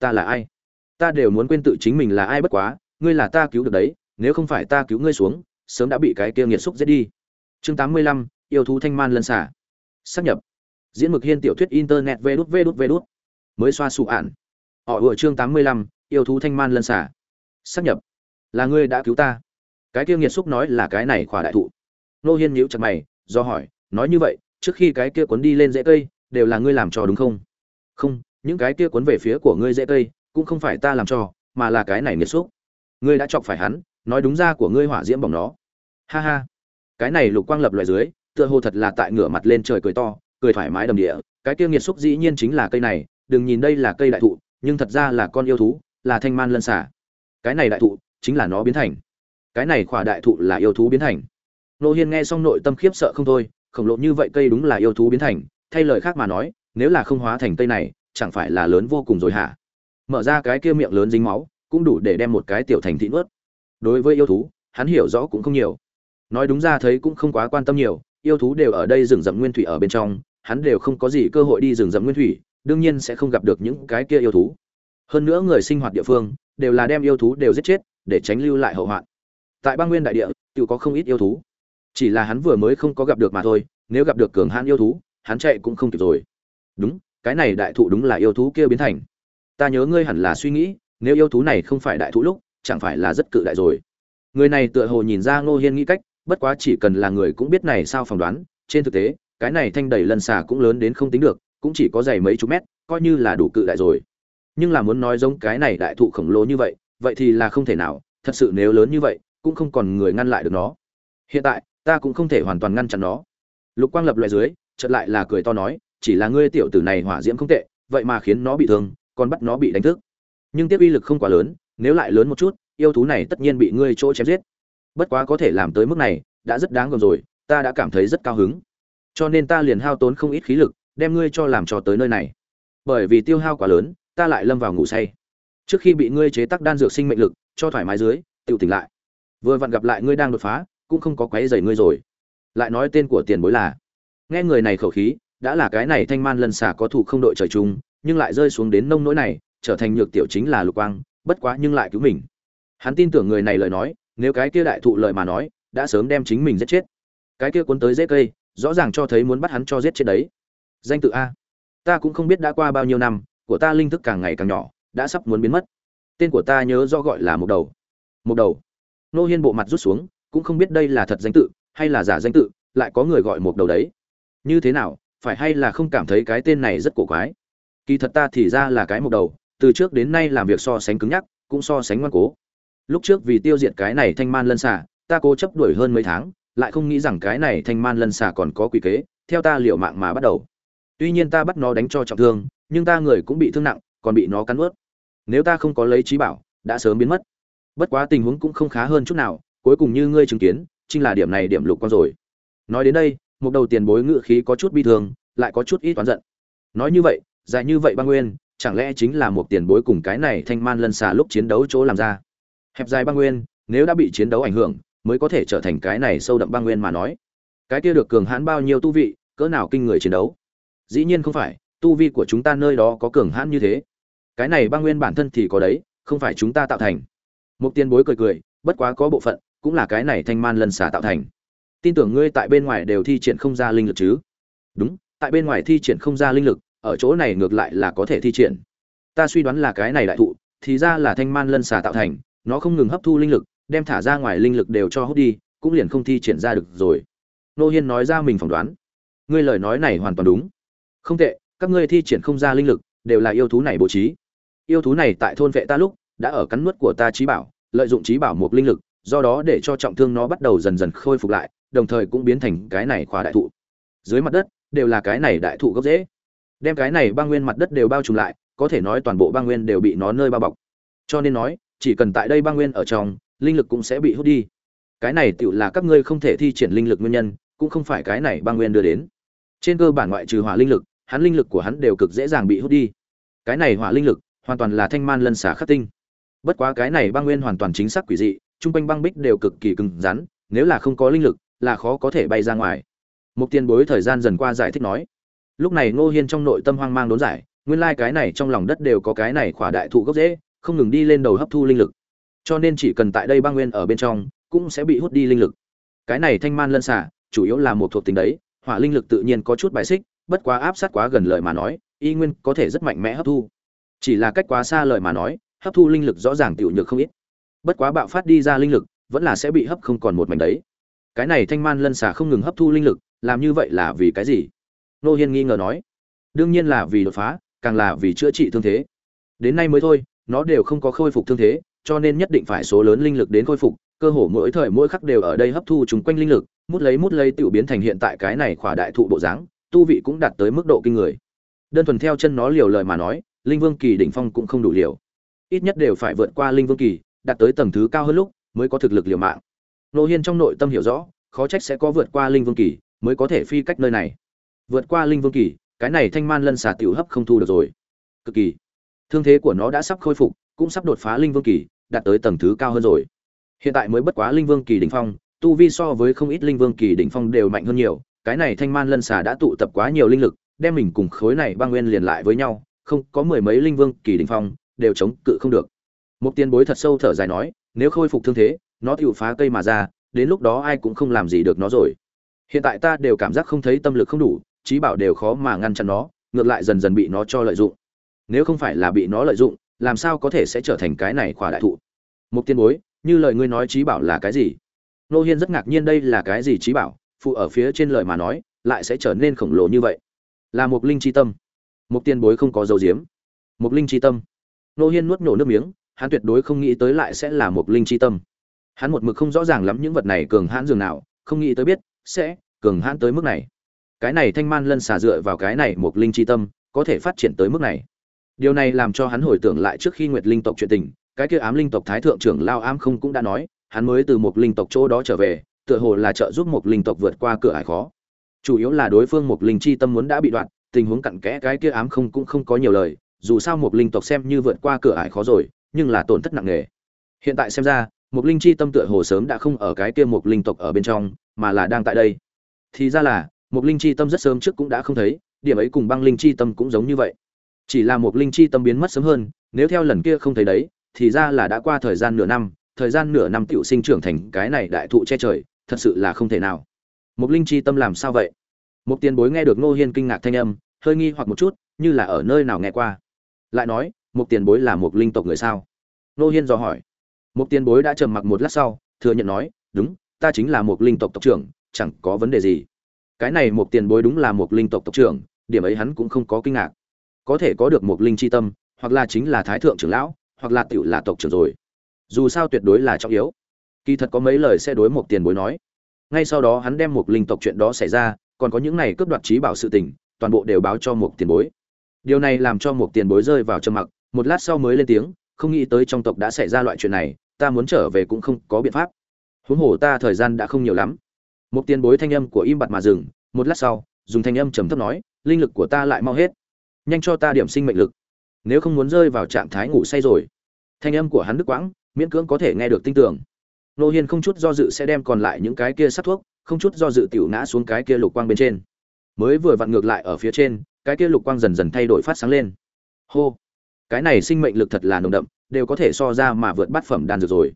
ta là ai? Ta đều muốn quên tự chính mình là ai bất quá, ngươi là ta cứu được đấy, nếu không phải ta cứu ngươi xuống, sớm đã bị cái kia nghiệt xúc giết đi. Chương tám mươi lăm, yêu thú thanh man lân xả. Sắp nhập. Diễn mực hiên tiểu thuyết internet vê đút vê đút vê đút. Mới xoa sụ ản. họ vừa chương tám mươi lăm, yêu thú thanh man lân xả. Sắp nhập. Là ngươi đã cứu ta. Cái kia nghiệt xúc nói là cái này khỏa đại thụ. Nô hiên nhíu chặt mày, do hỏi, nói như vậy, trước khi cái kia cuốn đi lên dễ cây, đều là ngươi làm cho đúng không? Không những cái kia cuốn về phía của ngươi dễ cây, cũng không phải ta làm cho, mà là cái này nghiệt xúc. Ngươi đã chọc phải hắn, nói đúng ra của ngươi hỏa diễm bỏng nó. Ha ha. Cái này lục quang lập loại dưới, tựa hồ thật là tại ngửa mặt lên trời cười to, cười thoải mái đầm địa. Cái kia nghiệt xúc dĩ nhiên chính là cây này, đừng nhìn đây là cây đại thụ, nhưng thật ra là con yêu thú, là thanh man lân xả cái này đại thụ, chính là nó biến thành. Cái này khỏa đại thụ là yêu thú biến thành. Nô hiên nghe xong nội tâm khiếp sợ không thôi, khổng lồ như vậy cây đúng là yêu thú biến thành, thay lời khác mà nói, nếu là không hóa thành cây này chẳng phải là lớn vô cùng rồi hả? Mở ra cái kia miệng lớn dính máu, cũng đủ để đem một cái tiểu thành thị nuốt. Đối với yêu thú, hắn hiểu rõ cũng không nhiều. Nói đúng ra thấy cũng không quá quan tâm nhiều, yêu thú đều ở đây rừng rậm nguyên thủy ở bên trong, hắn đều không có gì cơ hội đi rừng rậm nguyên thủy, đương nhiên sẽ không gặp được những cái kia yêu thú. Hơn nữa người sinh hoạt địa phương, đều là đem yêu thú đều giết chết, để tránh lưu lại hậu hoạn. Tại bang nguyên đại địa, tự có không ít yêu thú. Chỉ là hắn vừa mới không có gặp được mà thôi, nếu gặp được cường hãn yêu thú, hắn chạy cũng không kịp rồi. Đúng cái này đại thụ đúng là yêu thú kia biến thành. Ta nhớ ngươi hẳn là suy nghĩ, nếu yêu thú này không phải đại thụ lúc, chẳng phải là rất cự đại rồi. Người này tựa hồ nhìn ra ngô hiên nghĩ cách, bất quá chỉ cần là người cũng biết này sao phỏng đoán. Trên thực tế, cái này thanh đầy lần xà cũng lớn đến không tính được, cũng chỉ có dày mấy chục mét, coi như là đủ cự đại rồi. Nhưng là muốn nói giống cái này đại thụ khổng lồ như vậy vậy thì là không thể nào, thật sự nếu lớn như vậy, cũng không còn người ngăn lại được nó. Hiện tại, ta cũng không thể hoàn toàn ngăn chặn nó. Lục quang lập loại dưới, chợt lại là cười to nói chỉ là ngươi tiểu tử này hỏa diễm không tệ, vậy mà khiến nó bị thương, còn bắt nó bị đánh thức. Nhưng tiếp uy lực không quá lớn, nếu lại lớn một chút, yêu thú này tất nhiên bị ngươi chỗ chém giết. Bất quá có thể làm tới mức này, đã rất đáng gờm rồi, ta đã cảm thấy rất cao hứng. Cho nên ta liền hao tốn không ít khí lực, đem ngươi cho làm cho tới nơi này. Bởi vì tiêu hao quá lớn, ta lại lâm vào ngủ say. Trước khi bị ngươi chế tác đan dược sinh mệnh lực, cho thoải mái dưới tự tỉnh lại. Vừa vặn gặp lại ngươi đang đột phá, cũng không có quấy rầy ngươi rồi. Lại nói tên của tiền bối là. Nghe người này khẩu khí đã là cái này thanh man lần xả có thủ không đội trời chung, nhưng lại rơi xuống đến nông nỗi này, trở thành nhược tiểu chính là lục quang, bất quá nhưng lại cứu mình. Hắn tin tưởng người này lời nói, nếu cái kia đại thụ lời mà nói, đã sớm đem chính mình giết chết. Cái kia cuốn tới dễ cây, rõ ràng cho thấy muốn bắt hắn cho giết chết đấy. Danh tự a. Ta cũng không biết đã qua bao nhiêu năm, của ta linh thức càng ngày càng nhỏ, đã sắp muốn biến mất. Tên của ta nhớ do gọi là một đầu. Một đầu. Nô hiên bộ mặt rút xuống, cũng không biết đây là thật danh tự, hay là giả danh tự, lại có người gọi một đầu đấy. Như thế nào phải hay là không cảm thấy cái tên này rất cổ quái? Kỳ thật ta thì ra là cái một đầu, từ trước đến nay làm việc so sánh cứng nhắc, cũng so sánh ngoan cố. Lúc trước vì tiêu diệt cái này thanh man lân xả ta cố chấp đuổi hơn mấy tháng, lại không nghĩ rằng cái này thanh man lân xả còn có quỷ kế, theo ta liệu mạng mà bắt đầu. Tuy nhiên ta bắt nó đánh cho trọng thương, nhưng ta người cũng bị thương nặng, còn bị nó cắn ướt nếu ta không có lấy trí bảo, đã sớm biến mất. Bất quá tình huống cũng không khá hơn chút nào, cuối cùng như ngươi chứng kiến, chính là điểm này điểm lục con rồi. Nói đến đây một đầu tiền bối ngự khí có chút bi thương, lại có chút ít toán giận. Nói như vậy, dài như vậy băng nguyên, chẳng lẽ chính là một tiền bối cùng cái này thanh man lân xà lúc chiến đấu chỗ làm ra? Hẹp dài băng nguyên, nếu đã bị chiến đấu ảnh hưởng, mới có thể trở thành cái này sâu đậm băng nguyên mà nói. Cái kia được cường hãn bao nhiêu tu vị, cỡ nào kinh người chiến đấu? Dĩ nhiên không phải, tu vi của chúng ta nơi đó có cường hãn như thế. Cái này băng nguyên bản thân thì có đấy, không phải chúng ta tạo thành. Một tiền bối cười cười, bất quá có bộ phận, cũng là cái này thanh man lân xà tạo thành tin tưởng ngươi tại bên ngoài đều thi triển không ra linh lực chứ? Đúng, tại bên ngoài thi triển không ra linh lực, ở chỗ này ngược lại là có thể thi triển. Ta suy đoán là cái này đại thụ, thì ra là thanh man lân xà tạo thành, nó không ngừng hấp thu linh lực, đem thả ra ngoài linh lực đều cho hút đi, cũng liền không thi triển ra được rồi. Nô hiên nói ra mình phỏng đoán. Ngươi lời nói này hoàn toàn đúng. Không tệ, các ngươi thi triển không ra linh lực, đều là yêu thú này bố trí. Yêu thú này tại thôn vệ ta lúc, đã ở cắn nuốt của ta trí bảo, lợi dụng trí bảo một linh lực, do đó để cho trọng thương nó bắt đầu dần dần khôi phục lại đồng thời cũng biến thành cái này khóa đại thụ. Dưới mặt đất, đều là cái này đại thụ gốc rễ. Đem cái này băng nguyên mặt đất đều bao trùm lại, có thể nói toàn bộ băng nguyên đều bị nó nơi bao bọc. Cho nên nói, chỉ cần tại đây băng nguyên ở trong, linh lực cũng sẽ bị hút đi. Cái này tựu là các ngươi không thể thi triển linh lực nguyên nhân, cũng không phải cái này băng nguyên đưa đến. Trên cơ bản ngoại trừ hỏa linh lực, hắn linh lực của hắn đều cực dễ dàng bị hút đi. Cái này hỏa linh lực, hoàn toàn là thanh man lân xả khắc tinh. Bất quá cái này băng nguyên hoàn toàn chính xác quỷ dị, chung quanh băng bích đều cực kỳ cứng rắn, nếu là không có linh lực là khó có thể bay ra ngoài. Một tiền bối thời gian dần qua giải thích nói, lúc này ngô hiên trong nội tâm hoang mang đốn giải, nguyên lai cái này trong lòng đất đều có cái này khỏa đại thụ gốc rễ, không ngừng đi lên đầu hấp thu linh lực. Cho nên chỉ cần tại đây băng nguyên ở bên trong, cũng sẽ bị hút đi linh lực. Cái này thanh man lân xả chủ yếu là một thuộc tính đấy, hỏa linh lực tự nhiên có chút bài xích, bất quá áp sát quá gần lời mà nói, y nguyên có thể rất mạnh mẽ hấp thu. Chỉ là cách quá xa lời mà nói, hấp thu linh lực rõ ràng tiểu nhược không ít. Bất quá bạo phát đi ra linh lực, vẫn là sẽ bị hấp không còn một mảnh đấy cái này thanh man lân xà không ngừng hấp thu linh lực, làm như vậy là vì cái gì? Nô hiên nghi ngờ nói. Đương nhiên là vì đột phá, càng là vì chữa trị thương thế. Đến nay mới thôi, nó đều không có khôi phục thương thế, cho nên nhất định phải số lớn linh lực đến khôi phục, cơ hồ mỗi thời mỗi khắc đều ở đây hấp thu chúng quanh linh lực, mút lấy mút lấy tiểu biến thành hiện tại cái này khỏa đại thụ bộ dáng, tu vị cũng đạt tới mức độ kinh người. Đơn thuần theo chân nó liều lời mà nói, linh vương kỳ đỉnh phong cũng không đủ liều. Ít nhất đều phải vượt qua linh vương kỳ, đạt tới tầng thứ cao hơn lúc, mới có thực lực liều mạng nô hiên trong nội tâm hiểu rõ, khó trách sẽ có vượt qua linh vương kỳ, mới có thể phi cách nơi này. Vượt qua linh vương kỳ, cái này thanh man lân xà tiểu hấp không thu được rồi. Cực kỳ. Thương thế của nó đã sắp khôi phục, cũng sắp đột phá linh vương kỳ, đạt tới tầng thứ cao hơn rồi. Hiện tại mới bất quá linh vương kỳ đỉnh phong, tu vi so với không ít linh vương kỳ đỉnh phong đều mạnh hơn nhiều, cái này thanh man lân xà đã tụ tập quá nhiều linh lực, đem mình cùng khối này băng nguyên liền lại với nhau, không có mười mấy linh vương kỳ đỉnh phong, đều chống cự không được. Một tiên bối thật sâu thở dài nói, nếu khôi phục thương thế nó tự phá cây mà ra, đến lúc đó ai cũng không làm gì được nó rồi. Hiện tại ta đều cảm giác không thấy tâm lực không đủ, trí bảo đều khó mà ngăn chặn nó, ngược lại dần dần bị nó cho lợi dụng. Nếu không phải là bị nó lợi dụng, làm sao có thể sẽ trở thành cái này khỏa đại thụ? Một tiên bối, như lời ngươi nói trí bảo là cái gì? Nô hiên rất ngạc nhiên đây là cái gì trí bảo, phụ ở phía trên lời mà nói, lại sẽ trở nên khổng lồ như vậy. Là một linh chi tâm. Một tiên bối không có dấu diếm một linh chi tâm. Nô hiên nuốt nổ nước miếng, hắn tuyệt đối không nghĩ tới lại sẽ là một linh chi tâm hắn một mực không rõ ràng lắm những vật này cường hãn dường nào, không nghĩ tới biết, sẽ cường hãn tới mức này. Cái này thanh man lân xả dựa vào cái này một linh chi tâm, có thể phát triển tới mức này. Điều này làm cho hắn hồi tưởng lại trước khi nguyệt linh tộc chuyện tình, cái kia ám linh tộc thái thượng trưởng lao ám không cũng đã nói, hắn mới từ một linh tộc chỗ đó trở về, tựa hồ là trợ giúp một linh tộc vượt qua cửa ải khó. Chủ yếu là đối phương một linh chi tâm muốn đã bị đoạn, tình huống cặn kẽ cái kia ám không cũng không có nhiều lời, dù sao một linh tộc xem như vượt qua cửa ải khó rồi, nhưng là tổn thất nặng nề. Hiện tại xem ra Mục linh chi tâm tựa hồ sớm đã không ở cái kia Mục linh tộc ở bên trong, mà là đang tại đây. Thì ra là Mục linh chi tâm rất sớm trước cũng đã không thấy, điểm ấy cùng băng linh chi tâm cũng giống như vậy. Chỉ là Mục linh chi tâm biến mất sớm hơn, nếu theo lần kia không thấy đấy, thì ra là đã qua thời gian nửa năm, thời gian nửa năm tiểu sinh trưởng thành cái này đại thụ che trời, thật sự là không thể nào. Mục linh chi tâm làm sao vậy? Mục tiền bối nghe được ngô hiên kinh ngạc thanh âm, hơi nghi hoặc một chút, như là ở nơi nào nghe qua. Lại nói Mục tiền bối là Mục linh tộc người sao? Ngô hiên dò hỏi một tiền bối đã trầm mặc một lát sau, thừa nhận nói, đúng, ta chính là một linh tộc tộc trưởng, chẳng có vấn đề gì. Cái này một tiền bối đúng là một linh tộc tộc trưởng, điểm ấy hắn cũng không có kinh ngạc. Có thể có được một linh chi tâm, hoặc là chính là thái thượng trưởng lão, hoặc là tiểu là tộc trưởng rồi. Dù sao tuyệt đối là trọng yếu. Kỳ thật có mấy lời sẽ đối một tiền bối nói. Ngay sau đó hắn đem một linh tộc chuyện đó xảy ra, còn có những này cướp đoạt trí bảo sự tình, toàn bộ đều báo cho một tiền bối. Điều này làm cho một tiền bối rơi vào trầm mặc, một lát sau mới lên tiếng không nghĩ tới trong tộc đã xảy ra loại chuyện này, ta muốn trở về cũng không có biện pháp. Huống hồ ta thời gian đã không nhiều lắm. Một tiền bối thanh âm của im bặt mà dừng, một lát sau, dùng thanh âm trầm thấp nói, linh lực của ta lại mau hết. Nhanh cho ta điểm sinh mệnh lực. Nếu không muốn rơi vào trạng thái ngủ say rồi. Thanh âm của hắn đức quãng, miễn cưỡng có thể nghe được tinh tưởng nô hiên không chút do dự sẽ đem còn lại những cái kia sát thuốc, không chút do dự tiểu ngã xuống cái kia lục quang bên trên. Mới vừa vặn ngược lại ở phía trên, cái kia lục quang dần dần thay đổi phát sáng lên. Hô! Cái này sinh mệnh lực thật là nồng đậm, đều có thể so ra mà vượt bát phẩm đan dược rồi.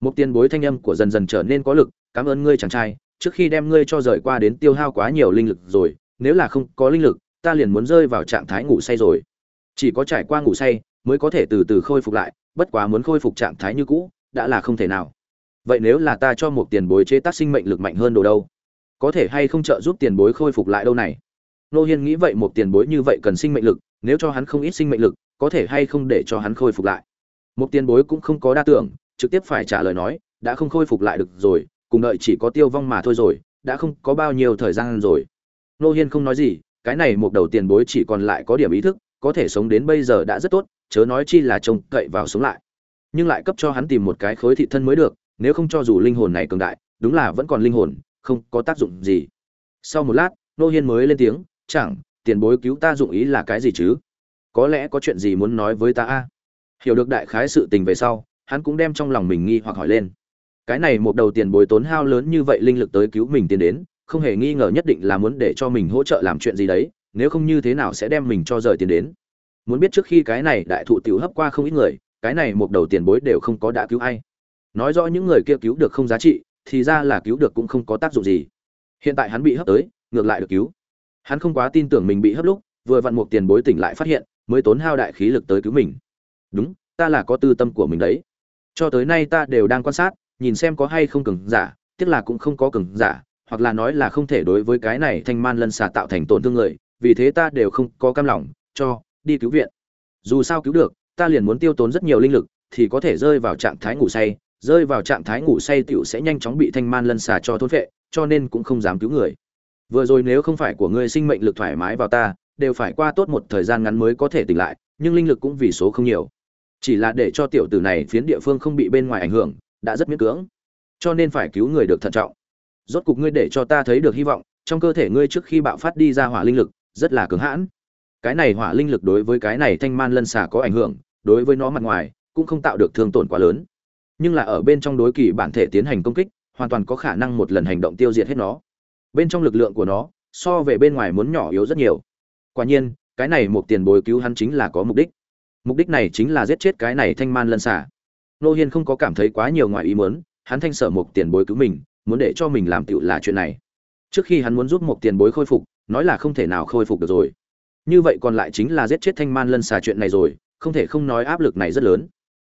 Một tiền bối thanh âm của dần dần trở nên có lực, cảm ơn ngươi chàng trai, trước khi đem ngươi cho rời qua đến tiêu hao quá nhiều linh lực rồi, nếu là không có linh lực, ta liền muốn rơi vào trạng thái ngủ say rồi. Chỉ có trải qua ngủ say mới có thể từ từ khôi phục lại, bất quá muốn khôi phục trạng thái như cũ, đã là không thể nào. Vậy nếu là ta cho một tiền bối chế tác sinh mệnh lực mạnh hơn đồ đâu? Có thể hay không trợ giúp tiền bối khôi phục lại đâu này? Nô hiên nghĩ vậy một tiền bối như vậy cần sinh mệnh lực, nếu cho hắn không ít sinh mệnh lực có thể hay không để cho hắn khôi phục lại. Một tiền bối cũng không có đa tưởng, trực tiếp phải trả lời nói, đã không khôi phục lại được rồi, cùng đợi chỉ có tiêu vong mà thôi rồi, đã không có bao nhiêu thời gian rồi. Nô hiên không nói gì, cái này một đầu tiền bối chỉ còn lại có điểm ý thức, có thể sống đến bây giờ đã rất tốt, chớ nói chi là trông cậy vào sống lại. Nhưng lại cấp cho hắn tìm một cái khối thị thân mới được, nếu không cho dù linh hồn này cường đại, đúng là vẫn còn linh hồn, không có tác dụng gì. Sau một lát, nô hiên mới lên tiếng, chẳng, tiền bối cứu ta dụng ý là cái gì chứ? Có lẽ có chuyện gì muốn nói với ta a? Hiểu được đại khái sự tình về sau, hắn cũng đem trong lòng mình nghi hoặc hỏi lên. Cái này một đầu tiền bối tốn hao lớn như vậy linh lực tới cứu mình tiến đến, không hề nghi ngờ nhất định là muốn để cho mình hỗ trợ làm chuyện gì đấy, nếu không như thế nào sẽ đem mình cho rời tiền đến. Muốn biết trước khi cái này đại thụ tiểu hấp qua không ít người, cái này một đầu tiền bối đều không có đã cứu ai. Nói rõ những người kia cứu được không giá trị, thì ra là cứu được cũng không có tác dụng gì. Hiện tại hắn bị hấp tới, ngược lại được cứu. Hắn không quá tin tưởng mình bị hấp lúc, vừa vặn một tiền bối tỉnh lại phát hiện mới tốn hao đại khí lực tới cứu mình. Đúng, ta là có tư tâm của mình đấy. Cho tới nay ta đều đang quan sát, nhìn xem có hay không cường giả tức là cũng không có cường giả, hoặc là nói là không thể đối với cái này thanh man lân xà tạo thành tổn thương người, vì thế ta đều không có cam lòng, cho, đi cứu viện. Dù sao cứu được, ta liền muốn tiêu tốn rất nhiều linh lực, thì có thể rơi vào trạng thái ngủ say, rơi vào trạng thái ngủ say tiểu sẽ nhanh chóng bị thanh man lân xà cho thôn phệ cho nên cũng không dám cứu người. Vừa rồi nếu không phải của ngươi sinh mệnh lực thoải mái vào ta đều phải qua tốt một thời gian ngắn mới có thể tỉnh lại, nhưng linh lực cũng vì số không nhiều. Chỉ là để cho tiểu tử này phiến địa phương không bị bên ngoài ảnh hưởng, đã rất miễn cưỡng. Cho nên phải cứu người được thận trọng. Rốt cục ngươi để cho ta thấy được hy vọng, trong cơ thể ngươi trước khi bạo phát đi ra hỏa linh lực, rất là cứng hãn. Cái này hỏa linh lực đối với cái này thanh man lân xà có ảnh hưởng, đối với nó mặt ngoài, cũng không tạo được thương tổn quá lớn. Nhưng là ở bên trong đối kỳ bản thể tiến hành công kích, hoàn toàn có khả năng một lần hành động tiêu diệt hết nó. Bên trong lực lượng của nó, so về bên ngoài muốn nhỏ yếu rất nhiều quả nhiên, cái này một tiền bồi cứu hắn chính là có mục đích. Mục đích này chính là giết chết cái này thanh man lân xả nô hiên không có cảm thấy quá nhiều ngoài ý muốn, hắn thanh sở một tiền bối cứu mình, muốn để cho mình làm tựu là chuyện này. Trước khi hắn muốn giúp một tiền bối khôi phục, nói là không thể nào khôi phục được rồi. Như vậy còn lại chính là giết chết thanh man lân xà chuyện này rồi, không thể không nói áp lực này rất lớn.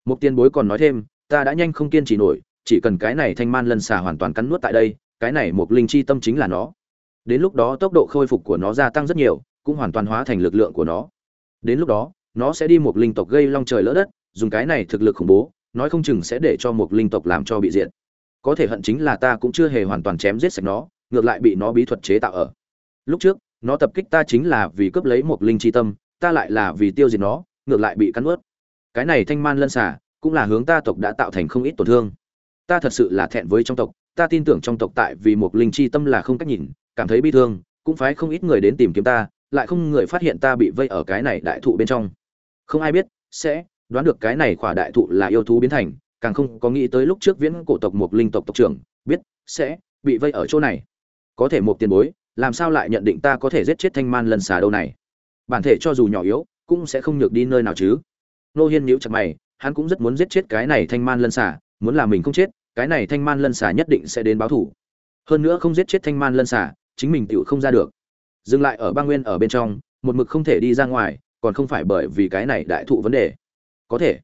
Một tiền bối còn nói thêm, ta đã nhanh không kiên trì nổi, chỉ cần cái này thanh man lân xà hoàn toàn cắn nuốt tại đây, cái này một linh chi tâm chính là nó. Đến lúc đó tốc độ khôi phục của nó gia tăng rất nhiều cũng hoàn toàn hóa thành lực lượng của nó. Đến lúc đó, nó sẽ đi một linh tộc gây long trời lỡ đất, dùng cái này thực lực khủng bố, nói không chừng sẽ để cho một linh tộc làm cho bị diện có thể hận chính là ta cũng chưa hề hoàn toàn chém giết sạch nó, ngược lại bị nó bí thuật chế tạo ở. Lúc trước, nó tập kích ta chính là vì cướp lấy một linh chi tâm, ta lại là vì tiêu diệt nó, ngược lại bị cắn ướt cái này thanh man lân xả cũng là hướng ta tộc đã tạo thành không ít tổn thương. Ta thật sự là thẹn với trong tộc, ta tin tưởng trong tộc tại vì một linh chi tâm là không cách nhìn, cảm thấy bi thương, cũng phải không ít người đến tìm kiếm ta lại không người phát hiện ta bị vây ở cái này đại thụ bên trong. Không ai biết, sẽ đoán được cái này khỏa đại thụ là yêu thú biến thành, càng không có nghĩ tới lúc trước viễn cổ tộc một linh tộc tộc trưởng biết sẽ bị vây ở chỗ này. Có thể một tiền bối, làm sao lại nhận định ta có thể giết chết thanh man lần xà đâu này? Bản thể cho dù nhỏ yếu, cũng sẽ không nhược đi nơi nào chứ. Nô hiên nhíu chặt mày, hắn cũng rất muốn giết chết cái này thanh man lân xà, muốn là mình không chết, cái này thanh man lân xà nhất định sẽ đến báo thủ. Hơn nữa không giết chết thanh man lân xà, chính mình tựu không ra được dừng lại ở bang nguyên ở bên trong, một mực không thể đi ra ngoài, còn không phải bởi vì cái này đại thụ vấn đề. Có thể,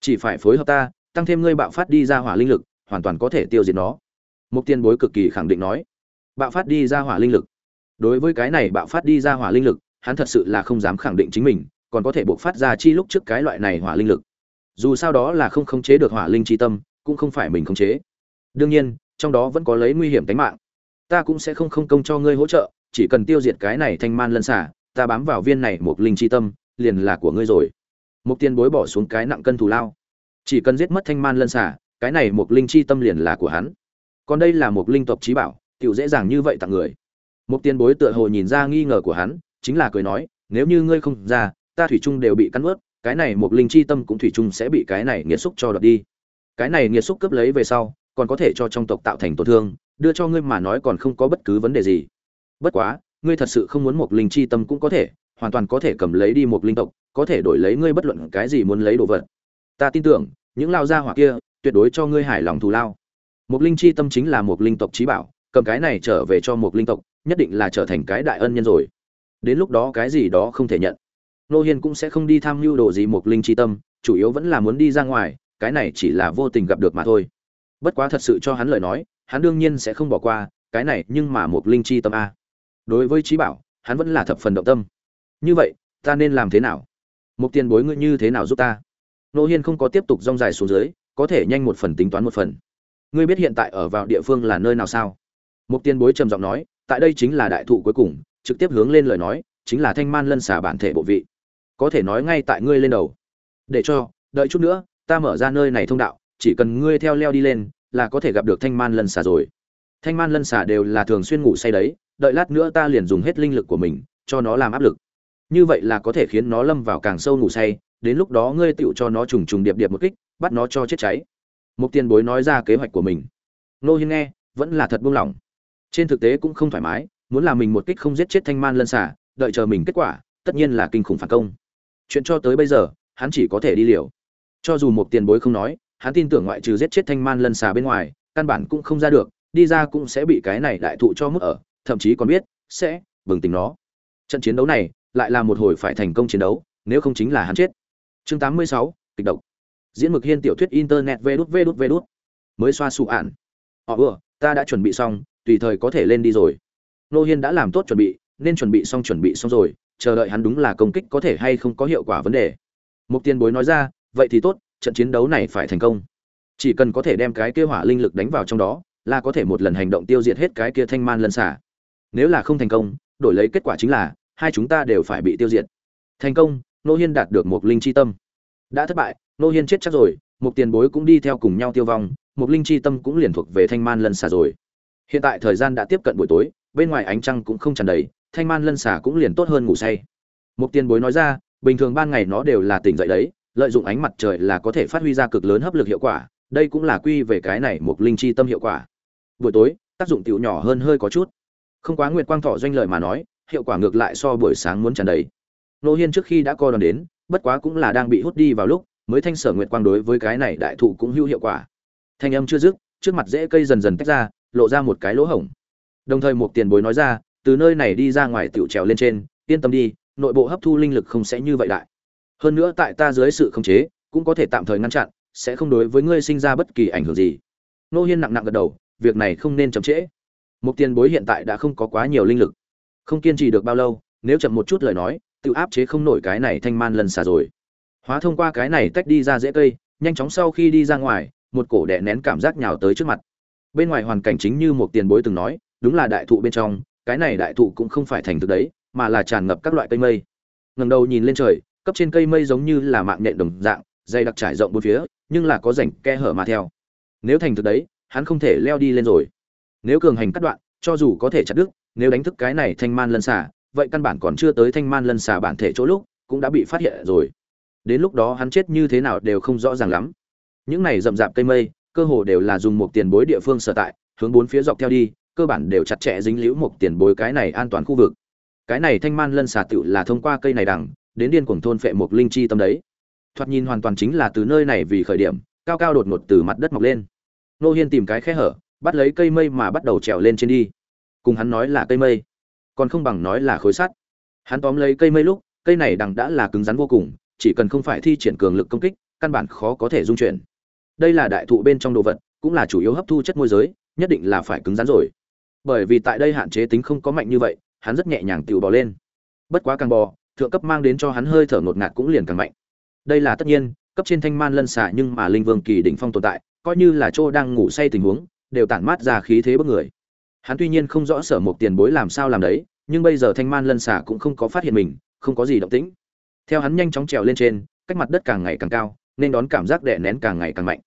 chỉ phải phối hợp ta, tăng thêm ngươi bạo phát đi ra hỏa linh lực, hoàn toàn có thể tiêu diệt nó. Mục tiên bối cực kỳ khẳng định nói. Bạo phát đi ra hỏa linh lực. Đối với cái này bạo phát đi ra hỏa linh lực, hắn thật sự là không dám khẳng định chính mình, còn có thể buộc phát ra chi lúc trước cái loại này hỏa linh lực. Dù sao đó là không khống chế được hỏa linh chi tâm, cũng không phải mình khống chế. Đương nhiên, trong đó vẫn có lấy nguy hiểm tính mạng. Ta cũng sẽ không không công cho ngươi hỗ trợ chỉ cần tiêu diệt cái này thanh man lân xả ta bám vào viên này một linh chi tâm, liền là của ngươi rồi. Một tiên bối bỏ xuống cái nặng cân thù lao. Chỉ cần giết mất thanh man lân xả cái này một linh chi tâm liền là của hắn. Còn đây là một linh tộc trí bảo, tiểu dễ dàng như vậy tặng người. Một tiên bối tựa hồ nhìn ra nghi ngờ của hắn, chính là cười nói, nếu như ngươi không ra, ta thủy chung đều bị cắn ướt cái này một linh chi tâm cũng thủy chung sẽ bị cái này nghiệt xúc cho đoạt đi. Cái này nghiệt xúc cướp lấy về sau, còn có thể cho trong tộc tạo thành tổn thương, đưa cho ngươi mà nói còn không có bất cứ vấn đề gì bất quá, ngươi thật sự không muốn một linh chi tâm cũng có thể, hoàn toàn có thể cầm lấy đi một linh tộc, có thể đổi lấy ngươi bất luận cái gì muốn lấy đồ vật. Ta tin tưởng, những lao gia hỏa kia, tuyệt đối cho ngươi hài lòng thù lao. Một linh chi tâm chính là một linh tộc trí bảo, cầm cái này trở về cho một linh tộc, nhất định là trở thành cái đại ân nhân rồi. Đến lúc đó cái gì đó không thể nhận. Nô hiên cũng sẽ không đi tham mưu đồ gì một linh chi tâm, chủ yếu vẫn là muốn đi ra ngoài, cái này chỉ là vô tình gặp được mà thôi. Bất quá thật sự cho hắn lời nói, hắn đương nhiên sẽ không bỏ qua, cái này nhưng mà một linh chi tâm a đối với trí bảo, hắn vẫn là thập phần động tâm. Như vậy, ta nên làm thế nào? Một tiền bối ngươi như thế nào giúp ta? Nô hiên không có tiếp tục rong dài xuống dưới, có thể nhanh một phần tính toán một phần. Ngươi biết hiện tại ở vào địa phương là nơi nào sao? Một tiền bối trầm giọng nói, tại đây chính là đại thụ cuối cùng, trực tiếp hướng lên lời nói, chính là thanh man lân xả bản thể bộ vị. Có thể nói ngay tại ngươi lên đầu. Để cho, đợi chút nữa, ta mở ra nơi này thông đạo, chỉ cần ngươi theo leo đi lên, là có thể gặp được thanh man lân xả rồi. Thanh man lân xả đều là thường xuyên ngủ say đấy đợi lát nữa ta liền dùng hết linh lực của mình, cho nó làm áp lực. Như vậy là có thể khiến nó lâm vào càng sâu ngủ say, đến lúc đó ngươi tựu cho nó trùng trùng điệp điệp một kích, bắt nó cho chết cháy. Mục tiền bối nói ra kế hoạch của mình. Nô hiên nghe, vẫn là thật buông lỏng. Trên thực tế cũng không thoải mái, muốn làm mình một kích không giết chết thanh man lân xả đợi chờ mình kết quả, tất nhiên là kinh khủng phản công. Chuyện cho tới bây giờ, hắn chỉ có thể đi liều. Cho dù một tiền bối không nói, hắn tin tưởng ngoại trừ giết chết thanh man lân xà bên ngoài, căn bản cũng không ra được, đi ra cũng sẽ bị cái này đại thụ cho mức ở thậm chí còn biết sẽ bừng tỉnh nó. Trận chiến đấu này lại là một hồi phải thành công chiến đấu nếu không chính là hắn chết. Chương 86, kịch độc. Diễn mực hiên tiểu thuyết internet vê đút vê đút vê đút. Mới xoa sụ ạn. Họ vừa ta đã chuẩn bị xong tùy thời có thể lên đi rồi. Nô hiên đã làm tốt chuẩn bị nên chuẩn bị xong chuẩn bị xong rồi chờ đợi hắn đúng là công kích có thể hay không có hiệu quả vấn đề. Mục tiền bối nói ra vậy thì tốt trận chiến đấu này phải thành công. Chỉ cần có thể đem cái kia hỏa linh lực đánh vào trong đó là có thể một lần hành động tiêu diệt hết cái kia thanh man lân xả nếu là không thành công, đổi lấy kết quả chính là, hai chúng ta đều phải bị tiêu diệt. Thành công nô hiên đạt được một linh chi tâm. Đã thất bại nô hiên chết chắc rồi một tiền bối cũng đi theo cùng nhau tiêu vong một linh chi tâm cũng liền thuộc về thanh man lân xả rồi. Hiện tại thời gian đã tiếp cận buổi tối, bên ngoài ánh trăng cũng không tràn đầy, thanh man lân xả cũng liền tốt hơn ngủ say. Một tiền bối nói ra, bình thường ban ngày nó đều là tỉnh dậy đấy, lợi dụng ánh mặt trời là có thể phát huy ra cực lớn hấp lực hiệu quả, đây cũng là quy về cái này một linh chi tâm hiệu quả. Buổi tối, tác dụng tiểu nhỏ hơn hơi có chút không quá nguyệt quang thọ doanh lời mà nói, hiệu quả ngược lại so buổi sáng muốn tràn đầy. Nô hiên trước khi đã co đòn đến, bất quá cũng là đang bị hút đi vào lúc, mới thanh sở nguyệt quang đối với cái này đại thụ cũng hữu hiệu quả. Thanh âm chưa dứt, trước mặt rễ cây dần dần tách ra, lộ ra một cái lỗ hổng. Đồng thời một tiền bối nói ra, từ nơi này đi ra ngoài tiểu trèo lên trên, yên tâm đi, nội bộ hấp thu linh lực không sẽ như vậy đại. Hơn nữa tại ta dưới sự khống chế, cũng có thể tạm thời ngăn chặn, sẽ không đối với ngươi sinh ra bất kỳ ảnh hưởng gì. Nô hiên nặng nặng gật đầu, việc này không nên chậm trễ một tiền bối hiện tại đã không có quá nhiều linh lực. Không kiên trì được bao lâu, nếu chậm một chút lời nói, tự áp chế không nổi cái này thanh man lần xả rồi. Hóa thông qua cái này tách đi ra dễ cây, nhanh chóng sau khi đi ra ngoài, một cổ đè nén cảm giác nhào tới trước mặt. Bên ngoài hoàn cảnh chính như một tiền bối từng nói, đúng là đại thụ bên trong, cái này đại thụ cũng không phải thành thực đấy, mà là tràn ngập các loại cây mây. Ngẩng đầu nhìn lên trời, cấp trên cây mây giống như là mạng nhện đồng dạng, dày đặc trải rộng bốn phía, nhưng là có rảnh khe hở mà theo. Nếu thành thực đấy, hắn không thể leo đi lên rồi. Nếu cường hành cắt đoạn cho dù có thể chặt đứt, nếu đánh thức cái này thanh man lân xả vậy căn bản còn chưa tới thanh man lân xả bản thể chỗ lúc, cũng đã bị phát hiện rồi. Đến lúc đó hắn chết như thế nào đều không rõ ràng lắm. Những này rậm rạp cây mây, cơ hồ đều là dùng một tiền bối địa phương sở tại, hướng bốn phía dọc theo đi, cơ bản đều chặt chẽ dính liễu một tiền bối cái này an toàn khu vực. Cái này thanh man lân xà tựu là thông qua cây này đằng, đến điên cuồng thôn phệ một linh chi tâm đấy. Thoạt nhìn hoàn toàn chính là từ nơi này vì khởi điểm, cao cao đột ngột từ mặt đất mọc lên. Nô hiên tìm cái khe hở bắt lấy cây mây mà bắt đầu trèo lên trên đi. Cùng hắn nói là cây mây, còn không bằng nói là khối sắt. Hắn tóm lấy cây mây lúc, cây này đằng đã là cứng rắn vô cùng, chỉ cần không phải thi triển cường lực công kích, căn bản khó có thể dung chuyển. Đây là đại thụ bên trong đồ vật, cũng là chủ yếu hấp thu chất môi giới, nhất định là phải cứng rắn rồi. Bởi vì tại đây hạn chế tính không có mạnh như vậy, hắn rất nhẹ nhàng tự bò lên. Bất quá càng bò, thượng cấp mang đến cho hắn hơi thở ngột ngạt cũng liền càng mạnh. Đây là tất nhiên, cấp trên thanh man lân xả nhưng mà linh vương kỳ đỉnh phong tồn tại, coi như là chỗ đang ngủ say tình huống đều tản mát ra khí thế bức người. Hắn tuy nhiên không rõ sở một tiền bối làm sao làm đấy, nhưng bây giờ thanh man lân xả cũng không có phát hiện mình, không có gì động tĩnh. Theo hắn nhanh chóng trèo lên trên, cách mặt đất càng ngày càng cao, nên đón cảm giác đè nén càng ngày càng mạnh.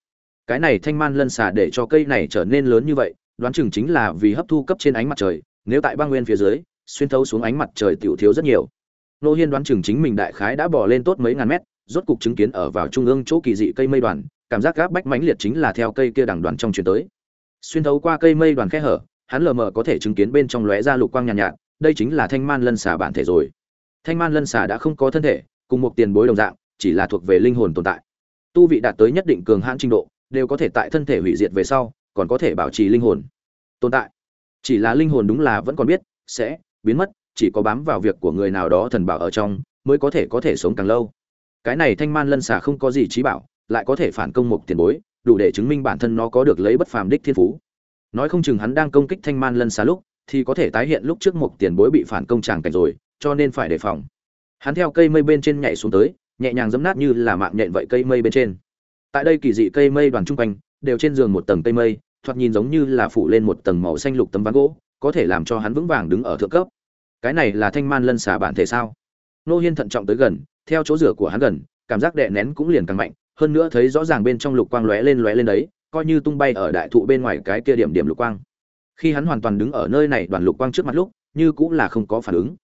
Cái này thanh man lân xả để cho cây này trở nên lớn như vậy, đoán chừng chính là vì hấp thu cấp trên ánh mặt trời, nếu tại băng nguyên phía dưới, xuyên thấu xuống ánh mặt trời tiểu thiếu rất nhiều. Nô hiên đoán chừng chính mình đại khái đã bỏ lên tốt mấy ngàn mét, rốt cục chứng kiến ở vào trung ương chỗ kỳ dị cây mây đoàn, cảm giác gáp bách mãnh liệt chính là theo cây kia đằng đoàn trong chuyển tới xuyên thấu qua cây mây đoàn khe hở hắn lờ mờ có thể chứng kiến bên trong lóe ra lục quang nhàn nhạt, nhạt đây chính là thanh man lân xà bản thể rồi. Thanh man lân xà đã không có thân thể cùng một tiền bối đồng dạng chỉ là thuộc về linh hồn tồn tại. Tu vị đạt tới nhất định cường hãn trình độ đều có thể tại thân thể hủy diệt về sau còn có thể bảo trì linh hồn tồn tại. Chỉ là linh hồn đúng là vẫn còn biết sẽ biến mất chỉ có bám vào việc của người nào đó thần bảo ở trong mới có thể có thể sống càng lâu. Cái này thanh man lân xà không có gì trí bảo lại có thể phản công một tiền bối đủ để chứng minh bản thân nó có được lấy bất phàm đích thiên phú. Nói không chừng hắn đang công kích thanh man lân xà lúc, thì có thể tái hiện lúc trước một tiền bối bị phản công tràng cảnh rồi, cho nên phải đề phòng. Hắn theo cây mây bên trên nhảy xuống tới, nhẹ nhàng giấm nát như là mạng nhện vậy cây mây bên trên. Tại đây kỳ dị cây mây đoàn trung quanh, đều trên giường một tầng cây mây, thoạt nhìn giống như là phủ lên một tầng màu xanh lục tấm ván gỗ, có thể làm cho hắn vững vàng đứng ở thượng cấp. Cái này là thanh man lân xà bản thể sao? Nô hiên thận trọng tới gần, theo chỗ rửa của hắn gần, cảm giác đè nén cũng liền càng mạnh hơn nữa thấy rõ ràng bên trong lục quang lóe lên lóe lên đấy coi như tung bay ở đại thụ bên ngoài cái kia điểm điểm lục quang. Khi hắn hoàn toàn đứng ở nơi này đoàn lục quang trước mặt lúc như cũng là không có phản ứng.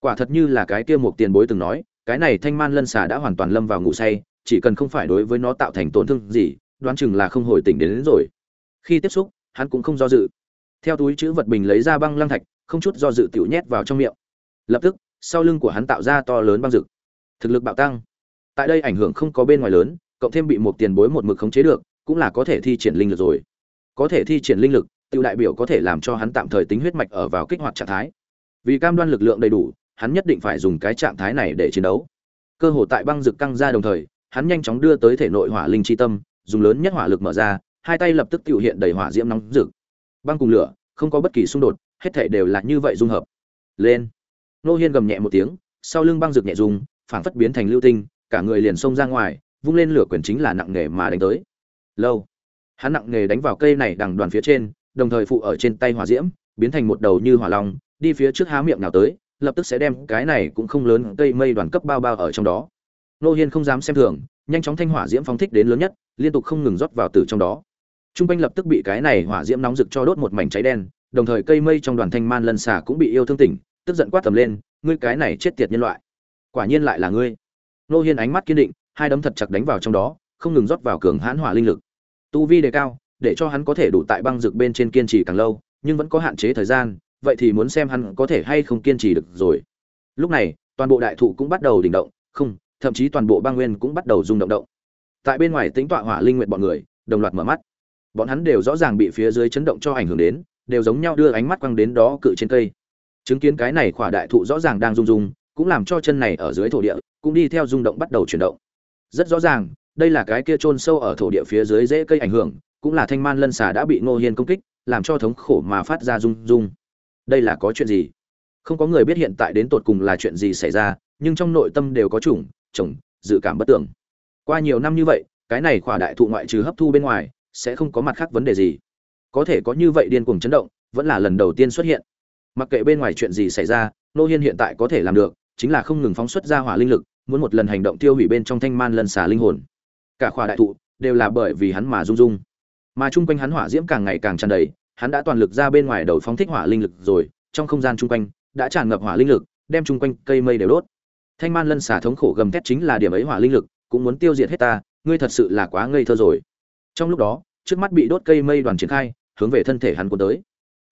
Quả thật như là cái kia một tiền bối từng nói cái này thanh man lân xà đã hoàn toàn lâm vào ngủ say chỉ cần không phải đối với nó tạo thành tổn thương gì đoán chừng là không hồi tỉnh đến, đến rồi. Khi tiếp xúc hắn cũng không do dự. Theo túi chữ vật bình lấy ra băng lăng thạch không chút do dự tiểu nhét vào trong miệng. Lập tức sau lưng của hắn tạo ra to lớn băng rực thực lực bạo tăng. Tại đây ảnh hưởng không có bên ngoài lớn cộng thêm bị một tiền bối một mực khống chế được cũng là có thể thi triển linh lực rồi. Có thể thi triển linh lực tiêu đại biểu có thể làm cho hắn tạm thời tính huyết mạch ở vào kích hoạt trạng thái. Vì cam đoan lực lượng đầy đủ hắn nhất định phải dùng cái trạng thái này để chiến đấu. Cơ hồ tại băng rực căng ra đồng thời hắn nhanh chóng đưa tới thể nội hỏa linh chi tâm dùng lớn nhất hỏa lực mở ra hai tay lập tức tự hiện đầy hỏa diễm nóng rực. Băng cùng lửa không có bất kỳ xung đột hết thể đều là như vậy dung hợp. Lên. Nô hiên gầm nhẹ một tiếng sau lưng băng rực nhẹ rung, phảng phất biến thành lưu tinh cả người liền xông ra ngoài vung lên lửa quyền chính là nặng nghề mà đánh tới. Lâu. Hắn nặng nghề đánh vào cây này đằng đoàn phía trên, đồng thời phụ ở trên tay hỏa diễm, biến thành một đầu như hỏa long, đi phía trước há miệng nào tới, lập tức sẽ đem cái này cũng không lớn cây mây đoàn cấp bao bao ở trong đó. Nô hiên không dám xem thường, nhanh chóng thanh hỏa diễm phóng thích đến lớn nhất, liên tục không ngừng rót vào từ trong đó. Trung quanh lập tức bị cái này hỏa diễm nóng rực cho đốt một mảnh cháy đen, đồng thời cây mây trong đoàn thanh man lân xà cũng bị yêu thương tỉnh, tức giận quát tầm lên, ngươi cái này chết tiệt nhân loại, quả nhiên lại là ngươi. Nô hiên ánh mắt kiên định hai đấm thật chặt đánh vào trong đó, không ngừng rót vào cường hãn hỏa linh lực. Tu vi đề cao, để cho hắn có thể đủ tại băng rực bên trên kiên trì càng lâu, nhưng vẫn có hạn chế thời gian, vậy thì muốn xem hắn có thể hay không kiên trì được rồi. Lúc này, toàn bộ đại thụ cũng bắt đầu đỉnh động, không, thậm chí toàn bộ băng nguyên cũng bắt đầu rung động động. Tại bên ngoài tính tọa hỏa linh nguyện bọn người, đồng loạt mở mắt. Bọn hắn đều rõ ràng bị phía dưới chấn động cho ảnh hưởng đến, đều giống nhau đưa ánh mắt quăng đến đó cự trên cây. Chứng kiến cái này khỏa đại thụ rõ ràng đang rung rung, cũng làm cho chân này ở dưới thổ địa, cũng đi theo rung động bắt đầu chuyển động rất rõ ràng, đây là cái kia chôn sâu ở thổ địa phía dưới dễ cây ảnh hưởng, cũng là thanh man lân xà đã bị ngô hiên công kích, làm cho thống khổ mà phát ra rung rung. Đây là có chuyện gì? Không có người biết hiện tại đến tột cùng là chuyện gì xảy ra, nhưng trong nội tâm đều có chủng, chồng, dự cảm bất tưởng qua nhiều năm như vậy, cái này khỏa đại thụ ngoại trừ hấp thu bên ngoài, sẽ không có mặt khác vấn đề gì. Có thể có như vậy điên cuồng chấn động, vẫn là lần đầu tiên xuất hiện. Mặc kệ bên ngoài chuyện gì xảy ra nô hiên hiện tại có thể làm được, chính là không ngừng phóng xuất ra hỏa linh lực muốn một lần hành động tiêu hủy bên trong thanh man lân xà linh hồn. Cả khỏa đại thụ đều là bởi vì hắn mà rung rung. Mà chung quanh hắn hỏa diễm càng ngày càng tràn đầy, hắn đã toàn lực ra bên ngoài đầu phóng thích hỏa linh lực rồi, trong không gian chung quanh đã tràn ngập hỏa linh lực, đem chung quanh cây mây đều đốt. Thanh man lân xà thống khổ gầm thét chính là điểm ấy hỏa linh lực, cũng muốn tiêu diệt hết ta, ngươi thật sự là quá ngây thơ rồi. Trong lúc đó, trước mắt bị đốt cây mây đoàn triển khai, hướng về thân thể hắn cuốn tới.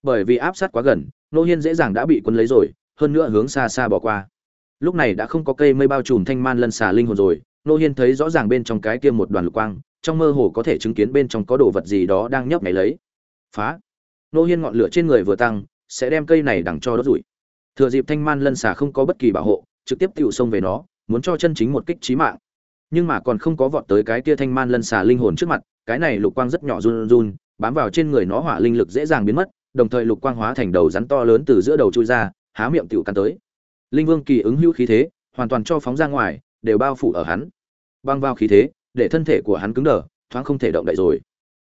Bởi vì áp sát quá gần, nô hiên dễ dàng đã bị cuốn lấy rồi, hơn nữa hướng xa xa bỏ qua lúc này đã không có cây mây bao trùm thanh man lân xà linh hồn rồi nô hiên thấy rõ ràng bên trong cái kia một đoàn lục quang, trong mơ hồ có thể chứng kiến bên trong có đồ vật gì đó đang nhấp nháy lấy. Phá! Nô hiên ngọn lửa trên người vừa tăng, sẽ đem cây này đằng cho đốt rủi thừa dịp thanh man lân xà không có bất kỳ bảo hộ, trực tiếp tựu xông về nó, muốn cho chân chính một kích trí mạng. Nhưng mà còn không có vọt tới cái kia thanh man lân xà linh hồn trước mặt, cái này lục quang rất nhỏ run run, bám vào trên người nó hỏa linh lực dễ dàng biến mất, đồng thời lục quang hóa thành đầu rắn to lớn từ giữa đầu chui ra, há miệng tựu cắn tới linh vương kỳ ứng hữu khí thế, hoàn toàn cho phóng ra ngoài, đều bao phủ ở hắn. Băng vào khí thế, để thân thể của hắn cứng đờ, thoáng không thể động đậy rồi.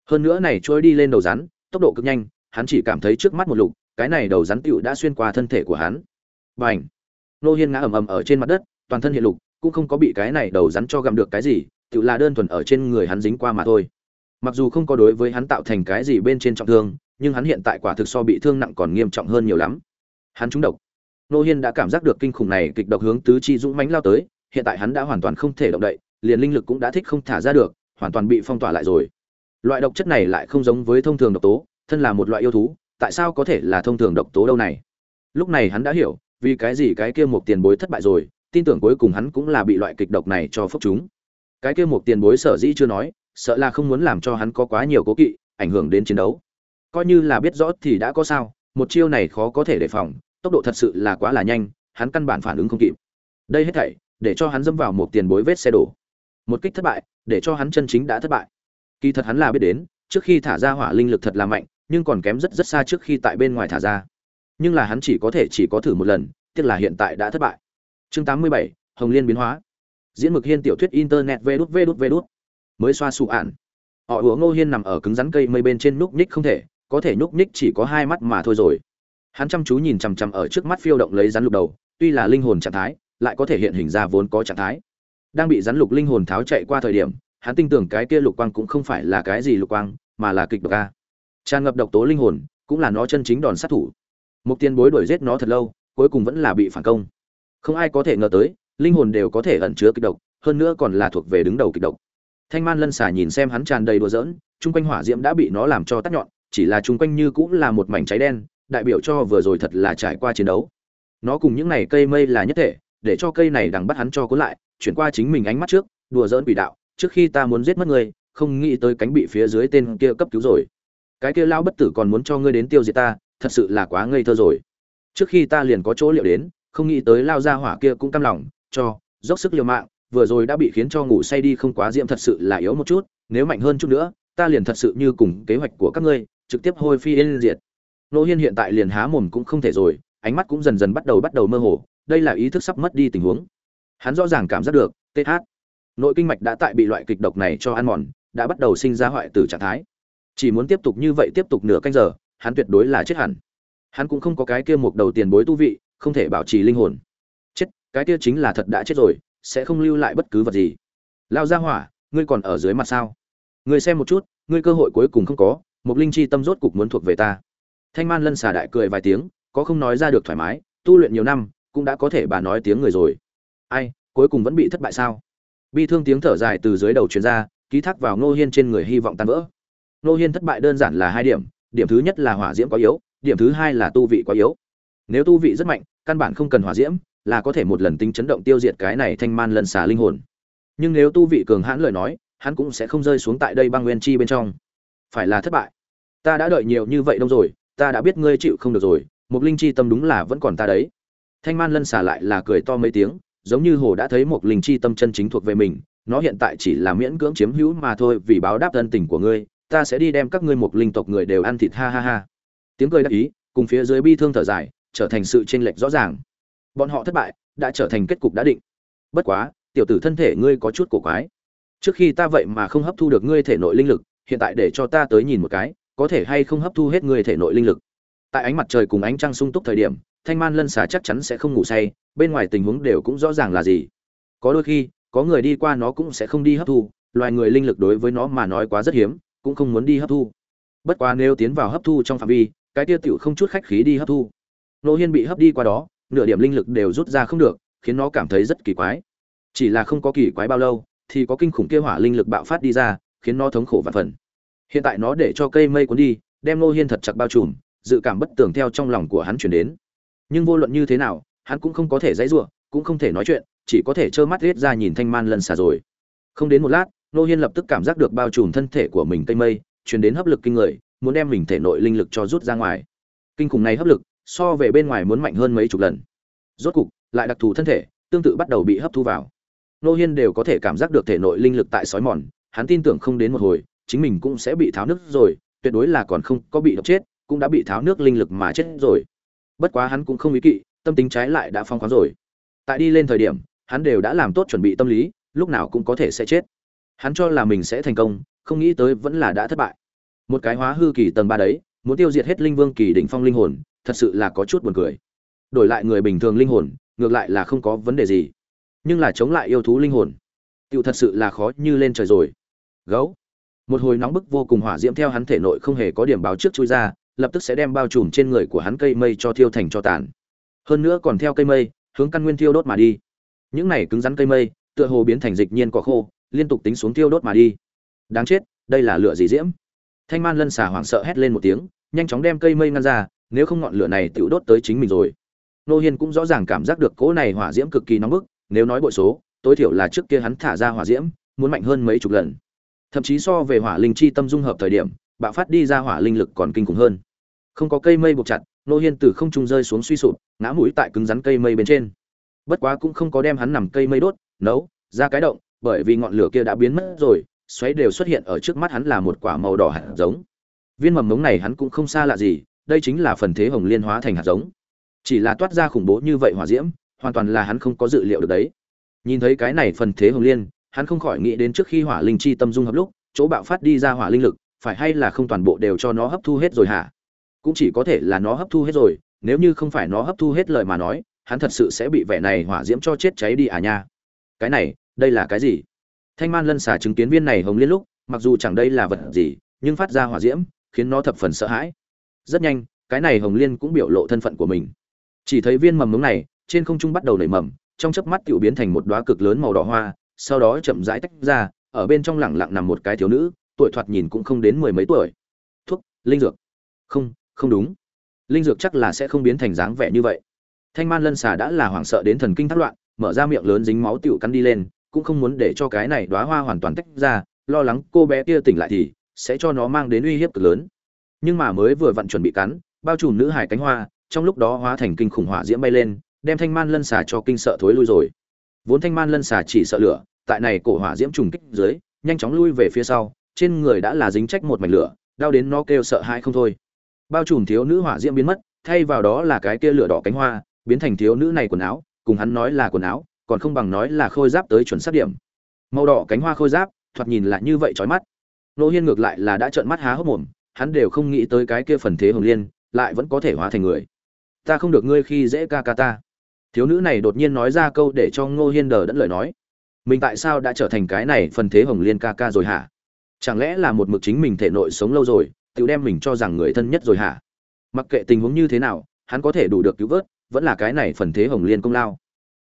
Hơn nữa này trôi đi lên đầu rắn, tốc độ cực nhanh, hắn chỉ cảm thấy trước mắt một lục, cái này đầu rắn tựu đã xuyên qua thân thể của hắn. Bành! Nô hiên ngã ầm ầm ở trên mặt đất, toàn thân hiện lục, cũng không có bị cái này đầu rắn cho gặm được cái gì, tựu là đơn thuần ở trên người hắn dính qua mà thôi. Mặc dù không có đối với hắn tạo thành cái gì bên trên trọng thương, nhưng hắn hiện tại quả thực so bị thương nặng còn nghiêm trọng hơn nhiều lắm. Hắn trúng độc nô hiên đã cảm giác được kinh khủng này kịch độc hướng tứ chi dũng mãnh lao tới, hiện tại hắn đã hoàn toàn không thể động đậy, liền linh lực cũng đã thích không thả ra được, hoàn toàn bị phong tỏa lại rồi. Loại độc chất này lại không giống với thông thường độc tố, thân là một loại yêu thú, tại sao có thể là thông thường độc tố đâu này? Lúc này hắn đã hiểu, vì cái gì cái kia một tiền bối thất bại rồi, tin tưởng cuối cùng hắn cũng là bị loại kịch độc này cho phốc chúng. Cái kia một tiền bối sở dĩ chưa nói, sợ là không muốn làm cho hắn có quá nhiều cố kỵ, ảnh hưởng đến chiến đấu. Coi như là biết rõ thì đã có sao, một chiêu này khó có thể đề phòng tốc độ thật sự là quá là nhanh hắn căn bản phản ứng không kịp. Đây hết thảy để cho hắn dâm vào một tiền bối vết xe đổ. Một kích thất bại để cho hắn chân chính đã thất bại. Kỳ thật hắn là biết đến trước khi thả ra hỏa linh lực thật là mạnh nhưng còn kém rất rất xa trước khi tại bên ngoài thả ra. Nhưng là hắn chỉ có thể chỉ có thử một lần tiếc là hiện tại đã thất bại. Chương 87, hồng liên biến hóa. Diễn mực hiên tiểu thuyết internet vê đút vê đút vê đút. Mới xoa sụ ạn. Họ hứa ngô hiên nằm ở cứng rắn cây mây bên trên núc ních không thể có thể nhúc nhích chỉ có hai mắt mà thôi rồi hắn chăm chú nhìn chằm chằm ở trước mắt phiêu động lấy rắn lục đầu, tuy là linh hồn trạng thái, lại có thể hiện hình ra vốn có trạng thái. Đang bị rắn lục linh hồn tháo chạy qua thời điểm, hắn tin tưởng cái kia lục quang cũng không phải là cái gì lục quang, mà là kịch độc a. Tràn ngập độc tố linh hồn, cũng là nó chân chính đòn sát thủ. Mục tiên bối đuổi giết nó thật lâu, cuối cùng vẫn là bị phản công. Không ai có thể ngờ tới, linh hồn đều có thể ẩn chứa kịch độc, hơn nữa còn là thuộc về đứng đầu kịch độc. Thanh man lân xả nhìn xem hắn tràn đầy đùa giỡn, chung quanh hỏa diễm đã bị nó làm cho tắt nhọn, chỉ là chung quanh như cũng là một mảnh cháy đen đại biểu cho vừa rồi thật là trải qua chiến đấu. Nó cùng những này cây mây là nhất thể, để cho cây này đằng bắt hắn cho cuốn lại, chuyển qua chính mình ánh mắt trước, đùa giỡn quỷ đạo, trước khi ta muốn giết mất ngươi, không nghĩ tới cánh bị phía dưới tên kia cấp cứu rồi. Cái kia lão bất tử còn muốn cho ngươi đến tiêu diệt ta, thật sự là quá ngây thơ rồi. Trước khi ta liền có chỗ liệu đến, không nghĩ tới lao ra hỏa kia cũng cam lòng, cho, dốc sức liều mạng, vừa rồi đã bị khiến cho ngủ say đi không quá diệm thật sự là yếu một chút, nếu mạnh hơn chút nữa, ta liền thật sự như cùng kế hoạch của các ngươi, trực tiếp hôi phi yên diệt nô hiên hiện tại liền há mồm cũng không thể rồi, ánh mắt cũng dần dần bắt đầu bắt đầu mơ hồ, đây là ý thức sắp mất đi tình huống. Hắn rõ ràng cảm giác được th nội kinh mạch đã tại bị loại kịch độc này cho ăn mòn, đã bắt đầu sinh ra hoại tử trạng thái. Chỉ muốn tiếp tục như vậy tiếp tục nửa canh giờ, hắn tuyệt đối là chết hẳn. Hắn cũng không có cái kia một đầu tiền bối tu vị, không thể bảo trì linh hồn. Chết, cái kia chính là thật đã chết rồi, sẽ không lưu lại bất cứ vật gì. Lao ra hỏa, ngươi còn ở dưới mặt sao? Ngươi xem một chút, ngươi cơ hội cuối cùng không có một linh chi tâm rốt cục muốn thuộc về ta thanh man lân xà đại cười vài tiếng, có không nói ra được thoải mái, tu luyện nhiều năm, cũng đã có thể bà nói tiếng người rồi. Ai, cuối cùng vẫn bị thất bại sao? Bi thương tiếng thở dài từ dưới đầu truyền ra, ký thác vào ngô hiên trên người hy vọng tan vỡ. Ngô hiên thất bại đơn giản là hai điểm điểm thứ nhất là hỏa diễm quá yếu, điểm thứ hai là tu vị quá yếu. Nếu tu vị rất mạnh, căn bản không cần hỏa diễm, là có thể một lần tinh chấn động tiêu diệt cái này thanh man lân xà linh hồn. Nhưng nếu tu vị cường hãn lời nói, hắn cũng sẽ không rơi xuống tại đây băng nguyên chi bên trong. Phải là thất bại. Ta đã đợi nhiều như vậy đâu rồi ta đã biết ngươi chịu không được rồi một linh chi tâm đúng là vẫn còn ta đấy. Thanh man lân xả lại là cười to mấy tiếng, giống như hồ đã thấy một linh chi tâm chân chính thuộc về mình, nó hiện tại chỉ là miễn cưỡng chiếm hữu mà thôi vì báo đáp thân tình của ngươi, ta sẽ đi đem các ngươi một linh tộc người đều ăn thịt ha ha ha. Tiếng cười đắc ý, cùng phía dưới bi thương thở dài, trở thành sự chênh lệch rõ ràng. Bọn họ thất bại, đã trở thành kết cục đã định. Bất quá, tiểu tử thân thể ngươi có chút cổ quái. Trước khi ta vậy mà không hấp thu được ngươi thể nội linh lực, hiện tại để cho ta tới nhìn một cái có thể hay không hấp thu hết người thể nội linh lực. Tại ánh mặt trời cùng ánh trăng sung túc thời điểm, thanh man lân xà chắc chắn sẽ không ngủ say, bên ngoài tình huống đều cũng rõ ràng là gì. Có đôi khi, có người đi qua nó cũng sẽ không đi hấp thu, loài người linh lực đối với nó mà nói quá rất hiếm, cũng không muốn đi hấp thu. Bất quá nếu tiến vào hấp thu trong phạm vi, cái tiêu tiểu không chút khách khí đi hấp thu. Nô hiên bị hấp đi qua đó, nửa điểm linh lực đều rút ra không được, khiến nó cảm thấy rất kỳ quái. Chỉ là không có kỳ quái bao lâu, thì có kinh khủng kia hỏa linh lực bạo phát đi ra, khiến nó thống khổ và phần hiện tại nó để cho cây mây cuốn đi, đem nô hiên thật chặt bao trùm, dự cảm bất tường theo trong lòng của hắn chuyển đến. Nhưng vô luận như thế nào, hắn cũng không có thể dãy giụa cũng không thể nói chuyện, chỉ có thể trơ mắt riết ra nhìn thanh man lần xả rồi. Không đến một lát nô hiên lập tức cảm giác được bao trùm thân thể của mình cây mây, chuyển đến hấp lực kinh người, muốn đem mình thể nội linh lực cho rút ra ngoài. Kinh khủng này hấp lực, so về bên ngoài muốn mạnh hơn mấy chục lần. Rốt cục, lại đặc thù thân thể, tương tự bắt đầu bị hấp thu vào. Nô hiên đều có thể cảm giác được thể nội linh lực tại sói mòn, hắn tin tưởng không đến một hồi chính mình cũng sẽ bị tháo nước rồi, tuyệt đối là còn không có bị độc chết, cũng đã bị tháo nước linh lực mà chết rồi. Bất quá hắn cũng không ý kỵ, tâm tính trái lại đã phong khoáng rồi. Tại đi lên thời điểm, hắn đều đã làm tốt chuẩn bị tâm lý, lúc nào cũng có thể sẽ chết. Hắn cho là mình sẽ thành công, không nghĩ tới vẫn là đã thất bại. Một cái hóa hư kỳ tầng ba đấy, muốn tiêu diệt hết linh vương kỳ đỉnh phong linh hồn, thật sự là có chút buồn cười. Đổi lại người bình thường linh hồn, ngược lại là không có vấn đề gì. Nhưng là chống lại yêu thú linh hồn tựu thật sự là khó như lên trời rồi. Gấu một hồi nóng bức vô cùng hỏa diễm theo hắn thể nội không hề có điểm báo trước chui ra, lập tức sẽ đem bao trùm trên người của hắn cây mây cho thiêu thành cho tàn. Hơn nữa còn theo cây mây, hướng căn nguyên thiêu đốt mà đi. Những này cứng rắn cây mây, tựa hồ biến thành dịch nhiên cỏ khô, liên tục tính xuống thiêu đốt mà đi. Đáng chết, đây là lửa gì diễm? Thanh man lân xả hoảng sợ hét lên một tiếng, nhanh chóng đem cây mây ngăn ra, nếu không ngọn lửa này tự đốt tới chính mình rồi. Nô hiên cũng rõ ràng cảm giác được cỗ này hỏa diễm cực kỳ nóng bức, nếu nói bội số, tối thiểu là trước kia hắn thả ra hỏa diễm, muốn mạnh hơn mấy chục lần thậm chí so về hỏa linh chi tâm dung hợp thời điểm, bạo phát đi ra hỏa linh lực còn kinh khủng hơn. Không có cây mây buộc chặt, nô hiên từ không trung rơi xuống suy sụp, ngã mũi tại cứng rắn cây mây bên trên. Bất quá cũng không có đem hắn nằm cây mây đốt, nấu, ra cái động, bởi vì ngọn lửa kia đã biến mất rồi, xoáy đều xuất hiện ở trước mắt hắn là một quả màu đỏ hạt giống. Viên mầm mống này hắn cũng không xa lạ gì, đây chính là phần thế hồng liên hóa thành hạt giống. Chỉ là toát ra khủng bố như vậy hỏa diễm, hoàn toàn là hắn không có dự liệu được đấy. Nhìn thấy cái này phần thế hồng liên hắn không khỏi nghĩ đến trước khi hỏa linh chi tâm dung hợp lúc, chỗ bạo phát đi ra hỏa linh lực, phải hay là không toàn bộ đều cho nó hấp thu hết rồi hả? Cũng chỉ có thể là nó hấp thu hết rồi, nếu như không phải nó hấp thu hết lời mà nói, hắn thật sự sẽ bị vẻ này hỏa diễm cho chết cháy đi à nha. Cái này, đây là cái gì? Thanh man lân xả chứng kiến viên này hồng liên lúc, mặc dù chẳng đây là vật gì, nhưng phát ra hỏa diễm, khiến nó thập phần sợ hãi. Rất nhanh, cái này hồng liên cũng biểu lộ thân phận của mình. Chỉ thấy viên mầm mống này, trên không trung bắt đầu nảy mầm, trong chớp mắt tiểu biến thành một đóa cực lớn màu đỏ hoa sau đó chậm rãi tách ra, ở bên trong lẳng lặng nằm một cái thiếu nữ, tuổi thoạt nhìn cũng không đến mười mấy tuổi. Thuốc, linh dược. Không không đúng. Linh dược chắc là sẽ không biến thành dáng vẻ như vậy. Thanh man lân xà đã là hoảng sợ đến thần kinh thất loạn, mở ra miệng lớn dính máu tiểu cắn đi lên, cũng không muốn để cho cái này đóa hoa hoàn toàn tách ra, lo lắng cô bé kia tỉnh lại thì sẽ cho nó mang đến uy hiếp cực lớn. Nhưng mà mới vừa vặn chuẩn bị cắn, bao trùm nữ hải cánh hoa, trong lúc đó hóa thành kinh khủng hỏa diễm bay lên, đem thanh man lân xà cho kinh sợ thối lui rồi vốn thanh man lân xà chỉ sợ lửa, tại này cổ hỏa diễm trùng kích dưới, nhanh chóng lui về phía sau, trên người đã là dính trách một mảnh lửa, đau đến nó kêu sợ hãi không thôi. Bao trùm thiếu nữ hỏa diễm biến mất, thay vào đó là cái kia lửa đỏ cánh hoa, biến thành thiếu nữ này quần áo, cùng hắn nói là quần áo, còn không bằng nói là khôi giáp tới chuẩn xác điểm. Màu đỏ cánh hoa khôi giáp, thoạt nhìn là như vậy chói mắt. Nô hiên ngược lại là đã trợn mắt há hốc mồm, hắn đều không nghĩ tới cái kia phần thế hồng liên, lại vẫn có thể hóa thành người. Ta không được ngươi khi dễ ca ca ta thiếu nữ này đột nhiên nói ra câu để cho ngô hiên đờ đẫn lời nói. Mình tại sao đã trở thành cái này phần thế hồng liên ca ca rồi hả? Chẳng lẽ là một mực chính mình thể nội sống lâu rồi, tự đem mình cho rằng người thân nhất rồi hả? Mặc kệ tình huống như thế nào, hắn có thể đủ được cứu vớt, vẫn là cái này phần thế hồng liên công lao.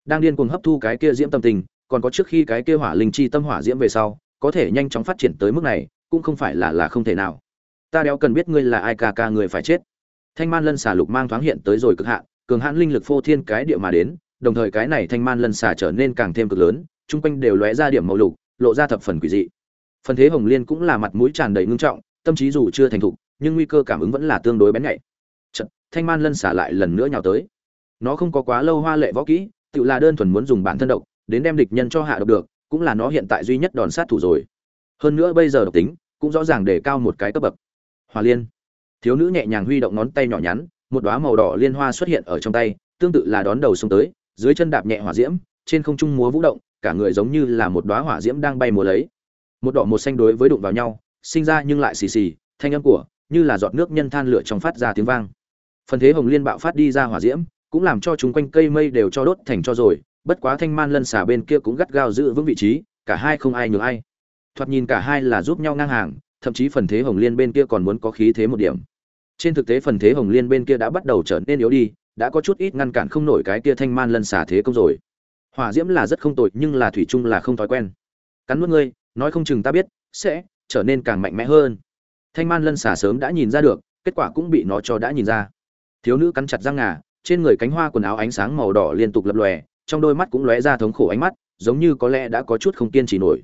Đang điên cuồng hấp thu cái kia diễm tâm tình, còn có trước khi cái kia hỏa linh chi tâm hỏa diễm về sau, có thể nhanh chóng phát triển tới mức này, cũng không phải là là không thể nào. Ta đéo cần biết ngươi là ai ca ca người phải chết. Thanh man lân xà lục mang thoáng hiện tới rồi cực hạn cường hãn linh lực phô thiên cái địa mà đến đồng thời cái này thanh man lân xà trở nên càng thêm cực lớn trung quanh đều lóe ra điểm màu lục lộ ra thập phần quỷ dị. Phần thế hồng liên cũng là mặt mũi tràn đầy ngưng trọng tâm trí dù chưa thành thục nhưng nguy cơ cảm ứng vẫn là tương đối bén nhạy. Chợt, thanh man lân xả lại lần nữa nhào tới. Nó không có quá lâu hoa lệ võ kỹ tự là đơn thuần muốn dùng bản thân độc đến đem địch nhân cho hạ độc được cũng là nó hiện tại duy nhất đòn sát thủ rồi. Hơn nữa bây giờ độc tính cũng rõ ràng để cao một cái cấp bậc. Hoa liên. Thiếu nữ nhẹ nhàng huy động ngón tay nhỏ nhắn một đóa màu đỏ liên hoa xuất hiện ở trong tay, tương tự là đón đầu xông tới, dưới chân đạp nhẹ hỏa diễm, trên không trung múa vũ động, cả người giống như là một đóa hỏa diễm đang bay múa lấy. Một đỏ một xanh đối với đụng vào nhau, sinh ra nhưng lại xì xì, thanh âm của, như là giọt nước nhân than lửa trong phát ra tiếng vang. Phần thế hồng liên bạo phát đi ra hỏa diễm, cũng làm cho chúng quanh cây mây đều cho đốt thành cho rồi, bất quá thanh man lân xà bên kia cũng gắt gao giữ vững vị trí, cả hai không ai nhường ai. Thoạt nhìn cả hai là giúp nhau ngang hàng, thậm chí phần thế hồng liên bên kia còn muốn có khí thế một điểm trên thực tế phần thế hồng liên bên kia đã bắt đầu trở nên yếu đi, đã có chút ít ngăn cản không nổi cái kia thanh man lân xả thế công rồi. Hỏa diễm là rất không tội, nhưng là thủy chung là không thói quen. Cắn nuốt ngươi, nói không chừng ta biết, sẽ trở nên càng mạnh mẽ hơn. Thanh man lân xả sớm đã nhìn ra được, kết quả cũng bị nó cho đã nhìn ra. Thiếu nữ cắn chặt răng ngà, trên người cánh hoa quần áo ánh sáng màu đỏ liên tục lập lòe, trong đôi mắt cũng lóe ra thống khổ ánh mắt, giống như có lẽ đã có chút không kiên trì nổi.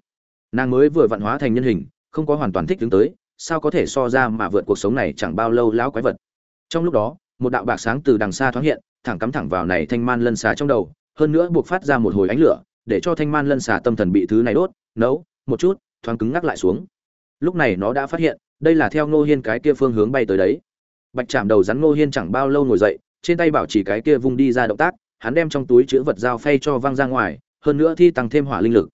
Nàng mới vừa vạn hóa thành nhân hình, không có hoàn toàn thích đứng tới sao có thể so ra mà vượt cuộc sống này chẳng bao lâu lão quái vật. Trong lúc đó, một đạo bạc sáng từ đằng xa thoáng hiện, thẳng cắm thẳng vào này thanh man lân xà trong đầu, hơn nữa buộc phát ra một hồi ánh lửa, để cho thanh man lân xà tâm thần bị thứ này đốt, nấu, một chút, thoáng cứng ngắc lại xuống. Lúc này nó đã phát hiện, đây là theo ngô hiên cái kia phương hướng bay tới đấy. Bạch chạm đầu rắn ngô hiên chẳng bao lâu ngồi dậy, trên tay bảo chỉ cái kia vung đi ra động tác, hắn đem trong túi chứa vật dao phay cho văng ra ngoài, hơn nữa thi tăng thêm hỏa linh lực.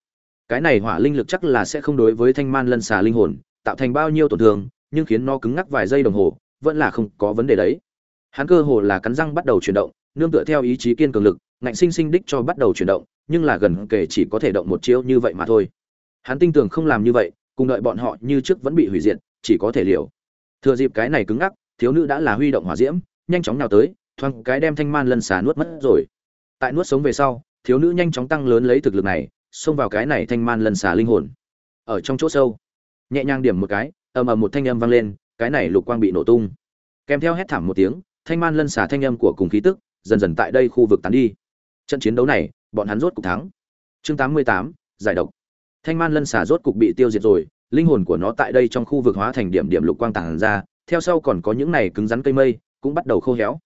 Cái này hỏa linh lực chắc là sẽ không đối với thanh man lân xà linh hồn tạo thành bao nhiêu tổn thương, nhưng khiến nó cứng ngắc vài giây đồng hồ, vẫn là không có vấn đề đấy. Hắn cơ hồ là cắn răng bắt đầu chuyển động, nương tựa theo ý chí kiên cường lực, ngạnh sinh sinh đích cho bắt đầu chuyển động, nhưng là gần kể chỉ có thể động một chiêu như vậy mà thôi. Hắn tin tưởng không làm như vậy, cùng đợi bọn họ như trước vẫn bị hủy diệt, chỉ có thể liều. Thừa dịp cái này cứng ngắc, thiếu nữ đã là huy động hỏa diễm, nhanh chóng nào tới, thoáng cái đem thanh man lân xà nuốt mất rồi. Tại nuốt sống về sau, thiếu nữ nhanh chóng tăng lớn lấy thực lực này, xông vào cái này thanh man lân xà linh hồn. Ở trong chỗ sâu nhẹ nhàng điểm một cái ầm ầm một thanh âm vang lên cái này lục quang bị nổ tung. Kèm theo hét thảm một tiếng thanh man lân xả thanh âm của cùng khí tức dần dần tại đây khu vực tán đi. Trận chiến đấu này bọn hắn rốt cục thắng. Chương 88, giải độc. Thanh man lân xả rốt cục bị tiêu diệt rồi linh hồn của nó tại đây trong khu vực hóa thành điểm điểm lục quang tàng ra theo sau còn có những này cứng rắn cây mây cũng bắt đầu khô héo.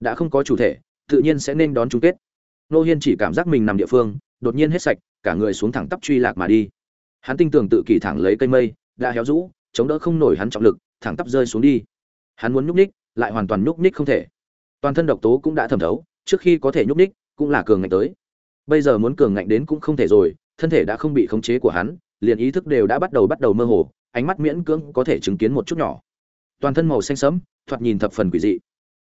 Đã không có chủ thể tự nhiên sẽ nên đón chung kết. Nô hiên chỉ cảm giác mình nằm địa phương đột nhiên hết sạch cả người xuống thẳng tắp truy lạc mà đi. Hắn tinh tường tự kỷ thẳng lấy cây mây đã héo rũ, chống đỡ không nổi hắn trọng lực, thẳng tắp rơi xuống đi. Hắn muốn nhúc ních lại hoàn toàn nhúc ních không thể. Toàn thân độc tố cũng đã thẩm thấu, trước khi có thể nhúc ních cũng là cường ngạnh tới. Bây giờ muốn cường ngạnh đến cũng không thể rồi, thân thể đã không bị khống chế của hắn, liền ý thức đều đã bắt đầu bắt đầu mơ hồ, ánh mắt miễn cưỡng có thể chứng kiến một chút nhỏ. Toàn thân màu xanh sẫm, thoạt nhìn thập phần quỷ dị.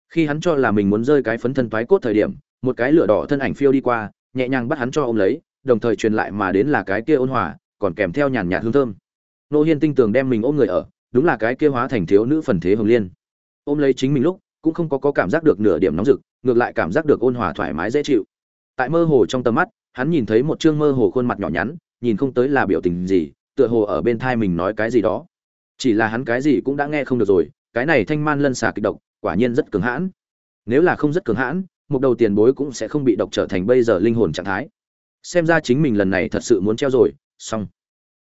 Khi hắn cho là mình muốn rơi cái phấn thân toái cốt thời điểm, một cái lửa đỏ thân ảnh phiêu đi qua, nhẹ nhàng bắt hắn cho ôm lấy, đồng thời truyền lại mà đến là cái kia ôn hòa, còn kèm theo nhàn nhạt hương thơm nô hiên tinh tường đem mình ôm người ở đúng là cái kia hóa thành thiếu nữ phần thế hồng liên. Ôm lấy chính mình lúc cũng không có, có cảm giác được nửa điểm nóng rực ngược lại cảm giác được ôn hòa thoải mái dễ chịu. Tại mơ hồ trong tầm mắt hắn nhìn thấy một chương mơ hồ khuôn mặt nhỏ nhắn nhìn không tới là biểu tình gì tựa hồ ở bên thai mình nói cái gì đó. Chỉ là hắn cái gì cũng đã nghe không được rồi cái này thanh man lân xà kịch độc quả nhiên rất cứng hãn. Nếu là không rất cứng hãn một đầu tiền bối cũng sẽ không bị độc trở thành bây giờ linh hồn trạng thái. Xem ra chính mình lần này thật sự muốn treo rồi xong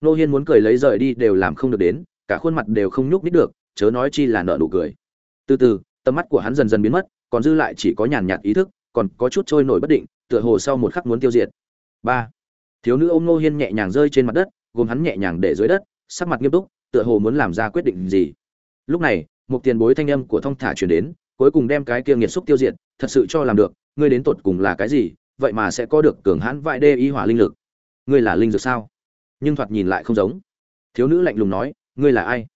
nô hiên muốn cười lấy rời đi đều làm không được đến, cả khuôn mặt đều không nhúc nít được, chớ nói chi là nợ nụ cười. Từ từ, tầm mắt của hắn dần dần biến mất, còn dư lại chỉ có nhàn nhạt ý thức, còn có chút trôi nổi bất định, tựa hồ sau một khắc muốn tiêu diệt. Ba, thiếu nữ ôm nô hiên nhẹ nhàng rơi trên mặt đất, gồm hắn nhẹ nhàng để dưới đất, sắc mặt nghiêm túc, tựa hồ muốn làm ra quyết định gì. Lúc này, một tiền bối thanh âm của thong thả truyền đến, cuối cùng đem cái kia nghiệt xúc tiêu diệt, thật sự cho làm được, ngươi đến tột cùng là cái gì, vậy mà sẽ có được cường hãn vại đê y hỏa linh lực. Ngươi là linh dược sao? Nhưng thoạt nhìn lại không giống. Thiếu nữ lạnh lùng nói, ngươi là ai?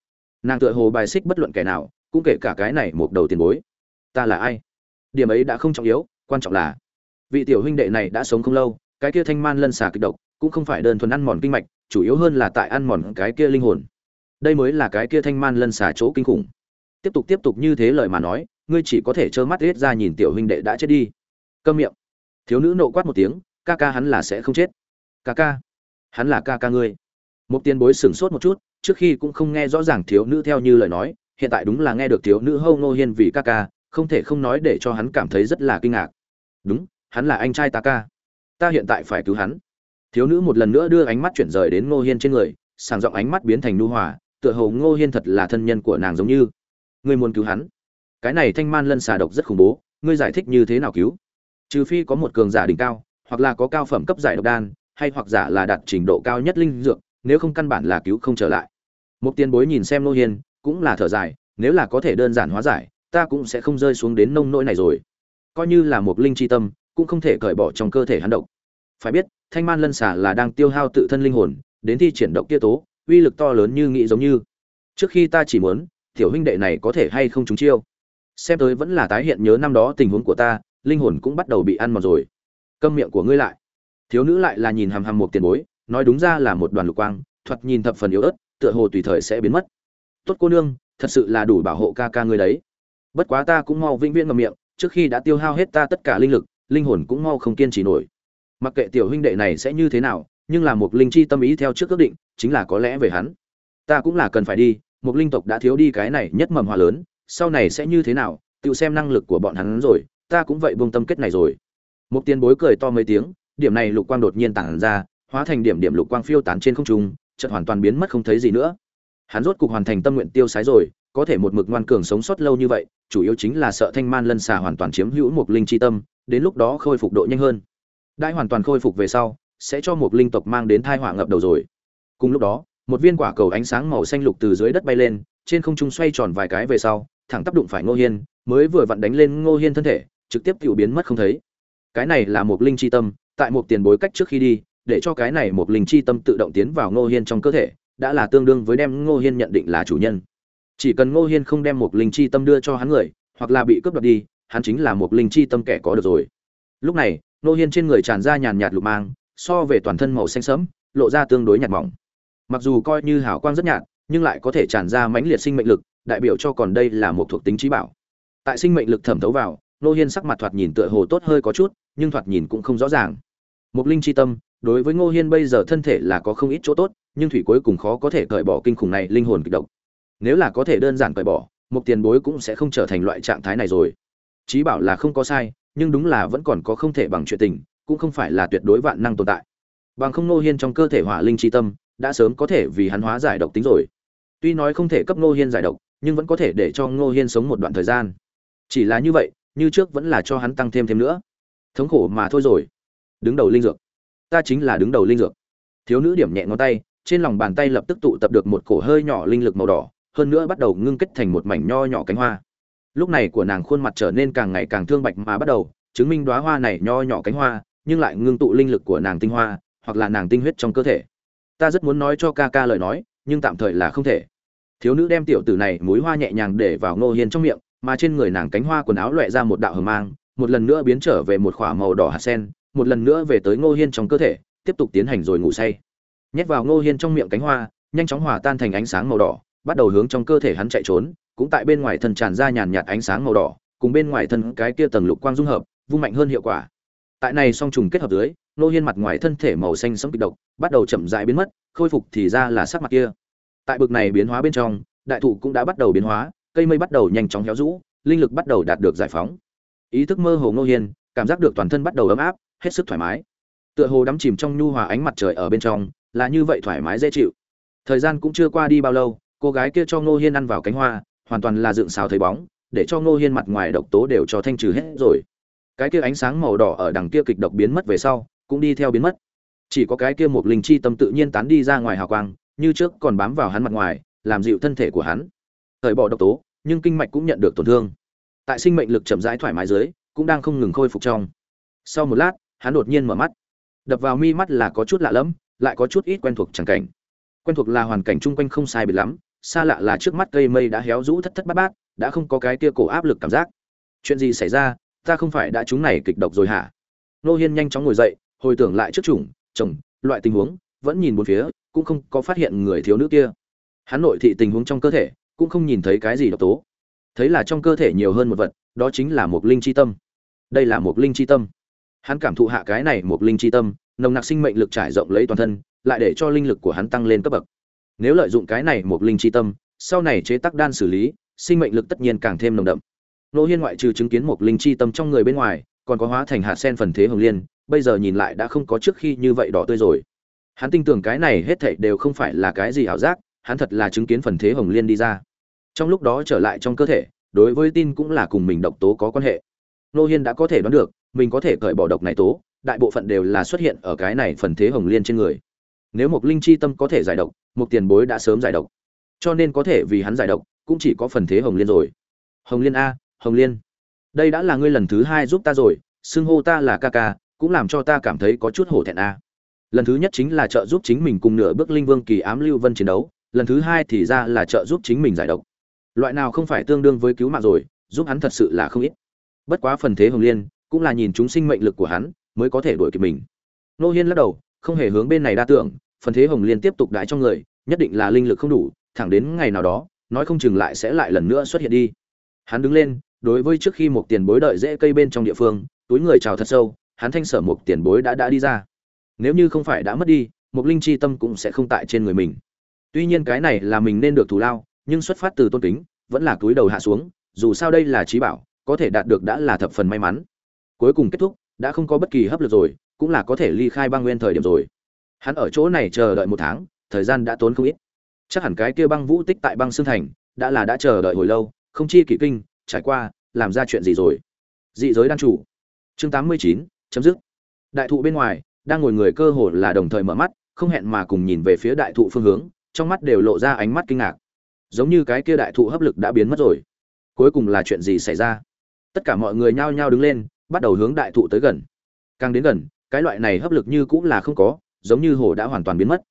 Nàng tựa hồ bài xích bất luận kẻ nào, cũng kể cả cái này một đầu tiền bối. Ta là ai? Điểm ấy đã không trọng yếu, quan trọng là vị tiểu huynh đệ này đã sống không lâu, cái kia thanh man lân xà kịch độc cũng không phải đơn thuần ăn mòn kinh mạch, chủ yếu hơn là tại ăn mòn cái kia linh hồn. Đây mới là cái kia thanh man lân xà chỗ kinh khủng. Tiếp tục tiếp tục như thế lời mà nói, ngươi chỉ có thể trơ mắt riết ra nhìn tiểu huynh đệ đã chết đi. Câm miệng. Thiếu nữ nộ quát một tiếng, ca ca hắn là sẽ không chết. Ca ca hắn là ca ca ngươi. Một tiền bối sửng sốt một chút, trước khi cũng không nghe rõ ràng thiếu nữ theo như lời nói, hiện tại đúng là nghe được thiếu nữ hâu ngô hiên vì ca ca, không thể không nói để cho hắn cảm thấy rất là kinh ngạc. Đúng, hắn là anh trai ta ca. Ta hiện tại phải cứu hắn. Thiếu nữ một lần nữa đưa ánh mắt chuyển rời đến ngô hiên trên người, sàng giọng ánh mắt biến thành nu hòa, tựa hồ ngô hiên thật là thân nhân của nàng giống như. Ngươi muốn cứu hắn? Cái này thanh man lân xà độc rất khủng bố, ngươi giải thích như thế nào cứu? Trừ phi có một cường giả đỉnh cao, hoặc là có cao phẩm cấp giải độc đan hay hoặc giả là đạt trình độ cao nhất linh dược, nếu không căn bản là cứu không trở lại. Một tiền bối nhìn xem nô hiên, cũng là thở dài, nếu là có thể đơn giản hóa giải, ta cũng sẽ không rơi xuống đến nông nỗi này rồi. Coi như là một linh chi tâm, cũng không thể cởi bỏ trong cơ thể hắn độc. Phải biết, thanh man lân xả là đang tiêu hao tự thân linh hồn, đến thi triển động kia tố, uy lực to lớn như nghĩ giống như. Trước khi ta chỉ muốn, tiểu huynh đệ này có thể hay không trúng chiêu? Xem tới vẫn là tái hiện nhớ năm đó tình huống của ta, linh hồn cũng bắt đầu bị ăn mòn rồi. Câm miệng của ngươi lại thiếu nữ lại là nhìn hằm hằm một tiền bối, nói đúng ra là một đoàn lục quang, thoạt nhìn thập phần yếu ớt, tựa hồ tùy thời sẽ biến mất. Tốt cô nương, thật sự là đủ bảo hộ ca ca ngươi đấy. Bất quá ta cũng mau vĩnh viễn ngậm miệng, trước khi đã tiêu hao hết ta tất cả linh lực, linh hồn cũng mau không kiên trì nổi. Mặc kệ tiểu huynh đệ này sẽ như thế nào, nhưng là một linh chi tâm ý theo trước ước định, chính là có lẽ về hắn. Ta cũng là cần phải đi, một linh tộc đã thiếu đi cái này nhất mầm hòa lớn, sau này sẽ như thế nào, tự xem năng lực của bọn hắn rồi, ta cũng vậy buông tâm kết này rồi. Một tiền bối cười to mấy tiếng điểm này lục quang đột nhiên tản ra, hóa thành điểm điểm lục quang phiêu tán trên không trung, chợt hoàn toàn biến mất không thấy gì nữa. Hắn rốt cục hoàn thành tâm nguyện tiêu sái rồi, có thể một mực ngoan cường sống sót lâu như vậy, chủ yếu chính là sợ thanh man lân xà hoàn toàn chiếm hữu một linh chi tâm, đến lúc đó khôi phục độ nhanh hơn. Đại hoàn toàn khôi phục về sau, sẽ cho một linh tộc mang đến tai họa ngập đầu rồi. Cùng lúc đó, một viên quả cầu ánh sáng màu xanh lục từ dưới đất bay lên, trên không trung xoay tròn vài cái về sau, thẳng tác đụng phải ngô hiên, mới vừa vặn đánh lên ngô hiên thân thể, trực tiếp tiêu biến mất không thấy. Cái này là một linh chi tâm tại một tiền bối cách trước khi đi, để cho cái này một linh chi tâm tự động tiến vào ngô hiên trong cơ thể, đã là tương đương với đem ngô hiên nhận định là chủ nhân. Chỉ cần ngô hiên không đem một linh chi tâm đưa cho hắn người, hoặc là bị cướp đoạt đi, hắn chính là một linh chi tâm kẻ có được rồi. Lúc này, ngô hiên trên người tràn ra nhàn nhạt lục mang, so về toàn thân màu xanh sẫm, lộ ra tương đối nhạt mỏng. Mặc dù coi như hào quang rất nhạt, nhưng lại có thể tràn ra mãnh liệt sinh mệnh lực, đại biểu cho còn đây là một thuộc tính trí bảo. Tại sinh mệnh lực thẩm thấu vào nô hiên sắc mặt thoạt nhìn tựa hồ tốt hơi có chút nhưng thoạt nhìn cũng không rõ ràng. Một linh chi tâm, đối với ngô hiên bây giờ thân thể là có không ít chỗ tốt, nhưng thủy cuối cùng khó có thể cởi bỏ kinh khủng này linh hồn kịch độc. Nếu là có thể đơn giản cởi bỏ một tiền bối cũng sẽ không trở thành loại trạng thái này rồi. Chí bảo là không có sai, nhưng đúng là vẫn còn có không thể bằng chuyện tình, cũng không phải là tuyệt đối vạn năng tồn tại. Bằng không ngô hiên trong cơ thể hỏa linh chi tâm, đã sớm có thể vì hắn hóa giải độc tính rồi. Tuy nói không thể cấp ngô hiên giải độc, nhưng vẫn có thể để cho ngô hiên sống một đoạn thời gian. Chỉ là như vậy, như trước vẫn là cho hắn tăng thêm thêm nữa thống khổ mà thôi rồi. Đứng đầu linh dược. Ta chính là đứng đầu linh dược. Thiếu nữ điểm nhẹ ngón tay, trên lòng bàn tay lập tức tụ tập được một cổ hơi nhỏ linh lực màu đỏ, hơn nữa bắt đầu ngưng kết thành một mảnh nho nhỏ cánh hoa. Lúc này của nàng khuôn mặt trở nên càng ngày càng thương bạch mà bắt đầu, chứng minh đoá hoa này nho nhỏ cánh hoa, nhưng lại ngưng tụ linh lực của nàng tinh hoa, hoặc là nàng tinh huyết trong cơ thể. Ta rất muốn nói cho ca ca lời nói, nhưng tạm thời là không thể. Thiếu nữ đem tiểu tử này múi hoa nhẹ nhàng để vào ngô hiên trong miệng, mà trên người nàng cánh hoa quần áo loẹ ra một đạo hờ mang một lần nữa biến trở về một khỏa màu đỏ hạt sen, một lần nữa về tới ngô hiên trong cơ thể, tiếp tục tiến hành rồi ngủ say. Nhét vào ngô hiên trong miệng cánh hoa, nhanh chóng hòa tan thành ánh sáng màu đỏ, bắt đầu hướng trong cơ thể hắn chạy trốn, cũng tại bên ngoài thân tràn ra nhàn nhạt ánh sáng màu đỏ, cùng bên ngoài thân cái kia tầng lục quang dung hợp, vung mạnh hơn hiệu quả. Tại này song trùng kết hợp dưới, ngô hiên mặt ngoài thân thể màu xanh sống kịch độc, bắt đầu chậm rãi biến mất, khôi phục thì ra là sắc mặt kia. Tại bực này biến hóa bên trong, đại thụ cũng đã bắt đầu biến hóa, cây mây bắt đầu nhanh chóng héo rũ, linh lực bắt đầu đạt được giải phóng ý thức mơ hồ ngô hiên, cảm giác được toàn thân bắt đầu ấm áp, hết sức thoải mái. Tựa hồ đắm chìm trong nhu hòa ánh mặt trời ở bên trong, là như vậy thoải mái dễ chịu. Thời gian cũng chưa qua đi bao lâu, cô gái kia cho ngô hiên ăn vào cánh hoa, hoàn toàn là dựng xào thấy bóng, để cho ngô hiên mặt ngoài độc tố đều cho thanh trừ hết rồi. Cái kia ánh sáng màu đỏ ở đằng kia kịch độc biến mất về sau, cũng đi theo biến mất. Chỉ có cái kia một linh chi tâm tự nhiên tán đi ra ngoài hào quang, như trước còn bám vào hắn mặt ngoài, làm dịu thân thể của hắn. Thời bỏ độc tố, nhưng kinh mạch cũng nhận được tổn thương tại sinh mệnh lực chậm rãi thoải mái dưới, cũng đang không ngừng khôi phục trong. Sau một lát, hắn đột nhiên mở mắt. Đập vào mi mắt là có chút lạ lẫm, lại có chút ít quen thuộc chẳng cảnh. Quen thuộc là hoàn cảnh chung quanh không sai biệt lắm, xa lạ là trước mắt cây mây đã héo rũ thất thất bát bát, đã không có cái tia cổ áp lực cảm giác. Chuyện gì xảy ra? Ta không phải đã chúng này kịch độc rồi hả? Nô hiên nhanh chóng ngồi dậy, hồi tưởng lại trước chủng, chồng, loại tình huống, vẫn nhìn một phía, cũng không có phát hiện người thiếu nữ kia. Hắn nội thị tình huống trong cơ thể, cũng không nhìn thấy cái gì độc tố thấy là trong cơ thể nhiều hơn một vật, đó chính là một linh chi tâm. Đây là một linh chi tâm. Hắn cảm thụ hạ cái này một linh chi tâm, nồng nặc sinh mệnh lực trải rộng lấy toàn thân, lại để cho linh lực của hắn tăng lên cấp bậc. Nếu lợi dụng cái này một linh chi tâm, sau này chế tác đan xử lý, sinh mệnh lực tất nhiên càng thêm nồng đậm. Nô hiên ngoại trừ chứng kiến một linh chi tâm trong người bên ngoài, còn có hóa thành hạ sen phần thế hồng liên, bây giờ nhìn lại đã không có trước khi như vậy đỏ tươi rồi. Hắn tin tưởng cái này hết thảy đều không phải là cái gì ảo giác, hắn thật là chứng kiến phần thế hồng liên đi ra trong lúc đó trở lại trong cơ thể, đối với tin cũng là cùng mình độc tố có quan hệ. Nô hiên đã có thể đoán được, mình có thể cởi bỏ độc này tố, đại bộ phận đều là xuất hiện ở cái này phần thế hồng liên trên người. Nếu một linh chi tâm có thể giải độc một tiền bối đã sớm giải độc. Cho nên có thể vì hắn giải độc, cũng chỉ có phần thế hồng liên rồi. Hồng liên a, hồng liên. Đây đã là ngươi lần thứ hai giúp ta rồi, xưng hô ta là ca ca, cũng làm cho ta cảm thấy có chút hổ thẹn a. Lần thứ nhất chính là trợ giúp chính mình cùng nửa bước linh vương kỳ ám lưu vân chiến đấu, lần thứ hai thì ra là trợ giúp chính mình giải độc loại nào không phải tương đương với cứu mạng rồi, giúp hắn thật sự là không ít. Bất quá phần thế hồng liên cũng là nhìn chúng sinh mệnh lực của hắn mới có thể đuổi kịp mình. Nô hiên lắc đầu, không hề hướng bên này đa tưởng, phần thế hồng liên tiếp tục đãi trong người, nhất định là linh lực không đủ, thẳng đến ngày nào đó, nói không chừng lại sẽ lại lần nữa xuất hiện đi. Hắn đứng lên, đối với trước khi một tiền bối đợi dễ cây bên trong địa phương, túi người chào thật sâu, hắn thanh sở một tiền bối đã đã đi ra. Nếu như không phải đã mất đi, một linh chi tâm cũng sẽ không tại trên người mình. Tuy nhiên cái này là mình nên được thù lao nhưng xuất phát từ tôn kính, vẫn là túi đầu hạ xuống, dù sao đây là trí bảo, có thể đạt được đã là thập phần may mắn. Cuối cùng kết thúc, đã không có bất kỳ hấp lực rồi, cũng là có thể ly khai băng nguyên thời điểm rồi. Hắn ở chỗ này chờ đợi một tháng, thời gian đã tốn không ít. Chắc hẳn cái kia băng vũ tích tại băng xương thành, đã là đã chờ đợi hồi lâu, không chi kỷ kinh, trải qua, làm ra chuyện gì rồi? Dị giới đan chủ. Chương tám mươi chín, chấm dứt. Đại thụ bên ngoài, đang ngồi người cơ hồ là đồng thời mở mắt, không hẹn mà cùng nhìn về phía đại thụ phương hướng, trong mắt đều lộ ra ánh mắt kinh ngạc giống như cái kia đại thụ hấp lực đã biến mất rồi. Cuối cùng là chuyện gì xảy ra? Tất cả mọi người nhao nhao đứng lên, bắt đầu hướng đại thụ tới gần. Càng đến gần, cái loại này hấp lực như cũng là không có, giống như hồ đã hoàn toàn biến mất.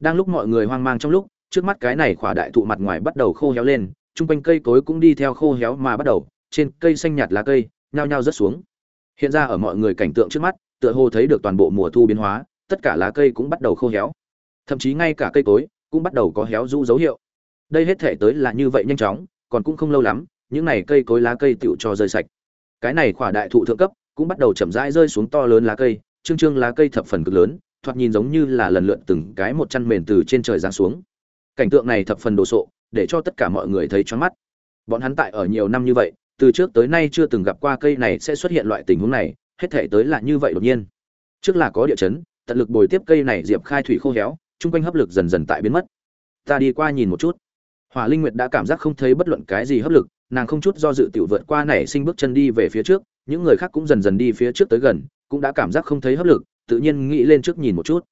Đang lúc mọi người hoang mang trong lúc, trước mắt cái này khỏa đại thụ mặt ngoài bắt đầu khô héo lên, chung quanh cây cối cũng đi theo khô héo mà bắt đầu, trên cây xanh nhạt lá cây, nhao nhao rớt xuống. Hiện ra ở mọi người cảnh tượng trước mắt, tựa hồ thấy được toàn bộ mùa thu biến hóa, tất cả lá cây cũng bắt đầu khô héo. Thậm chí ngay cả cây cối cũng bắt đầu có héo rũ dấu hiệu đây hết thể tới là như vậy nhanh chóng, còn cũng không lâu lắm, những này cây cối lá cây tựu cho rơi sạch. Cái này khỏa đại thụ thượng cấp, cũng bắt đầu chậm rãi rơi xuống to lớn lá cây, trương trương lá cây thập phần cực lớn, thoạt nhìn giống như là lần lượt từng cái một chăn mền từ trên trời giáng xuống. Cảnh tượng này thập phần đồ sộ, để cho tất cả mọi người thấy choáng mắt. Bọn hắn tại ở nhiều năm như vậy, từ trước tới nay chưa từng gặp qua cây này sẽ xuất hiện loại tình huống này, hết thể tới là như vậy đột nhiên. Trước là có địa chấn, tận lực bồi tiếp cây này diệp khai thủy khô héo, chung quanh hấp lực dần dần tại biến mất. Ta đi qua nhìn một chút hỏa linh nguyệt đã cảm giác không thấy bất luận cái gì hấp lực, nàng không chút do dự tiểu vượt qua nảy sinh bước chân đi về phía trước, những người khác cũng dần dần đi phía trước tới gần, cũng đã cảm giác không thấy hấp lực, tự nhiên nghĩ lên trước nhìn một chút.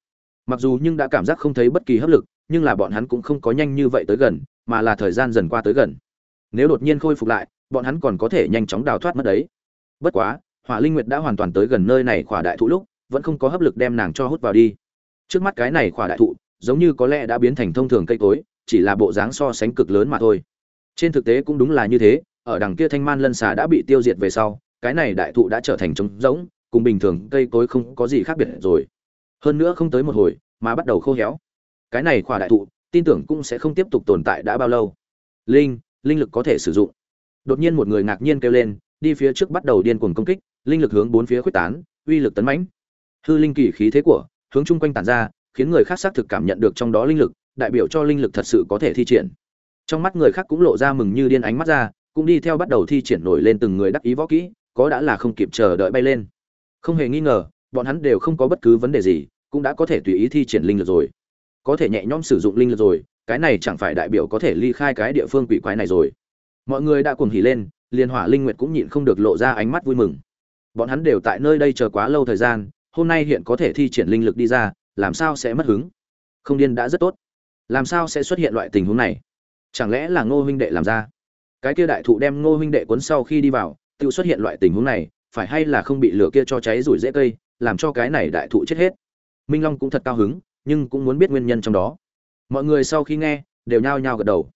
Mặc dù nhưng đã cảm giác không thấy bất kỳ hấp lực, nhưng là bọn hắn cũng không có nhanh như vậy tới gần, mà là thời gian dần qua tới gần. Nếu đột nhiên khôi phục lại, bọn hắn còn có thể nhanh chóng đào thoát mất đấy. Bất quá, hỏa linh nguyệt đã hoàn toàn tới gần nơi này khỏa đại thụ lúc, vẫn không có hấp lực đem nàng cho hút vào đi. Trước mắt cái này khỏa đại thụ, giống như có lẽ đã biến thành thông thường cây cối chỉ là bộ dáng so sánh cực lớn mà thôi. Trên thực tế cũng đúng là như thế, ở đằng kia thanh man lân xà đã bị tiêu diệt về sau, cái này đại thụ đã trở thành trống rỗng, cùng bình thường cây cối không có gì khác biệt rồi. Hơn nữa không tới một hồi, mà bắt đầu khô héo. Cái này khỏa đại thụ, tin tưởng cũng sẽ không tiếp tục tồn tại đã bao lâu. Linh linh lực có thể sử dụng. Đột nhiên một người ngạc nhiên kêu lên, đi phía trước bắt đầu điên cuồng công kích, linh lực hướng bốn phía khuếch tán, uy lực tấn mãnh. Hư linh kỳ khí thế của, hướng chung quanh tản ra, khiến người khác xác thực cảm nhận được trong đó linh lực đại biểu cho linh lực thật sự có thể thi triển. Trong mắt người khác cũng lộ ra mừng như điên ánh mắt ra, cũng đi theo bắt đầu thi triển nổi lên từng người đắc ý võ kỹ, có đã là không kịp chờ đợi bay lên. Không hề nghi ngờ, bọn hắn đều không có bất cứ vấn đề gì, cũng đã có thể tùy ý thi triển linh lực rồi. Có thể nhẹ nhõm sử dụng linh lực rồi, cái này chẳng phải đại biểu có thể ly khai cái địa phương quỷ quái này rồi. Mọi người đã cuồng hỉ lên liên hỏa linh nguyệt cũng nhịn không được lộ ra ánh mắt vui mừng. Bọn hắn đều tại nơi đây chờ quá lâu thời gian, hôm nay hiện có thể thi triển linh lực đi ra, làm sao sẽ mất hứng? Không điên đã rất tốt làm sao sẽ xuất hiện loại tình huống này? Chẳng lẽ là ngô huynh đệ làm ra? Cái kia đại thụ đem ngô huynh đệ cuốn sau khi đi vào, tự xuất hiện loại tình huống này, phải hay là không bị lửa kia cho cháy rủi dễ cây, làm cho cái này đại thụ chết hết? Minh long cũng thật cao hứng, nhưng cũng muốn biết nguyên nhân trong đó. Mọi người sau khi nghe, đều nhao nhao gật đầu.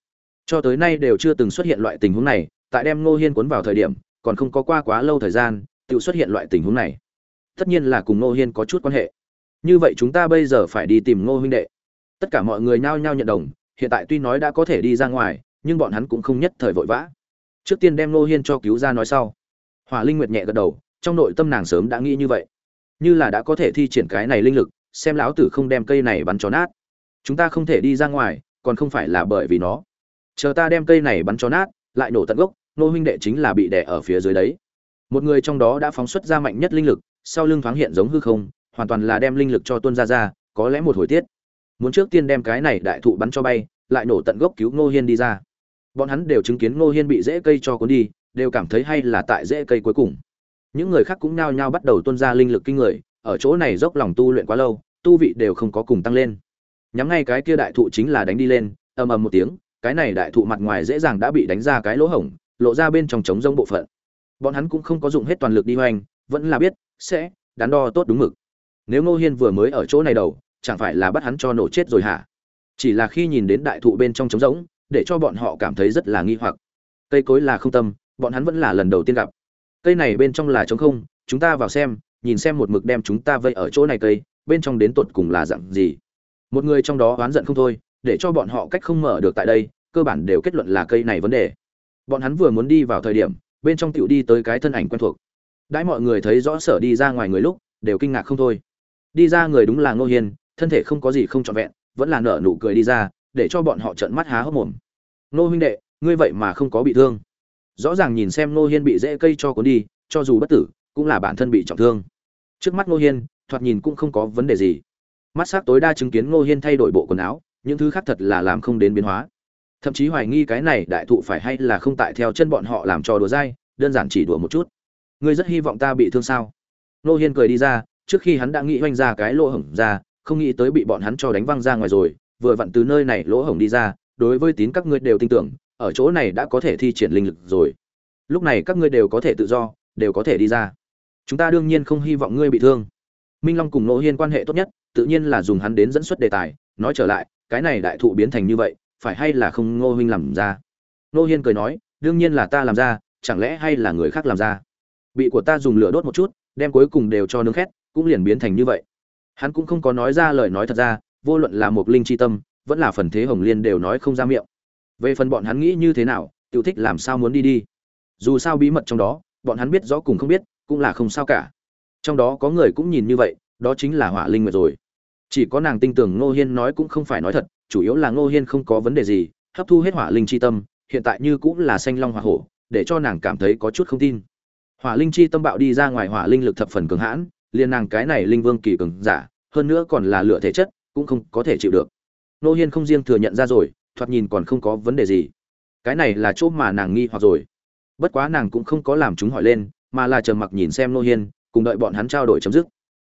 Cho tới nay đều chưa từng xuất hiện loại tình huống này, tại đem ngô hiên cuốn vào thời điểm, còn không có qua quá lâu thời gian, tự xuất hiện loại tình huống này. Tất nhiên là cùng ngô hiên có chút quan hệ. Như vậy chúng ta bây giờ phải đi tìm ngô huynh đệ tất cả mọi người nhao nhao nhận đồng, hiện tại tuy nói đã có thể đi ra ngoài, nhưng bọn hắn cũng không nhất thời vội vã. Trước tiên đem nô hiên cho cứu ra nói sau. Hỏa linh nguyệt nhẹ gật đầu, trong nội tâm nàng sớm đã nghĩ như vậy. Như là đã có thể thi triển cái này linh lực, xem lão tử không đem cây này bắn cho nát. Chúng ta không thể đi ra ngoài, còn không phải là bởi vì nó. Chờ ta đem cây này bắn cho nát, lại nổ tận gốc nô huynh đệ chính là bị đè ở phía dưới đấy. Một người trong đó đã phóng xuất ra mạnh nhất linh lực, sau lưng thoáng hiện giống hư không, hoàn toàn là đem linh lực cho tuân ra ra, có lẽ một hồi tiết muốn trước tiên đem cái này đại thụ bắn cho bay, lại nổ tận gốc cứu ngô hiên đi ra. Bọn hắn đều chứng kiến ngô hiên bị rễ cây cho cuốn đi, đều cảm thấy hay là tại rễ cây cuối cùng. Những người khác cũng nhao nhao bắt đầu tuân ra linh lực kinh người, ở chỗ này dốc lòng tu luyện quá lâu, tu vị đều không có cùng tăng lên. Nhắm ngay cái kia đại thụ chính là đánh đi lên, ầm ầm một tiếng, cái này đại thụ mặt ngoài dễ dàng đã bị đánh ra cái lỗ hổng, lộ ra bên trong trống rông bộ phận. Bọn hắn cũng không có dụng hết toàn lực đi hoành, vẫn là biết, sẽ, đắn đo tốt đúng mực. Nếu ngô hiên vừa mới ở chỗ này đầu chẳng phải là bắt hắn cho nổ chết rồi hả? Chỉ là khi nhìn đến đại thụ bên trong trống rỗng, để cho bọn họ cảm thấy rất là nghi hoặc. Cây cối là không tâm, bọn hắn vẫn là lần đầu tiên gặp. Cây này bên trong là trống không, chúng ta vào xem, nhìn xem một mực đem chúng ta vây ở chỗ này cây, bên trong đến tột cùng là dặn gì. Một người trong đó oán giận không thôi, để cho bọn họ cách không mở được tại đây, cơ bản đều kết luận là cây này vấn đề. Bọn hắn vừa muốn đi vào thời điểm, bên trong tiểu đi tới cái thân ảnh quen thuộc. Đãi mọi người thấy rõ sở đi ra ngoài người lúc, đều kinh ngạc không thôi. Đi ra người đúng là ngô hiên thân thể không có gì không trọn vẹn, vẫn là nở nụ cười đi ra, để cho bọn họ trợn mắt há hốc mồm. Nô huynh đệ, ngươi vậy mà không có bị thương. Rõ ràng nhìn xem Nô hiên bị dễ cây cho cuốn đi, cho dù bất tử, cũng là bản thân bị trọng thương. Trước mắt Nô hiên, thoạt nhìn cũng không có vấn đề gì. Mắt s á c tối đa chứng kiến Nô hiên thay đổi bộ quần áo, những thứ khác thật là làm không đến biến hóa. Thậm chí hoài nghi cái này đại thụ phải hay là không tại theo chân bọn họ làm trò đùa dai, đơn giản chỉ đùa một chút. Ngươi rất hy vọng ta bị thương sao? Nô hiên cười đi ra, trước khi hắn đã nghĩ oanh ra cái lỗ hổng ra không nghĩ tới bị bọn hắn cho đánh văng ra ngoài rồi, vừa vặn từ nơi này lỗ hổng đi ra, đối với tín các ngươi đều tin tưởng, ở chỗ này đã có thể thi triển linh lực rồi. Lúc này các ngươi đều có thể tự do, đều có thể đi ra. Chúng ta đương nhiên không hy vọng ngươi bị thương. Minh long cùng nô hiên quan hệ tốt nhất, tự nhiên là dùng hắn đến dẫn xuất đề tài. Nói trở lại, cái này đại thụ biến thành như vậy, phải hay là không ngô huynh làm ra? Nô hiên cười nói, đương nhiên là ta làm ra, chẳng lẽ hay là người khác làm ra? Bị của ta dùng lửa đốt một chút, đem cuối cùng đều cho nướng khét, cũng liền biến thành như vậy hắn cũng không có nói ra lời nói thật ra, vô luận là một linh chi tâm, vẫn là phần thế hồng liên đều nói không ra miệng. Về phần bọn hắn nghĩ như thế nào tự thích làm sao muốn đi đi. Dù sao bí mật trong đó, bọn hắn biết rõ cùng không biết, cũng là không sao cả. Trong đó có người cũng nhìn như vậy, đó chính là hỏa linh nguyệt rồi. Chỉ có nàng tin tưởng ngô hiên nói cũng không phải nói thật, chủ yếu là ngô hiên không có vấn đề gì, hấp thu hết hỏa linh chi tâm, hiện tại như cũng là xanh long hỏa hổ, để cho nàng cảm thấy có chút không tin. Hỏa linh chi tâm bạo đi ra ngoài hỏa linh lực thập phần cường hãn liền nàng cái này linh vương kỳ cường giả, hơn nữa còn là lựa thể chất, cũng không có thể chịu được. Nô hiên không riêng thừa nhận ra rồi, thoạt nhìn còn không có vấn đề gì. Cái này là chỗ mà nàng nghi hoặc rồi. Bất quá nàng cũng không có làm chúng hỏi lên, mà là chờ mặc nhìn xem nô hiên, cùng đợi bọn hắn trao đổi chấm dứt.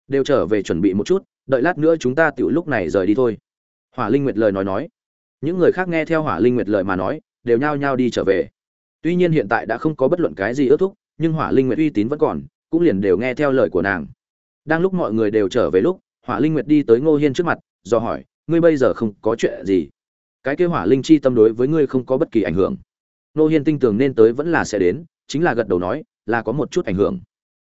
Đều trở về chuẩn bị một chút, đợi lát nữa chúng ta tiểu lúc này rời đi thôi. Hỏa linh nguyệt lời nói nói. Những người khác nghe theo hỏa linh nguyệt lời mà nói, đều nhao nhao đi trở về. Tuy nhiên hiện tại đã không có bất luận cái gì ước thúc, nhưng hỏa linh nguyệt uy tín vẫn còn, cũng liền đều nghe theo lời của nàng đang lúc mọi người đều trở về lúc, hỏa linh nguyệt đi tới ngô hiên trước mặt, do hỏi, ngươi bây giờ không có chuyện gì? Cái kế hỏa linh chi tâm đối với ngươi không có bất kỳ ảnh hưởng. Ngô hiên tin tưởng nên tới vẫn là sẽ đến, chính là gật đầu nói, là có một chút ảnh hưởng.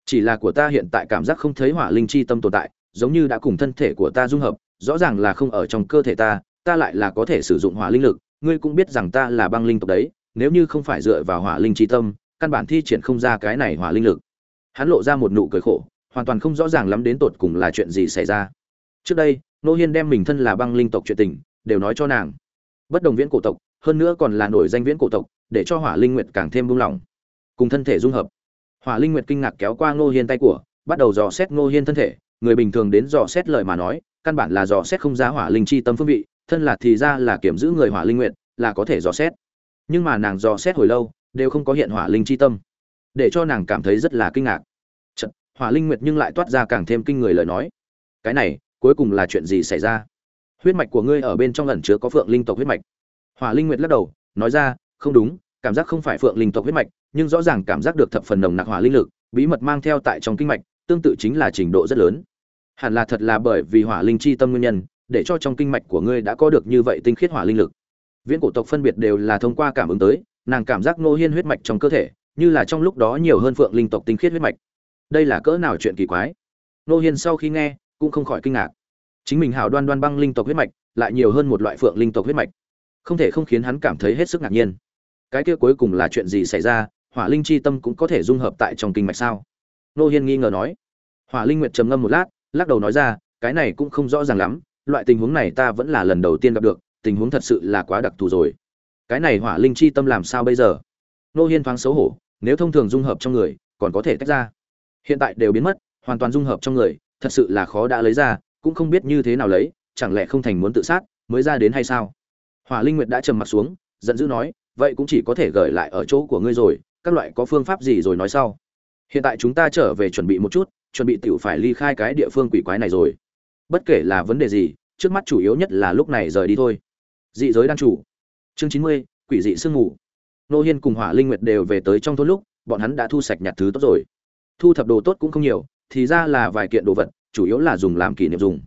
Chỉ là của ta hiện tại cảm giác không thấy hỏa linh chi tâm tồn tại, giống như đã cùng thân thể của ta dung hợp, rõ ràng là không ở trong cơ thể ta ta lại là có thể sử dụng hỏa linh lực, ngươi cũng biết rằng ta là băng linh tộc đấy, nếu như không phải dựa vào hỏa linh chi tâm, căn bản thi triển không ra cái này hỏa linh lực. Hắn lộ ra một nụ cười khổ hoàn toàn không rõ ràng lắm đến tột cùng là chuyện gì xảy ra. Trước đây, nô hiên đem mình thân là băng linh tộc chuyện tình, đều nói cho nàng. Bất đồng viễn cổ tộc, hơn nữa còn là nổi danh viễn cổ tộc, để cho hỏa linh nguyệt càng thêm buông lỏng. Cùng thân thể dung hợp. Hỏa linh nguyệt kinh ngạc kéo qua Nô hiên tay của, bắt đầu dò xét Nô hiên thân thể. Người bình thường đến dò xét lời mà nói, căn bản là dò xét không ra hỏa linh chi tâm phương vị, thân là thì ra là kiểm giữ người hỏa linh nguyệt, là có thể dò xét. Nhưng mà nàng dò xét hồi lâu, đều không có hiện hỏa linh chi tâm. Để cho nàng cảm thấy rất là kinh ngạc hỏa linh nguyệt nhưng lại toát ra càng thêm kinh người lời nói. Cái này, cuối cùng là chuyện gì xảy ra? Huyết mạch của ngươi ở bên trong ẩn chứa có phượng linh tộc huyết mạch. Hỏa linh nguyệt lắc đầu, nói ra, không đúng, cảm giác không phải phượng linh tộc huyết mạch, nhưng rõ ràng cảm giác được thập phần nồng nặc hỏa linh lực, bí mật mang theo tại trong kinh mạch, tương tự chính là trình độ rất lớn. Hẳn là thật là bởi vì hỏa linh chi tâm nguyên nhân, để cho trong kinh mạch của ngươi đã có được như vậy tinh khiết hỏa linh lực. Viễn cổ tộc phân biệt đều là thông qua cảm ứng tới, nàng cảm giác nô hiên huyết mạch trong cơ thể, như là trong lúc đó nhiều hơn phượng linh tộc tinh khiết huyết mạch đây là cỡ nào chuyện kỳ quái? Nô hiên sau khi nghe, cũng không khỏi kinh ngạc. Chính mình hào đoan đoan băng linh tộc huyết mạch, lại nhiều hơn một loại phượng linh tộc huyết mạch. Không thể không khiến hắn cảm thấy hết sức ngạc nhiên. Cái kia cuối cùng là chuyện gì xảy ra? Hỏa linh chi tâm cũng có thể dung hợp tại trong kinh mạch sao? Nô hiên nghi ngờ nói. Hỏa linh nguyệt trầm ngâm một lát, lắc đầu nói ra, cái này cũng không rõ ràng lắm, loại tình huống này ta vẫn là lần đầu tiên gặp được, tình huống thật sự là quá đặc thù rồi. Cái này hỏa linh chi tâm làm sao bây giờ? Nô hiên thoáng xấu hổ, nếu thông thường dung hợp trong người, còn có thể tách ra hiện tại đều biến mất, hoàn toàn dung hợp trong người, thật sự là khó đã lấy ra, cũng không biết như thế nào lấy, chẳng lẽ không thành muốn tự sát, mới ra đến hay sao? Hỏa linh nguyệt đã trầm mặt xuống, giận dữ nói, vậy cũng chỉ có thể gửi lại ở chỗ của ngươi rồi, các loại có phương pháp gì rồi nói sau. Hiện tại chúng ta trở về chuẩn bị một chút, chuẩn bị tiểu phải ly khai cái địa phương quỷ quái này rồi. Bất kể là vấn đề gì, trước mắt chủ yếu nhất là lúc này rời đi thôi. Dị giới đan chủ. Chương chín mươi, quỷ dị sương ngủ nô hiên cùng hỏa linh nguyệt đều về tới trong thôn lúc, bọn hắn đã thu sạch nhặt thứ tốt rồi thu thập đồ tốt cũng không nhiều, thì ra là vài kiện đồ vật, chủ yếu là dùng làm kỷ niệm dùng.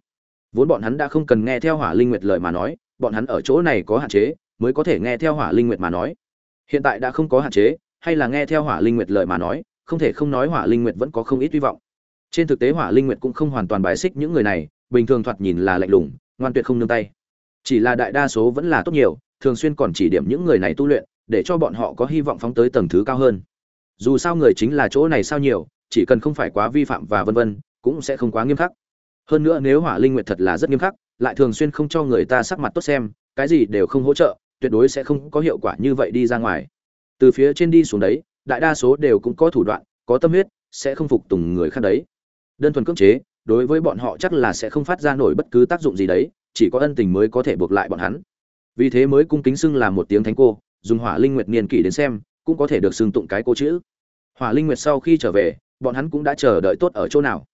Vốn bọn hắn đã không cần nghe theo hỏa linh nguyệt lời mà nói, bọn hắn ở chỗ này có hạn chế, mới có thể nghe theo hỏa linh nguyệt mà nói. Hiện tại đã không có hạn chế, hay là nghe theo hỏa linh nguyệt lời mà nói, không thể không nói hỏa linh nguyệt vẫn có không ít hy vọng. Trên thực tế hỏa linh nguyệt cũng không hoàn toàn bài xích những người này, bình thường thoạt nhìn là lạnh lùng, ngoan tuyệt không nương tay. Chỉ là đại đa số vẫn là tốt nhiều, thường xuyên còn chỉ điểm những người này tu luyện, để cho bọn họ có hy vọng phóng tới tầng thứ cao hơn. Dù sao người chính là chỗ này sao nhiều chỉ cần không phải quá vi phạm và vân vân, cũng sẽ không quá nghiêm khắc. Hơn nữa nếu hỏa linh nguyệt thật là rất nghiêm khắc, lại thường xuyên không cho người ta sắc mặt tốt xem, cái gì đều không hỗ trợ, tuyệt đối sẽ không có hiệu quả như vậy đi ra ngoài. Từ phía trên đi xuống đấy, đại đa số đều cũng có thủ đoạn, có tâm huyết, sẽ không phục tùng người khác đấy. Đơn thuần cưỡng chế, đối với bọn họ chắc là sẽ không phát ra nổi bất cứ tác dụng gì đấy, chỉ có ân tình mới có thể buộc lại bọn hắn. Vì thế mới cung kính xưng làm một tiếng thánh cô, dùng hỏa linh nguyệt niên kỷ đến xem, cũng có thể được xưng tụng cái cô chữ. Hỏa linh nguyệt sau khi trở về bọn hắn cũng đã chờ đợi tốt ở chỗ nào.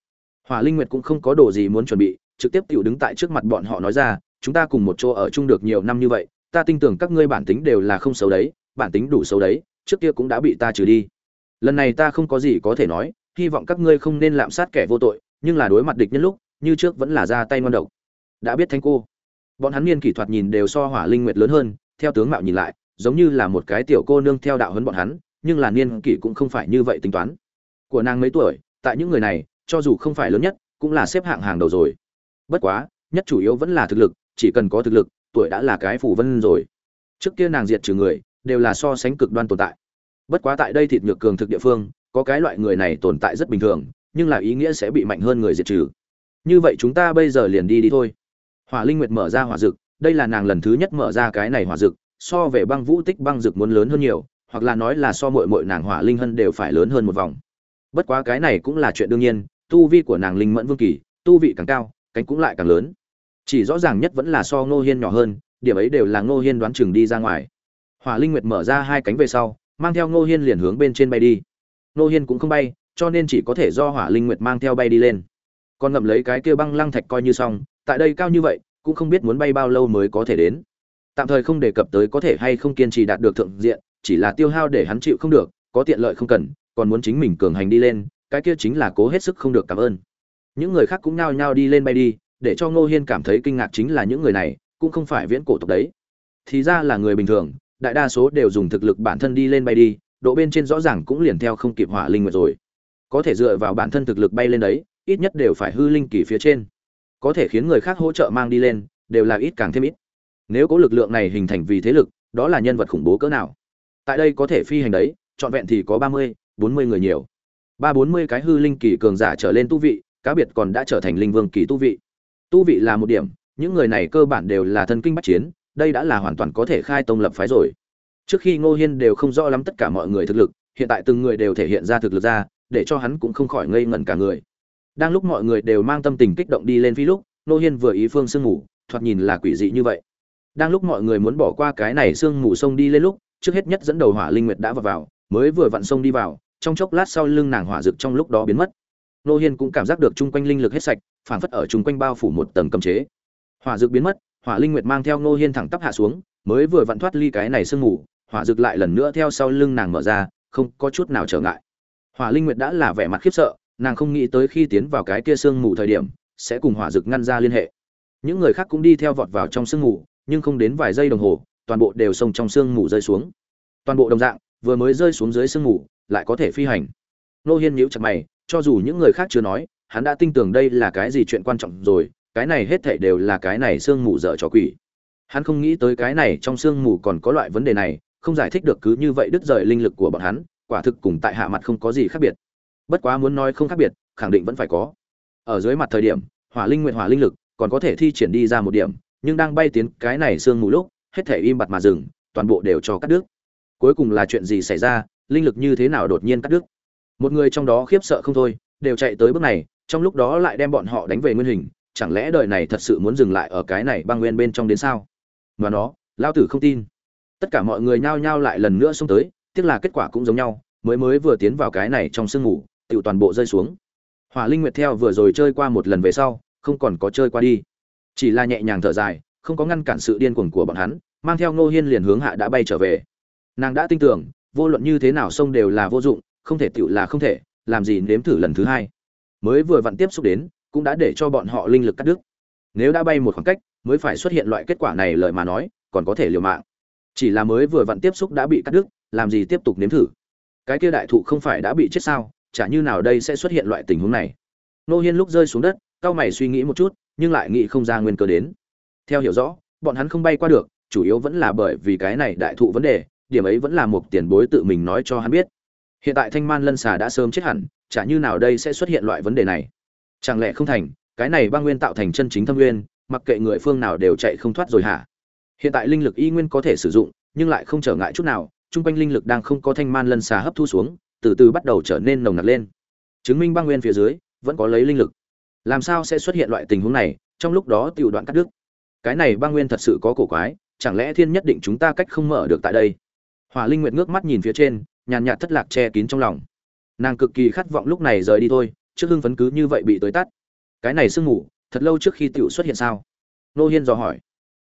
Hỏa linh nguyệt cũng không có đồ gì muốn chuẩn bị, trực tiếp tiểu đứng tại trước mặt bọn họ nói ra, chúng ta cùng một chỗ ở chung được nhiều năm như vậy, ta tin tưởng các ngươi bản tính đều là không xấu đấy, bản tính đủ xấu đấy, trước kia cũng đã bị ta trừ đi. Lần này ta không có gì có thể nói, hy vọng các ngươi không nên lạm sát kẻ vô tội, nhưng là đối mặt địch nhân lúc, như trước vẫn là ra tay ngon độc. Đã biết thánh cô. Bọn hắn niên kỷ thuật nhìn đều so hỏa linh nguyệt lớn hơn, theo tướng mạo nhìn lại, giống như là một cái tiểu cô nương theo đạo huấn bọn hắn, nhưng là niên kỷ cũng không phải như vậy tính toán của nàng mấy tuổi, tại những người này, cho dù không phải lớn nhất, cũng là xếp hạng hàng đầu rồi. Bất quá, nhất chủ yếu vẫn là thực lực, chỉ cần có thực lực, tuổi đã là cái phù vân rồi. Trước kia nàng diệt trừ người, đều là so sánh cực đoan tồn tại. Bất quá tại đây thịt nhược cường thực địa phương, có cái loại người này tồn tại rất bình thường, nhưng là ý nghĩa sẽ bị mạnh hơn người diệt trừ. Như vậy chúng ta bây giờ liền đi đi thôi. Hỏa linh nguyệt mở ra hỏa dực, đây là nàng lần thứ nhất mở ra cái này hỏa dực, so về băng vũ tích băng dực muốn lớn hơn nhiều, hoặc là nói là so mội mội nàng hỏa linh hân đều phải lớn hơn một vòng bất quá cái này cũng là chuyện đương nhiên, tu vi của nàng linh mẫn vương kỳ, tu vị càng cao, cánh cũng lại càng lớn. Chỉ rõ ràng nhất vẫn là so ngô hiên nhỏ hơn, điểm ấy đều là ngô hiên đoán chừng đi ra ngoài. Hỏa linh nguyệt mở ra hai cánh về sau, mang theo ngô hiên liền hướng bên trên bay đi. Ngô hiên cũng không bay, cho nên chỉ có thể do hỏa linh nguyệt mang theo bay đi lên. Còn ngậm lấy cái kia băng lăng thạch coi như xong, tại đây cao như vậy, cũng không biết muốn bay bao lâu mới có thể đến. Tạm thời không đề cập tới có thể hay không kiên trì đạt được thượng diện, chỉ là tiêu hao để hắn chịu không được, có tiện lợi không cần còn muốn chính mình cường hành đi lên, cái kia chính là cố hết sức không được cảm ơn. Những người khác cũng nhao nhao đi lên bay đi, để cho ngô hiên cảm thấy kinh ngạc chính là những người này, cũng không phải viễn cổ tộc đấy. Thì ra là người bình thường, đại đa số đều dùng thực lực bản thân đi lên bay đi, độ bên trên rõ ràng cũng liền theo không kịp hỏa linh nguyệt rồi. Có thể dựa vào bản thân thực lực bay lên đấy, ít nhất đều phải hư linh kỳ phía trên. Có thể khiến người khác hỗ trợ mang đi lên, đều là ít càng thêm ít. Nếu có lực lượng này hình thành vì thế lực, đó là nhân vật khủng bố cỡ nào? Tại đây có thể phi hành đấy, trọn vẹn thì có ba mươi bốn mươi người nhiều. Ba bốn mươi cái hư linh kỳ cường giả trở lên tu vị, cá biệt còn đã trở thành linh vương kỳ tu vị. Tu vị là một điểm, những người này cơ bản đều là thân kinh bắc chiến, đây đã là hoàn toàn có thể khai tông lập phái rồi. Trước khi ngô hiên đều không rõ lắm tất cả mọi người thực lực, hiện tại từng người đều thể hiện ra thực lực ra, để cho hắn cũng không khỏi ngây ngẩn cả người. Đang lúc mọi người đều mang tâm tình kích động đi lên phi lúc, Ngô hiên vừa ý phương sương mù thoạt nhìn là quỷ dị như vậy. Đang lúc mọi người muốn bỏ qua cái này sương mù sông đi lên lúc, trước hết nhất dẫn đầu hỏa linh nguyệt đã vào vào mới vừa vặn sông đi vào, trong chốc lát sau lưng nàng hỏa rực trong lúc đó biến mất. Nô hiên cũng cảm giác được chung quanh linh lực hết sạch phản phất ở chung quanh bao phủ một tầng cấm chế. Hỏa rực biến mất, hỏa linh nguyệt mang theo nô hiên thẳng tắp hạ xuống, mới vừa vặn thoát ly cái này sương mù, hỏa rực lại lần nữa theo sau lưng nàng mở ra, không có chút nào trở ngại. Hỏa linh nguyệt đã là vẻ mặt khiếp sợ, nàng không nghĩ tới khi tiến vào cái kia sương mù thời điểm, sẽ cùng hỏa rực ngăn ra liên hệ. Những người khác cũng đi theo vọt vào trong sương mù, nhưng không đến vài giây đồng hồ, toàn bộ đều xông trong sương mù rơi xuống. Toàn bộ đồng dạng vừa mới rơi xuống dưới sương mù, lại có thể phi hành. Nô hiên nhíu chặt mày, cho dù những người khác chưa nói, hắn đã tin tưởng đây là cái gì chuyện quan trọng rồi, cái này hết thảy đều là cái này sương mù dở trò quỷ. Hắn không nghĩ tới cái này trong sương mù còn có loại vấn đề này, không giải thích được cứ như vậy đứt rời linh lực của bọn hắn, quả thực cùng tại hạ mặt không có gì khác biệt. Bất quá muốn nói không khác biệt, khẳng định vẫn phải có. Ở dưới mặt thời điểm, hỏa linh nguyện hỏa linh lực còn có thể thi triển đi ra một điểm, nhưng đang bay tiến cái này sương mù lúc, hết thể im bặt mà dừng, toàn bộ đều cho cắt đứt cuối cùng là chuyện gì xảy ra linh lực như thế nào đột nhiên cắt đứt. Một người trong đó khiếp sợ không thôi đều chạy tới bước này trong lúc đó lại đem bọn họ đánh về nguyên hình chẳng lẽ đời này thật sự muốn dừng lại ở cái này băng nguyên bên trong đến sao? Mà nó lao tử không tin. Tất cả mọi người nhao nhao lại lần nữa xông tới tiếc là kết quả cũng giống nhau mới mới vừa tiến vào cái này trong sương ngủ, tự toàn bộ rơi xuống. Hỏa linh nguyệt theo vừa rồi chơi qua một lần về sau không còn có chơi qua đi. Chỉ là nhẹ nhàng thở dài không có ngăn cản sự điên cuồng của bọn hắn mang theo ngô hiên liền hướng hạ đã bay trở về nàng đã tin tưởng, vô luận như thế nào sông đều là vô dụng, không thể tựu là không thể, làm gì nếm thử lần thứ hai. Mới vừa vặn tiếp xúc đến, cũng đã để cho bọn họ linh lực cắt đứt. Nếu đã bay một khoảng cách, mới phải xuất hiện loại kết quả này lời mà nói, còn có thể liều mạng. Chỉ là mới vừa vặn tiếp xúc đã bị cắt đứt, làm gì tiếp tục nếm thử? Cái kia đại thụ không phải đã bị chết sao? Chả như nào đây sẽ xuất hiện loại tình huống này? Nô hiên lúc rơi xuống đất cao mày suy nghĩ một chút, nhưng lại nghĩ không ra nguyên cơ đến. Theo hiểu rõ, bọn hắn không bay qua được, chủ yếu vẫn là bởi vì cái này đại thụ vấn đề điểm ấy vẫn là một tiền bối tự mình nói cho hắn biết. Hiện tại thanh man lân xà đã sớm chết hẳn, chả như nào đây sẽ xuất hiện loại vấn đề này. Chẳng lẽ không thành, cái này băng nguyên tạo thành chân chính thâm nguyên, mặc kệ người phương nào đều chạy không thoát rồi hả? Hiện tại linh lực y nguyên có thể sử dụng, nhưng lại không trở ngại chút nào, chung quanh linh lực đang không có thanh man lân xà hấp thu xuống, từ từ bắt đầu trở nên nồng nặc lên. Chứng minh băng nguyên phía dưới, vẫn có lấy linh lực. Làm sao sẽ xuất hiện loại tình huống này, trong lúc đó tiểu đoạn cắt đứt? Cái này băng nguyên thật sự có cổ quái, chẳng lẽ thiên nhất định chúng ta cách không mở được tại đây? Hỏa linh nguyệt ngước mắt nhìn phía trên, nhàn nhạt thất lạc che kín trong lòng. Nàng cực kỳ khát vọng lúc này rời đi thôi, trước hưng phấn cứ như vậy bị tới tắt. Cái này sương ngủ thật lâu trước khi tiểu xuất hiện sao? Nô hiên dò hỏi.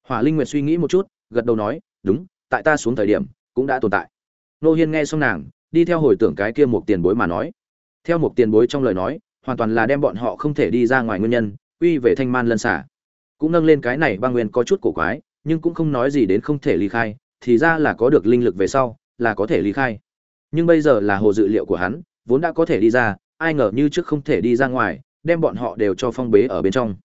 Hỏa linh nguyệt suy nghĩ một chút, gật đầu nói, đúng, tại ta xuống thời điểm, cũng đã tồn tại. Nô hiên nghe xong nàng, đi theo hồi tưởng cái kia một tiền bối mà nói. Theo một tiền bối trong lời nói, hoàn toàn là đem bọn họ không thể đi ra ngoài nguyên nhân, quy về thanh man lân xả cũng nâng lên cái này băng nguyên có chút cổ quái, nhưng cũng không nói gì đến không thể ly khai thì ra là có được linh lực về sau, là có thể ly khai. Nhưng bây giờ là hồ dự liệu của hắn, vốn đã có thể đi ra, ai ngờ như trước không thể đi ra ngoài, đem bọn họ đều cho phong bế ở bên trong.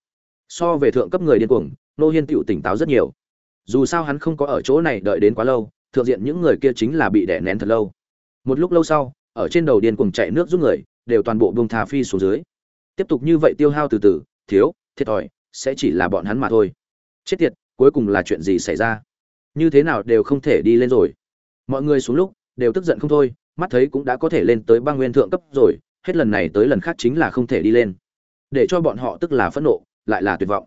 So về thượng cấp người điên cuồng, nô hiên tựu tỉnh táo rất nhiều. Dù sao hắn không có ở chỗ này đợi đến quá lâu, thượng diện những người kia chính là bị đè nén thật lâu. Một lúc lâu sau, ở trên đầu điên cuồng chạy nước giúp người, đều toàn bộ bông thà phi xuống dưới. Tiếp tục như vậy tiêu hao từ từ, thiếu, thiệt thòi, sẽ chỉ là bọn hắn mà thôi. Chết tiệt, cuối cùng là chuyện gì xảy ra? Như thế nào đều không thể đi lên rồi. Mọi người xuống lúc, đều tức giận không thôi, mắt thấy cũng đã có thể lên tới băng nguyên thượng cấp rồi, hết lần này tới lần khác chính là không thể đi lên. Để cho bọn họ tức là phẫn nộ, lại là tuyệt vọng.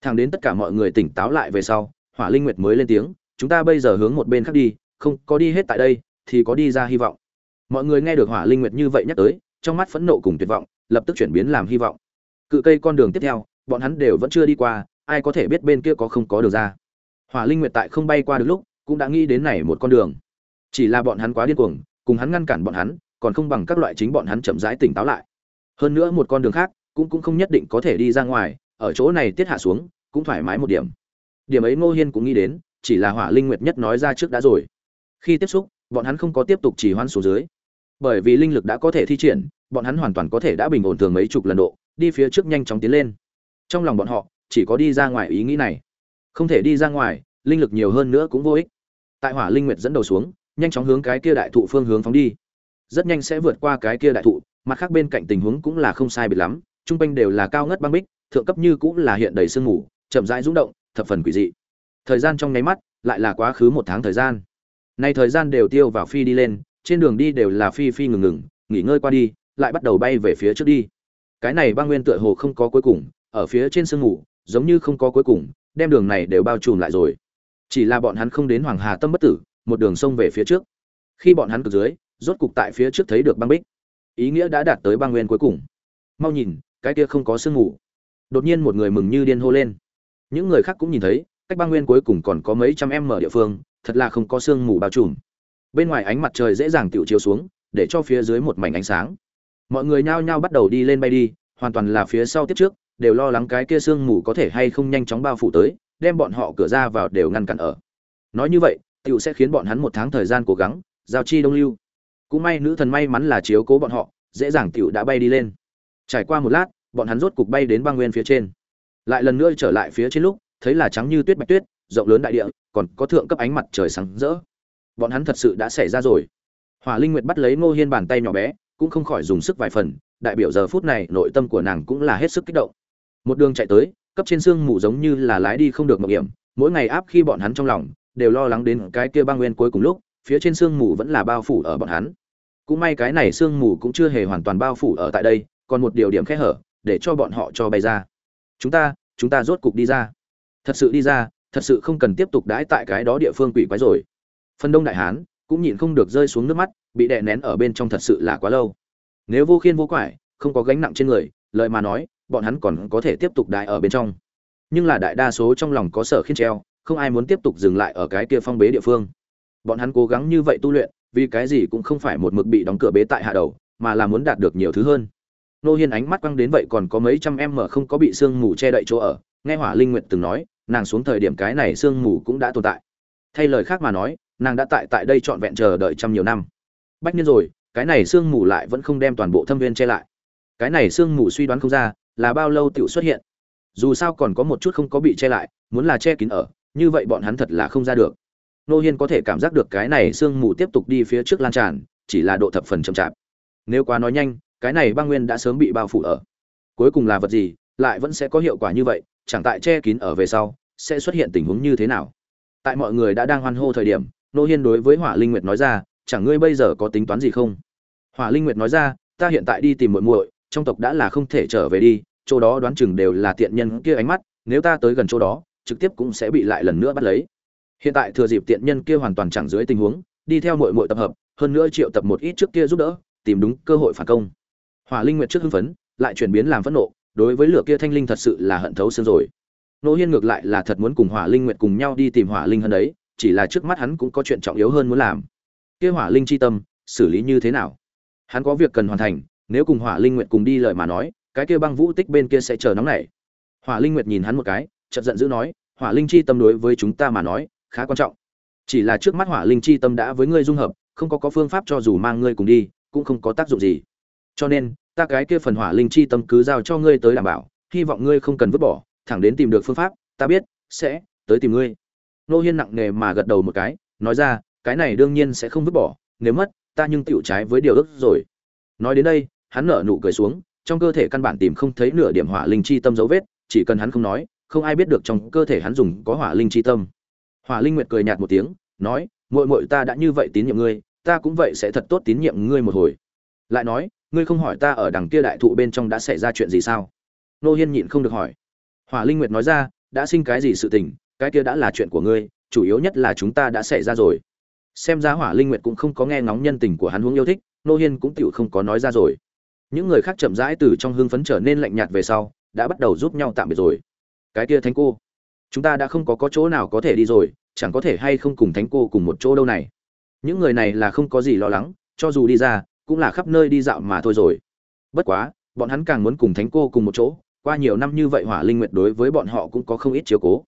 Thẳng đến tất cả mọi người tỉnh táo lại về sau, hỏa linh nguyệt mới lên tiếng, chúng ta bây giờ hướng một bên khác đi, không có đi hết tại đây, thì có đi ra hy vọng. Mọi người nghe được hỏa linh nguyệt như vậy nhắc tới, trong mắt phẫn nộ cùng tuyệt vọng, lập tức chuyển biến làm hy vọng. Cự cây con đường tiếp theo, bọn hắn đều vẫn chưa đi qua, ai có thể biết bên kia có không có đường ra hỏa linh nguyệt tại không bay qua được lúc, cũng đã nghĩ đến này một con đường. Chỉ là bọn hắn quá điên cuồng, cùng hắn ngăn cản bọn hắn, còn không bằng các loại chính bọn hắn chậm rãi tỉnh táo lại. Hơn nữa một con đường khác, cũng cũng không nhất định có thể đi ra ngoài, ở chỗ này tiết hạ xuống, cũng thoải mái một điểm. Điểm ấy ngô hiên cũng nghĩ đến, chỉ là hỏa linh nguyệt nhất nói ra trước đã rồi. Khi tiếp xúc, bọn hắn không có tiếp tục chỉ hoan xuống dưới. Bởi vì linh lực đã có thể thi triển, bọn hắn hoàn toàn có thể đã bình ổn thường mấy chục lần độ, đi phía trước nhanh chóng tiến lên. Trong lòng bọn họ, chỉ có đi ra ngoài ý nghĩ này không thể đi ra ngoài, linh lực nhiều hơn nữa cũng vô ích. Tại hỏa linh nguyệt dẫn đầu xuống, nhanh chóng hướng cái kia đại thụ phương hướng phóng đi. Rất nhanh sẽ vượt qua cái kia đại thụ, mặt khác bên cạnh tình huống cũng là không sai biệt lắm, trung quanh đều là cao ngất băng bích, thượng cấp như cũng là hiện đầy sương mù, chậm rãi rung động, thập phần quỷ dị. Thời gian trong nháy mắt, lại là quá khứ một tháng thời gian. Nay thời gian đều tiêu vào phi đi lên, trên đường đi đều là phi phi ngừng ngừng, nghỉ ngơi qua đi, lại bắt đầu bay về phía trước đi. Cái này băng nguyên tựa hồ không có cuối cùng, ở phía trên sương mù, giống như không có cuối cùng đem đường này đều bao trùm lại rồi. Chỉ là bọn hắn không đến hoàng hà tâm bất tử, một đường sông về phía trước. Khi bọn hắn cực dưới, rốt cục tại phía trước thấy được băng bích. Ý nghĩa đã đạt tới băng nguyên cuối cùng. Mau nhìn, cái kia không có sương mù. Đột nhiên một người mừng như điên hô lên. Những người khác cũng nhìn thấy, cách băng nguyên cuối cùng còn có mấy trăm em mở địa phương, thật là không có sương mù bao trùm. Bên ngoài ánh mặt trời dễ dàng tiểu chiếu xuống, để cho phía dưới một mảnh ánh sáng. Mọi người nhao nhao bắt đầu đi lên bay đi, hoàn toàn là phía sau tiếp trước đều lo lắng cái kia sương mù có thể hay không nhanh chóng bao phủ tới, đem bọn họ cửa ra vào đều ngăn cản ở. Nói như vậy, tiểu sẽ khiến bọn hắn một tháng thời gian cố gắng, giao chi đông lưu. Cũng may nữ thần may mắn là chiếu cố bọn họ, dễ dàng tiểu đã bay đi lên. Trải qua một lát, bọn hắn rốt cục bay đến băng nguyên phía trên. Lại lần nữa trở lại phía trên lúc, thấy là trắng như tuyết bạch tuyết, rộng lớn đại địa, còn có thượng cấp ánh mặt trời sáng rỡ. Bọn hắn thật sự đã xảy ra rồi. Hỏa linh nguyệt bắt lấy ngô hiên bàn tay nhỏ bé, cũng không khỏi dùng sức vài phần, đại biểu giờ phút này nội tâm của nàng cũng là hết sức kích động một đường chạy tới, cấp trên xương mù giống như là lái đi không được mạo hiểm, mỗi ngày áp khi bọn hắn trong lòng, đều lo lắng đến cái kia băng nguyên cuối cùng lúc, phía trên xương mù vẫn là bao phủ ở bọn hắn. Cũng may cái này xương mù cũng chưa hề hoàn toàn bao phủ ở tại đây, còn một điều điểm khe hở, để cho bọn họ cho bay ra. Chúng ta chúng ta rốt cục đi ra. Thật sự đi ra, thật sự không cần tiếp tục đãi tại cái đó địa phương quỷ quái rồi. Phần đông đại hán cũng nhịn không được rơi xuống nước mắt, bị đè nén ở bên trong thật sự là quá lâu. Nếu vô khiên vô quải, không có gánh nặng trên người, lời mà nói bọn hắn còn có thể tiếp tục đại ở bên trong. Nhưng là đại đa số trong lòng có sở khiên treo, không ai muốn tiếp tục dừng lại ở cái kia phong bế địa phương. Bọn hắn cố gắng như vậy tu luyện, vì cái gì cũng không phải một mực bị đóng cửa bế tại hạ đầu, mà là muốn đạt được nhiều thứ hơn. Nô hiên ánh mắt quăng đến vậy còn có mấy trăm em mở không có bị sương mù che đậy chỗ ở, nghe hỏa linh nguyệt từng nói, nàng xuống thời điểm cái này sương mù cũng đã tồn tại. Thay lời khác mà nói, nàng đã tại tại đây trọn vẹn chờ đợi trăm nhiều năm. Bách niên rồi, cái này sương mù lại vẫn không đem toàn bộ thâm viên che lại. Cái này sương mù suy đoán không ra là bao lâu tiểu xuất hiện. Dù sao còn có một chút không có bị che lại, muốn là che kín ở, như vậy bọn hắn thật là không ra được. Nô hiên có thể cảm giác được cái này sương mù tiếp tục đi phía trước lan tràn, chỉ là độ thập phần chậm chạp. Nếu quá nói nhanh, cái này băng nguyên đã sớm bị bao phủ ở. Cuối cùng là vật gì, lại vẫn sẽ có hiệu quả như vậy, chẳng tại che kín ở về sau, sẽ xuất hiện tình huống như thế nào? Tại mọi người đã đang hoan hô thời điểm, nô hiên đối với hỏa linh nguyệt nói ra, chẳng ngươi bây giờ có tính toán gì không? Hỏa linh nguyệt nói ra, ta hiện tại đi tìm muội muội trong tộc đã là không thể trở về đi, chỗ đó đoán chừng đều là tiện nhân kia ánh mắt, nếu ta tới gần chỗ đó, trực tiếp cũng sẽ bị lại lần nữa bắt lấy. Hiện tại thừa dịp tiện nhân kia hoàn toàn chẳng dưới tình huống, đi theo muội muội tập hợp, hơn nữa triệu tập một ít trước kia giúp đỡ, tìm đúng cơ hội phản công. Hỏa linh nguyệt trước hưng phấn, lại chuyển biến làm phẫn nộ, đối với lửa kia thanh linh thật sự là hận thấu xương rồi. Nô hiên ngược lại là thật muốn cùng hỏa linh nguyệt cùng nhau đi tìm hỏa linh hơn đấy chỉ là trước mắt hắn cũng có chuyện trọng yếu hơn muốn làm. Kia hỏa linh chi tâm, xử lý như thế nào? Hắn có việc cần hoàn thành nếu cùng hỏa linh nguyệt cùng đi lời mà nói, cái kia băng vũ tích bên kia sẽ chờ nóng này hỏa linh nguyệt nhìn hắn một cái, chợt giận dữ nói, hỏa linh chi tâm đối với chúng ta mà nói, khá quan trọng. Chỉ là trước mắt hỏa linh chi tâm đã với ngươi dung hợp, không có có phương pháp cho dù mang ngươi cùng đi, cũng không có tác dụng gì. Cho nên, ta cái kia phần hỏa linh chi tâm cứ giao cho ngươi tới đảm bảo, hy vọng ngươi không cần vứt bỏ, thẳng đến tìm được phương pháp, ta biết, sẽ tới tìm ngươi. Nô hiên nặng nề mà gật đầu một cái, nói ra, cái này đương nhiên sẽ không vứt bỏ, nếu mất, ta nhưng tựu trái với điều ước rồi nói đến đây, hắn nở nụ cười xuống, trong cơ thể căn bản tìm không thấy nửa điểm hỏa linh chi tâm dấu vết, chỉ cần hắn không nói, không ai biết được trong cơ thể hắn dùng có hỏa linh chi tâm. Hỏa linh nguyệt cười nhạt một tiếng, nói, muội muội ta đã như vậy tín nhiệm ngươi, ta cũng vậy sẽ thật tốt tín nhiệm ngươi một hồi. Lại nói, ngươi không hỏi ta ở đằng kia đại thụ bên trong đã xảy ra chuyện gì sao? Nô hiên nhịn không được hỏi. Hỏa linh nguyệt nói ra, đã sinh cái gì sự tình, cái kia đã là chuyện của ngươi, chủ yếu nhất là chúng ta đã xảy ra rồi xem ra hỏa linh nguyệt cũng không có nghe ngóng nhân tình của hắn huống yêu thích, nô hiên cũng tựu không có nói ra rồi. Những người khác chậm rãi từ trong hương phấn trở nên lạnh nhạt về sau, đã bắt đầu giúp nhau tạm biệt rồi. Cái kia thánh cô, chúng ta đã không có có chỗ nào có thể đi rồi, chẳng có thể hay không cùng thánh cô cùng một chỗ đâu này. Những người này là không có gì lo lắng, cho dù đi ra, cũng là khắp nơi đi dạo mà thôi rồi. Bất quá, bọn hắn càng muốn cùng thánh cô cùng một chỗ, qua nhiều năm như vậy hỏa linh nguyệt đối với bọn họ cũng có không ít chiếu cố.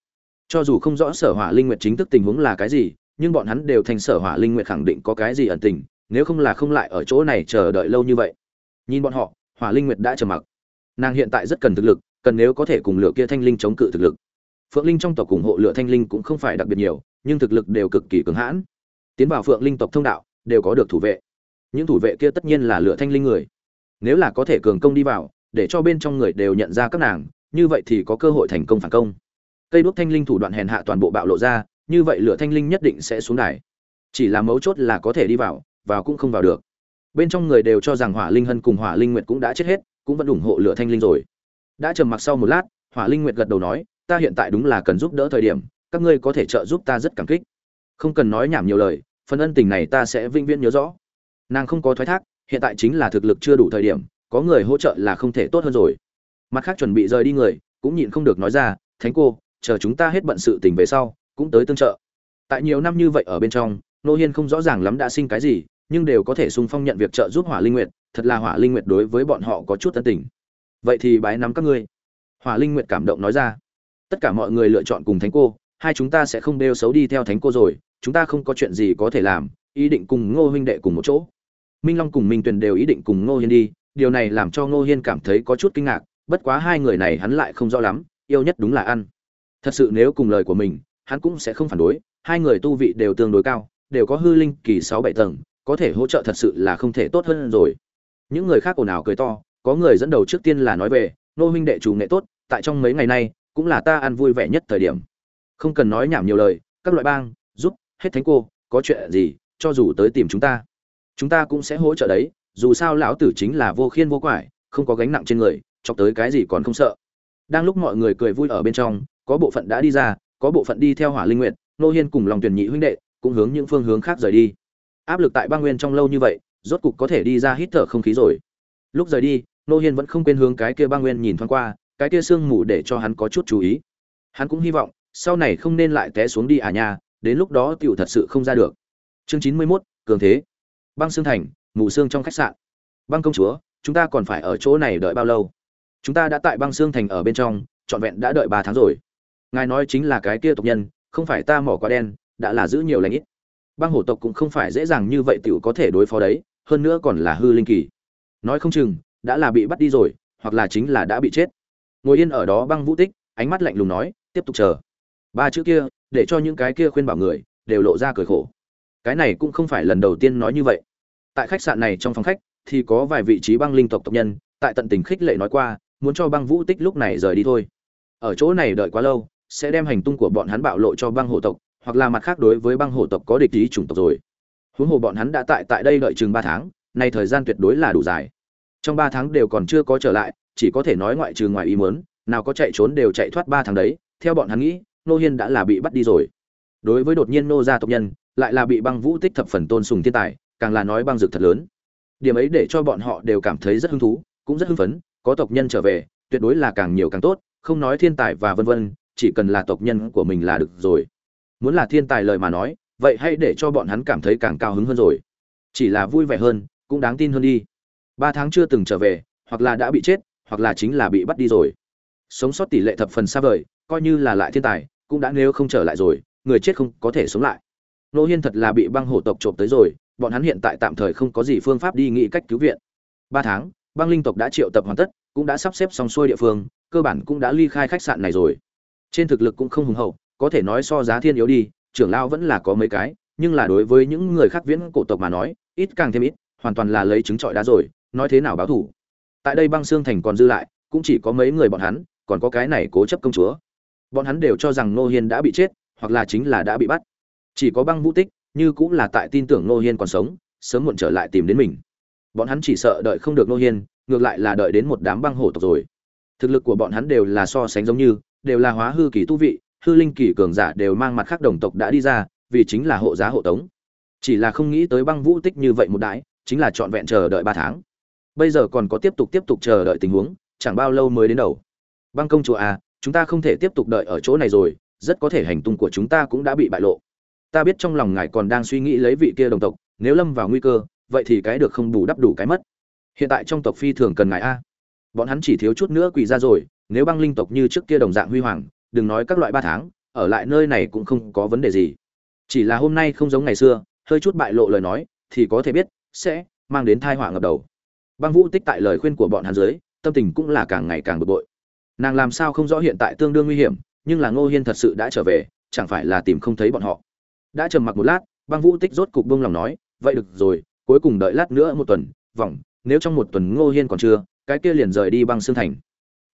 Cho dù không rõ sở hỏa linh nguyệt chính thức tình huống là cái gì nhưng bọn hắn đều thành sở hỏa linh nguyệt khẳng định có cái gì ẩn tình, nếu không là không lại ở chỗ này chờ đợi lâu như vậy. Nhìn bọn họ, hỏa linh nguyệt đã trầm mặc. Nàng hiện tại rất cần thực lực, cần nếu có thể cùng lửa kia thanh linh chống cự thực lực. Phượng linh trong tộc ủng hộ lửa thanh linh cũng không phải đặc biệt nhiều, nhưng thực lực đều cực kỳ cứng hãn. Tiến vào phượng linh tộc thông đạo, đều có được thủ vệ. Những thủ vệ kia tất nhiên là lửa thanh linh người. Nếu là có thể cường công đi vào, để cho bên trong người đều nhận ra các nàng, như vậy thì có cơ hội thành công phản công. Cây đuốc thanh linh thủ đoạn hèn hạ toàn bộ bạo lộ ra như vậy lửa thanh linh nhất định sẽ xuống đài. Chỉ là mấu chốt là có thể đi vào vào cũng không vào được. Bên trong người đều cho rằng hỏa linh hân cùng hỏa linh nguyệt cũng đã chết hết, cũng vẫn ủng hộ lửa thanh linh rồi. Đã trầm mặc sau một lát, hỏa linh nguyệt gật đầu nói, ta hiện tại đúng là cần giúp đỡ thời điểm, các ngươi có thể trợ giúp ta rất cảm kích. Không cần nói nhảm nhiều lời, phần ân tình này ta sẽ vĩnh viễn nhớ rõ. Nàng không có thoái thác, hiện tại chính là thực lực chưa đủ thời điểm, có người hỗ trợ là không thể tốt hơn rồi. Mặt khác chuẩn bị rời đi người, cũng nhịn không được nói ra, thánh cô, chờ chúng ta hết bận sự tình về sau cũng tới tương trợ. Tại nhiều năm như vậy ở bên trong, nô hiên không rõ ràng lắm đã sinh cái gì, nhưng đều có thể sung phong nhận việc trợ giúp hỏa linh nguyệt, thật là hỏa linh nguyệt đối với bọn họ có chút tân tình. Vậy thì bái nắm các ngươi. Hỏa linh nguyệt cảm động nói ra. Tất cả mọi người lựa chọn cùng thánh cô, hai chúng ta sẽ không đeo xấu đi theo thánh cô rồi, chúng ta không có chuyện gì có thể làm, ý định cùng ngô huynh đệ cùng một chỗ. Minh long cùng minh tuyền đều ý định cùng ngô hiên đi, điều này làm cho ngô hiên cảm thấy có chút kinh ngạc, bất quá hai người này hắn lại không rõ lắm, yêu nhất đúng là ăn. Thật sự nếu cùng lời của mình hắn cũng sẽ không phản đối, hai người tu vị đều tương đối cao, đều có hư linh kỳ sáu bảy tầng, có thể hỗ trợ thật sự là không thể tốt hơn rồi. Những người khác ồn ào cười to, có người dẫn đầu trước tiên là nói về, nô huynh đệ chủ nghệ tốt, tại trong mấy ngày nay, cũng là ta ăn vui vẻ nhất thời điểm. Không cần nói nhảm nhiều lời, các loại bang, giúp, hết thánh cô, có chuyện gì, cho dù tới tìm chúng ta. Chúng ta cũng sẽ hỗ trợ đấy, dù sao lão tử chính là vô khiên vô quải, không có gánh nặng trên người, chọc tới cái gì còn không sợ. Đang lúc mọi người cười vui ở bên trong, có bộ phận đã đi ra có bộ phận đi theo hỏa linh nguyện nô hiên cùng lòng tuyển nhị huynh đệ cũng hướng những phương hướng khác rời đi. Áp lực tại băng nguyên trong lâu như vậy, rốt cục có thể đi ra hít thở không khí rồi. Lúc rời đi, nô hiên vẫn không quên hướng cái kia băng nguyên nhìn thoáng qua, cái kia sương mù để cho hắn có chút chú ý. Hắn cũng hy vọng, sau này không nên lại té xuống đi à nha, đến lúc đó tựu thật sự không ra được. Chương chín mươi mốt, cường thế. Băng xương thành, mù xương trong khách sạn. Băng công chúa, chúng ta còn phải ở chỗ này đợi bao lâu? Chúng ta đã tại băng xương thành ở bên trong, trọn vẹn đã đợi ba tháng rồi ngài nói chính là cái kia tộc nhân, không phải ta mỏ quá đen, đã là giữ nhiều lãnh ít. Băng hổ tộc cũng không phải dễ dàng như vậy tiểu có thể đối phó đấy, hơn nữa còn là hư linh kỳ. Nói không chừng, đã là bị bắt đi rồi, hoặc là chính là đã bị chết. Ngồi yên ở đó băng vũ tích, ánh mắt lạnh lùng nói, tiếp tục chờ. Ba chữ kia, để cho những cái kia khuyên bảo người, đều lộ ra cười khổ. Cái này cũng không phải lần đầu tiên nói như vậy. Tại khách sạn này trong phòng khách, thì có vài vị trí băng linh tộc tộc nhân, tại tận tình khích lệ nói qua, muốn cho băng vũ tích lúc này rời đi thôi. Ở chỗ này đợi quá lâu sẽ đem hành tung của bọn hắn bạo lộ cho băng hổ tộc, hoặc là mặt khác đối với băng hổ tộc có địch ý chủng tộc rồi. Huống hồ bọn hắn đã tại tại đây đợi chừng ba tháng, nay thời gian tuyệt đối là đủ dài. Trong ba tháng đều còn chưa có trở lại, chỉ có thể nói ngoại trừ ngoài ý muốn, nào có chạy trốn đều chạy thoát ba tháng đấy, theo bọn hắn nghĩ, nô hiên đã là bị bắt đi rồi. Đối với đột nhiên nô gia tộc nhân, lại là bị băng vũ tích thập phần tôn sùng thiên tài, càng là nói băng dược thật lớn. Điểm ấy để cho bọn họ đều cảm thấy rất hứng thú, cũng rất hưng phấn, có tộc nhân trở về, tuyệt đối là càng nhiều càng tốt, không nói thiên tài và vân vân chỉ cần là tộc nhân của mình là được rồi. Muốn là thiên tài lời mà nói, vậy hãy để cho bọn hắn cảm thấy càng cao hứng hơn rồi. Chỉ là vui vẻ hơn, cũng đáng tin hơn đi. Ba tháng chưa từng trở về, hoặc là đã bị chết, hoặc là chính là bị bắt đi rồi. Sống sót tỷ lệ thập phần xa vời, coi như là lại thiên tài, cũng đã nếu không trở lại rồi, người chết không có thể sống lại. Nô hiên thật là bị băng hổ tộc trộm tới rồi, bọn hắn hiện tại tạm thời không có gì phương pháp đi nghĩ cách cứu viện. Ba tháng, băng linh tộc đã triệu tập hoàn tất, cũng đã sắp xếp xong xuôi địa phương, cơ bản cũng đã ly khai khách sạn này rồi trên thực lực cũng không hùng hậu, có thể nói so giá thiên yếu đi, trưởng lao vẫn là có mấy cái, nhưng là đối với những người khác viễn cổ tộc mà nói, ít càng thêm ít, hoàn toàn là lấy trứng trọi đá rồi, nói thế nào báo thủ. Tại đây băng xương thành còn dư lại, cũng chỉ có mấy người bọn hắn, còn có cái này cố chấp công chúa. Bọn hắn đều cho rằng nô hiên đã bị chết, hoặc là chính là đã bị bắt. Chỉ có băng vũ tích, như cũng là tại tin tưởng nô hiên còn sống, sớm muộn trở lại tìm đến mình. Bọn hắn chỉ sợ đợi không được nô hiên, ngược lại là đợi đến một đám băng hổ tộc rồi. Thực lực của bọn hắn đều là so sánh giống như đều là hóa hư kỳ tu vị, hư linh kỳ cường giả đều mang mặt khác đồng tộc đã đi ra, vì chính là hộ giá hộ tống. Chỉ là không nghĩ tới băng vũ tích như vậy một đãi, chính là trọn vẹn chờ đợi ba tháng. Bây giờ còn có tiếp tục tiếp tục chờ đợi tình huống, chẳng bao lâu mới đến đầu. Băng công chúa à chúng ta không thể tiếp tục đợi ở chỗ này rồi, rất có thể hành tung của chúng ta cũng đã bị bại lộ. Ta biết trong lòng ngài còn đang suy nghĩ lấy vị kia đồng tộc, nếu lâm vào nguy cơ, vậy thì cái được không bù đắp đủ cái mất. Hiện tại trong tộc phi thường cần ngài a. Bọn hắn chỉ thiếu chút nữa quỳ ra rồi nếu băng linh tộc như trước kia đồng dạng huy hoàng, đừng nói các loại ba tháng, ở lại nơi này cũng không có vấn đề gì. Chỉ là hôm nay không giống ngày xưa, hơi chút bại lộ lời nói, thì có thể biết, sẽ mang đến thai họa ngập đầu. Băng vũ tích tại lời khuyên của bọn hắn dưới, tâm tình cũng là càng ngày càng bực bội. Nàng làm sao không rõ hiện tại tương đương nguy hiểm, nhưng là ngô hiên thật sự đã trở về, chẳng phải là tìm không thấy bọn họ. Đã trầm mặc một lát, băng vũ tích rốt cục bông lòng nói, vậy được rồi, cuối cùng đợi lát nữa một tuần, vòng, nếu trong một tuần ngô hiên còn chưa, cái kia liền rời đi băng xương thành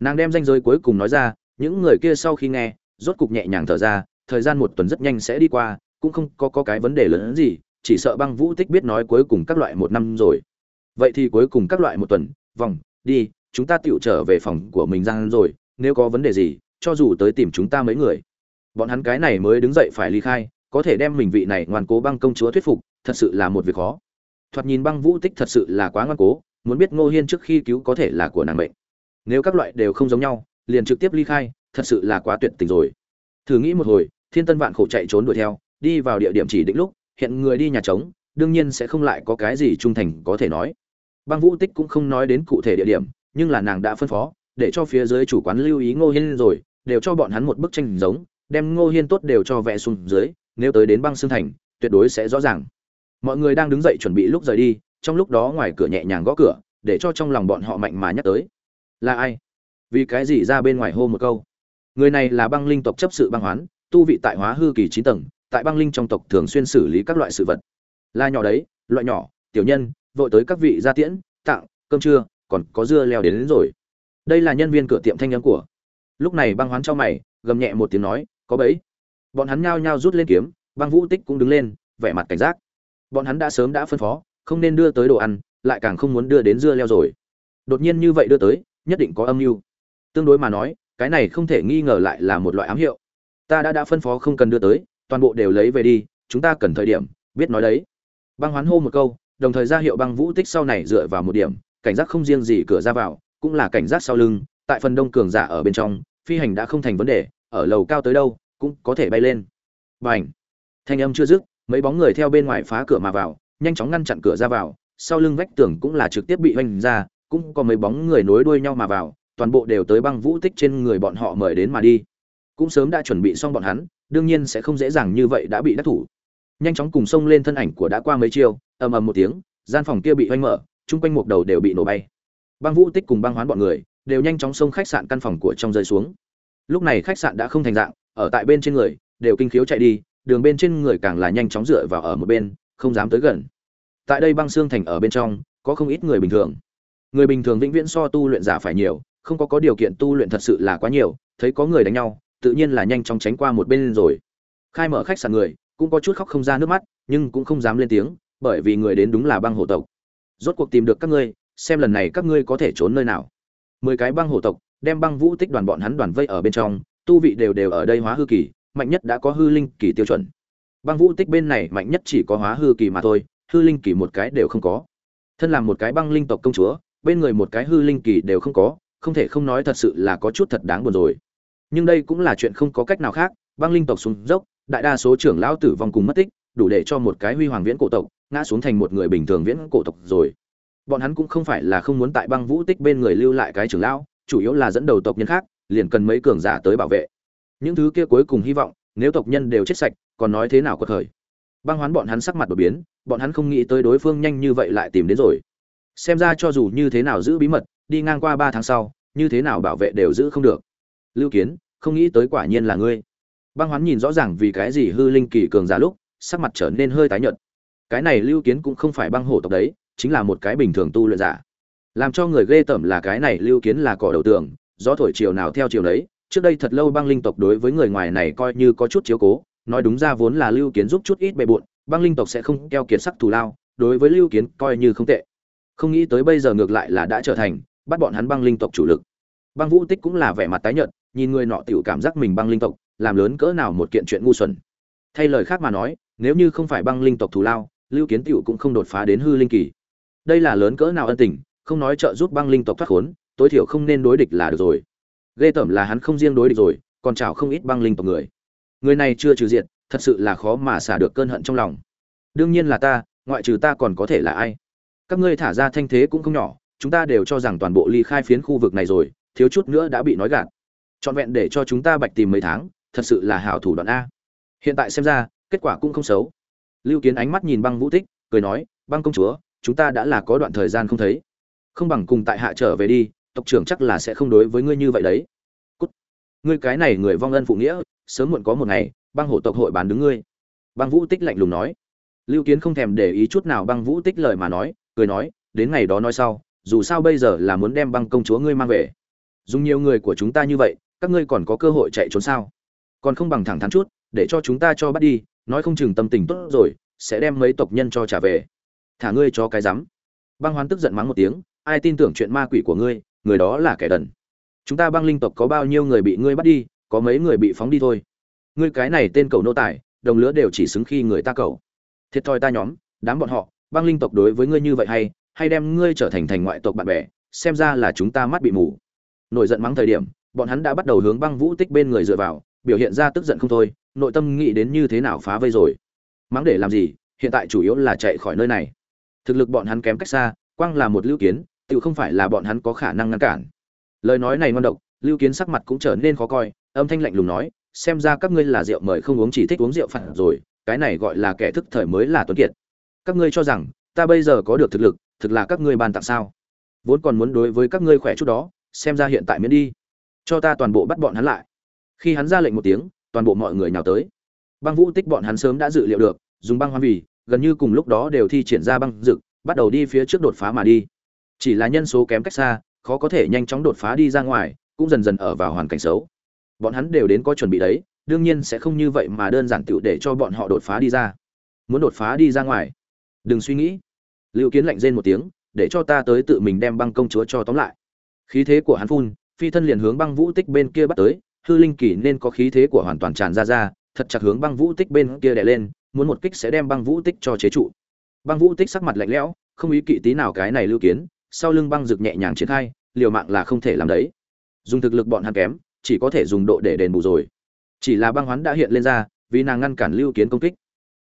nàng đem danh giới cuối cùng nói ra những người kia sau khi nghe rốt cục nhẹ nhàng thở ra thời gian một tuần rất nhanh sẽ đi qua cũng không có, có cái vấn đề lớn hơn gì chỉ sợ băng vũ tích biết nói cuối cùng các loại một năm rồi. Vậy thì cuối cùng các loại một tuần vòng đi chúng ta tựu trở về phòng của mình ra rồi nếu có vấn đề gì cho dù tới tìm chúng ta mấy người. Bọn hắn cái này mới đứng dậy phải ly khai có thể đem mình vị này ngoan cố băng công chúa thuyết phục thật sự là một việc khó. Thoạt nhìn băng vũ tích thật sự là quá ngoan cố muốn biết ngô hiên trước khi cứu có thể là của nàng mệnh nếu các loại đều không giống nhau, liền trực tiếp ly khai, thật sự là quá tuyệt tình rồi. Thử nghĩ một hồi, thiên tân vạn khổ chạy trốn đuổi theo, đi vào địa điểm chỉ định lúc, hiện người đi nhà trống, đương nhiên sẽ không lại có cái gì trung thành có thể nói. Băng vũ tích cũng không nói đến cụ thể địa điểm, nhưng là nàng đã phân phó, để cho phía dưới chủ quán lưu ý ngô hiên rồi, đều cho bọn hắn một bức tranh giống, đem ngô hiên tốt đều cho vẽ xuống dưới, nếu tới đến băng xương thành, tuyệt đối sẽ rõ ràng. Mọi người đang đứng dậy chuẩn bị lúc rời đi, trong lúc đó ngoài cửa nhẹ nhàng gõ cửa, để cho trong lòng bọn họ mạnh mà nhắc tới là ai? Vì cái gì ra bên ngoài hô một câu? Người này là băng linh tộc chấp sự băng hoán tu vị tại hóa hư kỳ chín tầng tại băng linh trong tộc thường xuyên xử lý các loại sự vật. Là nhỏ đấy loại nhỏ tiểu nhân vội tới các vị gia tiễn tặng cơm trưa còn có dưa leo đến, đến rồi. Đây là nhân viên cửa tiệm thanh nhắn của. Lúc này băng hoán cho mày gầm nhẹ một tiếng nói có bấy bọn hắn nhao nhao rút lên kiếm băng vũ tích cũng đứng lên vẻ mặt cảnh giác. Bọn hắn đã sớm đã phân phó không nên đưa tới đồ ăn lại càng không muốn đưa đến dưa leo rồi. Đột nhiên như vậy đưa tới nhất định có âm mưu. Tương đối mà nói, cái này không thể nghi ngờ lại là một loại ám hiệu. Ta đã đã phân phó không cần đưa tới, toàn bộ đều lấy về đi, chúng ta cần thời điểm, biết nói đấy. Băng hoán hô một câu, đồng thời ra hiệu băng vũ tích sau này dựa vào một điểm, cảnh giác không riêng gì cửa ra vào, cũng là cảnh giác sau lưng, tại phần đông cường giả ở bên trong, phi hành đã không thành vấn đề, ở lầu cao tới đâu, cũng có thể bay lên. Bành! Thanh âm chưa dứt, mấy bóng người theo bên ngoài phá cửa mà vào, nhanh chóng ngăn chặn cửa ra vào, sau lưng vách tường cũng là trực tiếp bị hoành ra cũng có mấy bóng người nối đuôi nhau mà vào, toàn bộ đều tới băng vũ tích trên người bọn họ mời đến mà đi. Cũng sớm đã chuẩn bị xong bọn hắn, đương nhiên sẽ không dễ dàng như vậy đã bị đắc thủ. Nhanh chóng cùng xông lên thân ảnh của đã qua mấy chiêu, ầm ầm một tiếng, gian phòng kia bị hoanh mở, chung quanh một đầu đều bị nổ bay. Băng vũ tích cùng băng hoán bọn người đều nhanh chóng xông khách sạn căn phòng của trong rơi xuống. Lúc này khách sạn đã không thành dạng, ở tại bên trên người đều kinh khiếu chạy đi, đường bên trên người càng là nhanh chóng dựa vào ở một bên, không dám tới gần. Tại đây băng xương thành ở bên trong, có không ít người bình thường người bình thường vĩnh viễn so tu luyện giả phải nhiều, không có có điều kiện tu luyện thật sự là quá nhiều, thấy có người đánh nhau, tự nhiên là nhanh chóng tránh qua một bên rồi. Khai mở khách sạn người, cũng có chút khóc không ra nước mắt, nhưng cũng không dám lên tiếng, bởi vì người đến đúng là băng hộ tộc. Rốt cuộc tìm được các ngươi, xem lần này các ngươi có thể trốn nơi nào. Mười cái băng hộ tộc, đem băng vũ tích đoàn bọn hắn đoàn vây ở bên trong, tu vị đều đều ở đây hóa hư kỳ, mạnh nhất đã có hư linh kỳ tiêu chuẩn. Băng vũ tích bên này mạnh nhất chỉ có hóa hư kỳ mà thôi, hư linh kỳ một cái đều không có. Thân làm một cái băng linh tộc công chúa bên người một cái hư linh kỳ đều không có, không thể không nói thật sự là có chút thật đáng buồn rồi. Nhưng đây cũng là chuyện không có cách nào khác, băng linh tộc xuống dốc, đại đa số trưởng lão tử vong cùng mất tích, đủ để cho một cái huy hoàng viễn cổ tộc ngã xuống thành một người bình thường viễn cổ tộc rồi. Bọn hắn cũng không phải là không muốn tại băng vũ tích bên người lưu lại cái trưởng lão, chủ yếu là dẫn đầu tộc nhân khác, liền cần mấy cường giả tới bảo vệ. Những thứ kia cuối cùng hy vọng, nếu tộc nhân đều chết sạch, còn nói thế nào có thời băng hoán bọn hắn sắc mặt đột biến, bọn hắn không nghĩ tới đối phương nhanh như vậy lại tìm đến rồi xem ra cho dù như thế nào giữ bí mật, đi ngang qua ba tháng sau, như thế nào bảo vệ đều giữ không được. Lưu kiến, không nghĩ tới quả nhiên là ngươi. Băng hoán nhìn rõ ràng vì cái gì hư linh kỳ cường giả lúc, sắc mặt trở nên hơi tái nhợt. Cái này lưu kiến cũng không phải băng hổ tộc đấy, chính là một cái bình thường tu luyện giả. Làm cho người ghê tởm là cái này lưu kiến là cỏ đầu tường, gió thổi chiều nào theo chiều đấy trước đây thật lâu băng linh tộc đối với người ngoài này coi như có chút chiếu cố, nói đúng ra vốn là lưu kiến giúp chút ít bề bộn, băng linh tộc sẽ không keo kiệt sắc thù lao, đối với lưu kiến coi như không tệ không nghĩ tới bây giờ ngược lại là đã trở thành, bắt bọn hắn băng linh tộc chủ lực. Băng vũ tích cũng là vẻ mặt tái nhợt, nhìn người nọ tiểu cảm giác mình băng linh tộc, làm lớn cỡ nào một kiện chuyện ngu xuẩn. Thay lời khác mà nói, nếu như không phải băng linh tộc thù lao, lưu kiến tiểu cũng không đột phá đến hư linh kỳ. Đây là lớn cỡ nào ân tình, không nói trợ giúp băng linh tộc thoát khốn, tối thiểu không nên đối địch là được rồi. Ghê tởm là hắn không riêng đối địch rồi, còn chảo không ít băng linh tộc người. Người này chưa trừ diện thật sự là khó mà xả được cơn hận trong lòng. Đương nhiên là ta, ngoại trừ ta còn có thể là ai? Các ngươi thả ra thanh thế cũng không nhỏ, chúng ta đều cho rằng toàn bộ ly khai phiến khu vực này rồi, thiếu chút nữa đã bị nói gạt. Trọn vẹn để cho chúng ta bạch tìm mấy tháng, thật sự là hảo thủ đoạn a. Hiện tại xem ra, kết quả cũng không xấu. Lưu kiến ánh mắt nhìn băng vũ tích, cười nói, băng công chúa, chúng ta đã là có đoạn thời gian không thấy. Không bằng cùng tại hạ trở về đi, tộc trưởng chắc là sẽ không đối với ngươi như vậy đấy. Cút. ngươi cái này người vong ân phụ nghĩa, sớm muộn có một ngày, băng hổ tộc hội bán đứng ngươi. Băng vũ tích lạnh lùng nói. Lưu kiến không thèm để ý chút nào băng vũ tích lời mà nói cười nói, đến ngày đó nói sau, dù sao bây giờ là muốn đem băng công chúa ngươi mang về. Dùng nhiều người của chúng ta như vậy, các ngươi còn có cơ hội chạy trốn sao? Còn không bằng thẳng thắn chút, để cho chúng ta cho bắt đi, nói không chừng tâm tình tốt rồi, sẽ đem mấy tộc nhân cho trả về. Thả ngươi cho cái rắm. Băng hoán tức giận mắng một tiếng, ai tin tưởng chuyện ma quỷ của ngươi, người đó là kẻ đần. Chúng ta băng linh tộc có bao nhiêu người bị ngươi bắt đi, có mấy người bị phóng đi thôi. Ngươi cái này tên cầu nô tài, đồng lứa đều chỉ xứng khi người ta cầu. Thiệt thòi ta nhóm, đám bọn họ băng linh tộc đối với ngươi như vậy hay hay đem ngươi trở thành thành ngoại tộc bạn bè, xem ra là chúng ta mắt bị mù. Nổi giận mắng thời điểm, bọn hắn đã bắt đầu hướng băng vũ tích bên người dựa vào, biểu hiện ra tức giận không thôi, nội tâm nghĩ đến như thế nào phá vây rồi. Mắng để làm gì, hiện tại chủ yếu là chạy khỏi nơi này. Thực lực bọn hắn kém cách xa, quang là một lưu kiến, tự không phải là bọn hắn có khả năng ngăn cản. Lời nói này ngon độc, lưu kiến sắc mặt cũng trở nên khó coi, âm thanh lạnh lùng nói, xem ra các ngươi là rượu mời không uống chỉ thích uống rượu phản rồi, cái này gọi là kẻ thức thời mới là tuấn kiệt các ngươi cho rằng, ta bây giờ có được thực lực, thực là các ngươi ban tặng sao? Vốn còn muốn đối với các ngươi khỏe chút đó, xem ra hiện tại miễn đi. Cho ta toàn bộ bắt bọn hắn lại. Khi hắn ra lệnh một tiếng, toàn bộ mọi người nào tới. Băng vũ tích bọn hắn sớm đã dự liệu được, dùng băng hoang vì, gần như cùng lúc đó đều thi triển ra băng rực bắt đầu đi phía trước đột phá mà đi. Chỉ là nhân số kém cách xa, khó có thể nhanh chóng đột phá đi ra ngoài, cũng dần dần ở vào hoàn cảnh xấu. Bọn hắn đều đến có chuẩn bị đấy, đương nhiên sẽ không như vậy mà đơn giản tựu để cho bọn họ đột phá đi ra. Muốn đột phá đi ra ngoài đừng suy nghĩ. Lưu kiến lạnh rên một tiếng, để cho ta tới tự mình đem băng công chúa cho tóm lại. Khí thế của hắn phun, phi thân liền hướng băng vũ tích bên kia bắt tới, hư linh kỳ nên có khí thế của hoàn toàn tràn ra ra, thật chặt hướng băng vũ tích bên kia đè lên, muốn một kích sẽ đem băng vũ tích cho chế trụ. Băng vũ tích sắc mặt lạnh lẽo, không ý kỵ tí nào cái này lưu kiến, sau lưng băng rực nhẹ nhàng triển khai, liều mạng là không thể làm đấy. Dùng thực lực bọn hắn kém, chỉ có thể dùng độ để đền bù rồi. Chỉ là băng hoán đã hiện lên ra, vì nàng ngăn cản lưu kiến công kích.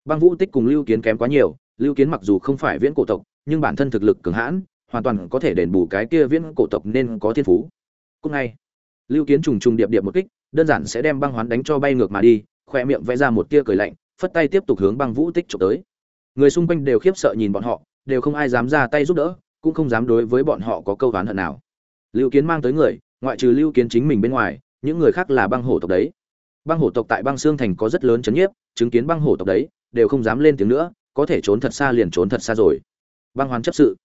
Băng vũ tích cùng lưu kiến kém quá nhiều lưu kiến mặc dù không phải viễn cổ tộc, nhưng bản thân thực lực cường hãn, hoàn toàn có thể đền bù cái kia viễn cổ tộc nên có thiên phú. Cùng ngay, lưu kiến trùng trùng điệp điệp một kích, đơn giản sẽ đem băng hoán đánh cho bay ngược mà đi, khoe miệng vẽ ra một tia cười lạnh, phất tay tiếp tục hướng băng vũ tích chụp tới. Người xung quanh đều khiếp sợ nhìn bọn họ, đều không ai dám ra tay giúp đỡ, cũng không dám đối với bọn họ có câu oán hận nào. Lưu kiến mang tới người, ngoại trừ lưu kiến chính mình bên ngoài, những người khác là băng hổ tộc đấy. Băng hổ tộc tại băng xương thành có rất lớn chấn nhiếp, chứng kiến băng hổ tộc đấy, đều không dám lên tiếng nữa có thể trốn thật xa liền trốn thật xa rồi. Băng hoán chấp sự.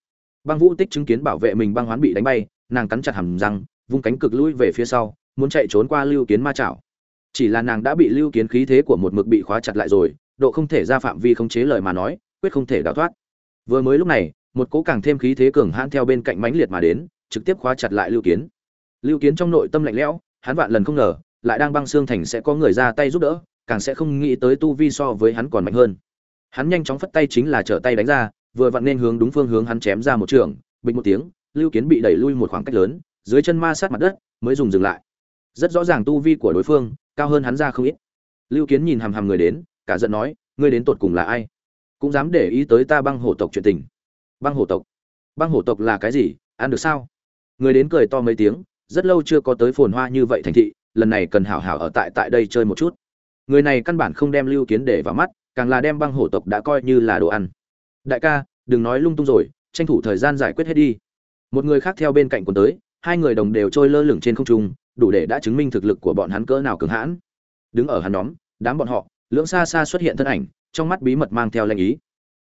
Băng vũ tích chứng kiến bảo vệ mình băng hoán bị đánh bay, nàng cắn chặt hàm răng, vung cánh cực lui về phía sau, muốn chạy trốn qua lưu kiến ma chảo chỉ là nàng đã bị lưu kiến khí thế của một mực bị khóa chặt lại rồi, độ không thể ra phạm vi không chế lời mà nói, quyết không thể đào thoát. Vừa mới lúc này, một cố càng thêm khí thế cường hãn theo bên cạnh mãnh liệt mà đến, trực tiếp khóa chặt lại lưu kiến. Lưu kiến trong nội tâm lạnh lẽo, hắn vạn lần không ngờ, lại đang băng xương thành sẽ có người ra tay giúp đỡ, càng sẽ không nghĩ tới tu vi so với hắn còn mạnh hơn hắn nhanh chóng phất tay chính là trở tay đánh ra, vừa vặn nên hướng đúng phương hướng hắn chém ra một trường, bình một tiếng, lưu kiến bị đẩy lui một khoảng cách lớn, dưới chân ma sát mặt đất, mới dùng dừng lại. Rất rõ ràng tu vi của đối phương, cao hơn hắn ra không ít. Lưu kiến nhìn hằm hằm người đến, cả giận nói, ngươi đến tột cùng là ai? Cũng dám để ý tới ta băng hổ tộc chuyện tình. Băng hổ tộc? Băng hổ tộc là cái gì? Ăn được sao? Người đến cười to mấy tiếng, rất lâu chưa có tới phồn hoa như vậy thành thị, lần này cần hảo hảo ở tại tại đây chơi một chút. Người này căn bản không đem lưu kiến để vào mắt càng là đem băng hổ tộc đã coi như là đồ ăn. Đại ca, đừng nói lung tung rồi, tranh thủ thời gian giải quyết hết đi. Một người khác theo bên cạnh quần tới, hai người đồng đều trôi lơ lửng trên không trung, đủ để đã chứng minh thực lực của bọn hắn cỡ nào cường hãn. Đứng ở hắn nhóm, đám bọn họ, lưỡng xa xa xuất hiện thân ảnh, trong mắt bí mật mang theo lệnh ý.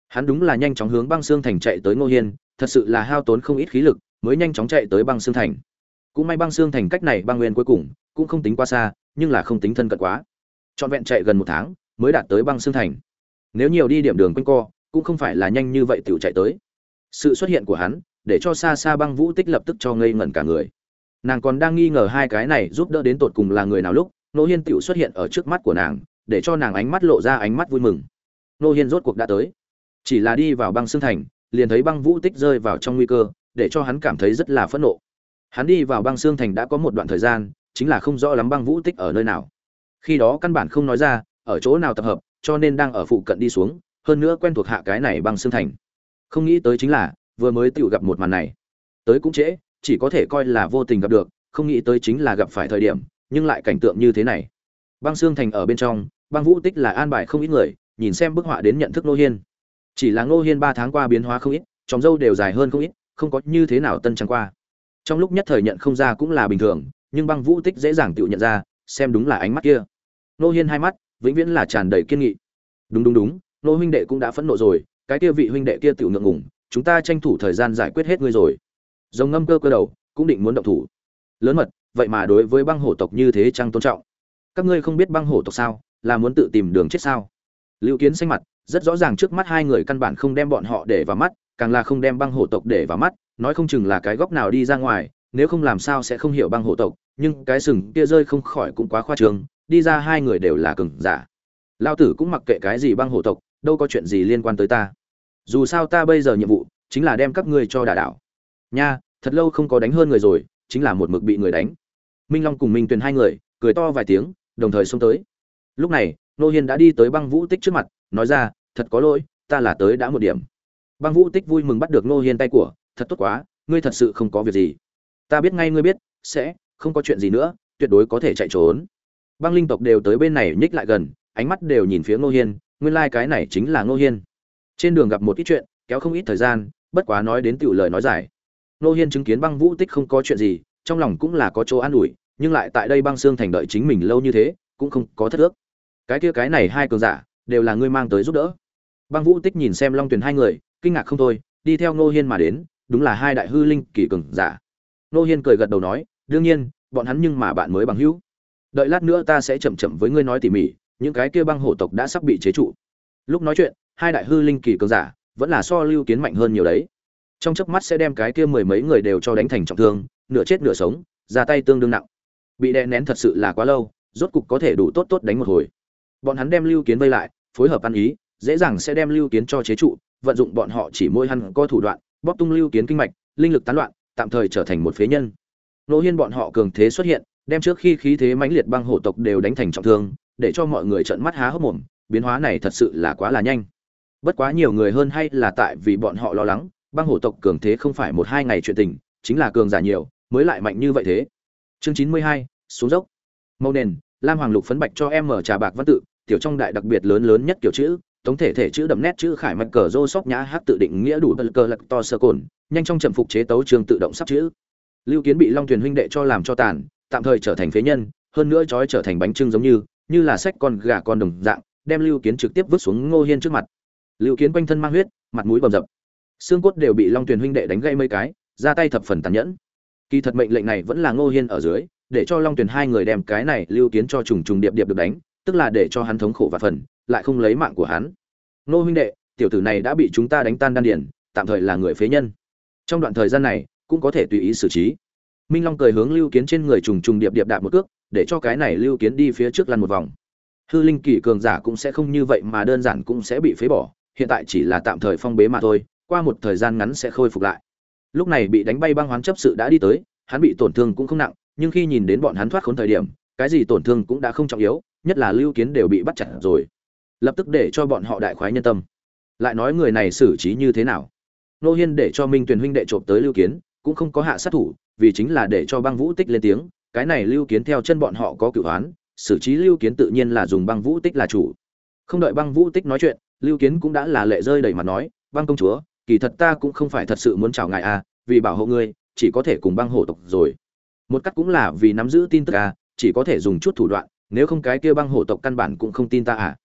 Hắn đúng là nhanh chóng hướng băng xương thành chạy tới ngô hiên, thật sự là hao tốn không ít khí lực, mới nhanh chóng chạy tới băng xương thành. Cũng may băng xương thành cách này băng nguyên cuối cùng, cũng không tính quá xa, nhưng là không tính thân cận quá. Trọn vẹn chạy gần một tháng mới đạt tới băng xương thành. Nếu nhiều đi điểm đường quanh co, cũng không phải là nhanh như vậy tự chạy tới. Sự xuất hiện của hắn, để cho xa xa băng vũ tích lập tức cho ngây ngẩn cả người. Nàng còn đang nghi ngờ hai cái này giúp đỡ đến tột cùng là người nào lúc, nô hiên tựu xuất hiện ở trước mắt của nàng, để cho nàng ánh mắt lộ ra ánh mắt vui mừng. Nô hiên rốt cuộc đã tới. Chỉ là đi vào băng xương thành, liền thấy băng vũ tích rơi vào trong nguy cơ, để cho hắn cảm thấy rất là phẫn nộ. Hắn đi vào băng xương thành đã có một đoạn thời gian, chính là không rõ lắm băng vũ tích ở nơi nào. Khi đó căn bản không nói ra ở chỗ nào tập hợp, cho nên đang ở phụ cận đi xuống, hơn nữa quen thuộc hạ cái này băng xương thành. Không nghĩ tới chính là, vừa mới tiểu gặp một màn này. Tới cũng trễ, chỉ có thể coi là vô tình gặp được, không nghĩ tới chính là gặp phải thời điểm, nhưng lại cảnh tượng như thế này. Băng xương thành ở bên trong, băng vũ tích là an bài không ít người, nhìn xem bức họa đến nhận thức nô hiên. Chỉ là nô hiên ba tháng qua biến hóa không ít tròng dâu đều dài hơn không ít, không có như thế nào tân trang qua. Trong lúc nhất thời nhận không ra cũng là bình thường, nhưng băng vũ tích dễ dàng tự nhận ra, xem đúng là ánh mắt kia. Nô hiên hai mắt vĩnh viễn là tràn đầy kiên nghị. Đúng đúng đúng, nô huynh đệ cũng đã phẫn nộ rồi, cái kia vị huynh đệ kia tiểu ngượng ngùng, chúng ta tranh thủ thời gian giải quyết hết ngươi rồi. Rồng ngâm cơ cơ đầu, cũng định muốn động thủ. Lớn mật, vậy mà đối với băng hổ tộc như thế chăng tôn trọng? Các ngươi không biết băng hổ tộc sao, là muốn tự tìm đường chết sao? Lưu kiến xanh mặt, rất rõ ràng trước mắt hai người căn bản không đem bọn họ để vào mắt, càng là không đem băng hổ tộc để vào mắt, nói không chừng là cái góc nào đi ra ngoài, nếu không làm sao sẽ không hiểu băng hổ tộc, nhưng cái sừng kia rơi không khỏi cũng quá khoa trương đi ra hai người đều là cường giả. Lao tử cũng mặc kệ cái gì băng hổ tộc, đâu có chuyện gì liên quan tới ta. Dù sao ta bây giờ nhiệm vụ chính là đem các ngươi cho đả đảo. Nha, thật lâu không có đánh hơn người rồi, chính là một mực bị người đánh. Minh long cùng minh tuyền hai người, cười to vài tiếng, đồng thời xông tới. Lúc này, nô hiên đã đi tới băng vũ tích trước mặt, nói ra, thật có lỗi, ta là tới đã một điểm. Băng vũ tích vui mừng bắt được nô hiên tay của, thật tốt quá, ngươi thật sự không có việc gì. Ta biết ngay ngươi biết, sẽ không có chuyện gì nữa, tuyệt đối có thể chạy trốn băng linh tộc đều tới bên này nhích lại gần, ánh mắt đều nhìn phía Ngô hiên, nguyên lai、like、cái này chính là Ngô hiên. Trên đường gặp một ít chuyện, kéo không ít thời gian, bất quá nói đến tựu lời nói giải Ngô hiên chứng kiến băng vũ tích không có chuyện gì, trong lòng cũng là có chỗ an ủi, nhưng lại tại đây băng xương thành đợi chính mình lâu như thế, cũng không có thất ước. Cái kia cái này hai cường giả, đều là ngươi mang tới giúp đỡ. Băng vũ tích nhìn xem long tuyền hai người, kinh ngạc không thôi, đi theo Ngô hiên mà đến, đúng là hai đại hư linh kỳ cường giả. Ngô hiên cười gật đầu nói, đương nhiên, bọn hắn nhưng mà bạn mới bằng hữu đợi lát nữa ta sẽ chậm chậm với ngươi nói tỉ mỉ, những cái kia băng hổ tộc đã sắp bị chế trụ. Lúc nói chuyện, hai đại hư linh kỳ cường giả vẫn là so lưu kiến mạnh hơn nhiều đấy. Trong chớp mắt sẽ đem cái kia mười mấy người đều cho đánh thành trọng thương, nửa chết nửa sống, ra tay tương đương nặng. Bị đè nén thật sự là quá lâu, rốt cục có thể đủ tốt tốt đánh một hồi. Bọn hắn đem lưu kiến vây lại, phối hợp ăn ý, dễ dàng sẽ đem lưu kiến cho chế trụ, vận dụng bọn họ chỉ môi hắn có thủ đoạn, bóp tung lưu kiến kinh mạch, linh lực tán loạn, tạm thời trở thành một phế nhân. Nô hiên bọn họ cường thế xuất hiện đem trước khi khí thế mãnh liệt băng hổ tộc đều đánh thành trọng thương, để cho mọi người trợn mắt há hốc mồm, biến hóa này thật sự là quá là nhanh. Bất quá nhiều người hơn hay là tại vì bọn họ lo lắng, băng hổ tộc cường thế không phải một hai ngày chuyện tình, chính là cường giả nhiều, mới lại mạnh như vậy thế. Chương chín mươi hai, xuống dốc. Màu nền, lam hoàng lục phấn bạch cho em mở trà bạc văn tự, tiểu trong đại đặc biệt lớn lớn nhất kiểu chữ tổng thể thể chữ đậm nét chữ khải mạch cờ rô sóc nhã hát tự định nghĩa đủ bật cờ lật to sơ cồn, nhanh trong chậm phục chế tấu trường tự động sắp chữ. Lưu kiến bị long thuyền huynh đệ cho làm cho tàn tạm thời trở thành phế nhân hơn nữa trói trở thành bánh trưng giống như như là sách con gà con đồng dạng đem lưu kiến trực tiếp vứt xuống ngô hiên trước mặt. Lưu kiến quanh thân mang huyết mặt mũi bầm dập xương cốt đều bị long Tuyền huynh đệ đánh gãy mấy cái ra tay thập phần tàn nhẫn. Kỳ thật mệnh lệnh này vẫn là ngô hiên ở dưới để cho long Tuyền hai người đem cái này lưu kiến cho trùng trùng điệp điệp được đánh tức là để cho hắn thống khổ và phần lại không lấy mạng của hắn. Ngô huynh đệ tiểu tử này đã bị chúng ta đánh tan đan điền, tạm thời là người phế nhân. Trong đoạn thời gian này cũng có thể tùy ý xử trí minh long cười hướng lưu kiến trên người trùng trùng điệp điệp đạp một cước, để cho cái này lưu kiến đi phía trước lăn một vòng. Hư linh kỳ cường giả cũng sẽ không như vậy mà đơn giản cũng sẽ bị phế bỏ, hiện tại chỉ là tạm thời phong bế mà thôi, qua một thời gian ngắn sẽ khôi phục lại. Lúc này bị đánh bay băng hoán chấp sự đã đi tới, hắn bị tổn thương cũng không nặng, nhưng khi nhìn đến bọn hắn thoát khốn thời điểm, cái gì tổn thương cũng đã không trọng yếu, nhất là lưu kiến đều bị bắt chặt rồi. Lập tức để cho bọn họ đại khoái nhân tâm. Lại nói người này xử trí như thế nào? Nô hiên để cho minh tuyền huynh đệ trộm tới lưu kiến cũng không có hạ sát thủ, vì chính là để cho băng vũ tích lên tiếng, cái này lưu kiến theo chân bọn họ có cửu hoán, xử trí lưu kiến tự nhiên là dùng băng vũ tích là chủ. Không đợi băng vũ tích nói chuyện, lưu kiến cũng đã là lệ rơi đầy mặt nói, băng công chúa, kỳ thật ta cũng không phải thật sự muốn chào ngài à vì bảo hộ ngươi, chỉ có thể cùng băng hổ tộc rồi. Một cách cũng là vì nắm giữ tin tức à chỉ có thể dùng chút thủ đoạn, nếu không cái kia băng hổ tộc căn bản cũng không tin ta à.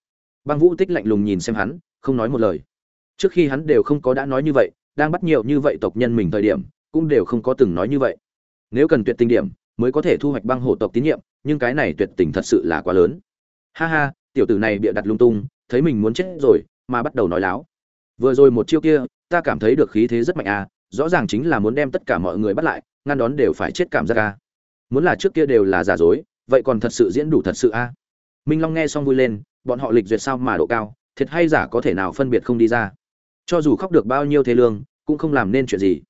Băng vũ tích lạnh lùng nhìn xem hắn, không nói một lời. Trước khi hắn đều không có đã nói như vậy, đang bắt nhiều như vậy tộc nhân mình thời điểm cũng đều không có từng nói như vậy. Nếu cần tuyệt tình điểm, mới có thể thu hoạch băng hổ tộc tín nhiệm, nhưng cái này tuyệt tình thật sự là quá lớn. Ha ha, tiểu tử này bịa đặt lung tung, thấy mình muốn chết rồi, mà bắt đầu nói láo. Vừa rồi một chiêu kia, ta cảm thấy được khí thế rất mạnh à rõ ràng chính là muốn đem tất cả mọi người bắt lại, ngăn đón đều phải chết cảm giác à. Muốn là trước kia đều là giả dối, vậy còn thật sự diễn đủ thật sự à? Minh long nghe xong vui lên, bọn họ lịch duyệt sao mà độ cao, thiệt hay giả có thể nào phân biệt không đi ra. Cho dù khóc được bao nhiêu thế lương, cũng không làm nên chuyện gì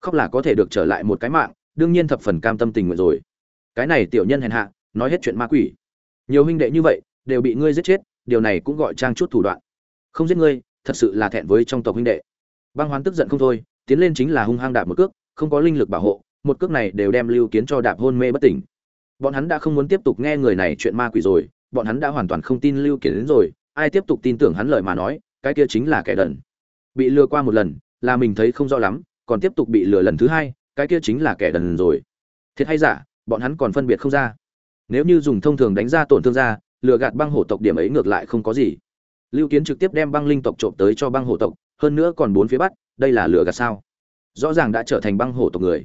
khóc là có thể được trở lại một cái mạng, đương nhiên thập phần cam tâm tình nguyện rồi. Cái này tiểu nhân hèn hạ, nói hết chuyện ma quỷ. Nhiều huynh đệ như vậy, đều bị ngươi giết chết, điều này cũng gọi trang chút thủ đoạn. Không giết ngươi, thật sự là thẹn với trong tộc huynh đệ. Băng hoán tức giận không thôi, tiến lên chính là hung hăng đạp một cước, không có linh lực bảo hộ, một cước này đều đem lưu kiến cho đạp hôn mê bất tỉnh. Bọn hắn đã không muốn tiếp tục nghe người này chuyện ma quỷ rồi, bọn hắn đã hoàn toàn không tin lưu kiến đến rồi, ai tiếp tục tin tưởng hắn lời mà nói, cái kia chính là kẻ đần. Bị lừa qua một lần, là mình thấy không rõ lắm còn tiếp tục bị lừa lần thứ hai, cái kia chính là kẻ đần rồi. Thiệt hay giả, bọn hắn còn phân biệt không ra. Nếu như dùng thông thường đánh ra tổn thương ra, lừa gạt băng hổ tộc điểm ấy ngược lại không có gì. Lưu kiến trực tiếp đem băng linh tộc trộm tới cho băng hổ tộc, hơn nữa còn bốn phía bắt, đây là lừa gạt sao? Rõ ràng đã trở thành băng hổ tộc người.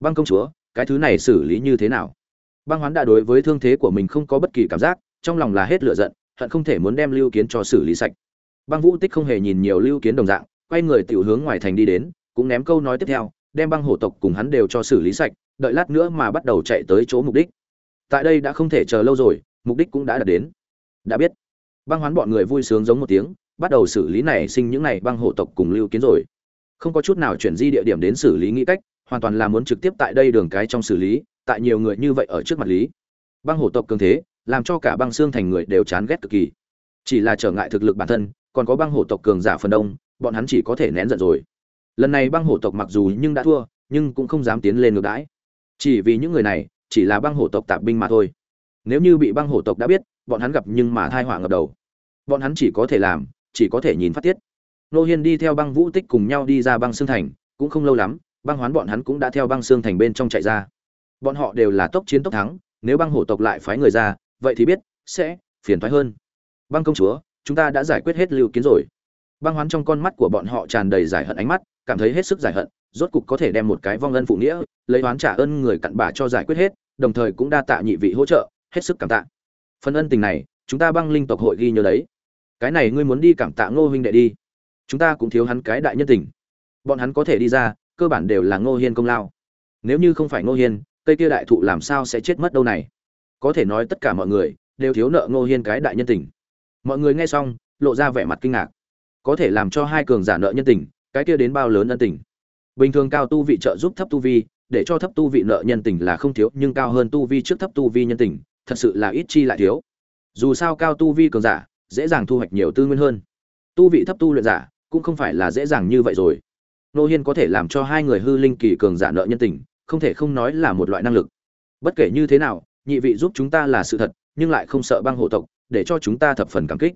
Băng công chúa, cái thứ này xử lý như thế nào? Băng hoán đã đối với thương thế của mình không có bất kỳ cảm giác, trong lòng là hết lựa giận, hận không thể muốn đem lưu kiến cho xử lý sạch. Băng vũ tích không hề nhìn nhiều lưu kiến đồng dạng, quay người tiểu hướng ngoài thành đi đến cũng ném câu nói tiếp theo, đem băng hổ tộc cùng hắn đều cho xử lý sạch, đợi lát nữa mà bắt đầu chạy tới chỗ mục đích. Tại đây đã không thể chờ lâu rồi, mục đích cũng đã đạt đến. Đã biết. Băng hoán bọn người vui sướng giống một tiếng, bắt đầu xử lý này sinh những này băng hổ tộc cùng lưu kiến rồi. Không có chút nào chuyển di địa điểm đến xử lý nghĩ cách, hoàn toàn là muốn trực tiếp tại đây đường cái trong xử lý, tại nhiều người như vậy ở trước mặt lý. Băng hổ tộc cường thế, làm cho cả băng xương thành người đều chán ghét cực kỳ. Chỉ là trở ngại thực lực bản thân, còn có băng hổ tộc cường giả phần đông, bọn hắn chỉ có thể nén giận rồi lần này băng hổ tộc mặc dù nhưng đã thua, nhưng cũng không dám tiến lên ngược đãi. Chỉ vì những người này, chỉ là băng hổ tộc tạp binh mà thôi. Nếu như bị băng hổ tộc đã biết, bọn hắn gặp nhưng mà thai họa ngập đầu. Bọn hắn chỉ có thể làm, chỉ có thể nhìn phát tiết. Nô hiên đi theo băng vũ tích cùng nhau đi ra băng xương thành, cũng không lâu lắm, băng hoán bọn hắn cũng đã theo băng xương thành bên trong chạy ra. Bọn họ đều là tốc chiến tốc thắng, nếu băng hổ tộc lại phái người ra, vậy thì biết, sẽ phiền thoái hơn. Băng công chúa, chúng ta đã giải quyết hết lưu kiến rồi. Băng hoán trong con mắt của bọn họ tràn đầy giải hận ánh mắt cảm thấy hết sức giải hận, rốt cục có thể đem một cái vong ân phụ nghĩa, lấy oán trả ơn người cặn bả cho giải quyết hết, đồng thời cũng đa tạ nhị vị hỗ trợ, hết sức cảm tạ. Phần ân tình này, chúng ta băng linh tộc hội ghi nhớ đấy. Cái này ngươi muốn đi cảm tạ ngô huynh đệ đi. Chúng ta cũng thiếu hắn cái đại nhân tình. Bọn hắn có thể đi ra, cơ bản đều là ngô hiên công lao. Nếu như không phải ngô hiên, cây kia đại thụ làm sao sẽ chết mất đâu này? Có thể nói tất cả mọi người đều thiếu nợ ngô hiên cái đại nhân tình. Mọi người nghe xong, lộ ra vẻ mặt kinh ngạc. Có thể làm cho hai cường giả nợ nhân tình cái kia đến bao lớn ân tình. Bình thường cao tu vị trợ giúp thấp tu vi, để cho thấp tu vị nợ nhân tình là không thiếu, nhưng cao hơn tu vi trước thấp tu vi nhân tình, thật sự là ít chi lại thiếu. Dù sao cao tu vi cường giả, dễ dàng thu hoạch nhiều tư nguyên hơn. Tu vị thấp tu luyện giả, cũng không phải là dễ dàng như vậy rồi. Nô hiên có thể làm cho hai người hư linh kỳ cường giả nợ nhân tình, không thể không nói là một loại năng lực. Bất kể như thế nào, nhị vị giúp chúng ta là sự thật, nhưng lại không sợ băng hổ tộc, để cho chúng ta thập phần cảm kích.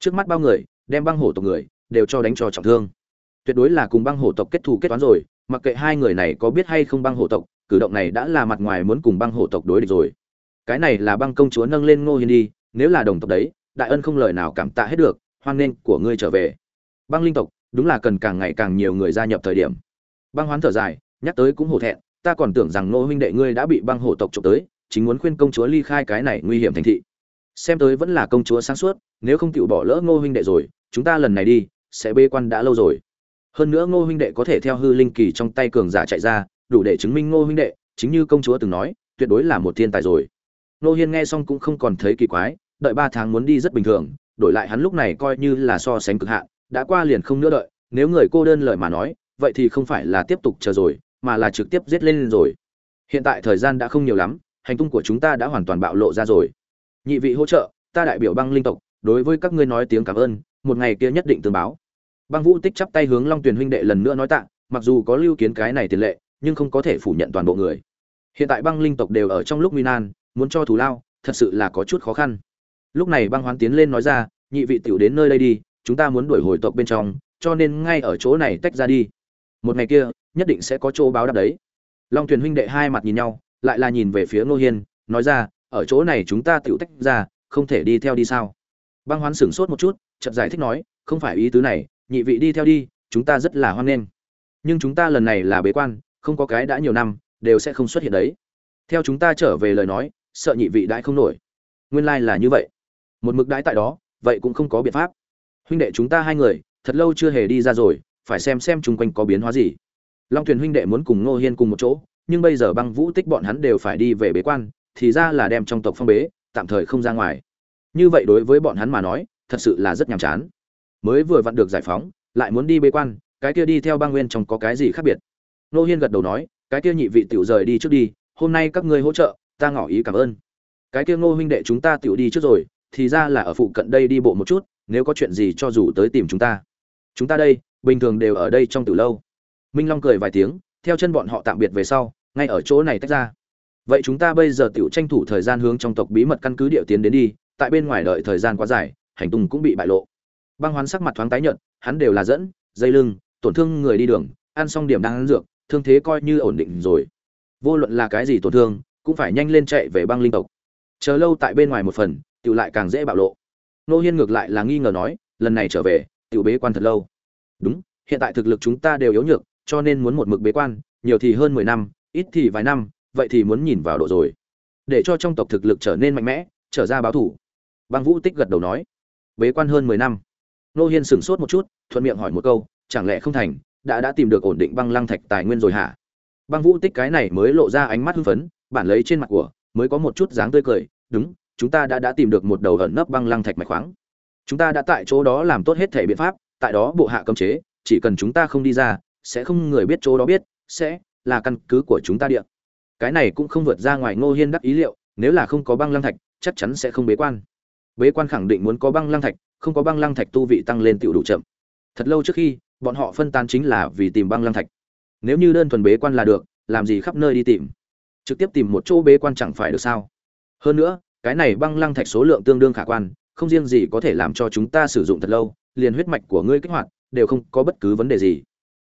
Trước mắt bao người, đem băng hổ tộc người, đều cho đánh cho trọng thương tuyệt đối là cùng băng hổ tộc kết thù kết toán rồi, mặc kệ hai người này có biết hay không băng hổ tộc, cử động này đã là mặt ngoài muốn cùng băng hổ tộc đối địch rồi. Cái này là băng công chúa nâng lên ngô hiên đi, nếu là đồng tộc đấy, đại ân không lời nào cảm tạ hết được, hoan nghênh của ngươi trở về. Băng linh tộc, đúng là cần càng ngày càng nhiều người gia nhập thời điểm. Băng hoán thở dài, nhắc tới cũng hổ thẹn, ta còn tưởng rằng ngô huynh đệ ngươi đã bị băng hổ tộc trộm tới, chính muốn khuyên công chúa ly khai cái này nguy hiểm thành thị. Xem tới vẫn là công chúa sáng suốt, nếu không chịu bỏ lỡ ngô huynh đệ rồi, chúng ta lần này đi, sẽ bê quan đã lâu rồi hơn nữa ngô huynh đệ có thể theo hư linh kỳ trong tay cường giả chạy ra, đủ để chứng minh ngô huynh đệ, chính như công chúa từng nói, tuyệt đối là một thiên tài rồi. Ngô hiên nghe xong cũng không còn thấy kỳ quái, đợi ba tháng muốn đi rất bình thường, đổi lại hắn lúc này coi như là so sánh cực hạn, đã qua liền không nữa đợi, nếu người cô đơn lời mà nói, vậy thì không phải là tiếp tục chờ rồi, mà là trực tiếp giết lên rồi. Hiện tại thời gian đã không nhiều lắm, hành tung của chúng ta đã hoàn toàn bạo lộ ra rồi. Nhị vị hỗ trợ, ta đại biểu băng linh tộc, đối với các ngươi nói tiếng cảm ơn, một ngày kia nhất định tương báo băng vũ tích chắp tay hướng long tuyền huynh đệ lần nữa nói tạ, mặc dù có lưu kiến cái này tiền lệ, nhưng không có thể phủ nhận toàn bộ người. Hiện tại băng linh tộc đều ở trong lúc nguy nan, muốn cho thù lao, thật sự là có chút khó khăn. Lúc này băng hoán tiến lên nói ra, nhị vị tiểu đến nơi đây đi, chúng ta muốn đuổi hồi tộc bên trong, cho nên ngay ở chỗ này tách ra đi. Một ngày kia, nhất định sẽ có chỗ báo đáp đấy. Long tuyền huynh đệ hai mặt nhìn nhau, lại là nhìn về phía ngô hiên, nói ra, ở chỗ này chúng ta tiểu tách ra, không thể đi theo đi sao? Băng hoán sửng sốt một chút chậm giải thích nói, không phải ý tứ này nhị vị đi theo đi, chúng ta rất là hoan nghênh. Nhưng chúng ta lần này là bế quan, không có cái đã nhiều năm, đều sẽ không xuất hiện đấy. Theo chúng ta trở về lời nói, sợ nhị vị đãi không nổi. Nguyên lai là như vậy. Một mực đãi tại đó, vậy cũng không có biện pháp. Huynh đệ chúng ta hai người, thật lâu chưa hề đi ra rồi, phải xem xem chung quanh có biến hóa gì. Long thuyền huynh đệ muốn cùng ngô hiên cùng một chỗ, nhưng bây giờ băng vũ tích bọn hắn đều phải đi về bế quan, thì ra là đem trong tộc phong bế, tạm thời không ra ngoài. Như vậy đối với bọn hắn mà nói, thật sự là rất nhàm chán mới vừa vặn được giải phóng, lại muốn đi bế quan, cái kia đi theo băng nguyên trong có cái gì khác biệt? Nô hiên gật đầu nói, cái kia nhị vị tiểu rời đi trước đi, hôm nay các ngươi hỗ trợ, ta ngỏ ý cảm ơn. Cái kia ngô huynh đệ chúng ta tiểu đi trước rồi, thì ra là ở phụ cận đây đi bộ một chút, nếu có chuyện gì cho dù tới tìm chúng ta. Chúng ta đây, bình thường đều ở đây trong từ lâu. Minh long cười vài tiếng, theo chân bọn họ tạm biệt về sau, ngay ở chỗ này tách ra. Vậy chúng ta bây giờ tiểu tranh thủ thời gian hướng trong tộc bí mật căn cứ địa tiến đến đi, tại bên ngoài đợi thời gian quá dài, hành tung cũng bị bại lộ băng hoán sắc mặt thoáng tái nhợt, hắn đều là dẫn dây lưng, tổn thương người đi đường, ăn xong điểm đang ăn dược, thương thế coi như ổn định rồi. Vô luận là cái gì tổn thương, cũng phải nhanh lên chạy về băng linh tộc. Chờ lâu tại bên ngoài một phần, tiểu lại càng dễ bạo lộ. Nô hiên ngược lại là nghi ngờ nói, lần này trở về, tiểu bế quan thật lâu. Đúng, hiện tại thực lực chúng ta đều yếu nhược, cho nên muốn một mực bế quan, nhiều thì hơn mười năm, ít thì vài năm, vậy thì muốn nhìn vào độ rồi. Để cho trong tộc thực lực trở nên mạnh mẽ, trở ra báo thủ. Băng vũ tích gật đầu nói, bế quan hơn mười năm nô hiên sửng sốt một chút, thuận miệng hỏi một câu, chẳng lẽ không thành, đã đã tìm được ổn định băng lăng thạch tài nguyên rồi hả? Băng vũ tích cái này mới lộ ra ánh mắt hưng phấn, bản lấy trên mặt của, mới có một chút dáng tươi cười, đúng, chúng ta đã đã tìm được một đầu ẩn nấp băng lăng thạch mạch khoáng. Chúng ta đã tại chỗ đó làm tốt hết thể biện pháp, tại đó bộ hạ cấm chế, chỉ cần chúng ta không đi ra, sẽ không người biết chỗ đó biết, sẽ là căn cứ của chúng ta địa. Cái này cũng không vượt ra ngoài ngô hiên đắc ý liệu, nếu là không có băng lăng thạch, chắc chắn sẽ không bế quan. Bế quan khẳng định muốn có băng lăng thạch không có băng lăng thạch tu vị tăng lên tiểu đủ chậm. Thật lâu trước khi, bọn họ phân tán chính là vì tìm băng lăng thạch. Nếu như đơn thuần bế quan là được, làm gì khắp nơi đi tìm? Trực tiếp tìm một chỗ bế quan chẳng phải được sao? Hơn nữa, cái này băng lăng thạch số lượng tương đương khả quan, không riêng gì có thể làm cho chúng ta sử dụng thật lâu, liền huyết mạch của ngươi kích hoạt, đều không có bất cứ vấn đề gì.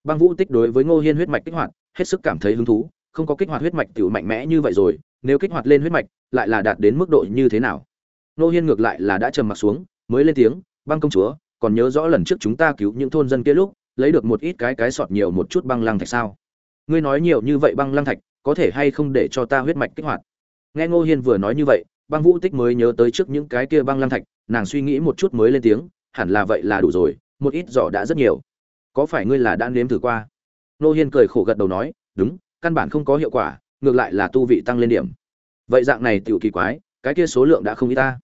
Băng vũ tích đối với ngô hiên huyết mạch kích hoạt, hết sức cảm thấy hứng thú, không có kích hoạt huyết mạch tiểu mạnh mẽ như vậy rồi, nếu kích hoạt lên huyết mạch, lại là đạt đến mức độ như thế nào? Ngô hiên ngược lại là đã trầm mặt xuống mới lên tiếng, băng công chúa, còn nhớ rõ lần trước chúng ta cứu những thôn dân kia lúc, lấy được một ít cái cái sọt nhiều một chút băng lăng thạch sao? Ngươi nói nhiều như vậy băng lăng thạch, có thể hay không để cho ta huyết mạch kích hoạt? Nghe ngô hiên vừa nói như vậy, băng vũ tích mới nhớ tới trước những cái kia băng lăng thạch, nàng suy nghĩ một chút mới lên tiếng, hẳn là vậy là đủ rồi, một ít giỏ đã rất nhiều. Có phải ngươi là đã nếm thử qua? Ngô hiên cười khổ gật đầu nói, đúng, căn bản không có hiệu quả, ngược lại là tu vị tăng lên điểm. Vậy dạng này tiểu kỳ quái, cái kia số lượng đã không ít ta.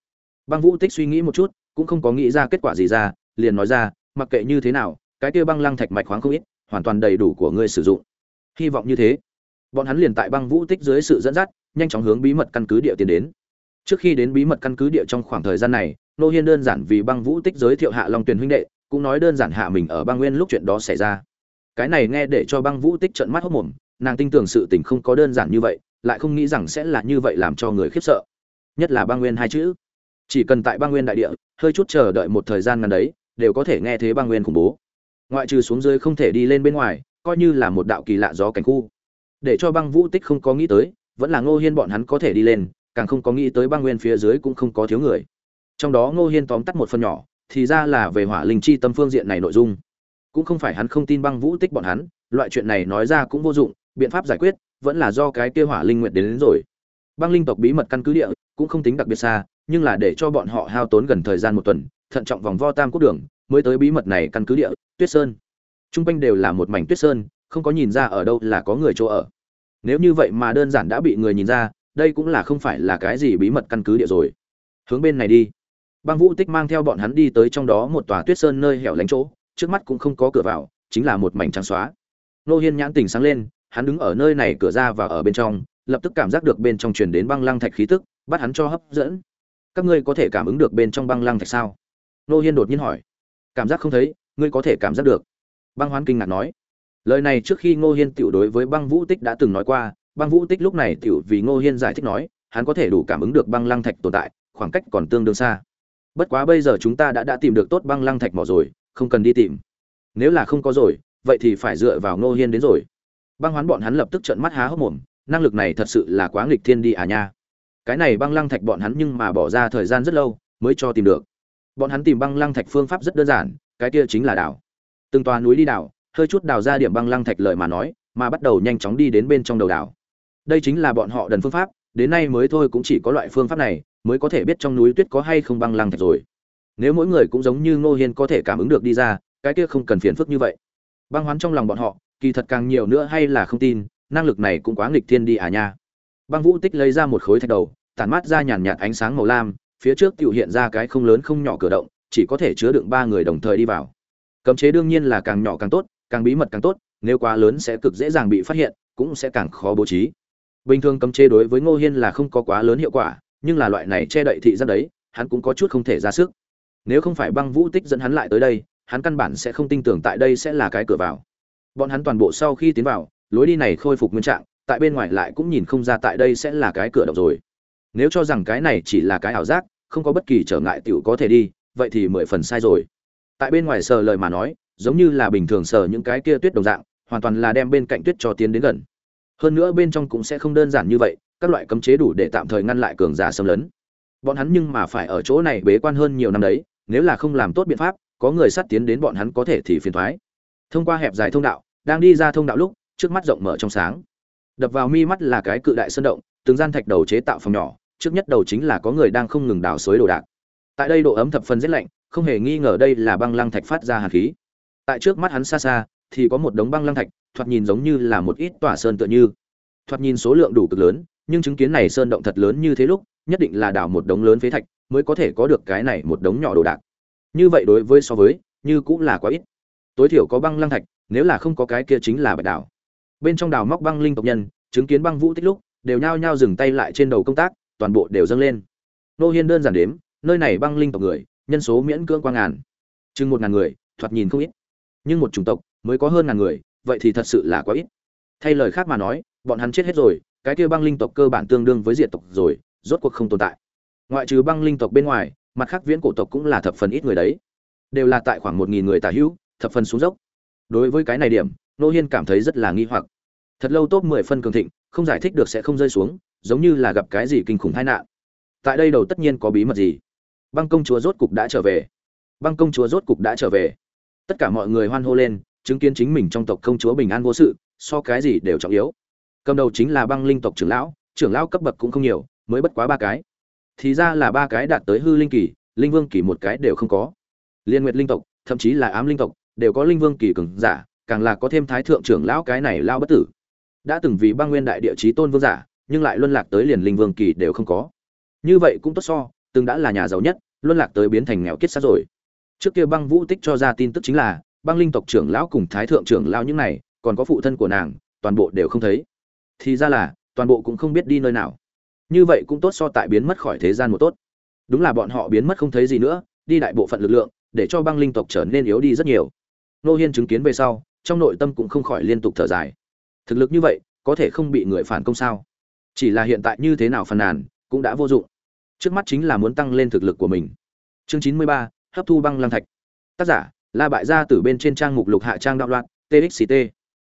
Băng vũ tích suy nghĩ một chút cũng không có nghĩ ra kết quả gì ra, liền nói ra, mặc kệ như thế nào, cái kia băng lăng thạch mạch khoáng không ít, hoàn toàn đầy đủ của ngươi sử dụng. Hy vọng như thế. Bọn hắn liền tại băng vũ tích dưới sự dẫn dắt, nhanh chóng hướng bí mật căn cứ địa tiến đến. Trước khi đến bí mật căn cứ địa trong khoảng thời gian này, nô hiên đơn giản vì băng vũ tích giới thiệu hạ long tuyền huynh đệ, cũng nói đơn giản hạ mình ở băng nguyên lúc chuyện đó xảy ra. Cái này nghe để cho băng vũ tích trợn mắt hốc mồm, nàng tin tưởng sự tình không có đơn giản như vậy, lại không nghĩ rằng sẽ là như vậy làm cho người khiếp sợ. Nhất là băng nguyên hai chữ chỉ cần tại băng nguyên đại địa hơi chút chờ đợi một thời gian ngắn đấy đều có thể nghe thấy băng nguyên khủng bố. Ngoại trừ xuống dưới không thể đi lên bên ngoài coi như là một đạo kỳ lạ gió cảnh khu. Để cho băng vũ tích không có nghĩ tới vẫn là ngô hiên bọn hắn có thể đi lên càng không có nghĩ tới băng nguyên phía dưới cũng không có thiếu người. Trong đó ngô hiên tóm tắt một phần nhỏ thì ra là về hỏa linh chi tâm phương diện này nội dung. Cũng không phải hắn không tin băng vũ tích bọn hắn loại chuyện này nói ra cũng vô dụng biện pháp giải quyết vẫn là do cái kia hỏa linh nguyện đến, đến rồi. Băng linh tộc bí mật căn cứ địa cũng không tính đặc biệt xa nhưng là để cho bọn họ hao tốn gần thời gian một tuần, thận trọng vòng vo tam quốc đường, mới tới bí mật này căn cứ địa, tuyết sơn. T r u n g quanh đều là một mảnh tuyết sơn, không có nhìn ra ở đâu là có người chỗ ở. Nếu như vậy mà đơn giản đã bị người nhìn ra, đây cũng là không phải là cái gì bí mật căn cứ địa rồi. Hướng bên này đi. Băng vũ tích mang theo bọn hắn đi tới trong đó một tòa tuyết sơn nơi hẻo lánh chỗ, trước mắt cũng không có cửa vào, chính là một mảnh trắng xóa. Nô hiên nhãn tình sáng lên, hắn đứng ở nơi này cửa ra và ở bên trong, lập tức cảm giác được bên trong truyền đến băng lăng thạch khí tức, bắt hắn cho hấp dẫn các ngươi có thể cảm ứng được bên trong băng lăng thạch sao? Nô hiên đột nhiên hỏi. Cảm giác không thấy, ngươi có thể cảm giác được. Băng hoán kinh ngạc nói. Lời này trước khi ngô hiên tiểu đối với băng vũ tích đã từng nói qua, băng vũ tích lúc này tiểu vì ngô hiên giải thích nói, hắn có thể đủ cảm ứng được băng lăng thạch tồn tại, khoảng cách còn tương đương xa. Bất quá bây giờ chúng ta đã đã tìm được tốt băng lăng thạch mỏ rồi, không cần đi tìm. Nếu là không có rồi, vậy thì phải dựa vào ngô hiên đến rồi. Băng hoán bọn hắn lập tức trợn mắt há hốc mồm, năng lực này thật sự là quá nghịch thiên đi à nha cái này băng lăng thạch bọn hắn nhưng mà bỏ ra thời gian rất lâu mới cho tìm được. Bọn hắn tìm băng lăng thạch phương pháp rất đơn giản, cái kia chính là đảo. Từng tòa núi đi đảo, hơi chút đào ra điểm băng lăng thạch lợi mà nói, mà bắt đầu nhanh chóng đi đến bên trong đầu đảo. Đây chính là bọn họ đần phương pháp, đến nay mới thôi cũng chỉ có loại phương pháp này mới có thể biết trong núi tuyết có hay không băng lăng thạch rồi. Nếu mỗi người cũng giống như ngô hiên có thể cảm ứng được đi ra, cái kia không cần phiền phức như vậy. Băng hoán trong lòng bọn họ, kỳ thật càng nhiều nữa hay là không tin, năng lực này cũng quá nghịch thiên đi à nha băng vũ tích lấy ra một khối thạch đầu, tản mát ra nhàn nhạt ánh sáng màu lam, phía trước tự hiện ra cái không lớn không nhỏ cửa động, chỉ có thể chứa đựng ba người đồng thời đi vào. Cấm chế đương nhiên là càng nhỏ càng tốt, càng bí mật càng tốt, nếu quá lớn sẽ cực dễ dàng bị phát hiện, cũng sẽ càng khó bố trí. Bình thường cấm chế đối với ngô hiên là không có quá lớn hiệu quả, nhưng là loại này che đậy thị giác đấy, hắn cũng có chút không thể ra sức. Nếu không phải băng vũ tích dẫn hắn lại tới đây, hắn căn bản sẽ không tin tưởng tại đây sẽ là cái cửa vào. Bọn hắn toàn bộ sau khi tiến vào, lối đi này khôi phục nguyên trạng tại bên ngoài lại cũng nhìn không ra tại đây sẽ là cái cửa động rồi. Nếu cho rằng cái này chỉ là cái ảo giác, không có bất kỳ trở ngại tiểu có thể đi, vậy thì mười phần sai rồi. Tại bên ngoài sờ lời mà nói, giống như là bình thường sờ những cái kia tuyết đồng dạng, hoàn toàn là đem bên cạnh tuyết cho tiến đến gần. Hơn nữa bên trong cũng sẽ không đơn giản như vậy, các loại cấm chế đủ để tạm thời ngăn lại cường giả xâm lấn. Bọn hắn nhưng mà phải ở chỗ này bế quan hơn nhiều năm đấy, nếu là không làm tốt biện pháp, có người sát tiến đến bọn hắn có thể thì phiền thoái. Thông qua hẹp dài thông đạo, đang đi ra thông đạo lúc, trước mắt rộng mở trong sáng đập vào mi mắt là cái cự đại sơn động, từng gian thạch đầu chế tạo phòng nhỏ, trước nhất đầu chính là có người đang không ngừng đào xới đồ đạc. Tại đây độ ấm thập phần rất lạnh, không hề nghi ngờ đây là băng lăng thạch phát ra hàn khí. Tại trước mắt hắn xa xa, thì có một đống băng lăng thạch, thoạt nhìn giống như là một ít tòa sơn tựa như. Thoạt nhìn số lượng đủ cực lớn, nhưng chứng kiến này sơn động thật lớn như thế lúc, nhất định là đào một đống lớn phế thạch, mới có thể có được cái này một đống nhỏ đồ đạc. Như vậy đối với so với, như cũng là quá ít. Tối thiểu có băng lăng thạch, nếu là không có cái kia chính là bạch đảo bên trong đào móc băng linh tộc nhân, chứng kiến băng vũ tích lúc, đều nhao nhao dừng tay lại trên đầu công tác, toàn bộ đều dâng lên. Nô hiên đơn giản đếm, nơi này băng linh tộc người, nhân số miễn cưỡng qua ngàn. Chừng một ngàn người, thoạt nhìn không ít. Nhưng một chủng tộc mới có hơn ngàn người, vậy thì thật sự là quá ít. Thay lời khác mà nói, bọn hắn chết hết rồi, cái kia băng linh tộc cơ bản tương đương với diệt tộc rồi, rốt cuộc không tồn tại. Ngoại trừ băng linh tộc bên ngoài, mặt khác viễn cổ tộc cũng là thập phần ít người đấy. Đều là tại khoảng một nghìn người tả hữu, thập phần xuống dốc. Đối với cái này điểm nô hiên cảm thấy rất là nghi hoặc. Thật lâu top mười phân cường thịnh, không giải thích được sẽ không rơi xuống, giống như là gặp cái gì kinh khủng tai nạn. Tại đây đầu tất nhiên có bí mật gì? Băng công chúa rốt cục đã trở về. Băng công chúa rốt cục đã trở về. Tất cả mọi người hoan hô lên, chứng kiến chính mình trong tộc công chúa bình an vô sự, so cái gì đều trọng yếu. Cầm đầu chính là băng linh tộc trưởng lão trưởng lão cấp bậc cũng không nhiều, mới bất quá ba cái. Thì ra là ba cái đạt tới hư linh kỳ, linh vương kỳ một cái đều không có. Liên nguyệt linh tộc, thậm chí là ám linh tộc, đều có linh vương kỳ cường giả càng là có thêm thái thượng trưởng lão cái này lao bất tử. Đã từng vì băng nguyên đại địa chí tôn vương giả, nhưng lại luân lạc tới liền linh vương kỳ đều không có. Như vậy cũng tốt so, từng đã là nhà giàu nhất, luân lạc tới biến thành nghèo kiết sát rồi. Trước kia băng vũ tích cho ra tin tức chính là, băng linh tộc trưởng lão cùng thái thượng trưởng lão những này, còn có phụ thân của nàng, toàn bộ đều không thấy. Thì ra là, toàn bộ cũng không biết đi nơi nào. Như vậy cũng tốt so tại biến mất khỏi thế gian một tốt. Đúng là bọn họ biến mất không thấy gì nữa, đi đại bộ phận lực lượng, để cho băng linh tộc trở nên yếu đi rất nhiều. Nô hiên chứng kiến về sau trong nội tâm cũng không khỏi liên tục thở dài. Thực lực như vậy, có thể không bị người phản công sao? Chỉ là hiện tại như thế nào phàn nàn, cũng đã vô dụng. Trước mắt chính là muốn tăng lên thực lực của mình. Chương chín mươi ba, hấp thu băng lăng thạch. Tác giả, la bại gia tử bên trên trang mục lục hạ trang đạo loạn txct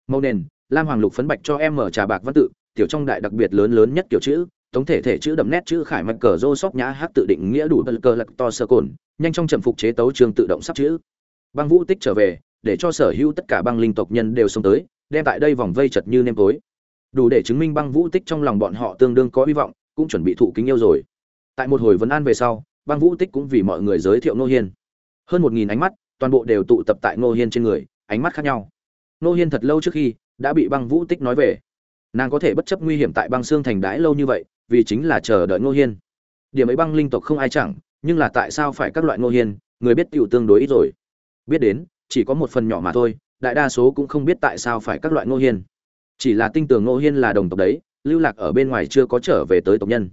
màu nền, lam hoàng lục phấn bạch cho em mở trà bạc văn tự, tiểu trong đại đặc biệt lớn lớn nhất kiểu chữ, tổng thể thể chữ đậm nét chữ khải mạch cờ rô sóc nhã hát tự định nghĩa đủ bật cờ lạc to sơ cồn, nhanh trong trầm phục chế tấu trường tự động sắp chữ. Băng vũ tích trở về để cho sở hữu tất cả băng linh tộc nhân đều xông tới, đem tại đây vòng vây chật như nêm tối. Đủ để chứng minh băng vũ tích trong lòng bọn họ tương đương có hy vọng, cũng chuẩn bị thụ kính yêu rồi. Tại một hồi vấn an về sau, băng vũ tích cũng vì mọi người giới thiệu nô hiên. Hơn một nghìn ánh mắt, toàn bộ đều tụ tập tại nô hiên trên người, ánh mắt khác nhau. Nô hiên thật lâu trước khi đã bị băng vũ tích nói về. Nàng có thể bất chấp nguy hiểm tại băng xương thành đái lâu như vậy, vì chính là chờ đợi nô hiên. Điểm ấy băng linh tộc không ai chẳng, nhưng là tại sao phải các loại nô hiên, người biết tựu tương đối ít rồi. Biết đến chỉ có một phần nhỏ mà thôi, đại đa số cũng không biết tại sao phải các loại nô hiên. Chỉ là tinh tường nô hiên là đồng tộc đấy, lưu lạc ở bên ngoài chưa có trở về tới tộc nhân.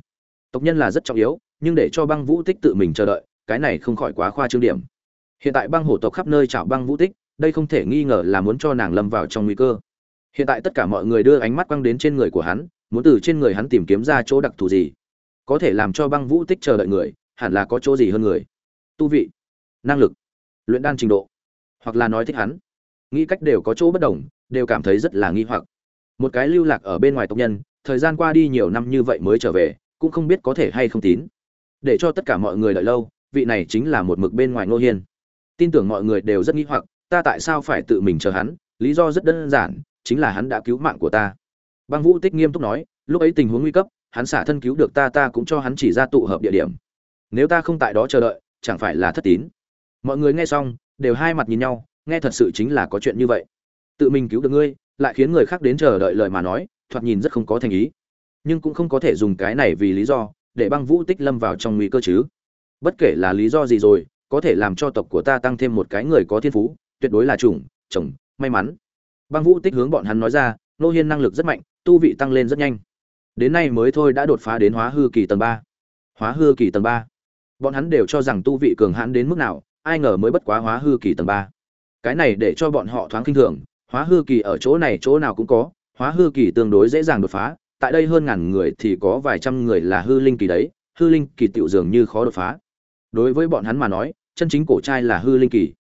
Tộc nhân là rất trọng yếu, nhưng để cho băng vũ tích tự mình chờ đợi, cái này không khỏi quá khoa trương điểm. Hiện tại băng hổ tộc khắp nơi chảo băng vũ tích, đây không thể nghi ngờ là muốn cho nàng lâm vào trong nguy cơ. Hiện tại tất cả mọi người đưa ánh mắt băng đến trên người của hắn, muốn từ trên người hắn tìm kiếm ra chỗ đặc thù gì. Có thể làm cho băng vũ tích chờ đợi người, hẳn là có chỗ gì hơn người. Tu vị, năng lực, luyện đan trình độ hoặc là nói thích hắn. Nghĩ cách đều có chỗ bất đồng, đều cảm thấy rất là nghi hoặc. Một cái lưu lạc ở bên ngoài tộc nhân, thời gian qua đi nhiều năm như vậy mới trở về, cũng không biết có thể hay không tín. Để cho tất cả mọi người đợi lâu, vị này chính là một mực bên ngoài ngô hiên. Tin tưởng mọi người đều rất nghi hoặc, ta tại sao phải tự mình chờ hắn? Lý do rất đơn giản, chính là hắn đã cứu mạng của ta. Băng vũ tích nghiêm túc nói, lúc ấy tình huống nguy cấp, hắn xả thân cứu được ta ta cũng cho hắn chỉ ra tụ hợp địa điểm. Nếu ta không tại đó chờ đợi, chẳng phải là thất tín. Mọi người nghe xong đều hai mặt nhìn nhau, nghe thật sự chính là có chuyện như vậy. Tự mình cứu được ngươi, lại khiến người khác đến chờ đợi lời mà nói, thoạt nhìn rất không có thành ý. Nhưng cũng không có thể dùng cái này vì lý do, để băng vũ tích lâm vào trong nguy cơ chứ. Bất kể là lý do gì rồi, có thể làm cho tộc của ta tăng thêm một cái người có thiên phú, tuyệt đối là chủng, chồng, may mắn. Băng vũ tích hướng bọn hắn nói ra, nô hiên năng lực rất mạnh, tu vị tăng lên rất nhanh. Đến nay mới thôi đã đột phá đến hóa hư kỳ tầng ba. Hóa hư kỳ tầng ba. Bọn hắn đều cho rằng tu vị cường hãn đến mức nào ai ngờ mới bất quá hóa hư kỳ tầng ba. Cái này để cho bọn họ thoáng kinh thường, hóa hư kỳ ở chỗ này chỗ nào cũng có, hóa hư kỳ tương đối dễ dàng đột phá, tại đây hơn ngàn người thì có vài trăm người là hư linh kỳ đấy, hư linh kỳ tiểu dường như khó đột phá. Đối với bọn hắn mà nói, chân chính cổ trai là hư linh kỳ.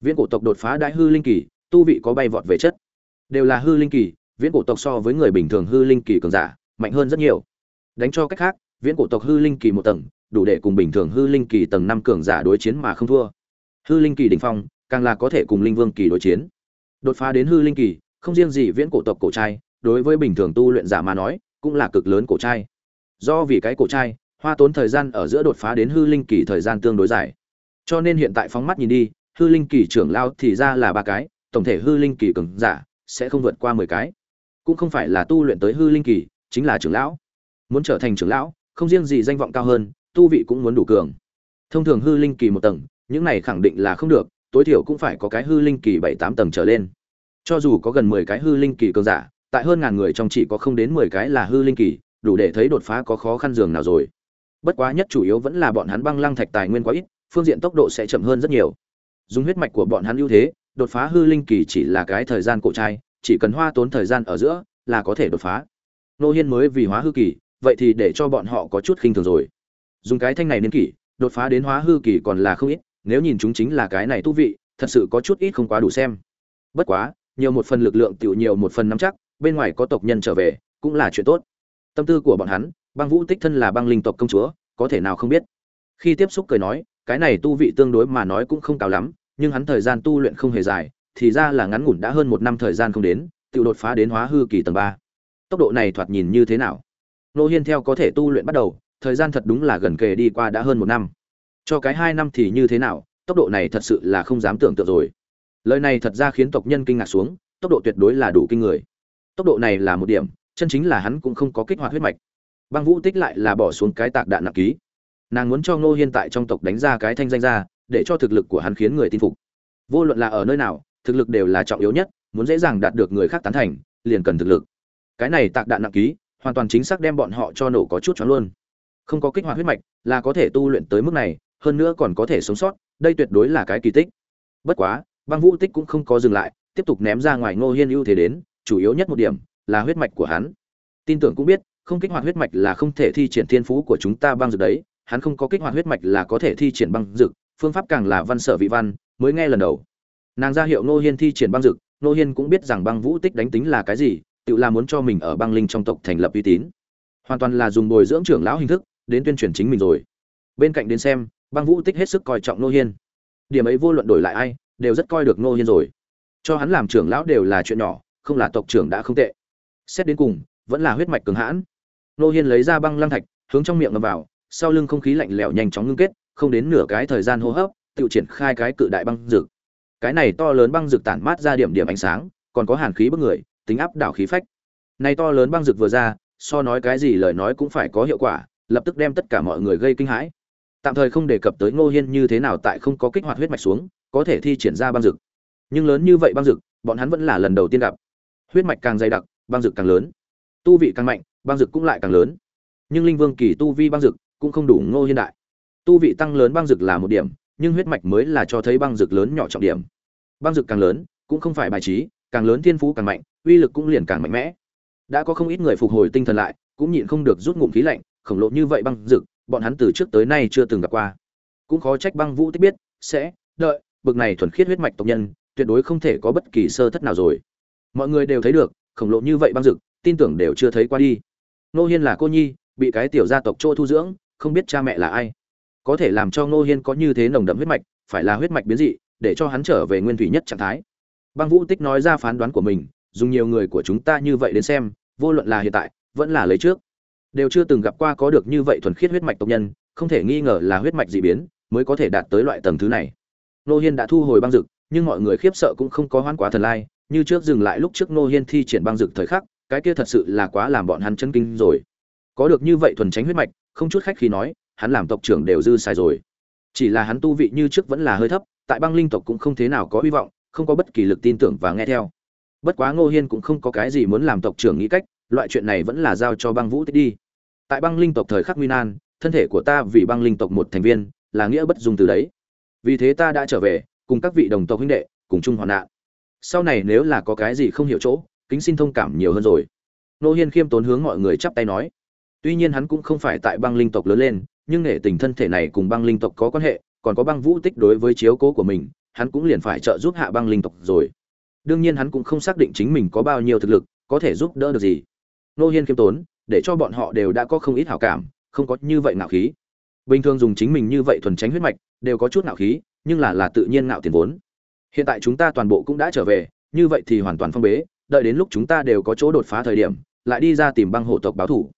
Viễn cổ tộc đột phá đại hư linh kỳ, tu vị có bay vọt về chất. Đều là hư linh kỳ, viễn cổ tộc so với người bình thường hư linh kỳ cường giả, mạnh hơn rất nhiều. Đánh cho cách khác, viễn cổ tộc hư linh kỳ một tầng, đủ để cùng bình thường hư linh kỳ tầng năm cường giả đối chiến mà không thua hư linh kỳ đỉnh phong, càng là có thể cùng linh vương kỳ đối chiến. Đột phá đến hư linh kỳ, không riêng gì viễn cổ tộc cổ trai, đối với bình thường tu luyện giả mà nói, cũng là cực lớn cổ trai. Do vì cái cổ trai, hoa tốn thời gian ở giữa đột phá đến hư linh kỳ thời gian tương đối dài. Cho nên hiện tại phóng mắt nhìn đi, hư linh kỳ trưởng lao thì ra là ba cái, tổng thể hư linh kỳ cường giả sẽ không vượt qua mười cái. Cũng không phải là tu luyện tới hư linh kỳ, chính là trưởng lão. Muốn trở thành trưởng lão, không riêng gì danh vọng cao hơn, tu vị cũng muốn đủ cường. Thông thường hư linh kỳ một tầng những này khẳng định là không được, tối thiểu cũng phải có cái hư linh kỳ bảy tám tầng trở lên. Cho dù có gần mười cái hư linh kỳ cường giả, tại hơn ngàn người trong chỉ có không đến mười cái là hư linh kỳ, đủ để thấy đột phá có khó khăn dường nào rồi. Bất quá nhất chủ yếu vẫn là bọn hắn băng lăng thạch tài nguyên quá ít, phương diện tốc độ sẽ chậm hơn rất nhiều. Dùng huyết mạch của bọn hắn ưu thế, đột phá hư linh kỳ chỉ là cái thời gian cổ trai, chỉ cần hoa tốn thời gian ở giữa là có thể đột phá. Nô hiên mới vì hóa hư kỳ, vậy thì để cho bọn họ có chút khinh thường rồi. Dùng cái thanh này niên kỷ, đột phá đến hóa hư kỳ còn là không ít nếu nhìn chúng chính là cái này thú vị, thật sự có chút ít không quá đủ xem. Bất quá, nhiều một phần lực lượng tiểu nhiều một phần nắm chắc, bên ngoài có tộc nhân trở về, cũng là chuyện tốt. Tâm tư của bọn hắn, băng vũ tích thân là băng linh tộc công chúa, có thể nào không biết? Khi tiếp xúc cười nói, cái này tu vị tương đối mà nói cũng không cao lắm, nhưng hắn thời gian tu luyện không hề dài, thì ra là ngắn ngủn đã hơn một năm thời gian không đến tự đột phá đến hóa hư kỳ tầng ba. Tốc độ này thoạt nhìn như thế nào? Nô hiên theo có thể tu luyện bắt đầu, thời gian thật đúng là gần kề đi qua đã hơn một năm cho cái hai năm thì như thế nào, tốc độ này thật sự là không dám tưởng tượng rồi. Lời này thật ra khiến tộc nhân kinh ngạc xuống, tốc độ tuyệt đối là đủ kinh người. Tốc độ này là một điểm, chân chính là hắn cũng không có kích hoạt huyết mạch. Băng vũ tích lại là bỏ xuống cái tạc đạn nặng ký. Nàng muốn cho ngô hiên tại trong tộc đánh ra cái thanh danh ra, để cho thực lực của hắn khiến người tin phục. Vô luận là ở nơi nào, thực lực đều là trọng yếu nhất, muốn dễ dàng đạt được người khác tán thành, liền cần thực lực. Cái này tạc đạn nặng ký, hoàn toàn chính xác đem bọn họ cho nổ có chút cho luôn. Không có kích hoạt huyết mạch là có thể tu luyện tới mức này hơn nữa còn có thể sống sót, đây tuyệt đối là cái kỳ tích. Bất quá, băng vũ tích cũng không có dừng lại, tiếp tục ném ra ngoài ngô hiên ưu thế đến, chủ yếu nhất một điểm là huyết mạch của hắn. Tin tưởng cũng biết, không kích hoạt huyết mạch là không thể thi triển thiên phú của chúng ta băng dược đấy, hắn không có kích hoạt huyết mạch là có thể thi triển băng dược, phương pháp càng là văn sở vị văn, mới nghe lần đầu. Nàng ra hiệu ngô hiên thi triển băng dược, ngô hiên cũng biết rằng băng vũ tích đánh tính là cái gì, tự là muốn cho mình ở băng linh trong tộc thành lập uy tín. Hoàn toàn là dùng bồi dưỡng trưởng lão hình thức, đến tuyên truyền chính mình rồi. Bên cạnh đến xem băng vũ tích hết sức coi trọng Nô hiên. Điểm ấy vô luận đổi lại ai, đều rất coi được Nô hiên rồi. Cho hắn làm trưởng lão đều là chuyện nhỏ, không là tộc trưởng đã không tệ. Xét đến cùng, vẫn là huyết mạch cường hãn. Nô hiên lấy ra băng lăng thạch, hướng trong miệng ngầm vào, sau lưng không khí lạnh lẽo nhanh chóng ngưng kết, không đến nửa cái thời gian hô hấp, tự triển khai cái cự đại băng rực cái này to lớn băng rực tản mát ra điểm điểm ánh sáng, còn có hàn khí bức người, tính áp đảo khí phách. Này to lớn băng rực vừa ra, so nói cái gì lời nói cũng phải có hiệu quả, lập tức đem tất cả mọi người gây kinh hãi tạm thời không đề cập tới ngô hiên như thế nào tại không có kích hoạt huyết mạch xuống, có thể thi triển ra băng rực nhưng lớn như vậy băng rực bọn hắn vẫn là lần đầu tiên gặp. Huyết mạch càng dày đặc, băng rực càng lớn. Tu vị càng mạnh, băng rực cũng lại càng lớn. Nhưng linh vương kỳ tu vi băng rực cũng không đủ ngô hiên đại. Tu vị tăng lớn băng rực là một điểm, nhưng huyết mạch mới là cho thấy băng rực lớn nhỏ trọng điểm. Băng rực càng lớn, cũng không phải bài trí, càng lớn thiên phú càng mạnh, uy lực cũng liền càng mạnh mẽ. Đã có không ít người phục hồi tinh thần lại, cũng nhịn không được rút ngụm khí lạnh, khổng lồ như vậy băng rực bọn hắn từ trước tới nay chưa từng gặp qua. Cũng khó trách băng vũ tích biết, sẽ, đợi, bực này thuần khiết huyết mạch tộc nhân, tuyệt đối không thể có bất kỳ sơ thất nào rồi. Mọi người đều thấy được, khổng lồ như vậy băng rực tin tưởng đều chưa thấy qua đi. Nô hiên là cô nhi, bị cái tiểu gia tộc chỗ thu dưỡng, không biết cha mẹ là ai. Có thể làm cho nô hiên có như thế nồng đậm huyết mạch, phải là huyết mạch biến dị, để cho hắn trở về nguyên thủy nhất trạng thái. Băng vũ tích nói ra phán đoán của mình, dùng nhiều người của chúng ta như vậy đến xem, vô luận là hiện tại, vẫn là lấy trước đều chưa từng gặp qua có được như vậy thuần khiết huyết mạch tộc nhân, không thể nghi ngờ là huyết mạch dị biến mới có thể đạt tới loại tầng thứ này. Nô hiên đã thu hồi băng dực, nhưng mọi người khiếp sợ cũng không có hoãn quá thần lai, như trước dừng lại lúc trước nô hiên thi triển băng dực thời khắc, cái kia thật sự là quá làm bọn hắn chân kinh rồi. Có được như vậy thuần tránh huyết mạch, không chút khách khi nói, hắn làm tộc trưởng đều dư sai rồi. Chỉ là hắn tu vị như trước vẫn là hơi thấp, tại băng linh tộc cũng không thế nào có hy vọng, không có bất kỳ lực tin tưởng và nghe theo bất quá ngô hiên cũng không có cái gì muốn làm tộc trưởng nghĩ cách, loại chuyện này vẫn là giao cho băng vũ tích đi. Tại băng linh tộc thời khắc nguy nan, thân thể của ta vì băng linh tộc một thành viên, là nghĩa bất dùng từ đấy. Vì thế ta đã trở về, cùng các vị đồng tộc huynh đệ, cùng chung hoạn nạn. Sau này nếu là có cái gì không hiểu chỗ, kính xin thông cảm nhiều hơn rồi. Nô hiên khiêm tốn hướng mọi người chắp tay nói. Tuy nhiên hắn cũng không phải tại băng linh tộc lớn lên, nhưng nể tình thân thể này cùng băng linh tộc có quan hệ, còn có băng vũ tích đối với chiếu cố của mình, hắn cũng liền phải trợ giúp hạ băng linh tộc rồi đương nhiên hắn cũng không xác định chính mình có bao nhiêu thực lực, có thể giúp đỡ được gì. Nô hiên khiêm tốn, để cho bọn họ đều đã có không ít hảo cảm, không có như vậy ngạo khí. Bình thường dùng chính mình như vậy thuần tránh huyết mạch, đều có chút ngạo khí, nhưng là là tự nhiên ngạo tiền vốn. Hiện tại chúng ta toàn bộ cũng đã trở về, như vậy thì hoàn toàn phong bế, đợi đến lúc chúng ta đều có chỗ đột phá thời điểm, lại đi ra tìm băng hộ tộc báo thủ.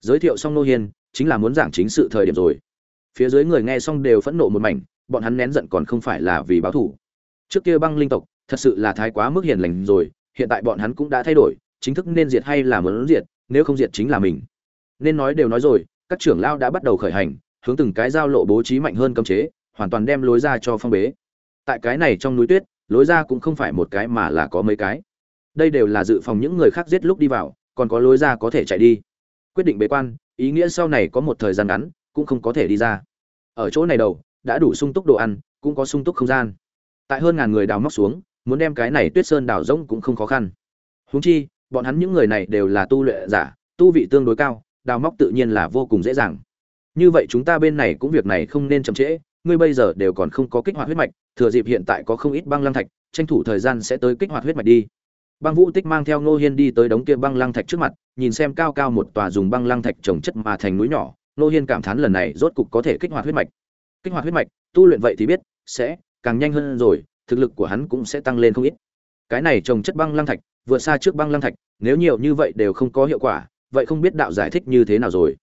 Giới thiệu xong nô hiên, chính là muốn giảng chính sự thời điểm rồi. Phía dưới người nghe xong đều phẫn nộ một mảnh, bọn hắn nén giận còn không phải là vì báo thủ. Trước kia băng linh tộc thật sự là thái quá mức hiền lành rồi, hiện tại bọn hắn cũng đã thay đổi, chính thức nên diệt hay là muốn diệt, nếu không diệt chính là mình. Nên nói đều nói rồi, các trưởng lao đã bắt đầu khởi hành, hướng từng cái giao lộ bố trí mạnh hơn cấm chế, hoàn toàn đem lối ra cho phong bế. Tại cái này trong núi tuyết, lối ra cũng không phải một cái mà là có mấy cái. Đây đều là dự phòng những người khác giết lúc đi vào, còn có lối ra có thể chạy đi. Quyết định bế quan, ý nghĩa sau này có một thời gian ngắn, cũng không có thể đi ra. Ở chỗ này đầu, đã đủ sung túc đồ ăn, cũng có sung túc không gian. Tại hơn ngàn người đào móc xuống muốn đem cái này tuyết sơn đào rỗng cũng không khó khăn. Húng chi, bọn hắn những người này đều là tu luyện giả, tu vị tương đối cao, đào móc tự nhiên là vô cùng dễ dàng. Như vậy chúng ta bên này cũng việc này không nên chậm trễ, ngươi bây giờ đều còn không có kích hoạt huyết mạch, thừa dịp hiện tại có không ít băng lăng thạch, tranh thủ thời gian sẽ tới kích hoạt huyết mạch đi. Băng vũ tích mang theo ngô hiên đi tới đống kia băng lăng thạch trước mặt, nhìn xem cao cao một tòa dùng băng lăng thạch trồng chất mà thành núi nhỏ, ngô hiên cảm thán lần này rốt cục có thể kích hoạt huyết mạch. Kích hoạt huyết mạch, tu luyện vậy thì biết, sẽ càng nhanh hơn rồi thực lực của hắn cũng sẽ tăng lên không ít. Cái này trồng chất băng lăng thạch, vượt xa trước băng lăng thạch, nếu nhiều như vậy đều không có hiệu quả, vậy không biết đạo giải thích như thế nào rồi.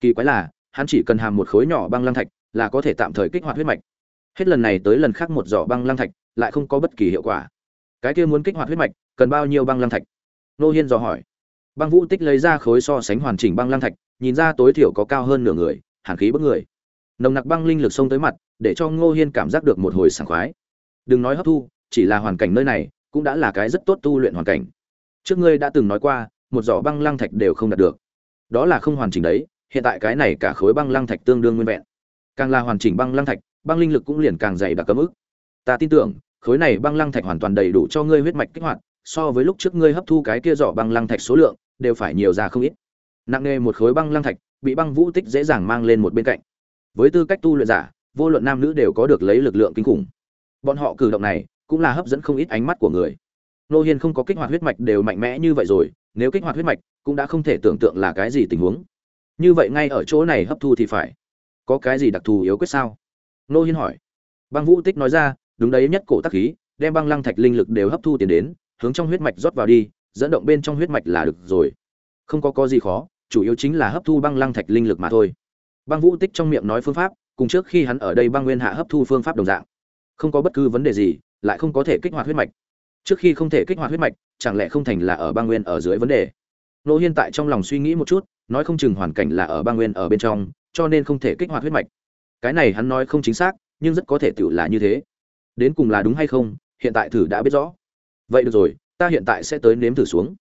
Kỳ quái là, hắn chỉ cần hàm một khối nhỏ băng lăng thạch là có thể tạm thời kích hoạt huyết mạch. Hết lần này tới lần khác một giỏ băng lăng thạch lại không có bất kỳ hiệu quả. Cái kia muốn kích hoạt huyết mạch, cần bao nhiêu băng lăng thạch? Nô hiên dò hỏi. Băng vũ tích lấy ra khối so sánh hoàn chỉnh băng lăng thạch, nhìn ra tối thiểu có cao hơn nửa người, hàn khí bất người. Nồng nặc băng linh lực xông tới mặt, để cho ngô hiên cảm giác được một hồi sảng khoái đừng nói hấp thu, chỉ là hoàn cảnh nơi này cũng đã là cái rất tốt tu luyện hoàn cảnh. Trước ngươi đã từng nói qua, một giỏ băng lăng thạch đều không đạt được. Đó là không hoàn chỉnh đấy, hiện tại cái này cả khối băng lăng thạch tương đương nguyên vẹn. Càng là hoàn chỉnh băng lăng thạch, băng linh lực cũng liền càng dày đặc cấm ức. Ta tin tưởng, khối này băng lăng thạch hoàn toàn đầy đủ cho ngươi huyết mạch kích hoạt, so với lúc trước ngươi hấp thu cái kia giỏ băng lăng thạch số lượng, đều phải nhiều ra không ít. Nặng nề một khối băng lăng thạch, bị băng vũ tích dễ dàng mang lên một bên cạnh. Với tư cách tu luyện giả, vô luận nam nữ đều có được lấy lực lượng kinh khủng bọn họ cử động này cũng là hấp dẫn không ít ánh mắt của người. Nô hiên không có kích hoạt huyết mạch đều mạnh mẽ như vậy rồi, nếu kích hoạt huyết mạch cũng đã không thể tưởng tượng là cái gì tình huống. Như vậy ngay ở chỗ này hấp thu thì phải. Có cái gì đặc thù yếu quyết sao? Nô hiên hỏi. Băng vũ tích nói ra, đúng đấy, nhất cổ tắc khí, đem băng lăng thạch linh lực đều hấp thu tiền đến, hướng trong huyết mạch rót vào đi, dẫn động bên trong huyết mạch là được rồi. Không có có gì khó, chủ yếu chính là hấp thu băng lăng thạch linh lực mà thôi. Băng vũ tích trong miệng nói phương pháp, cùng trước khi hắn ở đây băng nguyên hạ hấp thu phương pháp đồng dạng không có bất cứ vấn đề gì, lại không có thể kích hoạt huyết mạch. Trước khi không thể kích hoạt huyết mạch, chẳng lẽ không thành là ở băng nguyên ở dưới vấn đề? Nô hiên tại trong lòng suy nghĩ một chút, nói không chừng hoàn cảnh là ở băng nguyên ở bên trong, cho nên không thể kích hoạt huyết mạch. Cái này hắn nói không chính xác, nhưng rất có thể tự là như thế. Đến cùng là đúng hay không, hiện tại thử đã biết rõ. Vậy được rồi, ta hiện tại sẽ tới nếm thử xuống.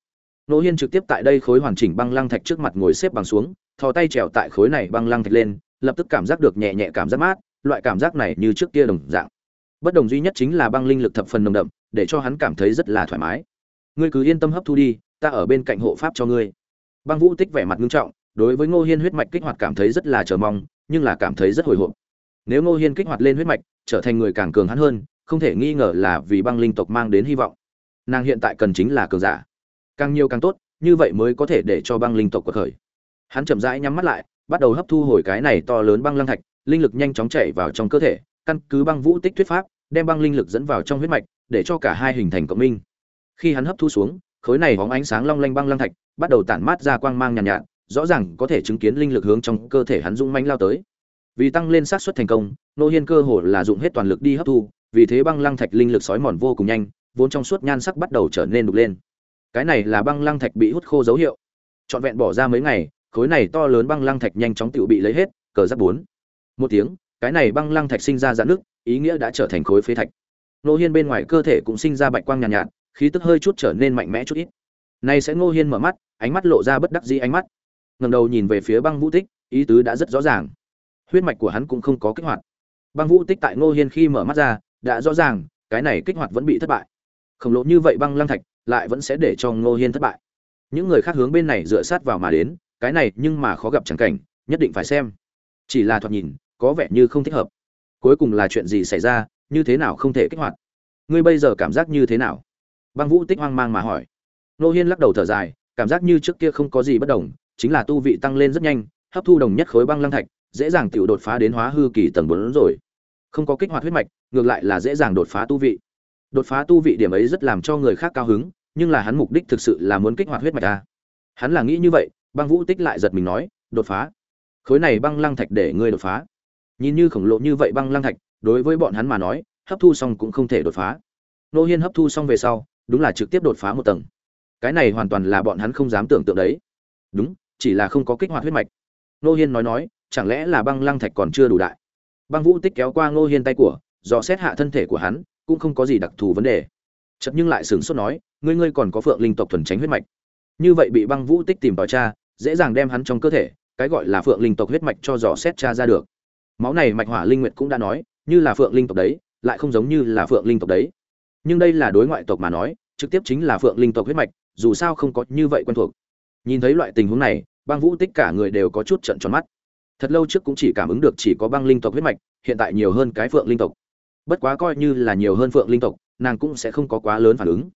Nô hiên trực tiếp tại đây khối hoàn chỉnh băng lăng thạch trước mặt ngồi xếp bằng xuống, thò tay trèo tại khối này băng lăng thạch lên, lập tức cảm giác được nhẹ nhẹ cảm giác mát, loại cảm giác này như trước kia đồng dạng bất đồng duy nhất chính là băng linh lực thập phần nồng đậm, để cho hắn cảm thấy rất là thoải mái. Ngươi cứ yên tâm hấp thu đi, ta ở bên cạnh hộ pháp cho ngươi. Băng vũ tích vẻ mặt nghiêm trọng, đối với ngô hiên huyết mạch kích hoạt cảm thấy rất là chờ mong, nhưng là cảm thấy rất hồi hộp. Nếu ngô hiên kích hoạt lên huyết mạch, trở thành người càng cường hắn hơn, không thể nghi ngờ là vì băng linh tộc mang đến hy vọng. Nàng hiện tại cần chính là cường giả. Càng nhiều càng tốt, như vậy mới có thể để cho băng linh tộc cuộc khởi. Hắn chậm rãi nhắm mắt lại, bắt đầu hấp thu hồi cái này to lớn băng lăng thạch, linh lực nhanh chóng chảy vào trong cơ thể căn cứ băng vũ tích thuyết pháp đem băng linh lực dẫn vào trong huyết mạch để cho cả hai hình thành cộng minh. Khi hắn hấp thu xuống khối này hóng ánh sáng long lanh băng lăng thạch bắt đầu tản mát ra quang mang nhàn nhạt, nhạt rõ ràng có thể chứng kiến linh lực hướng trong cơ thể hắn dũng mãnh lao tới. Vì tăng lên xác suất thành công nô hiên cơ hồ là dụng hết toàn lực đi hấp thu vì thế băng lăng thạch linh lực sói mòn vô cùng nhanh vốn trong suốt nhan sắc bắt đầu trở nên đục lên. Cái này là băng lăng thạch bị hút khô dấu hiệu. Trọn vẹn bỏ ra mấy ngày khối này to lớn băng lăng thạch nhanh chóng tự bị lấy hết cờ giáp bốn. Một tiếng cái này băng lăng thạch sinh ra dạn nước ý nghĩa đã trở thành khối phế thạch. Ngô hiên bên ngoài cơ thể cũng sinh ra bạch quang nhàn nhạt, nhạt khí tức hơi chút trở nên mạnh mẽ chút ít. Nay sẽ ngô hiên mở mắt ánh mắt lộ ra bất đắc dĩ ánh mắt. Ngầm đầu nhìn về phía băng vũ tích ý tứ đã rất rõ ràng. Huyết mạch của hắn cũng không có kích hoạt. Băng vũ tích tại ngô hiên khi mở mắt ra đã rõ ràng cái này kích hoạt vẫn bị thất bại. Khổng lồ như vậy băng lăng thạch lại vẫn sẽ để cho ngô hiên thất bại. Những người khác hướng bên này dựa sát vào mà đến cái này nhưng mà khó gặp chẳng cảnh nhất định phải xem. Chỉ là thoạt nhìn có vẻ như không thích hợp. Cuối cùng là chuyện gì xảy ra, như thế nào không thể kích hoạt? Ngươi bây giờ cảm giác như thế nào? Băng vũ tích hoang mang mà hỏi. Nô hiên lắc đầu thở dài, cảm giác như trước kia không có gì bất đồng, chính là tu vị tăng lên rất nhanh, hấp thu đồng nhất khối băng lăng thạch, dễ dàng tự đột phá đến hóa hư kỳ tầng bốn rồi. Không có kích hoạt huyết mạch, ngược lại là dễ dàng đột phá tu vị. Đột phá tu vị điểm ấy rất làm cho người khác cao hứng, nhưng là hắn mục đích thực sự là muốn kích hoạt huyết mạch ta hắn là nghĩ như vậy, băng vũ tích lại giật mình nói, đột phá. Khối này băng lăng thạch để ngươi đột phá nhìn như khổng lồ như vậy băng lăng thạch, đối với bọn hắn mà nói, hấp thu xong cũng không thể đột phá. Nô hiên hấp thu xong về sau, đúng là trực tiếp đột phá một tầng. Cái này hoàn toàn là bọn hắn không dám tưởng tượng đấy. Đúng, chỉ là không có kích hoạt huyết mạch. Nô hiên nói nói, chẳng lẽ là băng lăng thạch còn chưa đủ đại? Băng vũ tích kéo qua ngô hiên tay của, dò xét hạ thân thể của hắn, cũng không có gì đặc thù vấn đề. Chật nhưng lại sửng sốt nói, ngươi ngươi còn có phượng linh tộc thuần tránh huyết mạch. Như vậy bị băng vũ tích tìm vào cha dễ dàng đem hắn trong cơ thể, cái gọi là phượng linh tộc huyết mạch cho dò xét cha ra được máu này mạch hỏa linh nguyệt cũng đã nói, như là phượng linh tộc đấy, lại không giống như là phượng linh tộc đấy. Nhưng đây là đối ngoại tộc mà nói, trực tiếp chính là phượng linh tộc huyết mạch, dù sao không có như vậy quen thuộc. Nhìn thấy loại tình huống này, băng vũ tích cả người đều có chút trận tròn mắt. Thật lâu trước cũng chỉ cảm ứng được chỉ có băng linh tộc huyết mạch, hiện tại nhiều hơn cái phượng linh tộc. Bất quá coi như là nhiều hơn phượng linh tộc, nàng cũng sẽ không có quá lớn phản ứng.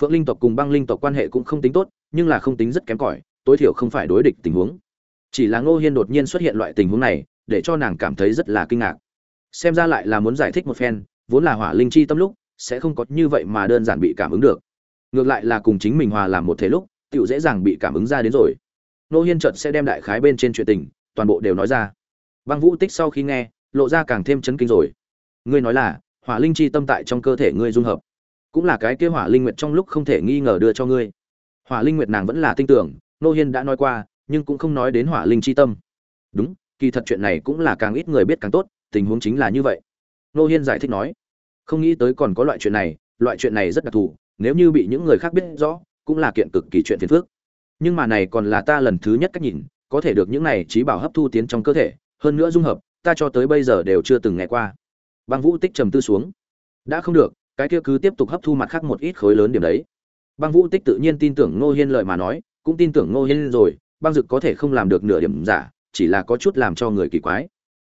Phượng linh tộc cùng băng linh tộc quan hệ cũng không tính tốt, nhưng là không tính rất kém cỏi, tối thiểu không phải đối địch tình huống. Chỉ là ngô hiên đột nhiên xuất hiện loại tình huống này để cho nàng cảm thấy rất là kinh ngạc. Xem ra lại là muốn giải thích một phen, vốn là hỏa linh chi tâm lúc, sẽ không có như vậy mà đơn giản bị cảm ứng được. Ngược lại là cùng chính mình hòa làm một thể lúc tựu dễ dàng bị cảm ứng ra đến rồi. Nô hiên chợt sẽ đem đại khái bên trên chuyện tình, toàn bộ đều nói ra. Băng vũ tích sau khi nghe, lộ ra càng thêm chấn kinh rồi. Ngươi nói là, hỏa linh chi tâm tại trong cơ thể ngươi dung hợp. Cũng là cái kia hỏa linh nguyệt trong lúc không thể nghi ngờ đưa cho ngươi. Hỏa linh nguyệt nàng vẫn là tin tưởng, nô hiên đã nói qua, nhưng cũng không nói đến hỏa linh chi tâm. Đúng kỳ thật chuyện này cũng là càng ít người biết càng tốt, tình huống chính là như vậy. Nô hiên giải thích nói, không nghĩ tới còn có loại chuyện này, loại chuyện này rất đặc thù, nếu như bị những người khác biết rõ, cũng là kiện cực kỳ chuyện phiền phức. Nhưng mà này còn là ta lần thứ nhất cách nhìn, có thể được những này trí bảo hấp thu tiến trong cơ thể, hơn nữa dung hợp, ta cho tới bây giờ đều chưa từng nghe qua. Băng vũ tích trầm tư xuống. Đã không được, cái kia cứ tiếp tục hấp thu mặt khác một ít khối lớn điểm đấy. Băng vũ tích tự nhiên tin tưởng ngô hiên lời mà nói, cũng tin tưởng ngô hiên rồi, băng dực có thể không làm được nửa điểm giả chỉ là có chút làm cho người kỳ quái.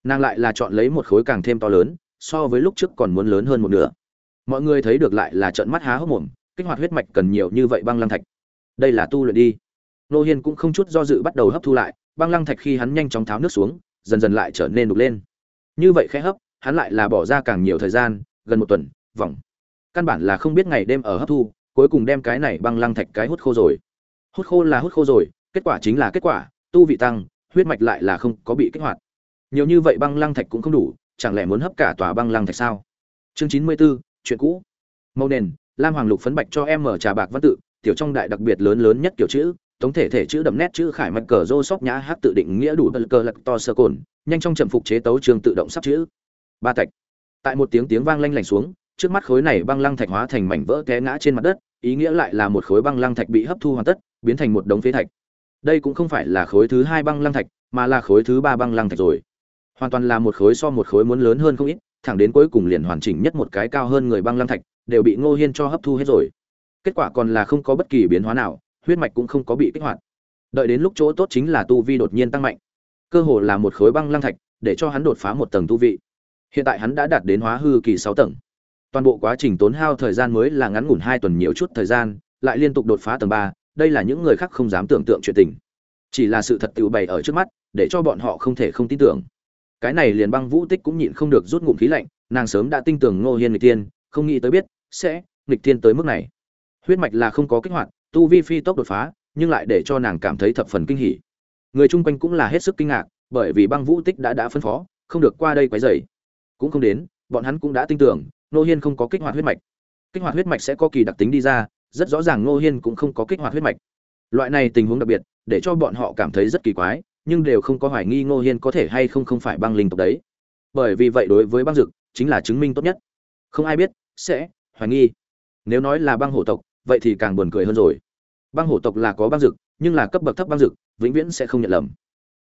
Nàng lại là chọn lấy một khối càng thêm to lớn, so với lúc trước còn muốn lớn hơn một nửa. Mọi người thấy được lại là trận mắt há hốc mồm, kích hoạt huyết mạch cần nhiều như vậy băng lăng thạch. Đây là tu luyện đi. Nô hiên cũng không chút do dự bắt đầu hấp thu lại, băng lăng thạch khi hắn nhanh chóng tháo nước xuống, dần dần lại trở nên đục lên. Như vậy khẽ hấp, hắn lại là bỏ ra càng nhiều thời gian, gần một tuần, vòng. Căn bản là không biết ngày đêm ở hấp thu, cuối cùng đem cái này băng lăng thạch cái hút khô rồi. Hút khô là hút khô rồi, kết quả chính là kết quả, tu vị tăng huyết mạch lại là không có bị kích hoạt. Nhiều như vậy băng lăng thạch cũng không đủ chẳng lẽ muốn hấp cả tòa băng lăng thạch sao? Chương chín mươi 94, chuyện cũ. Màu nền lam hoàng lục phấn bạch cho em mở trà bạc văn tự tiểu trong đại đặc biệt lớn lớn nhất kiểu chữ tổng thể thể chữ đậm nét chữ khải mạch cờ rô sóc nhã hát tự định nghĩa đủ bờ cờ lật to sơ cồn nhanh trong trầm phục chế tấu trường tự động sắp chữ. Ba thạch tại một tiếng tiếng vang lanh lảnh xuống trước mắt khối này băng lăng thạch hóa thành mảnh vỡ té ngã trên mặt đất ý nghĩa lại là một khối băng lăng thạch bị hấp thu hoàn tất biến thành một đống phế thạch đây cũng không phải là khối thứ hai băng lăng thạch, mà là khối thứ ba băng lăng thạch rồi. Hoàn toàn là một khối so một khối muốn lớn hơn không ít, thẳng đến cuối cùng liền hoàn chỉnh nhất một cái cao hơn người băng lăng thạch, đều bị ngô hiên cho hấp thu hết rồi. Kết quả còn là không có bất kỳ biến hóa nào, huyết mạch cũng không có bị kích hoạt. Đợi đến lúc chỗ tốt chính là tu vi đột nhiên tăng mạnh. Cơ hồ là một khối băng lăng thạch, để cho hắn đột phá một tầng tu vị. Hiện tại hắn đã đạt đến hóa hư kỳ sáu tầng. Toàn bộ quá trình tốn hao thời gian mới là ngắn ngủn hai tuần nhiều chút thời gian, lại liên tục đột phá tầng ba đây là những người khác không dám tưởng tượng chuyện tình. Chỉ là sự thật tự bày ở trước mắt, để cho bọn họ không thể không tin tưởng. Cái này liền băng vũ tích cũng nhịn không được rút ngụm khí lạnh, nàng sớm đã tin tưởng ngô hiên nghịch tiên không nghĩ tới biết sẽ nghịch tiên tới mức này. Huyết mạch là không có kích hoạt, tu vi phi tốc đột phá, nhưng lại để cho nàng cảm thấy thập phần kinh hỉ. Người chung quanh cũng là hết sức kinh ngạc, bởi vì băng vũ tích đã đã phân phó, không được qua đây quấy rầy. Cũng không đến, bọn hắn cũng đã tin tưởng, Ngô hiên không có kích hoạt huyết mạch. Kích hoạt huyết mạch sẽ có kỳ đặc tính đi ra rất rõ ràng Ngô hiên cũng không có kích hoạt huyết mạch. Loại này tình huống đặc biệt, để cho bọn họ cảm thấy rất kỳ quái, nhưng đều không có hoài nghi ngô hiên có thể hay không không phải băng linh tộc đấy. Bởi vì vậy đối với băng dực, chính là chứng minh tốt nhất. Không ai biết, sẽ hoài nghi. Nếu nói là băng hổ tộc, vậy thì càng buồn cười hơn rồi. Băng hổ tộc là có băng dực, nhưng là cấp bậc thấp băng dực, vĩnh viễn sẽ không nhận lầm.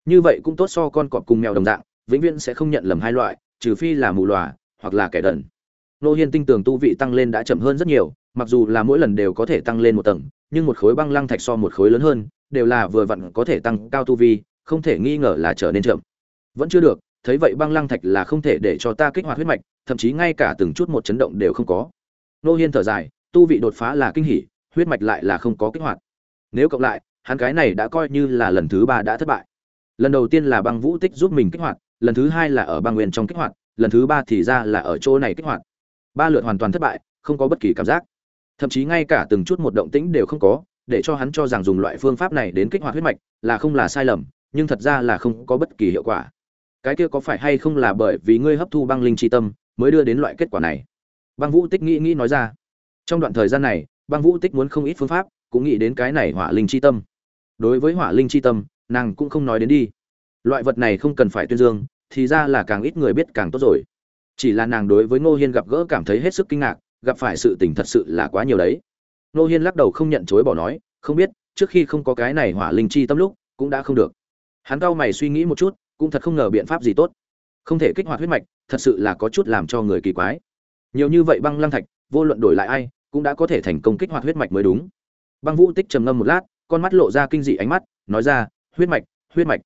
Như vậy cũng tốt so con cọp cùng mèo đồng dạng, vĩnh viễn sẽ không nhận lầm hai loại, trừ phi là mù lòa hoặc là kẻ đần. Nô hiên tinh tường tu vị tăng lên đã chậm hơn rất nhiều mặc dù là mỗi lần đều có thể tăng lên một tầng, nhưng một khối băng lăng thạch so một khối lớn hơn, đều là vừa vặn có thể tăng cao tu vi, không thể nghi ngờ là trở nên chậm. Vẫn chưa được, thấy vậy băng lăng thạch là không thể để cho ta kích hoạt huyết mạch, thậm chí ngay cả từng chút một chấn động đều không có. Nô hiên thở dài, tu vị đột phá là kinh hỉ, huyết mạch lại là không có kích hoạt. Nếu cộng lại, hắn cái này đã coi như là lần thứ ba đã thất bại. Lần đầu tiên là băng vũ tích giúp mình kích hoạt, lần thứ hai là ở băng nguyên trong kích hoạt, lần thứ ba thì ra là ở chỗ này kích hoạt. Ba lượt hoàn toàn thất bại, không có bất kỳ cảm giác thậm chí ngay cả từng chút một động tĩnh đều không có, để cho hắn cho rằng dùng loại phương pháp này đến kích hoạt huyết mạch là không là sai lầm, nhưng thật ra là không có bất kỳ hiệu quả. Cái kia có phải hay không là bởi vì ngươi hấp thu băng linh tri tâm mới đưa đến loại kết quả này? Băng vũ tích nghĩ nghĩ nói ra. Trong đoạn thời gian này, băng vũ tích muốn không ít phương pháp, cũng nghĩ đến cái này hỏa linh chi tâm. Đối với hỏa linh chi tâm, nàng cũng không nói đến đi. Loại vật này không cần phải tuyên dương, thì ra là càng ít người biết càng tốt rồi. Chỉ là nàng đối với ngô hiên gặp gỡ cảm thấy hết sức kinh ngạc gặp phải sự tình thật sự là quá nhiều đấy. Nô hiên lắc đầu không nhận chối bỏ nói, không biết, trước khi không có cái này hỏa linh chi tâm lúc, cũng đã không được. Hắn cau mày suy nghĩ một chút, cũng thật không ngờ biện pháp gì tốt. Không thể kích hoạt huyết mạch, thật sự là có chút làm cho người kỳ quái. Nhiều như vậy băng lăng thạch, vô luận đổi lại ai, cũng đã có thể thành công kích hoạt huyết mạch mới đúng. Băng vũ tích trầm ngâm một lát, con mắt lộ ra kinh dị ánh mắt, nói ra, huyết mạch huyết mạch.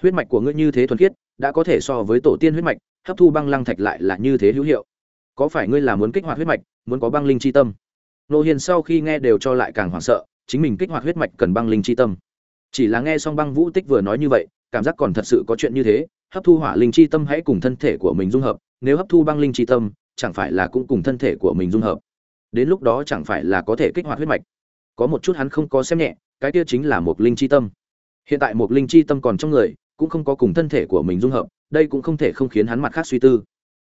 Huyết mạch của ngươi như thế thuần khiết, đã có thể so với tổ tiên huyết mạch, hấp thu băng lăng thạch lại là như thế hữu hiệu. Có phải ngươi là muốn kích hoạt huyết mạch muốn có băng linh chi tâm. Nô hiền sau khi nghe đều cho lại càng hoảng sợ, chính mình kích hoạt huyết mạch cần băng linh chi tâm. Chỉ là nghe xong băng vũ tích vừa nói như vậy, cảm giác còn thật sự có chuyện như thế, hấp thu hỏa linh chi tâm hãy cùng thân thể của mình dung hợp, nếu hấp thu băng linh chi tâm, chẳng phải là cũng cùng thân thể của mình dung hợp. Đến lúc đó chẳng phải là có thể kích hoạt huyết mạch. Có một chút hắn không có xem nhẹ, cái kia chính là một linh chi tâm. Hiện tại một linh chi tâm còn trong người, cũng không có cùng thân thể của mình dung hợp, đây cũng không thể không khiến hắn mặt khác suy tư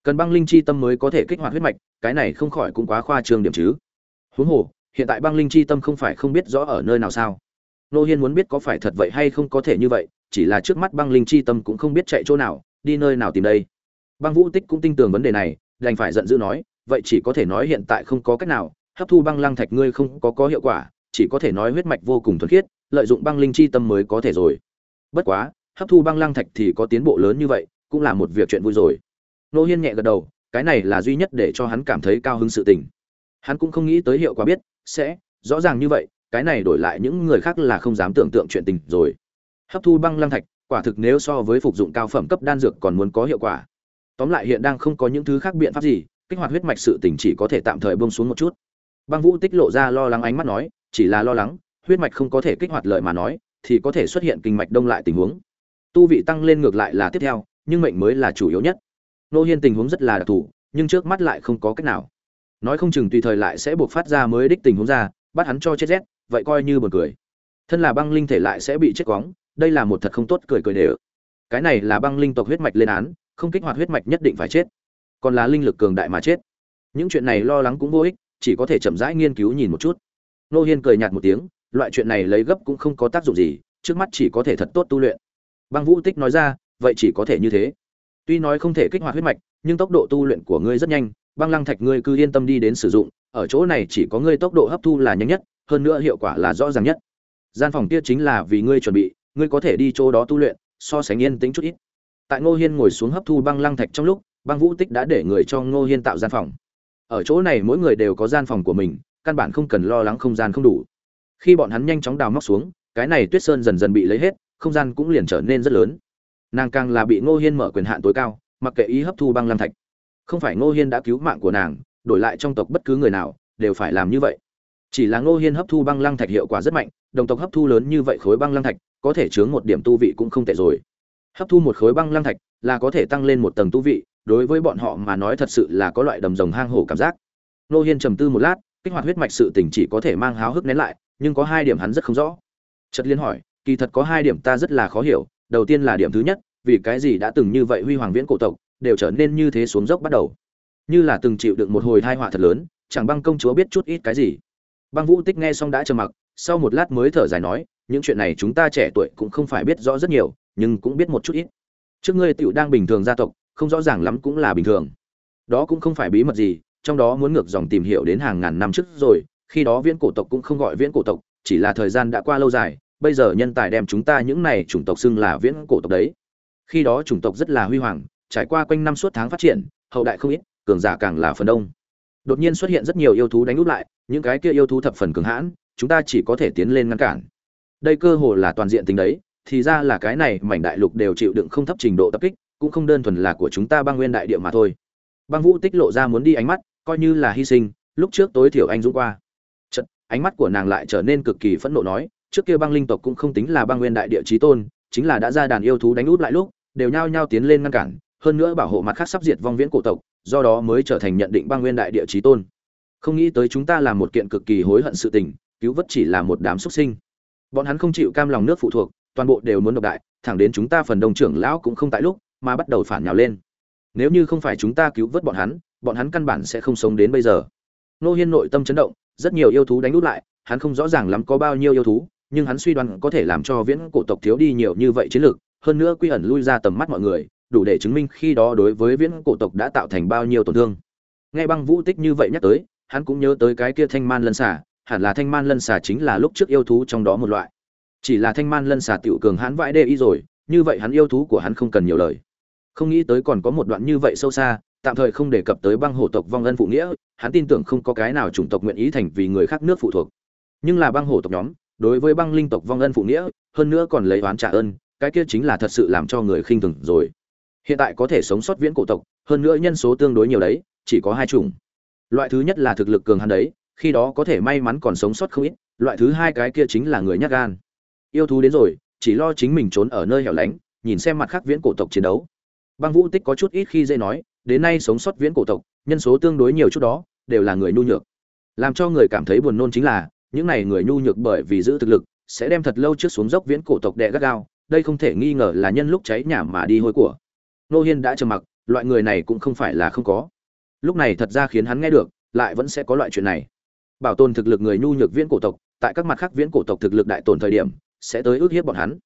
cần băng linh chi tâm mới có thể kích hoạt huyết mạch, cái này không khỏi cũng quá khoa trương điểm chứ. Huống hồ, hiện tại băng linh chi tâm không phải không biết rõ ở nơi nào sao? Nô hiên muốn biết có phải thật vậy hay không có thể như vậy, chỉ là trước mắt băng linh chi tâm cũng không biết chạy chỗ nào, đi nơi nào tìm đây. Băng vũ tích cũng tin tưởng vấn đề này, đành phải giận dữ nói, vậy chỉ có thể nói hiện tại không có cách nào, hấp thu băng lăng thạch ngươi không có có hiệu quả, chỉ có thể nói huyết mạch vô cùng thuần khiết, lợi dụng băng linh chi tâm mới có thể rồi. Bất quá, hấp thu băng lăng thạch thì có tiến bộ lớn như vậy, cũng là một việc chuyện vui rồi nô hiên nhẹ gật đầu, cái này là duy nhất để cho hắn cảm thấy cao hứng sự tình. Hắn cũng không nghĩ tới hiệu quả biết, sẽ, rõ ràng như vậy, cái này đổi lại những người khác là không dám tưởng tượng chuyện tình rồi. Hấp thu băng lăng thạch, quả thực nếu so với phục dụng cao phẩm cấp đan dược còn muốn có hiệu quả. Tóm lại hiện đang không có những thứ khác biện pháp gì, kích hoạt huyết mạch sự tình chỉ có thể tạm thời bông xuống một chút. Băng vũ tích lộ ra lo lắng ánh mắt nói, chỉ là lo lắng, huyết mạch không có thể kích hoạt lợi mà nói, thì có thể xuất hiện kinh mạch đông lại tình huống. Tu vị tăng lên ngược lại là tiếp theo, nhưng mệnh mới là chủ yếu nhất nô hiên tình huống rất là đặc thù, nhưng trước mắt lại không có cách nào. Nói không chừng tùy thời lại sẽ buộc phát ra mới đích tình huống ra, bắt hắn cho chết rét, vậy coi như buồn cười. Thân là băng linh thể lại sẽ bị chết quóng đây là một thật không tốt cười cười đều cái này là băng linh tộc huyết mạch lên án, không kích hoạt huyết mạch nhất định phải chết. Còn là linh lực cường đại mà chết. Những chuyện này lo lắng cũng vô ích, chỉ có thể chậm rãi nghiên cứu nhìn một chút. Nô hiên cười nhạt một tiếng, loại chuyện này lấy gấp cũng không có tác dụng gì, trước mắt chỉ có thể thật tốt tu luyện. Băng vũ tích nói ra, vậy chỉ có thể như thế tuy nói không thể kích hoạt huyết mạch, nhưng tốc độ tu luyện của ngươi rất nhanh, băng lăng thạch ngươi cứ yên tâm đi đến sử dụng, ở chỗ này chỉ có ngươi tốc độ hấp thu là nhanh nhất, hơn nữa hiệu quả là rõ ràng nhất. Gian phòng kia chính là vì ngươi chuẩn bị, ngươi có thể đi chỗ đó tu luyện, so sánh yên tĩnh chút ít. Tại ngô hiên ngồi xuống hấp thu băng lăng thạch trong lúc, băng vũ tích đã để người cho ngô hiên tạo gian phòng. Ở chỗ này mỗi người đều có gian phòng của mình, căn bản không cần lo lắng không gian không đủ. Khi bọn hắn nhanh chóng đào móc xuống, cái này tuyết sơn dần dần bị lấy hết, không gian cũng liền trở nên rất lớn nàng càng là bị ngô hiên mở quyền hạn tối cao, mặc kệ ý hấp thu băng lăng thạch. Không phải ngô hiên đã cứu mạng của nàng, đổi lại trong tộc bất cứ người nào, đều phải làm như vậy. Chỉ là ngô hiên hấp thu băng lăng thạch hiệu quả rất mạnh, đồng tộc hấp thu lớn như vậy khối băng lăng thạch, có thể chướng một điểm tu vị cũng không tệ rồi. Hấp thu một khối băng lăng thạch là có thể tăng lên một tầng tu vị, đối với bọn họ mà nói thật sự là có loại đầm rồng hang hổ cảm giác. Ngô hiên trầm tư một lát, kích hoạt huyết mạch sự tình chỉ có thể mang háo hức nén lại, nhưng có hai điểm hắn rất không rõ. Chất liên hỏi, kỳ thật có hai điểm ta rất là khó hiểu đầu tiên là điểm thứ nhất, vì cái gì đã từng như vậy huy hoàng viễn cổ tộc, đều trở nên như thế xuống dốc bắt đầu. Như là từng chịu được một hồi hai họa thật lớn, chẳng băng công chúa biết chút ít cái gì. Băng vũ tích nghe xong đã trầm mặc, sau một lát mới thở dài nói, những chuyện này chúng ta trẻ tuổi cũng không phải biết rõ rất nhiều, nhưng cũng biết một chút ít. Trước ngươi tựu đang bình thường gia tộc, không rõ ràng lắm cũng là bình thường. Đó cũng không phải bí mật gì, trong đó muốn ngược dòng tìm hiểu đến hàng ngàn năm trước rồi, khi đó viễn cổ tộc cũng không gọi viễn cổ tộc, chỉ là thời gian đã qua lâu dài bây giờ nhân tài đem chúng ta những này chủng tộc xưng là viễn cổ tộc đấy. Khi đó chủng tộc rất là huy hoàng trải qua quanh năm suốt tháng phát triển hậu đại không ít cường giả càng là phần đông. Đột nhiên xuất hiện rất nhiều yêu thú đánh úp lại những cái kia yêu thú thập phần cường hãn chúng ta chỉ có thể tiến lên ngăn cản. Đây cơ hồ là toàn diện tính đấy thì ra là cái này mảnh đại lục đều chịu đựng không thấp trình độ tập kích cũng không đơn thuần là của chúng ta băng nguyên đại địa mà thôi. Băng vũ tích lộ ra muốn đi ánh mắt coi như là hy sinh lúc trước tối thiểu anh dũng qua. Chật, ánh mắt của nàng lại trở nên cực kỳ phẫn nộ nói trước kia băng linh tộc cũng không tính là băng nguyên đại địa chí tôn, chính là đã ra đàn yêu thú đánh út lại lúc, đều nhao nhao tiến lên ngăn cản, hơn nữa bảo hộ mặt khác sắp diệt vong viễn cổ tộc, do đó mới trở thành nhận định băng nguyên đại địa chí tôn. Không nghĩ tới chúng ta làm một kiện cực kỳ hối hận sự tình, cứu vớt chỉ là một đám xuất sinh. Bọn hắn không chịu cam lòng nước phụ thuộc, toàn bộ đều muốn độc đại, thẳng đến chúng ta phần đông trưởng lão cũng không tại lúc, mà bắt đầu phản nhào lên. Nếu như không phải chúng ta cứu vớt bọn hắn bọn hắn căn bản sẽ không sống đến bây giờ. Nô hiên nội tâm chấn động, rất nhiều yêu thú đánh nút lại, hắn không rõ ràng lắm có bao nhiêu yêu thú nhưng hắn suy đoán có thể làm cho viễn cổ tộc thiếu đi nhiều như vậy chiến lược, hơn nữa quy ẩn lui ra tầm mắt mọi người, đủ để chứng minh khi đó đối với viễn cổ tộc đã tạo thành bao nhiêu tổn thương. Nghe băng vũ tích như vậy nhắc tới, hắn cũng nhớ tới cái kia thanh man lân xả hẳn là thanh man lân xả chính là lúc trước yêu thú trong đó một loại. Chỉ là thanh man lân xả tiểu cường hắn vãi đê y rồi, như vậy hắn yêu thú của hắn không cần nhiều lời. Không nghĩ tới còn có một đoạn như vậy sâu xa, tạm thời không đề cập tới băng hổ tộc vong ân phụ nghĩa, hắn tin tưởng không có cái nào chủng tộc nguyện ý thành vì người khác nước phụ thuộc. Nhưng là băng hổ tộc nhóm đối với băng linh tộc vong ân phụ nghĩa, hơn nữa còn lấy oán trả ơn, cái kia chính là thật sự làm cho người khinh thường rồi. Hiện tại có thể sống sót viễn cổ tộc, hơn nữa nhân số tương đối nhiều đấy, chỉ có hai chủng. Loại thứ nhất là thực lực cường hắn đấy, khi đó có thể may mắn còn sống sót không ít, loại thứ hai cái kia chính là người nhát gan. Yêu thú đến rồi, chỉ lo chính mình trốn ở nơi hẻo lánh, nhìn xem mặt khác viễn cổ tộc chiến đấu. Băng vũ tích có chút ít khi dễ nói, đến nay sống sót viễn cổ tộc, nhân số tương đối nhiều chút đó, đều là người nhu nhược. Làm cho người cảm thấy buồn nôn chính là những này người nhu nhược bởi vì giữ thực lực, sẽ đem thật lâu trước xuống dốc viễn cổ tộc đệ gắt gao, đây không thể nghi ngờ là nhân lúc cháy nhà mà đi hôi của. Nô hiên đã trầm mặc, loại người này cũng không phải là không có. Lúc này thật ra khiến hắn nghe được, lại vẫn sẽ có loại chuyện này. Bảo tồn thực lực người nhu nhược viễn cổ tộc, tại các mặt khác viễn cổ tộc thực lực đại tồn thời điểm, sẽ tới ước hiếp bọn hắn.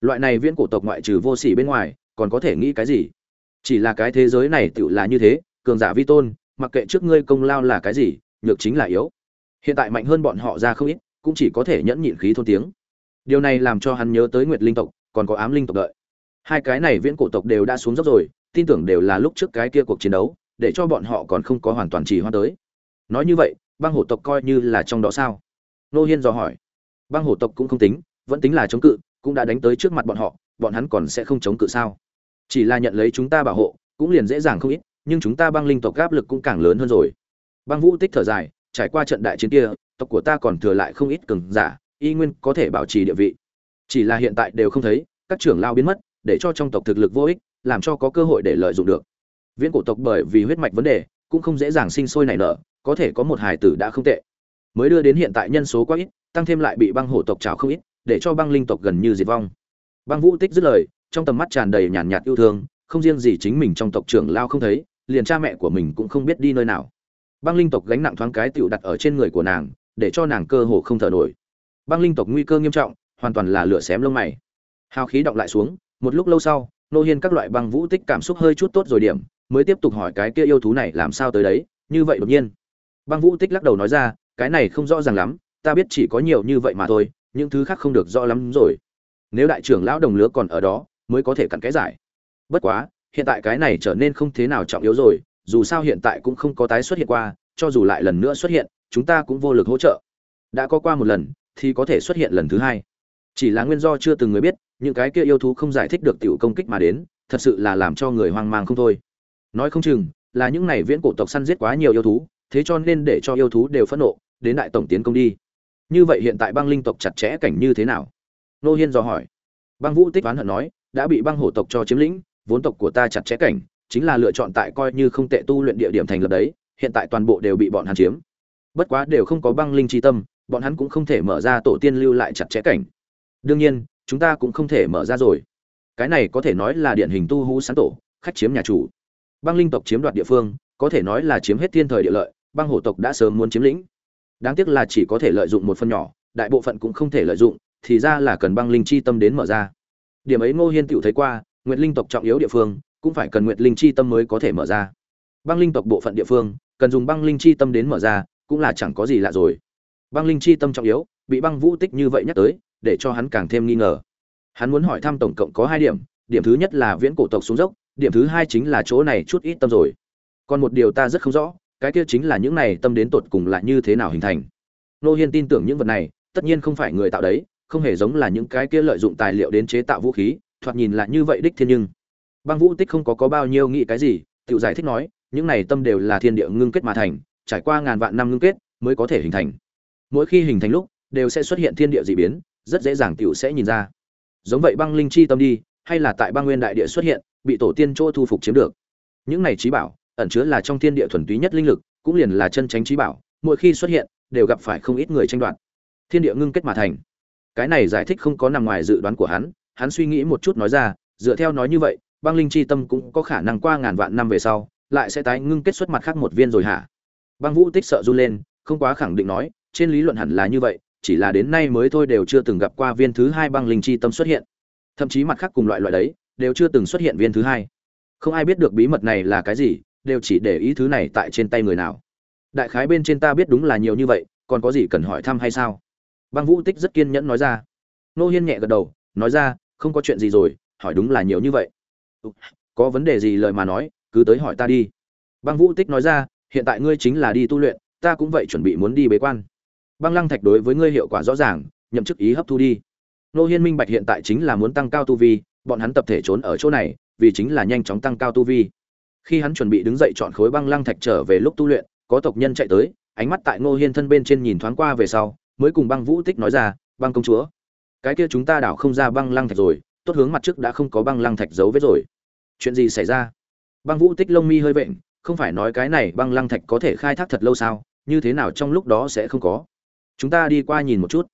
Loại này viễn cổ tộc ngoại trừ vô sỉ bên ngoài, còn có thể nghĩ cái gì? Chỉ là cái thế giới này tự là như thế, cường giả vi tôn, mặc kệ trước ngươi công lao là cái gì, nhược chính là yếu hiện tại mạnh hơn bọn họ ra không ít, cũng chỉ có thể nhẫn nhịn khí thôn tiếng. Điều này làm cho hắn nhớ tới nguyệt linh tộc, còn có ám linh tộc đợi. Hai cái này viễn cổ tộc đều đã xuống dốc rồi, tin tưởng đều là lúc trước cái kia cuộc chiến đấu, để cho bọn họ còn không có hoàn toàn trì hoa tới. Nói như vậy, băng hổ tộc coi như là trong đó sao? Nô hiên dò hỏi. Băng hổ tộc cũng không tính, vẫn tính là chống cự, cũng đã đánh tới trước mặt bọn họ, bọn hắn còn sẽ không chống cự sao? Chỉ là nhận lấy chúng ta bảo hộ, cũng liền dễ dàng không ít, nhưng chúng ta băng linh tộc áp lực cũng càng lớn hơn rồi. Băng vũ tích thở dài trải qua trận đại chiến kia, tộc của ta còn thừa lại không ít cường giả, y nguyên có thể bảo trì địa vị. Chỉ là hiện tại đều không thấy, các trưởng lao biến mất, để cho trong tộc thực lực vô ích, làm cho có cơ hội để lợi dụng được. Viễn cổ tộc bởi vì huyết mạch vấn đề, cũng không dễ dàng sinh sôi nảy nở, có thể có một hài tử đã không tệ. Mới đưa đến hiện tại nhân số quá ít, tăng thêm lại bị băng hổ tộc trào không ít, để cho băng linh tộc gần như diệt vong. Băng vũ tích dứt lời, trong tầm mắt tràn đầy nhàn nhạt yêu thương, không riêng gì chính mình trong tộc trưởng lao không thấy, liền cha mẹ của mình cũng không biết đi nơi nào băng linh tộc gánh nặng thoáng cái tựu đặt ở trên người của nàng, để cho nàng cơ hồ không thở nổi. Băng linh tộc nguy cơ nghiêm trọng, hoàn toàn là lửa xém lông mày. Hào khí động lại xuống, một lúc lâu sau, nô hiên các loại băng vũ tích cảm xúc hơi chút tốt rồi điểm, mới tiếp tục hỏi cái kia yêu thú này làm sao tới đấy, như vậy đột nhiên. Băng vũ tích lắc đầu nói ra, cái này không rõ ràng lắm, ta biết chỉ có nhiều như vậy mà thôi, những thứ khác không được rõ lắm rồi. Nếu đại trưởng lão đồng lứa còn ở đó, mới có thể cặn cái giải. Bất quá, hiện tại cái này trở nên không thế nào trọng yếu rồi dù sao hiện tại cũng không có tái xuất hiện qua, cho dù lại lần nữa xuất hiện, chúng ta cũng vô lực hỗ trợ. Đã có qua một lần, thì có thể xuất hiện lần thứ hai. Chỉ là nguyên do chưa từng người biết, những cái kia yêu thú không giải thích được tiểu công kích mà đến, thật sự là làm cho người hoang mang không thôi. Nói không chừng, là những này viễn cổ tộc săn giết quá nhiều yêu thú, thế cho nên để cho yêu thú đều phẫn nộ, đến đại tổng tiến công đi. Như vậy hiện tại băng linh tộc chặt chẽ cảnh như thế nào? Nô hiên dò hỏi. Băng vũ tích oán hận nói, đã bị băng hổ tộc cho chiếm lĩnh, vốn tộc của ta chặt chẽ cảnh chính là lựa chọn tại coi như không tệ tu luyện địa điểm thành lập đấy, hiện tại toàn bộ đều bị bọn hắn chiếm. Bất quá đều không có băng linh chi tâm, bọn hắn cũng không thể mở ra tổ tiên lưu lại chặt chẽ cảnh. Đương nhiên, chúng ta cũng không thể mở ra rồi. Cái này có thể nói là điển hình tu hú sáng tổ, khách chiếm nhà chủ. Băng linh tộc chiếm đoạt địa phương, có thể nói là chiếm hết thiên thời địa lợi, băng hổ tộc đã sớm muốn chiếm lĩnh. Đáng tiếc là chỉ có thể lợi dụng một phần nhỏ, đại bộ phận cũng không thể lợi dụng, thì ra là cần băng linh chi tâm đến mở ra. Điểm ấy ngô hiên tựu thấy qua, nguyệt linh tộc trọng yếu địa phương cũng phải cần nguyệt linh chi tâm mới có thể mở ra. Băng linh tộc bộ phận địa phương, cần dùng băng linh chi tâm đến mở ra, cũng là chẳng có gì lạ rồi. Băng linh chi tâm trọng yếu, bị băng vũ tích như vậy nhắc tới, để cho hắn càng thêm nghi ngờ. Hắn muốn hỏi thăm tổng cộng có hai điểm điểm thứ nhất là viễn cổ tộc xuống dốc, điểm thứ hai chính là chỗ này chút ít tâm rồi. Còn một điều ta rất không rõ, cái kia chính là những này tâm đến tột cùng là như thế nào hình thành. Nô hiên tin tưởng những vật này, tất nhiên không phải người tạo đấy, không hề giống là những cái kia lợi dụng tài liệu đến chế tạo vũ khí, thoạt nhìn là như vậy đích thiên nhưng băng vũ tích không có có bao nhiêu nghĩ cái gì tự giải thích nói, những này tâm đều là thiên địa ngưng kết mà thành, trải qua ngàn vạn năm ngưng kết mới có thể hình thành. Mỗi khi hình thành lúc, đều sẽ xuất hiện thiên địa dị biến, rất dễ dàng tiểu sẽ nhìn ra. Giống vậy băng linh chi tâm đi, hay là tại băng nguyên đại địa xuất hiện, bị tổ tiên chỗ thu phục chiếm được. Những này trí bảo, ẩn chứa là trong thiên địa thuần túy nhất linh lực, cũng liền là chân tránh trí bảo, mỗi khi xuất hiện, đều gặp phải không ít người tranh đoạt. Thiên địa ngưng kết mà thành. Cái này giải thích không có nằm ngoài dự đoán của hắn hắn suy nghĩ một chút nói ra, dựa theo nói như vậy băng linh chi tâm cũng có khả năng qua ngàn vạn năm về sau, lại sẽ tái ngưng kết xuất mặt khác một viên rồi hả? Băng vũ tích sợ run lên, không quá khẳng định nói, trên lý luận hẳn là như vậy, chỉ là đến nay mới thôi đều chưa từng gặp qua viên thứ hai băng linh chi tâm xuất hiện. Thậm chí mặt khác cùng loại loại đấy, đều chưa từng xuất hiện viên thứ hai. Không ai biết được bí mật này là cái gì, đều chỉ để ý thứ này tại trên tay người nào. Đại khái bên trên ta biết đúng là nhiều như vậy, còn có gì cần hỏi thăm hay sao? Băng vũ tích rất kiên nhẫn nói ra. Nô hiên nhẹ gật đầu, nói ra, không có chuyện gì rồi, hỏi đúng là nhiều như vậy có vấn đề gì lời mà nói, cứ tới hỏi ta đi. Băng vũ tích nói ra, hiện tại ngươi chính là đi tu luyện, ta cũng vậy chuẩn bị muốn đi bế quan. Băng lăng thạch đối với ngươi hiệu quả rõ ràng, nhậm chức ý hấp thu đi. Nô hiên minh bạch hiện tại chính là muốn tăng cao tu vi, bọn hắn tập thể trốn ở chỗ này, vì chính là nhanh chóng tăng cao tu vi. Khi hắn chuẩn bị đứng dậy chọn khối băng lăng thạch trở về lúc tu luyện, có tộc nhân chạy tới, ánh mắt tại ngô hiên thân bên trên nhìn thoáng qua về sau, mới cùng băng vũ tích nói ra, băng công chúa, cái kia chúng ta đảo không ra băng lăng thạch rồi, tốt hướng mặt trước đã không có băng lăng thạch dấu vết rồi chuyện gì xảy ra? Băng vũ tích lông mi hơi vện, không phải nói cái này băng lăng thạch có thể khai thác thật lâu sao? Như thế nào trong lúc đó sẽ không có? Chúng ta đi qua nhìn một chút.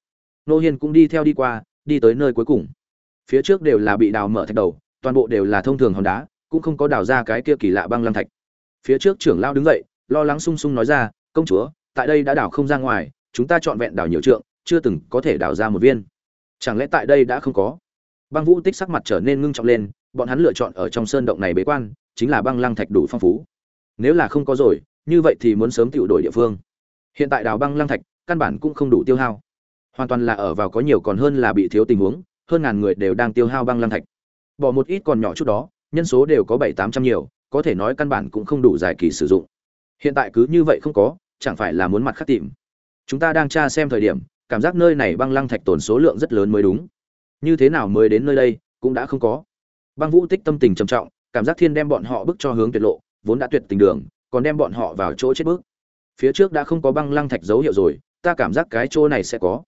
Nô hiên cũng đi theo đi qua, đi tới nơi cuối cùng. Phía trước đều là bị đào mở thạch đầu, toàn bộ đều là thông thường hòn đá, cũng không có đào ra cái kia kỳ lạ băng lăng thạch. Phía trước trưởng lao đứng dậy, lo lắng sung sung nói ra, công chúa, tại đây đã đào không ra ngoài, chúng ta chọn vẹn đào nhiều trượng, chưa từng có thể đào ra một viên. Chẳng lẽ tại đây đã không có? Băng vũ tích sắc mặt trở nên ngưng trọng lên bọn hắn lựa chọn ở trong sơn động này bế quan, chính là băng lăng thạch đủ phong phú. Nếu là không có rồi, như vậy thì muốn sớm tự đổi địa phương. Hiện tại đào băng lăng thạch, căn bản cũng không đủ tiêu hao. Hoàn toàn là ở vào có nhiều còn hơn là bị thiếu tình huống, hơn ngàn người đều đang tiêu hao băng lăng thạch. Bỏ một ít còn nhỏ chút đó, nhân số đều có bảy tám trăm nhiều, có thể nói căn bản cũng không đủ dài kỳ sử dụng. Hiện tại cứ như vậy không có, chẳng phải là muốn mặt khắc tìm. Chúng ta đang tra xem thời điểm, cảm giác nơi này băng lăng thạch tồn số lượng rất lớn mới đúng. Như thế nào mới đến nơi đây, cũng đã không có băng vũ tích tâm tình trầm trọng, cảm giác thiên đem bọn họ bước cho hướng tuyệt lộ, vốn đã tuyệt tình đường, còn đem bọn họ vào chỗ chết bước. Phía trước đã không có băng lăng thạch dấu hiệu rồi, ta cảm giác cái chỗ này sẽ có.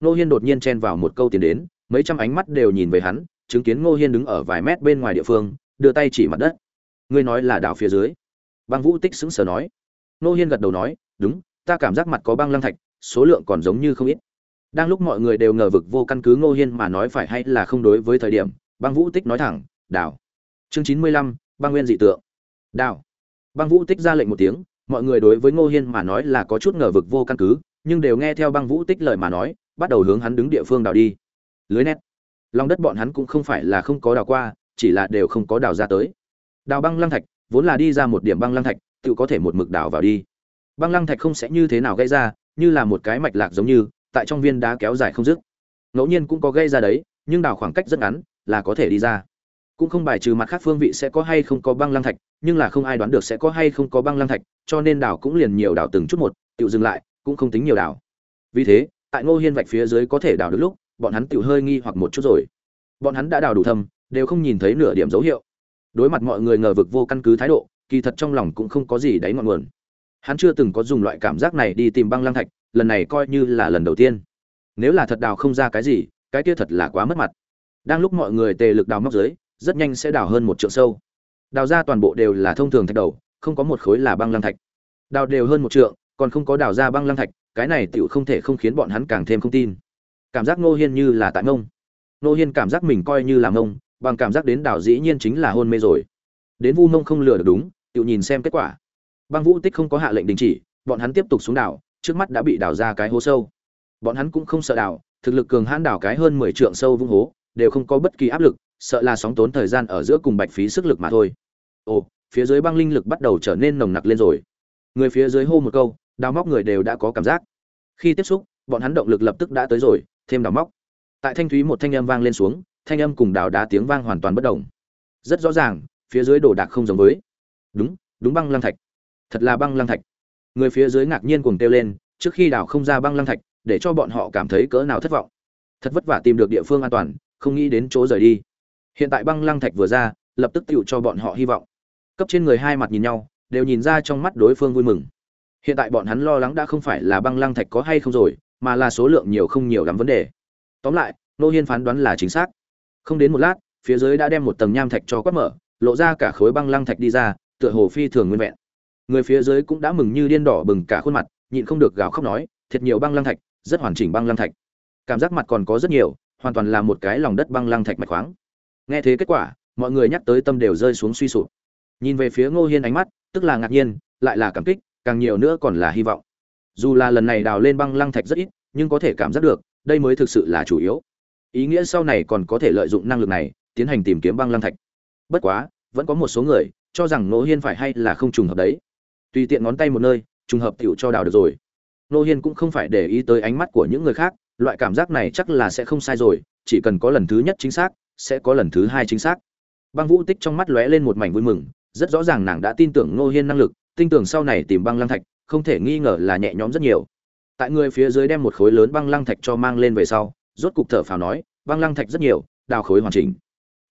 Ngô hiên đột nhiên chen vào một câu tiền đến, mấy trăm ánh mắt đều nhìn về hắn, chứng kiến ngô hiên đứng ở vài mét bên ngoài địa phương, đưa tay chỉ mặt đất. Ngươi nói là đảo phía dưới. Băng vũ tích sững sờ nói. Ngô hiên gật đầu nói, đúng, ta cảm giác mặt có băng lăng thạch, số lượng còn giống như không ít. Đang lúc mọi người đều ngờ vực vô căn cứ ngô hiên mà nói phải hay là không đối với thời điểm băng vũ tích nói thẳng đảo chương chín mươi lăm, băng nguyên dị tượng. Đảo băng vũ tích ra lệnh một tiếng, mọi người đối với ngô hiên mà nói là có chút ngờ vực vô căn cứ, nhưng đều nghe theo băng vũ tích lời mà nói, bắt đầu hướng hắn đứng địa phương đào đi. Lưới nét. Lòng đất bọn hắn cũng không phải là không có đào qua, chỉ là đều không có đào ra tới. Đào băng lăng thạch, vốn là đi ra một điểm băng lăng thạch, tự có thể một mực đào vào đi. Băng lăng thạch không sẽ như thế nào gây ra, như là một cái mạch lạc giống như, tại trong viên đá kéo dài không dứt. Ngẫu nhiên cũng có gây ra đấy, nhưng đào khoảng cách rất ngắn là có thể đi ra. Cũng không bài trừ mặt khác phương vị sẽ có hay không có băng lăng thạch, nhưng là không ai đoán được sẽ có hay không có băng lăng thạch, cho nên đào cũng liền nhiều đào từng chút một tự dừng lại, cũng không tính nhiều đào vì thế, tại ngô hiên vạch phía dưới có thể đào được lúc, bọn hắn tự hơi nghi hoặc một chút rồi. Bọn hắn đã đào đủ thâm, đều không nhìn thấy nửa điểm dấu hiệu. Đối mặt mọi người ngờ vực vô căn cứ thái độ, kỳ thật trong lòng cũng không có gì đáy ngọn nguồn. Hắn chưa từng có dùng loại cảm giác này đi tìm băng lăng thạch, lần này coi như là lần đầu tiên. Nếu là thật đào không ra cái gì, cái kia thật là quá mất mặt đang lúc mọi người tề lực đào móc dưới, rất nhanh sẽ đào hơn một trượng sâu. Đào ra toàn bộ đều là thông thường thạch đầu, không có một khối là băng lăng thạch. Đào đều hơn một trượng, còn không có đào ra băng lăng thạch, cái này tựu không thể không khiến bọn hắn càng thêm không tin. Cảm giác ngô hiên như là tại ngông ngô hiên cảm giác mình coi như là ngông bằng cảm giác đến đảo dĩ nhiên chính là hôn mê rồi. Đến vu mông không lừa được đúng tựu nhìn xem kết quả. Băng vũ tích không có hạ lệnh đình chỉ, bọn hắn tiếp tục xuống đảo, trước mắt đã bị đào ra cái hố sâu. Bọn hắn cũng không sợ đảo, thực lực cường hãn đảo cái hơn mười trượng sâu vung hố đều không có bất kỳ áp lực, sợ là sóng tốn thời gian ở giữa cùng bạch phí sức lực mà thôi. Ồ, phía dưới băng linh lực bắt đầu trở nên nồng nặc lên rồi. Người phía dưới hô một câu, đào móc người đều đã có cảm giác. Khi tiếp xúc, bọn hắn động lực lập tức đã tới rồi, thêm đào móc. Tại thanh thúy một thanh âm vang lên xuống, thanh âm cùng đào đá tiếng vang hoàn toàn bất động. Rất rõ ràng, phía dưới đồ đạc không giống với. Đúng đúng băng lăng thạch. Thật là băng lăng thạch. Người phía dưới ngạc nhiên cuồng kêu lên, trước khi đào không ra băng lăng thạch, để cho bọn họ cảm thấy cỡ nào thất vọng. Thật vất vả tìm được địa phương an toàn không nghĩ đến chỗ rời đi. Hiện tại băng lăng thạch vừa ra, lập tức tựu cho bọn họ hy vọng. Cấp trên người hai mặt nhìn nhau, đều nhìn ra trong mắt đối phương vui mừng. Hiện tại bọn hắn lo lắng đã không phải là băng lăng thạch có hay không rồi, mà là số lượng nhiều không nhiều lắm vấn đề. Tóm lại, nô hiên phán đoán là chính xác. Không đến một lát, phía dưới đã đem một tầng nham thạch cho quét mở, lộ ra cả khối băng lăng thạch đi ra, tựa hồ phi thường nguyên vẹn. Người phía dưới cũng đã mừng như điên đỏ bừng cả khuôn mặt, nhịn không được gào khóc nói, thiệt nhiều băng lăng thạch, rất hoàn chỉnh băng lăng thạch. Cảm giác mặt còn có rất nhiều hoàn toàn là một cái lòng đất băng lăng thạch mạch khoáng. Nghe thế kết quả, mọi người nhắc tới tâm đều rơi xuống suy sụp. Nhìn về phía ngô hiên ánh mắt, tức là ngạc nhiên, lại là cảm kích, càng nhiều nữa còn là hy vọng. Dù là lần này đào lên băng lăng thạch rất ít, nhưng có thể cảm giác được, đây mới thực sự là chủ yếu. Ý nghĩa sau này còn có thể lợi dụng năng lực này, tiến hành tìm kiếm băng lăng thạch. Bất quá, vẫn có một số người, cho rằng Ngô hiên phải hay là không trùng hợp đấy. Tùy tiện ngón tay một nơi, trùng hợp tiểu cho đào được rồi. Ngô hiên cũng không phải để ý tới ánh mắt của những người khác loại cảm giác này chắc là sẽ không sai rồi, chỉ cần có lần thứ nhất chính xác, sẽ có lần thứ hai chính xác. Băng vũ tích trong mắt lóe lên một mảnh vui mừng, rất rõ ràng nàng đã tin tưởng Ngô hiên năng lực, tin tưởng sau này tìm băng lăng thạch, không thể nghi ngờ là nhẹ nhõm rất nhiều. Tại người phía dưới đem một khối lớn băng lăng thạch cho mang lên về sau, rốt cục thở phào nói, băng lăng thạch rất nhiều, đào khối hoàn chỉnh.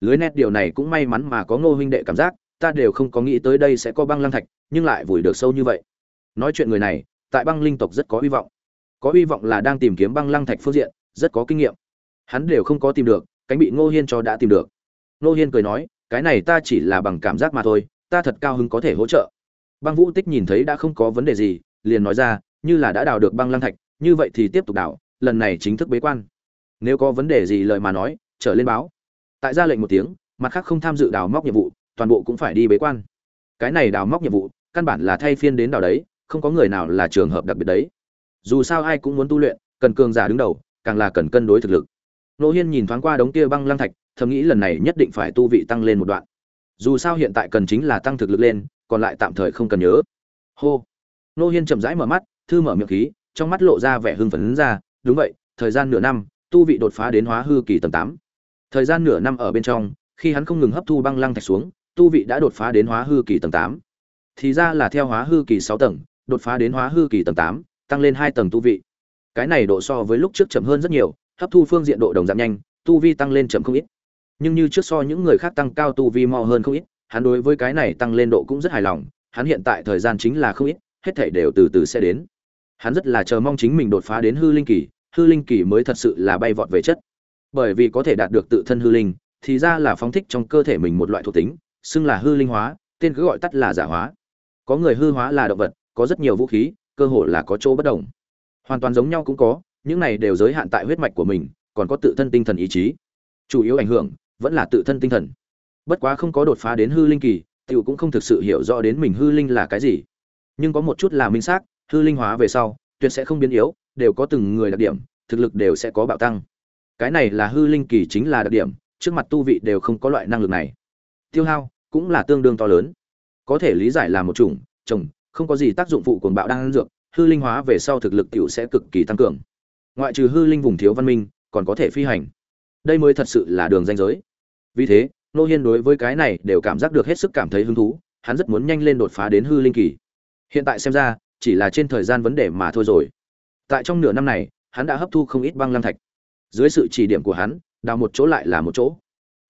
Lưới nét điều này cũng may mắn mà có ngô huynh đệ cảm giác, ta đều không có nghĩ tới đây sẽ có băng lăng thạch, nhưng lại vùi được sâu như vậy. Nói chuyện người này, tại băng linh tộc rất có hy vọng có hy vọng là đang tìm kiếm băng lăng thạch phương diện, rất có kinh nghiệm. Hắn đều không có tìm được, cánh bị ngô hiên cho đã tìm được. Ngô hiên cười nói, cái này ta chỉ là bằng cảm giác mà thôi, ta thật cao hứng có thể hỗ trợ. Băng vũ tích nhìn thấy đã không có vấn đề gì, liền nói ra, như là đã đào được băng lăng thạch, như vậy thì tiếp tục đào, lần này chính thức bế quan. Nếu có vấn đề gì lời mà nói, trở lên báo. Tại ra lệnh một tiếng, mặt khác không tham dự đào móc nhiệm vụ, toàn bộ cũng phải đi bế quan. Cái này đào móc nhiệm vụ, căn bản là thay phiên đến đào đấy, không có người nào là trường hợp đặc biệt đấy dù sao ai cũng muốn tu luyện, cần cường giả đứng đầu, càng là cần cân đối thực lực. Nô hiên nhìn thoáng qua đống kia băng lăng thạch, thầm nghĩ lần này nhất định phải tu vị tăng lên một đoạn. Dù sao hiện tại cần chính là tăng thực lực lên, còn lại tạm thời không cần nhớ. Hô. Nô hiên chậm rãi mở mắt, thư mở miệng khí, trong mắt lộ ra vẻ hưng phấn ra, đúng vậy, thời gian nửa năm, tu vị đột phá đến hóa hư kỳ tầng tám. Thời gian nửa năm ở bên trong, khi hắn không ngừng hấp thu băng lăng thạch xuống, tu vị đã đột phá đến hóa hư kỳ tầng tám. Thì ra là theo hóa hư kỳ sáu tầng, đột phá đến hóa hư kỳ tầng tám tăng lên hai tầng tu vị. Cái này độ so với lúc trước chậm hơn rất nhiều, hấp thu phương diện độ đồng giảm nhanh, tu vi tăng lên chậm không ít. Nhưng như trước so những người khác tăng cao tu vi mau hơn không ít, hắn đối với cái này tăng lên độ cũng rất hài lòng, hắn hiện tại thời gian chính là không ít, hết thảy đều từ từ sẽ đến. Hắn rất là chờ mong chính mình đột phá đến hư linh kỳ, hư linh kỳ mới thật sự là bay vọt về chất. Bởi vì có thể đạt được tự thân hư linh, thì ra là phóng thích trong cơ thể mình một loại thuộc tính, xưng là hư linh hóa, tên cứ gọi tắt là giả hóa. Có người hư hóa là động vật, có rất nhiều vũ khí cơ hội là có chỗ bất đồng. Hoàn toàn giống nhau cũng có, những này đều giới hạn tại huyết mạch của mình, còn có tự thân tinh thần ý chí. Chủ yếu ảnh hưởng, vẫn là tự thân tinh thần. Bất quá không có đột phá đến hư linh kỳ, tiểu cũng không thực sự hiểu rõ đến mình hư linh là cái gì. Nhưng có một chút là minh xác, hư linh hóa về sau, tuyệt sẽ không biến yếu, đều có từng người đặc điểm, thực lực đều sẽ có bạo tăng. Cái này là hư linh kỳ chính là đặc điểm, trước mặt tu vị đều không có loại năng lực này. Tiêu hao cũng là tương đương to lớn. Có thể lý giải là một chủng trồng không có gì tác dụng phụ cuồng bạo đang dược, hư linh hóa về sau thực lực tiểu sẽ cực kỳ tăng cường. Ngoại trừ hư linh vùng thiếu văn minh, còn có thể phi hành. Đây mới thật sự là đường danh giới. Vì thế, nô hiên đối với cái này đều cảm giác được hết sức cảm thấy hứng thú, hắn rất muốn nhanh lên đột phá đến hư linh kỳ. Hiện tại xem ra, chỉ là trên thời gian vấn đề mà thôi rồi. Tại trong nửa năm này, hắn đã hấp thu không ít băng lăng thạch. Dưới sự chỉ điểm của hắn, đào một chỗ lại là một chỗ.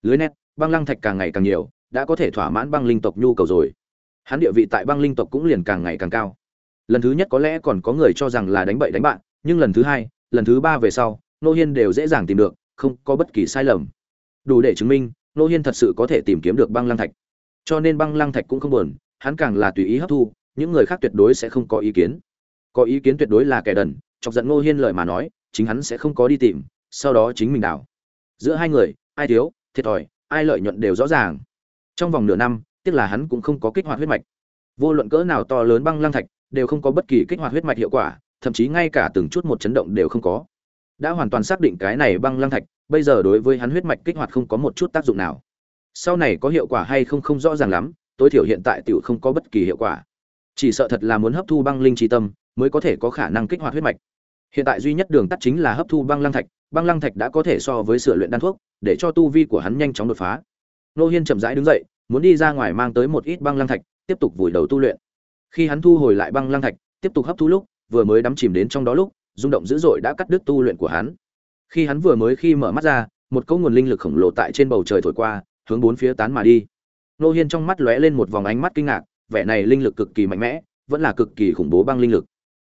Lưới nét, băng lăng thạch càng ngày càng nhiều, đã có thể thỏa mãn băng linh tộc nhu cầu rồi hắn địa vị tại băng linh tộc cũng liền càng ngày càng cao. Lần thứ nhất có lẽ còn có người cho rằng là đánh bậy đánh bạn, nhưng lần thứ hai, lần thứ ba về sau nô hiên đều dễ dàng tìm được, không có bất kỳ sai lầm. Đủ để chứng minh nô hiên thật sự có thể tìm kiếm được băng lăng thạch. Cho nên băng lăng thạch cũng không buồn, hắn càng là tùy ý hấp thu, những người khác tuyệt đối sẽ không có ý kiến. Có ý kiến tuyệt đối là kẻ đần, chọc giận nô hiên lời mà nói, chính hắn sẽ không có đi tìm, sau đó chính mình đảo giữa hai người, ai thiếu, thiệt thòi, ai lợi nhuận đều rõ ràng. Trong vòng nửa năm tiếc là hắn cũng không có kích hoạt huyết mạch. Vô luận cỡ nào to lớn băng lăng thạch, đều không có bất kỳ kích hoạt huyết mạch hiệu quả, thậm chí ngay cả từng chút một chấn động đều không có. Đã hoàn toàn xác định cái này băng lăng thạch, bây giờ đối với hắn huyết mạch kích hoạt không có một chút tác dụng nào. Sau này có hiệu quả hay không không rõ ràng lắm, tối thiểu hiện tại tiểu không có bất kỳ hiệu quả. Chỉ sợ thật là muốn hấp thu băng linh chi tâm, mới có thể có khả năng kích hoạt huyết mạch. Hiện tại duy nhất đường tắt chính là hấp thu băng lăng thạch, băng lăng thạch đã có thể so với sửa luyện đan thuốc, để cho tu vi của hắn nhanh chóng đột phá. Nô hiên chậm rãi đứng dậy muốn đi ra ngoài mang tới một ít băng lăng thạch, tiếp tục vùi đầu tu luyện. Khi hắn thu hồi lại băng lăng thạch, tiếp tục hấp thu lúc, vừa mới đắm chìm đến trong đó lúc, rung động dữ dội đã cắt đứt tu luyện của hắn. Khi hắn vừa mới khi mở mắt ra, một cỗ nguồn linh lực khổng lồ tại trên bầu trời thổi qua, hướng bốn phía tán mà đi. Nô hiên trong mắt lóe lên một vòng ánh mắt kinh ngạc, vẻ này linh lực cực kỳ mạnh mẽ, vẫn là cực kỳ khủng bố băng linh lực.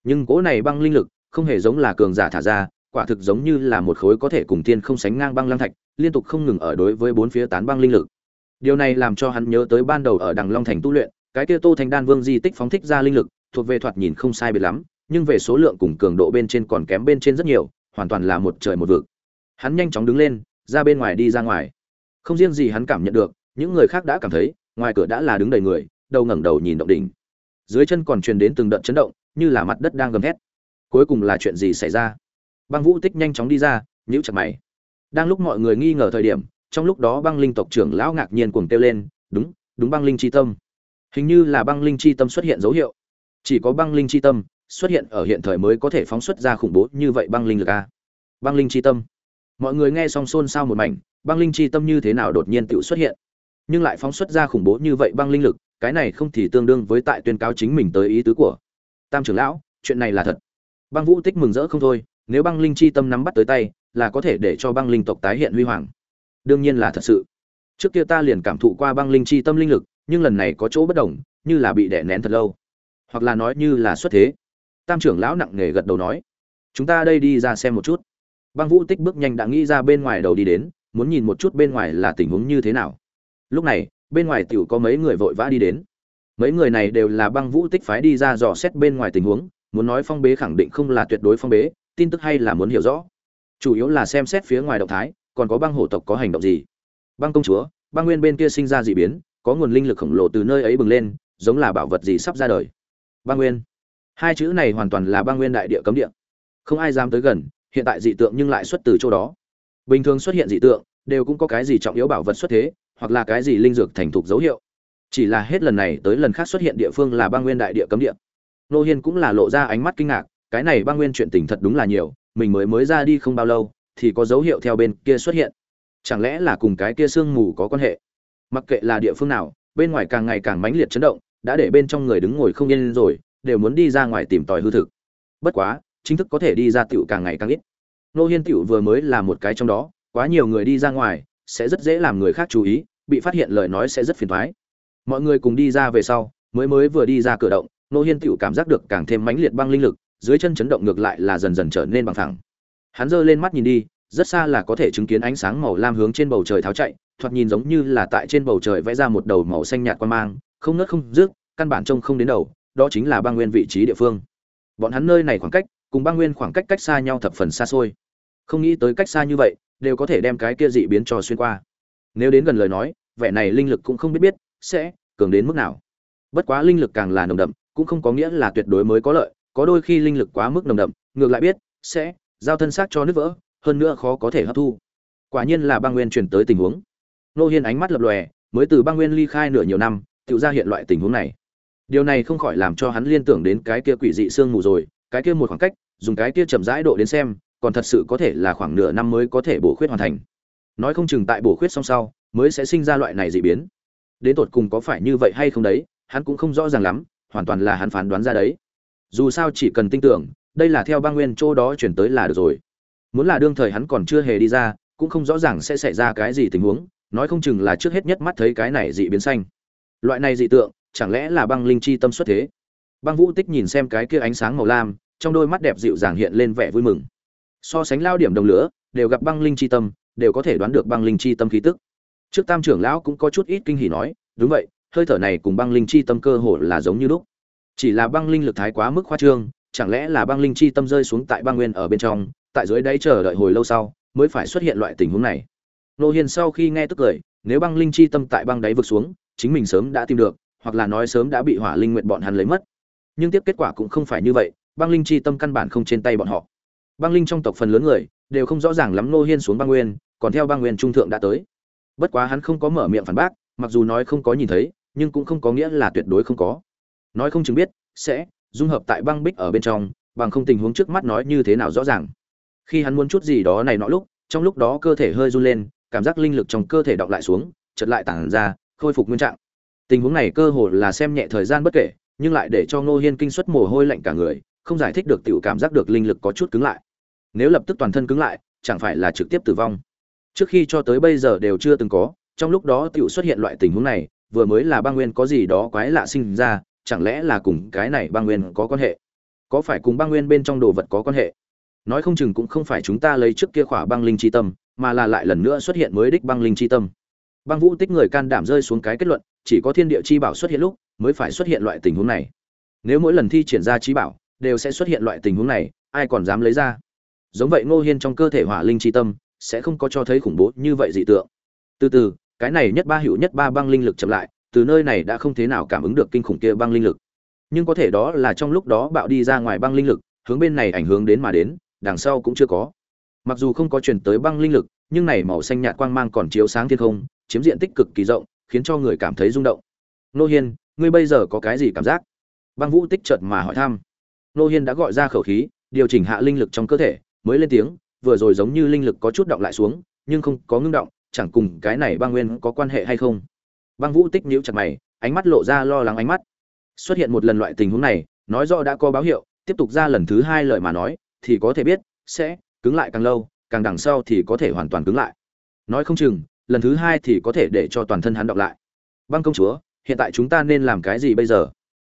Nhưng cỗ này băng linh lực không hề giống là cường giả thả ra, quả thực giống như là một khối có thể cùng tiên không sánh ngang băng lăng thạch, liên tục không ngừng ở đối với bốn phía tán băng linh lực điều này làm cho hắn nhớ tới ban đầu ở đằng long thành tu luyện, cái kia tô thành đan vương di tích phóng thích ra linh lực, thuộc về thoạt nhìn không sai biệt lắm, nhưng về số lượng cùng cường độ bên trên còn kém bên trên rất nhiều, hoàn toàn là một trời một vực. Hắn nhanh chóng đứng lên, ra bên ngoài đi ra ngoài. Không riêng gì hắn cảm nhận được, những người khác đã cảm thấy, ngoài cửa đã là đứng đầy người, đầu ngẩng đầu nhìn động đỉnh. Dưới chân còn truyền đến từng đợt chấn động, như là mặt đất đang gầm thét. Cuối cùng là chuyện gì xảy ra? Băng vũ tích nhanh chóng đi ra, nhíu chặt mày. Đang lúc mọi người nghi ngờ thời điểm trong lúc đó băng linh tộc trưởng lão ngạc nhiên cuồng kêu lên, đúng đúng băng linh chi tâm. Hình như là băng linh chi tâm xuất hiện dấu hiệu. Chỉ có băng linh chi tâm xuất hiện ở hiện thời mới có thể phóng xuất ra khủng bố như vậy băng linh lực a. Băng linh chi tâm. Mọi người nghe xong xôn xao một mảnh, băng linh chi tâm như thế nào đột nhiên tự xuất hiện? Nhưng lại phóng xuất ra khủng bố như vậy băng linh lực, cái này không thì tương đương với tại tuyên cáo chính mình tới ý tứ của tam trưởng lão, chuyện này là thật. Băng vũ tích mừng rỡ không thôi, nếu băng linh chi tâm nắm bắt tới tay, là có thể để cho băng linh tộc tái hiện huy hoàng đương nhiên là thật sự. Trước kia ta liền cảm thụ qua băng linh chi tâm linh lực, nhưng lần này có chỗ bất đồng, như là bị đè nén thật lâu. Hoặc là nói như là xuất thế. Tam trưởng lão nặng nề gật đầu nói, chúng ta đây đi ra xem một chút. Băng vũ tích bước nhanh đã nghĩ ra bên ngoài đầu đi đến, muốn nhìn một chút bên ngoài là tình huống như thế nào. Lúc này, bên ngoài tiểu có mấy người vội vã đi đến. Mấy người này đều là băng vũ tích phái đi ra dò xét bên ngoài tình huống, muốn nói phong bế khẳng định không là tuyệt đối phong bế, tin tức hay là muốn hiểu rõ. Chủ yếu là xem xét phía ngoài động thái còn có băng hổ tộc có hành động gì? Băng công chúa, băng nguyên bên kia sinh ra dị biến, có nguồn linh lực khổng lồ từ nơi ấy bừng lên, giống là bảo vật gì sắp ra đời? Băng nguyên. Hai chữ này hoàn toàn là băng nguyên đại địa cấm địa. Không ai dám tới gần, hiện tại dị tượng nhưng lại xuất từ chỗ đó. Bình thường xuất hiện dị tượng, đều cũng có cái gì trọng yếu bảo vật xuất thế, hoặc là cái gì linh dược thành thục dấu hiệu. Chỉ là hết lần này tới lần khác xuất hiện địa phương là băng nguyên đại địa cấm địa. Nô hiên cũng là lộ ra ánh mắt kinh ngạc, cái này băng nguyên chuyện tình thật đúng là nhiều, mình mới mới ra đi không bao lâu thì có dấu hiệu theo bên kia xuất hiện. Chẳng lẽ là cùng cái kia sương mù có quan hệ? Mặc kệ là địa phương nào, bên ngoài càng ngày càng mãnh liệt chấn động, đã để bên trong người đứng ngồi không yên rồi, đều muốn đi ra ngoài tìm tòi hư thực. Bất quá, chính thức có thể đi ra tiểu càng ngày càng ít. Nô hiên tiểu vừa mới là một cái trong đó, quá nhiều người đi ra ngoài, sẽ rất dễ làm người khác chú ý, bị phát hiện lời nói sẽ rất phiền toái. Mọi người cùng đi ra về sau, mới mới vừa đi ra cửa động, nô hiên tiểu cảm giác được càng thêm mãnh liệt băng linh lực, dưới chân chấn động ngược lại là dần dần trở nên bằng thẳng hắn giơ lên mắt nhìn đi, rất xa là có thể chứng kiến ánh sáng màu lam hướng trên bầu trời tháo chạy, thoạt nhìn giống như là tại trên bầu trời vẽ ra một đầu màu xanh nhạt quan mang, không nớt không rước căn bản trông không đến đầu, đó chính là băng nguyên vị trí địa phương. Bọn hắn nơi này khoảng cách, cùng băng nguyên khoảng cách cách xa nhau thập phần xa xôi. Không nghĩ tới cách xa như vậy, đều có thể đem cái kia dị biến cho xuyên qua. Nếu đến gần lời nói, vẻ này linh lực cũng không biết biết, sẽ cường đến mức nào. Bất quá linh lực càng là nồng đậm, cũng không có nghĩa là tuyệt đối mới có lợi, có đôi khi linh lực quá mức nồng đậm, ngược lại biết, sẽ giao thân xác cho nứt vỡ, hơn nữa khó có thể hấp thu. Quả nhiên là băng nguyên chuyển tới tình huống. Nô hiên ánh mắt lập lòe, mới từ băng nguyên ly khai nửa nhiều năm, tự ra hiện loại tình huống này. Điều này không khỏi làm cho hắn liên tưởng đến cái kia quỷ dị xương mù rồi, cái kia một khoảng cách, dùng cái kia chậm rãi độ đến xem, còn thật sự có thể là khoảng nửa năm mới có thể bổ khuyết hoàn thành. Nói không chừng tại bổ khuyết xong sau, mới sẽ sinh ra loại này dị biến. Đến tột cùng có phải như vậy hay không đấy, hắn cũng không rõ ràng lắm, hoàn toàn là hắn phán đoán ra đấy. Dù sao chỉ cần tin tưởng đây là theo băng nguyên chỗ đó chuyển tới là được rồi. Muốn là đương thời hắn còn chưa hề đi ra, cũng không rõ ràng sẽ xảy ra cái gì tình huống, nói không chừng là trước hết nhất mắt thấy cái này dị biến xanh. Loại này dị tượng, chẳng lẽ là băng linh chi tâm xuất thế? Băng vũ tích nhìn xem cái kia ánh sáng màu lam, trong đôi mắt đẹp dịu dàng hiện lên vẻ vui mừng. So sánh lao điểm đồng lửa, đều gặp băng linh chi tâm, đều có thể đoán được băng linh chi tâm khí tức. Trước tam trưởng lão cũng có chút ít kinh hỉ nói, đúng vậy, hơi thở này cùng băng linh chi tâm cơ hồ là giống như lúc. Chỉ là băng linh lực thái quá mức khoa trương chẳng lẽ là băng linh chi tâm rơi xuống tại băng nguyên ở bên trong, tại dưới đáy chờ đợi hồi lâu sau, mới phải xuất hiện loại tình huống này? Nô hiền sau khi nghe tức cười, nếu băng linh chi tâm tại băng đáy vực xuống, chính mình sớm đã tìm được, hoặc là nói sớm đã bị hỏa linh nguyện bọn hắn lấy mất. Nhưng tiếp kết quả cũng không phải như vậy, băng linh chi tâm căn bản không trên tay bọn họ. Băng linh trong tộc phần lớn người, đều không rõ ràng lắm nô hiên xuống băng nguyên, còn theo băng nguyên trung thượng đã tới. Bất quá hắn không có mở miệng phản bác, mặc dù nói không có nhìn thấy, nhưng cũng không có nghĩa là tuyệt đối không có. Nói không chừng biết, sẽ dung hợp tại băng bích ở bên trong, bằng không tình huống trước mắt nói như thế nào rõ ràng. Khi hắn muốn chút gì đó này nọ lúc, trong lúc đó cơ thể hơi run lên, cảm giác linh lực trong cơ thể đọng lại xuống chật lại tản ra, khôi phục nguyên trạng. Tình huống này cơ hồ là xem nhẹ thời gian bất kể, nhưng lại để cho ngô hiên kinh suất mồ hôi lạnh cả người, không giải thích được tiểu cảm giác được linh lực có chút cứng lại. Nếu lập tức toàn thân cứng lại, chẳng phải là trực tiếp tử vong. Trước khi cho tới bây giờ đều chưa từng có, trong lúc đó tiểu xuất hiện loại tình huống này, vừa mới là băng nguyên có gì đó quái lạ sinh ra chẳng lẽ là cùng cái này băng nguyên có quan hệ? Có phải cùng băng nguyên bên trong đồ vật có quan hệ? Nói không chừng cũng không phải chúng ta lấy trước kia khỏa băng linh chi tâm, mà là lại lần nữa xuất hiện mới đích băng linh chi tâm. Băng vũ tích người can đảm rơi xuống cái kết luận, chỉ có thiên địa chi bảo xuất hiện lúc, mới phải xuất hiện loại tình huống này. Nếu mỗi lần thi triển ra chi bảo, đều sẽ xuất hiện loại tình huống này, ai còn dám lấy ra? Giống vậy ngô hiên trong cơ thể hỏa linh chi tâm, sẽ không có cho thấy khủng bố như vậy dị tượng. Từ từ, cái này nhất ba hữu nhất ba băng linh lực chậm lại từ nơi này đã không thế nào cảm ứng được kinh khủng kia băng linh lực. Nhưng có thể đó là trong lúc đó bạo đi ra ngoài băng linh lực, hướng bên này ảnh hưởng đến mà đến, đằng sau cũng chưa có. Mặc dù không có truyền tới băng linh lực, nhưng này màu xanh nhạt quang mang còn chiếu sáng thiên không, chiếm diện tích cực kỳ rộng, khiến cho người cảm thấy rung động. Nô hiên, ngươi bây giờ có cái gì cảm giác? Băng vũ tích chợt mà hỏi thăm. Nô hiên đã gọi ra khẩu khí, điều chỉnh hạ linh lực trong cơ thể, mới lên tiếng, vừa rồi giống như linh lực có chút động lại xuống, nhưng không có ngưng động, chẳng cùng cái này băng nguyên có quan hệ hay không? Băng vũ tích nhíu chặt mày, ánh mắt lộ ra lo lắng ánh mắt. Xuất hiện một lần loại tình huống này, nói rõ đã có báo hiệu, tiếp tục ra lần thứ hai lời mà nói, thì có thể biết, sẽ cứng lại càng lâu, càng đằng sau thì có thể hoàn toàn cứng lại. Nói không chừng, lần thứ hai thì có thể để cho toàn thân hắn đọc lại. Băng công chúa, hiện tại chúng ta nên làm cái gì bây giờ?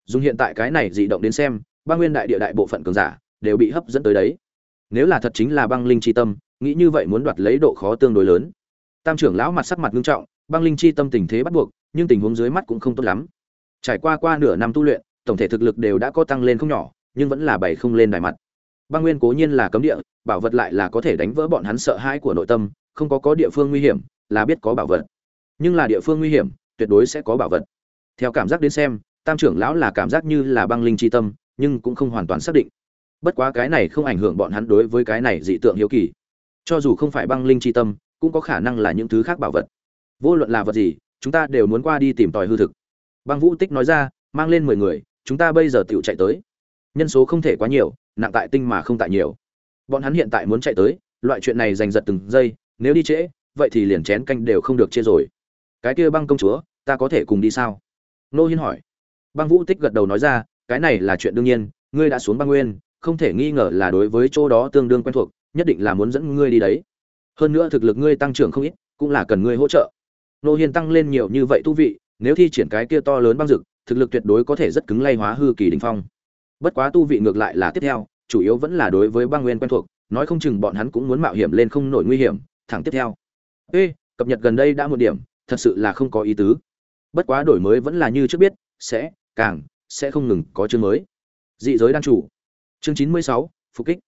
Dùng hiện tại cái này dị động đến xem, băng nguyên đại địa đại bộ phận cường giả đều bị hấp dẫn tới đấy. Nếu là thật chính là băng linh chi tâm, nghĩ như vậy muốn đoạt lấy độ khó tương đối lớn. Tam trưởng lão mặt sắc mặt nghiêm trọng băng linh chi tâm tình thế bắt buộc, nhưng tình huống dưới mắt cũng không tốt lắm. Trải qua qua nửa năm tu luyện, tổng thể thực lực đều đã có tăng lên không nhỏ, nhưng vẫn là bảy không lên đài mặt. Băng nguyên cố nhiên là cấm địa, bảo vật lại là có thể đánh vỡ bọn hắn sợ hãi của nội tâm, không có có địa phương nguy hiểm, là biết có bảo vật. Nhưng là địa phương nguy hiểm, tuyệt đối sẽ có bảo vật. Theo cảm giác đến xem, tam trưởng lão là cảm giác như là băng linh chi tâm, nhưng cũng không hoàn toàn xác định. Bất quá cái này không ảnh hưởng bọn hắn đối với cái này dị tượng hiếu kỳ. Cho dù không phải băng linh chi tâm, cũng có khả năng là những thứ khác bảo vật vô luận là vật gì, chúng ta đều muốn qua đi tìm tòi hư thực. Băng vũ tích nói ra, mang lên mười người, chúng ta bây giờ tựu chạy tới. Nhân số không thể quá nhiều, nặng tại tinh mà không tại nhiều. Bọn hắn hiện tại muốn chạy tới, loại chuyện này giành giật từng giây, nếu đi trễ, vậy thì liền chén canh đều không được chia rồi. Cái kia băng công chúa, ta có thể cùng đi sao? Nô hiên hỏi. Băng vũ tích gật đầu nói ra, cái này là chuyện đương nhiên, ngươi đã xuống băng nguyên, không thể nghi ngờ là đối với chỗ đó tương đương quen thuộc, nhất định là muốn dẫn ngươi đi đấy. Hơn nữa thực lực ngươi tăng trưởng không ít, cũng là cần ngươi hỗ trợ nô hiên tăng lên nhiều như vậy tu vị, nếu thi triển cái kia to lớn băng dực, thực lực tuyệt đối có thể rất cứng lay hóa hư kỳ đình phong. Bất quá tu vị ngược lại là tiếp theo, chủ yếu vẫn là đối với băng nguyên quen thuộc, nói không chừng bọn hắn cũng muốn mạo hiểm lên không nổi nguy hiểm, thẳng tiếp theo. Ê, cập nhật gần đây đã một điểm, thật sự là không có ý tứ. Bất quá đổi mới vẫn là như trước biết, sẽ, càng, sẽ không ngừng có chương mới. Dị giới đan chủ. Chương chín mươi sáu, phục kích.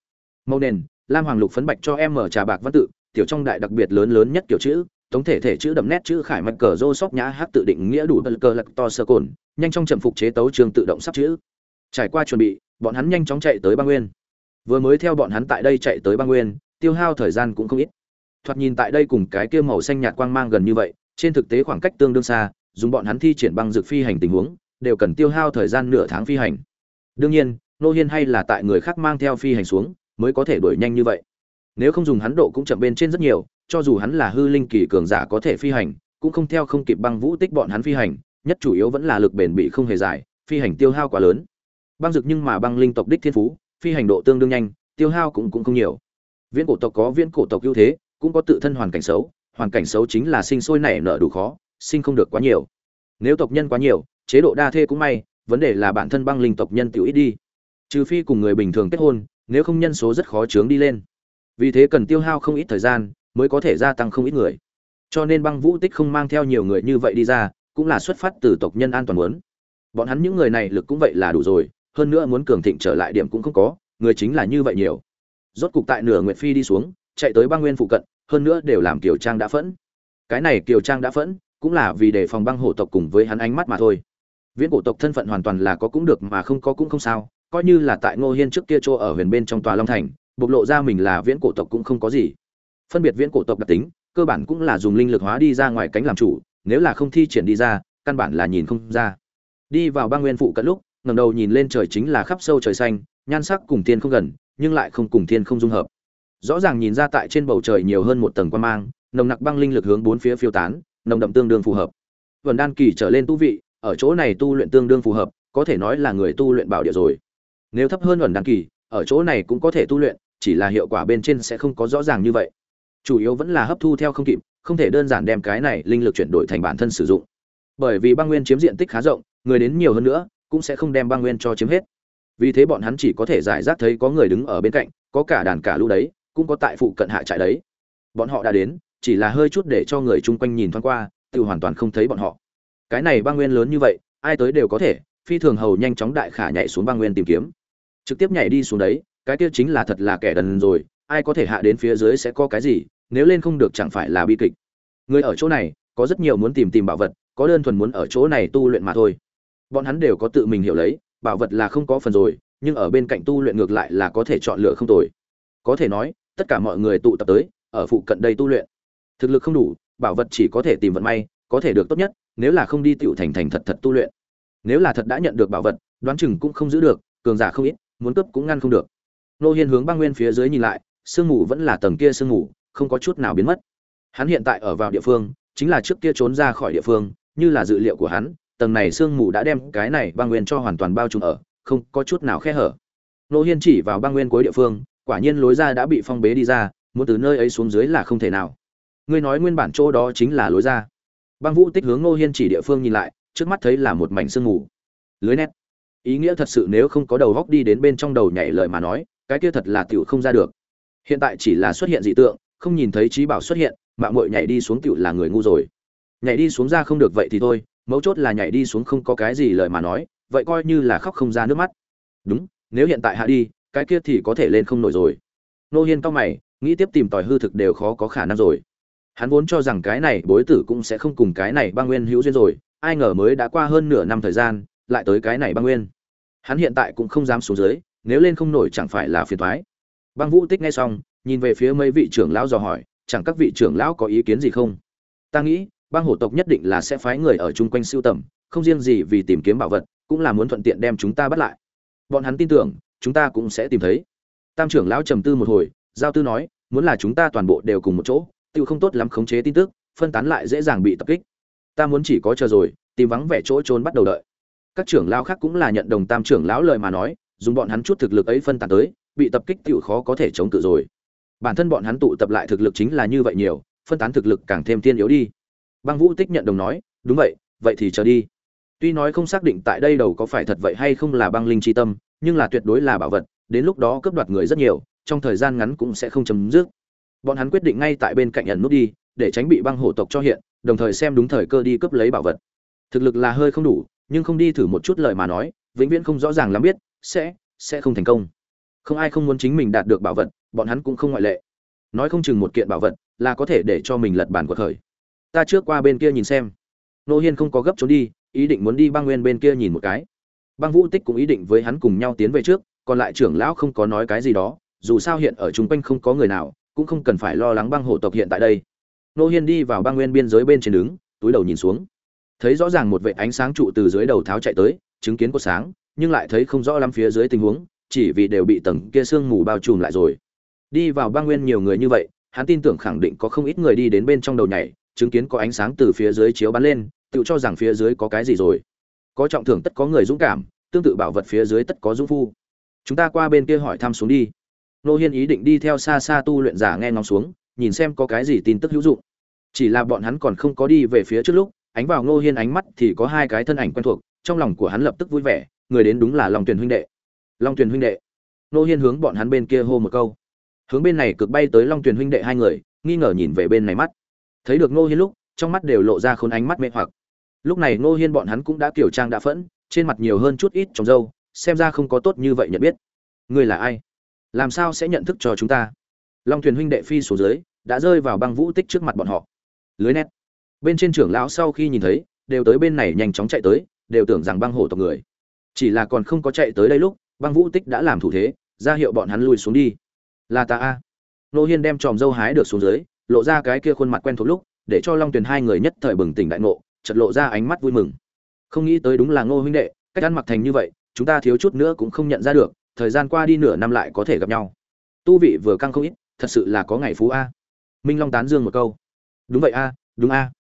Mâu nền, lam hoàng lục phấn bạch cho em mở trà bạc văn tự, tiểu trong đại đặc biệt lớn lớn nhất kiểu chữ tổng thể thể chữ đậm nét chữ khải mạch cờ rô sóc nhã hát tự định nghĩa đủ bật cờ lật to sơ cồn, nhanh trong chậm phục chế tấu trường tự động sắp chữ. Trải qua chuẩn bị, bọn hắn nhanh chóng chạy tới băng nguyên. Vừa mới theo bọn hắn tại đây chạy tới băng nguyên, tiêu hao thời gian cũng không ít. Thoạt nhìn tại đây cùng cái kia màu xanh nhạt quang mang gần như vậy, trên thực tế khoảng cách tương đương xa, dùng bọn hắn thi triển băng dược phi hành tình huống, đều cần tiêu hao thời gian nửa tháng phi hành. Đương nhiên, nô hiên hay là tại người khác mang theo phi hành xuống, mới có thể đuổi nhanh như vậy nếu không dùng hắn độ cũng chậm bên trên rất nhiều, cho dù hắn là hư linh kỳ cường giả có thể phi hành, cũng không theo không kịp băng vũ tích bọn hắn phi hành, nhất chủ yếu vẫn là lực bền bị không hề dài, phi hành tiêu hao quá lớn. Băng dực nhưng mà băng linh tộc đích thiên phú, phi hành độ tương đương nhanh, tiêu hao cũng cũng không nhiều. Viễn cổ tộc có viễn cổ tộc ưu thế, cũng có tự thân hoàn cảnh xấu, hoàn cảnh xấu chính là sinh sôi nảy nở đủ khó, sinh không được quá nhiều. Nếu tộc nhân quá nhiều, chế độ đa thê cũng may, vấn đề là bản thân băng linh tộc nhân tiểu ít đi. Trừ phi cùng người bình thường kết hôn, nếu không nhân số rất khó chướng đi lên vì thế cần tiêu hao không ít thời gian, mới có thể gia tăng không ít người. Cho nên băng vũ tích không mang theo nhiều người như vậy đi ra, cũng là xuất phát từ tộc nhân an toàn muốn. Bọn hắn những người này lực cũng vậy là đủ rồi, hơn nữa muốn cường thịnh trở lại điểm cũng không có, người chính là như vậy nhiều. Rốt cục tại nửa nguyệt phi đi xuống, chạy tới băng nguyên phụ cận, hơn nữa đều làm kiều trang đã phẫn. Cái này kiều trang đã phẫn, cũng là vì để phòng băng hổ tộc cùng với hắn ánh mắt mà thôi. Viễn cổ tộc thân phận hoàn toàn là có cũng được mà không có cũng không sao, coi như là tại ngô hiên trước kia chỗ ở huyền bên trong tòa long thành bộc lộ ra mình là viễn cổ tộc cũng không có gì. Phân biệt viễn cổ tộc đặc tính, cơ bản cũng là dùng linh lực hóa đi ra ngoài cánh làm chủ, nếu là không thi triển đi ra, căn bản là nhìn không ra. Đi vào băng nguyên phụ cận lúc, ngẩng đầu nhìn lên trời chính là khắp sâu trời xanh, nhan sắc cùng thiên không gần, nhưng lại không cùng thiên không dung hợp. Rõ ràng nhìn ra tại trên bầu trời nhiều hơn một tầng quan mang, nồng nặc băng linh lực hướng bốn phía phiêu tán, nồng đậm tương đương phù hợp. Vần đan kỳ trở lên tu vị, ở chỗ này tu luyện tương đương phù hợp, có thể nói là người tu luyện bảo địa rồi. Nếu thấp hơn vần đan kỳ ở chỗ này cũng có thể tu luyện, chỉ là hiệu quả bên trên sẽ không có rõ ràng như vậy. Chủ yếu vẫn là hấp thu theo không kịp, không thể đơn giản đem cái này linh lực chuyển đổi thành bản thân sử dụng. Bởi vì băng nguyên chiếm diện tích khá rộng, người đến nhiều hơn nữa, cũng sẽ không đem băng nguyên cho chiếm hết. Vì thế bọn hắn chỉ có thể giải rác thấy có người đứng ở bên cạnh, có cả đàn cả lũ đấy, cũng có tại phụ cận hạ trại đấy. Bọn họ đã đến, chỉ là hơi chút để cho người chung quanh nhìn thoáng qua, tự hoàn toàn không thấy bọn họ. Cái này băng nguyên lớn như vậy, ai tới đều có thể, phi thường hầu nhanh chóng đại khả nhảy xuống băng nguyên tìm kiếm trực tiếp nhảy đi xuống đấy, cái kia chính là thật là kẻ đần rồi, ai có thể hạ đến phía dưới sẽ có cái gì, nếu lên không được chẳng phải là bi kịch. Người ở chỗ này, có rất nhiều muốn tìm tìm bảo vật, có đơn thuần muốn ở chỗ này tu luyện mà thôi. Bọn hắn đều có tự mình hiểu lấy, bảo vật là không có phần rồi, nhưng ở bên cạnh tu luyện ngược lại là có thể chọn lựa không tồi. Có thể nói, tất cả mọi người tụ tập tới, ở phụ cận đây tu luyện. Thực lực không đủ, bảo vật chỉ có thể tìm vận may, có thể được tốt nhất, nếu là không đi tựu thành thành thật thật tu luyện. Nếu là thật đã nhận được bảo vật, đoán chừng cũng không giữ được, cường giả không ít muốn cướp cũng ngăn không được. Nô hiên hướng băng nguyên phía dưới nhìn lại, sương mù vẫn là tầng kia sương mù, không có chút nào biến mất. Hắn hiện tại ở vào địa phương, chính là trước kia trốn ra khỏi địa phương, như là dự liệu của hắn, tầng này sương mù đã đem cái này băng nguyên cho hoàn toàn bao trùm ở, không có chút nào khe hở. Nô hiên chỉ vào băng nguyên cuối địa phương, quả nhiên lối ra đã bị phong bế đi ra, muốn từ nơi ấy xuống dưới là không thể nào. Ngươi nói nguyên bản chỗ đó chính là lối ra. Băng vũ tích hướng nô hiên chỉ địa phương nhìn lại, trước mắt thấy là một mảnh sương mù. Lưới nét ý nghĩa thật sự nếu không có đầu góc đi đến bên trong đầu nhảy lời mà nói, cái kia thật là tiểu không ra được. Hiện tại chỉ là xuất hiện dị tượng, không nhìn thấy trí bảo xuất hiện mạng mội nhảy đi xuống tiểu là người ngu rồi. Nhảy đi xuống ra không được vậy thì thôi, mấu chốt là nhảy đi xuống không có cái gì lời mà nói, vậy coi như là khóc không ra nước mắt. Đúng, nếu hiện tại hạ đi, cái kia thì có thể lên không nổi rồi. Nô hiên cao mày, nghĩ tiếp tìm tòi hư thực đều khó có khả năng rồi. Hắn vốn cho rằng cái này bối tử cũng sẽ không cùng cái này băng nguyên hữu duyên rồi, ai ngờ mới đã qua hơn nửa năm thời gian lại tới cái này băng nguyên. Hắn hiện tại cũng không dám xuống dưới, nếu lên không nổi chẳng phải là phiền thoái băng vũ tích nghe xong, nhìn về phía mấy vị trưởng lão dò hỏi, chẳng các vị trưởng lão có ý kiến gì không? Ta nghĩ, băng hổ tộc nhất định là sẽ phái người ở chung quanh siêu tầm, không riêng gì vì tìm kiếm bảo vật, cũng là muốn thuận tiện đem chúng ta bắt lại. Bọn hắn tin tưởng, chúng ta cũng sẽ tìm thấy. Tam trưởng lão trầm tư một hồi, giao tư nói, muốn là chúng ta toàn bộ đều cùng một chỗ tự không tốt lắm khống chế tin tức, phân tán lại dễ dàng bị tập kích. Ta muốn chỉ có chờ rồi, tìm vắng vẻ chỗ trốn bắt đầu đợi các trưởng lão khác cũng là nhận đồng tam trưởng lão lời mà nói, dùng bọn hắn chút thực lực ấy phân tán tới, bị tập kích tựu khó có thể chống cự rồi. Bản thân bọn hắn tụ tập lại thực lực chính là như vậy nhiều, phân tán thực lực càng thêm tiên yếu đi. Băng vũ tích nhận đồng nói, đúng vậy vậy thì chờ đi. Tuy nói không xác định tại đây đầu có phải thật vậy hay không là băng linh chi tâm, nhưng là tuyệt đối là bảo vật, đến lúc đó cướp đoạt người rất nhiều, trong thời gian ngắn cũng sẽ không chấm dứt. Bọn hắn quyết định ngay tại bên cạnh nhận nút đi, để tránh bị băng hổ tộc cho hiện, đồng thời xem đúng thời cơ đi cướp lấy bảo vật. Thực lực là hơi không đủ nhưng không đi thử một chút lời mà nói, vĩnh viễn không rõ ràng lắm biết, sẽ sẽ không thành công. Không ai không muốn chính mình đạt được bảo vật, bọn hắn cũng không ngoại lệ. Nói không chừng một kiện bảo vật là có thể để cho mình lật bàn cuộc khởi ta trước qua bên kia nhìn xem. Nô hiên không có gấp trốn đi, ý định muốn đi băng nguyên bên kia nhìn một cái. Băng vũ tích cũng ý định với hắn cùng nhau tiến về trước, còn lại trưởng lão không có nói cái gì đó, dù sao hiện ở chung quanh không có người nào, cũng không cần phải lo lắng băng hổ tộc hiện tại đây. Nô hiên đi vào băng nguyên biên giới bên trên đứng, túi đầu nhìn xuống thấy rõ ràng một vệ ánh sáng trụ từ dưới đầu tháo chạy tới, chứng kiến có sáng, nhưng lại thấy không rõ lắm phía dưới tình huống, chỉ vì đều bị tầng kia sương mù bao trùm lại rồi. Đi vào băng nguyên nhiều người như vậy, hắn tin tưởng khẳng định có không ít người đi đến bên trong đầu nhảy, chứng kiến có ánh sáng từ phía dưới chiếu bắn lên, tự cho rằng phía dưới có cái gì rồi. Có trọng thưởng tất có người dũng cảm, tương tự bảo vật phía dưới tất có dũng phu. Chúng ta qua bên kia hỏi thăm xuống đi. Nô hiên ý định đi theo xa xa tu luyện giả nghe ngóng xuống, nhìn xem có cái gì tin tức hữu dụng. Chỉ là bọn hắn còn không có đi về phía trước lúc ánh vào nô hiên ánh mắt thì có hai cái thân ảnh quen thuộc, trong lòng của hắn lập tức vui vẻ, người đến đúng là long tuyền huynh đệ. Long tuyền huynh đệ. Nô hiên hướng bọn hắn bên kia hô một câu. Hướng bên này cực bay tới long tuyền huynh đệ hai người, nghi ngờ nhìn về bên này mắt. Thấy được nô hiên lúc, trong mắt đều lộ ra khôn ánh mắt mê hoặc. Lúc này ngô hiên bọn hắn cũng đã kiểu trang đã phẫn, trên mặt nhiều hơn chút ít trong dâu xem ra không có tốt như vậy nhận biết. Ngươi là ai? Làm sao sẽ nhận thức cho chúng ta? Long thuyền huynh đệ phi số dưới, đã rơi vào băng vũ tích trước mặt bọn họ. Lưới nét bên trên trưởng lão sau khi nhìn thấy, đều tới bên này nhanh chóng chạy tới, đều tưởng rằng băng hổ tộc người. Chỉ là còn không có chạy tới đây lúc, băng vũ tích đã làm thủ thế, ra hiệu bọn hắn lùi xuống đi. Là ta a. Nô hiên đem tròm dâu hái được xuống dưới, lộ ra cái kia khuôn mặt quen thuộc lúc, để cho long tuyền hai người nhất thời bừng tỉnh đại ngộ chật lộ ra ánh mắt vui mừng. Không nghĩ tới đúng là ngô huynh đệ, cách ăn mặc thành như vậy, chúng ta thiếu chút nữa cũng không nhận ra được, thời gian qua đi nửa năm lại có thể gặp nhau. Tu vị vừa căng không ít, thật sự là có ngày phú a. Minh long tán dương một câu. Đúng vậy a, đúng a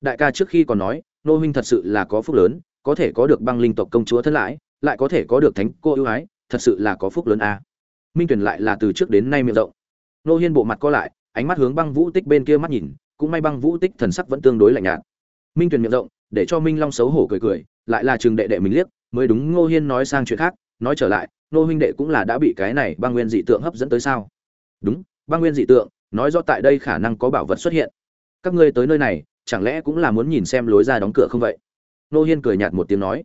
đại ca trước khi còn nói, nô huynh thật sự là có phúc lớn, có thể có được băng linh tộc công chúa thân lãi, lại có thể có được thánh cô ưu ái, thật sự là có phúc lớn a. Minh tuyển lại là từ trước đến nay miệng rộng. Nô hiên bộ mặt co lại, ánh mắt hướng băng vũ tích bên kia mắt nhìn, cũng may băng vũ tích thần sắc vẫn tương đối lạnh nhạt. Minh tuyền miệng rộng, để cho minh long xấu hổ cười cười, lại là trường đệ đệ mình liếc, mới đúng ngô hiên nói sang chuyện khác, nói trở lại, Nô huynh đệ cũng là đã bị cái này băng nguyên dị tượng hấp dẫn tới sao? Đúng, băng nguyên dị tượng, nói rõ tại đây khả năng có bảo vật xuất hiện. Các ngươi tới nơi này chẳng lẽ cũng là muốn nhìn xem lối ra đóng cửa không vậy? Nô hiên cười nhạt một tiếng nói.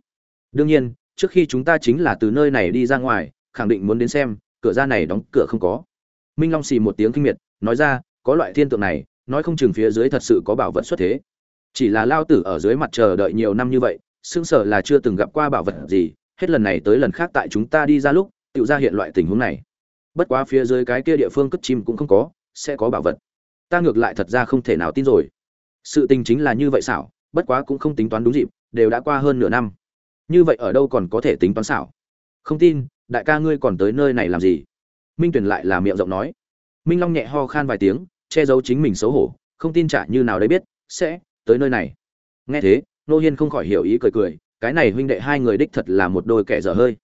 Đương nhiên, trước khi chúng ta chính là từ nơi này đi ra ngoài, khẳng định muốn đến xem, cửa ra này đóng cửa không có. Minh long xì một tiếng kinh miệt, nói ra, có loại thiên tượng này, nói không chừng phía dưới thật sự có bảo vật xuất thế. Chỉ là lao tử ở dưới mặt chờ đợi nhiều năm như vậy, xương sở là chưa từng gặp qua bảo vật gì, hết lần này tới lần khác tại chúng ta đi ra lúc tự ra hiện loại tình huống này. Bất quá phía dưới cái kia địa phương cất chim cũng không có, sẽ có bảo vật. Ta ngược lại thật ra không thể nào tin rồi sự tình chính là như vậy xảo, bất quá cũng không tính toán đúng dịp, đều đã qua hơn nửa năm. Như vậy ở đâu còn có thể tính toán xảo? Không tin, đại ca ngươi còn tới nơi này làm gì? Minh tuyển lại là miệng rộng nói. Minh long nhẹ ho khan vài tiếng, che giấu chính mình xấu hổ, không tin trả như nào đấy biết, sẽ tới nơi này. Nghe thế, nô hiên không khỏi hiểu ý cười cười, cái này huynh đệ hai người đích thật là một đôi kẻ dở hơi.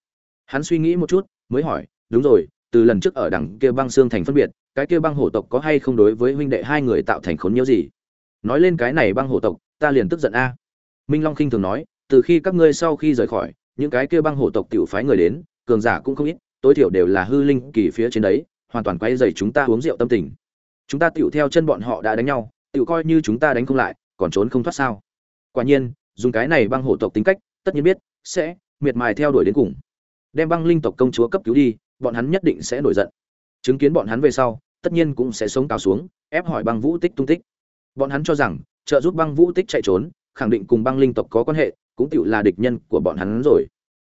Hắn suy nghĩ một chút, mới hỏi, đúng rồi, từ lần trước ở đằng kia băng xương thành phân biệt, cái kia băng hổ tộc có hay không đối với huynh đệ hai người tạo thành khốn nhiễu gì? Nói lên cái này băng hổ tộc, ta liền tức giận a. Minh long khinh thường nói, từ khi các ngươi sau khi rời khỏi, những cái kia băng hổ tộc tiểu phái người đến, cường giả cũng không ít, tối thiểu đều là hư linh kỳ phía trên đấy, hoàn toàn quay dày chúng ta uống rượu tâm tình. Chúng ta tiểu theo chân bọn họ đã đánh nhau, tiểu coi như chúng ta đánh không lại, còn trốn không thoát sao? Quả nhiên, dùng cái này băng hổ tộc tính cách, tất nhiên biết, sẽ miệt mài theo đuổi đến cùng. Đem băng linh tộc công chúa cấp cứu đi, bọn hắn nhất định sẽ nổi giận. Chứng kiến bọn hắn về sau, tất nhiên cũng sẽ sống cao xuống, ép hỏi băng vũ tích tung tích bọn hắn cho rằng, trợ giúp băng vũ tích chạy trốn, khẳng định cùng băng linh tộc có quan hệ, cũng tựu là địch nhân của bọn hắn rồi.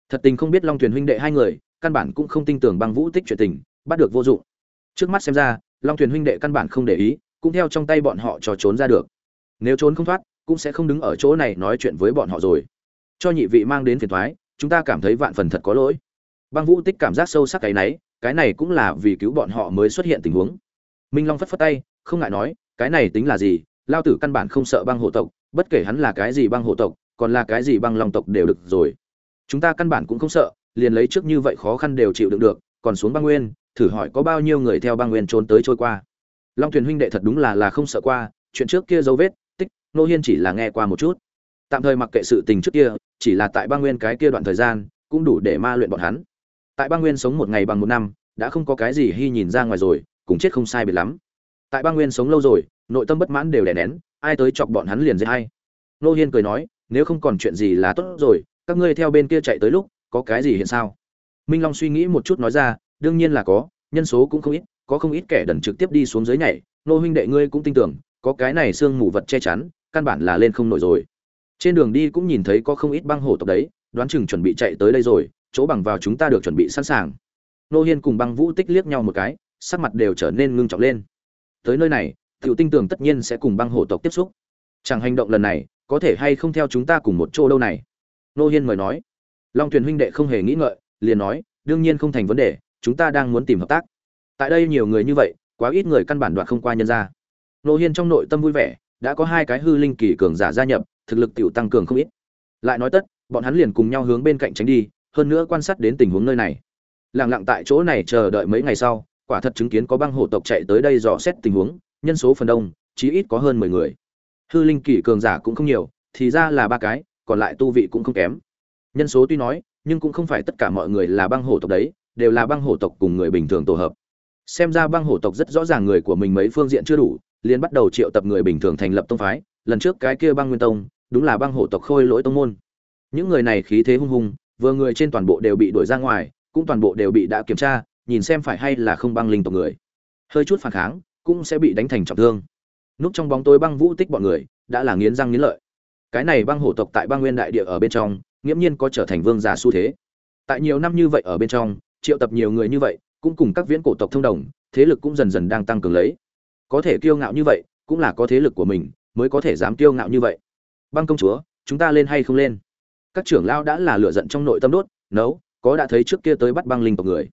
Thật tình không biết long thuyền huynh đệ hai người, căn bản cũng không tin tưởng băng vũ tích chuyện tình, bắt được vô dụng. Trước mắt xem ra, long thuyền huynh đệ căn bản không để ý, cũng theo trong tay bọn họ cho trốn ra được. Nếu trốn không thoát, cũng sẽ không đứng ở chỗ này nói chuyện với bọn họ rồi. Cho nhị vị mang đến phiền thoái chúng ta cảm thấy vạn phần thật có lỗi. Băng vũ tích cảm giác sâu sắc cái náy, cái này cũng là vì cứu bọn họ mới xuất hiện tình huống. Minh long phất phất tay, không ngại nói, cái này tính là gì lao tử căn bản không sợ băng hộ tộc, bất kể hắn là cái gì băng hộ tộc, còn là cái gì băng long tộc đều được rồi. Chúng ta căn bản cũng không sợ, liền lấy trước như vậy khó khăn đều chịu đựng được, còn xuống băng nguyên, thử hỏi có bao nhiêu người theo băng nguyên trốn tới trôi qua. Long thuyền huynh đệ thật đúng là là không sợ qua, chuyện trước kia dấu vết, tích, nô hiên chỉ là nghe qua một chút. Tạm thời mặc kệ sự tình trước kia, chỉ là tại băng nguyên cái kia đoạn thời gian, cũng đủ để ma luyện bọn hắn. Tại băng nguyên sống một ngày bằng một năm, đã không có cái gì hy nhìn ra ngoài rồi cũng chết không sai biệt lắm tại bang nguyên sống lâu rồi, nội tâm bất mãn đều đè nén, ai tới chọc bọn hắn liền dễ hay nô hiên cười nói, nếu không còn chuyện gì là tốt rồi, các ngươi theo bên kia chạy tới lúc, có cái gì hiện sao? Minh long suy nghĩ một chút nói ra, đương nhiên là có, nhân số cũng không ít, có không ít kẻ đần trực tiếp đi xuống dưới nhảy. Nô huynh đệ ngươi cũng tin tưởng, có cái này xương mù vật che chắn, căn bản là lên không nổi rồi. Trên đường đi cũng nhìn thấy có không ít băng hổ tộc đấy, đoán chừng chuẩn bị chạy tới đây rồi, chỗ bằng vào chúng ta được chuẩn bị sẵn sàng. Nô hiên cùng băng vũ tích liếc nhau một cái, sắc mặt đều trở nên ngưng trọng lên tới nơi này, tiểu tinh tưởng tất nhiên sẽ cùng băng hổ tộc tiếp xúc. Chẳng hành động lần này, có thể hay không theo chúng ta cùng một chỗ đâu này? Nô hiên mời nói. Long thuyền huynh đệ không hề nghĩ ngợi, liền nói, đương nhiên không thành vấn đề, chúng ta đang muốn tìm hợp tác. Tại đây nhiều người như vậy, quá ít người căn bản đoạt không qua nhân ra. Nô hiên trong nội tâm vui vẻ, đã có hai cái hư linh kỳ cường giả gia nhập, thực lực tiểu tăng cường không ít. Lại nói tất, bọn hắn liền cùng nhau hướng bên cạnh tránh đi, hơn nữa quan sát đến tình huống nơi này. Lặng lặng tại chỗ này chờ đợi mấy ngày sau quả thật chứng kiến có băng hổ tộc chạy tới đây dò xét tình huống, nhân số phần đông, chí ít có hơn mười người. Hư linh kỳ cường giả cũng không nhiều, thì ra là ba cái, còn lại tu vị cũng không kém. Nhân số tuy nói, nhưng cũng không phải tất cả mọi người là băng hổ tộc đấy, đều là băng hổ tộc cùng người bình thường tổ hợp. Xem ra băng hổ tộc rất rõ ràng người của mình mấy phương diện chưa đủ, liền bắt đầu triệu tập người bình thường thành lập tông phái, lần trước cái kia băng nguyên tông, đúng là băng hổ tộc khôi lỗi tông môn. Những người này khí thế hung hùng, vừa người trên toàn bộ đều bị đuổi ra ngoài, cũng toàn bộ đều bị đã kiểm tra nhìn xem phải hay là không băng linh tộc người. Hơi chút phản kháng, cũng sẽ bị đánh thành trọng thương. Núp trong bóng tối băng vũ tích bọn người, đã là nghiến răng nghiến lợi. Cái này băng hổ tộc tại băng nguyên đại địa ở bên trong, nghiễm nhiên có trở thành vương giả xu thế. Tại nhiều năm như vậy ở bên trong, triệu tập nhiều người như vậy, cũng cùng các viễn cổ tộc thông đồng, thế lực cũng dần dần đang tăng cường lấy. Có thể kiêu ngạo như vậy, cũng là có thế lực của mình mới có thể dám kiêu ngạo như vậy. Băng công chúa, chúng ta lên hay không lên? Các trưởng lao đã là lựa giận trong nội tâm đốt, nấu, có đã thấy trước kia tới bắt băng linh tộc người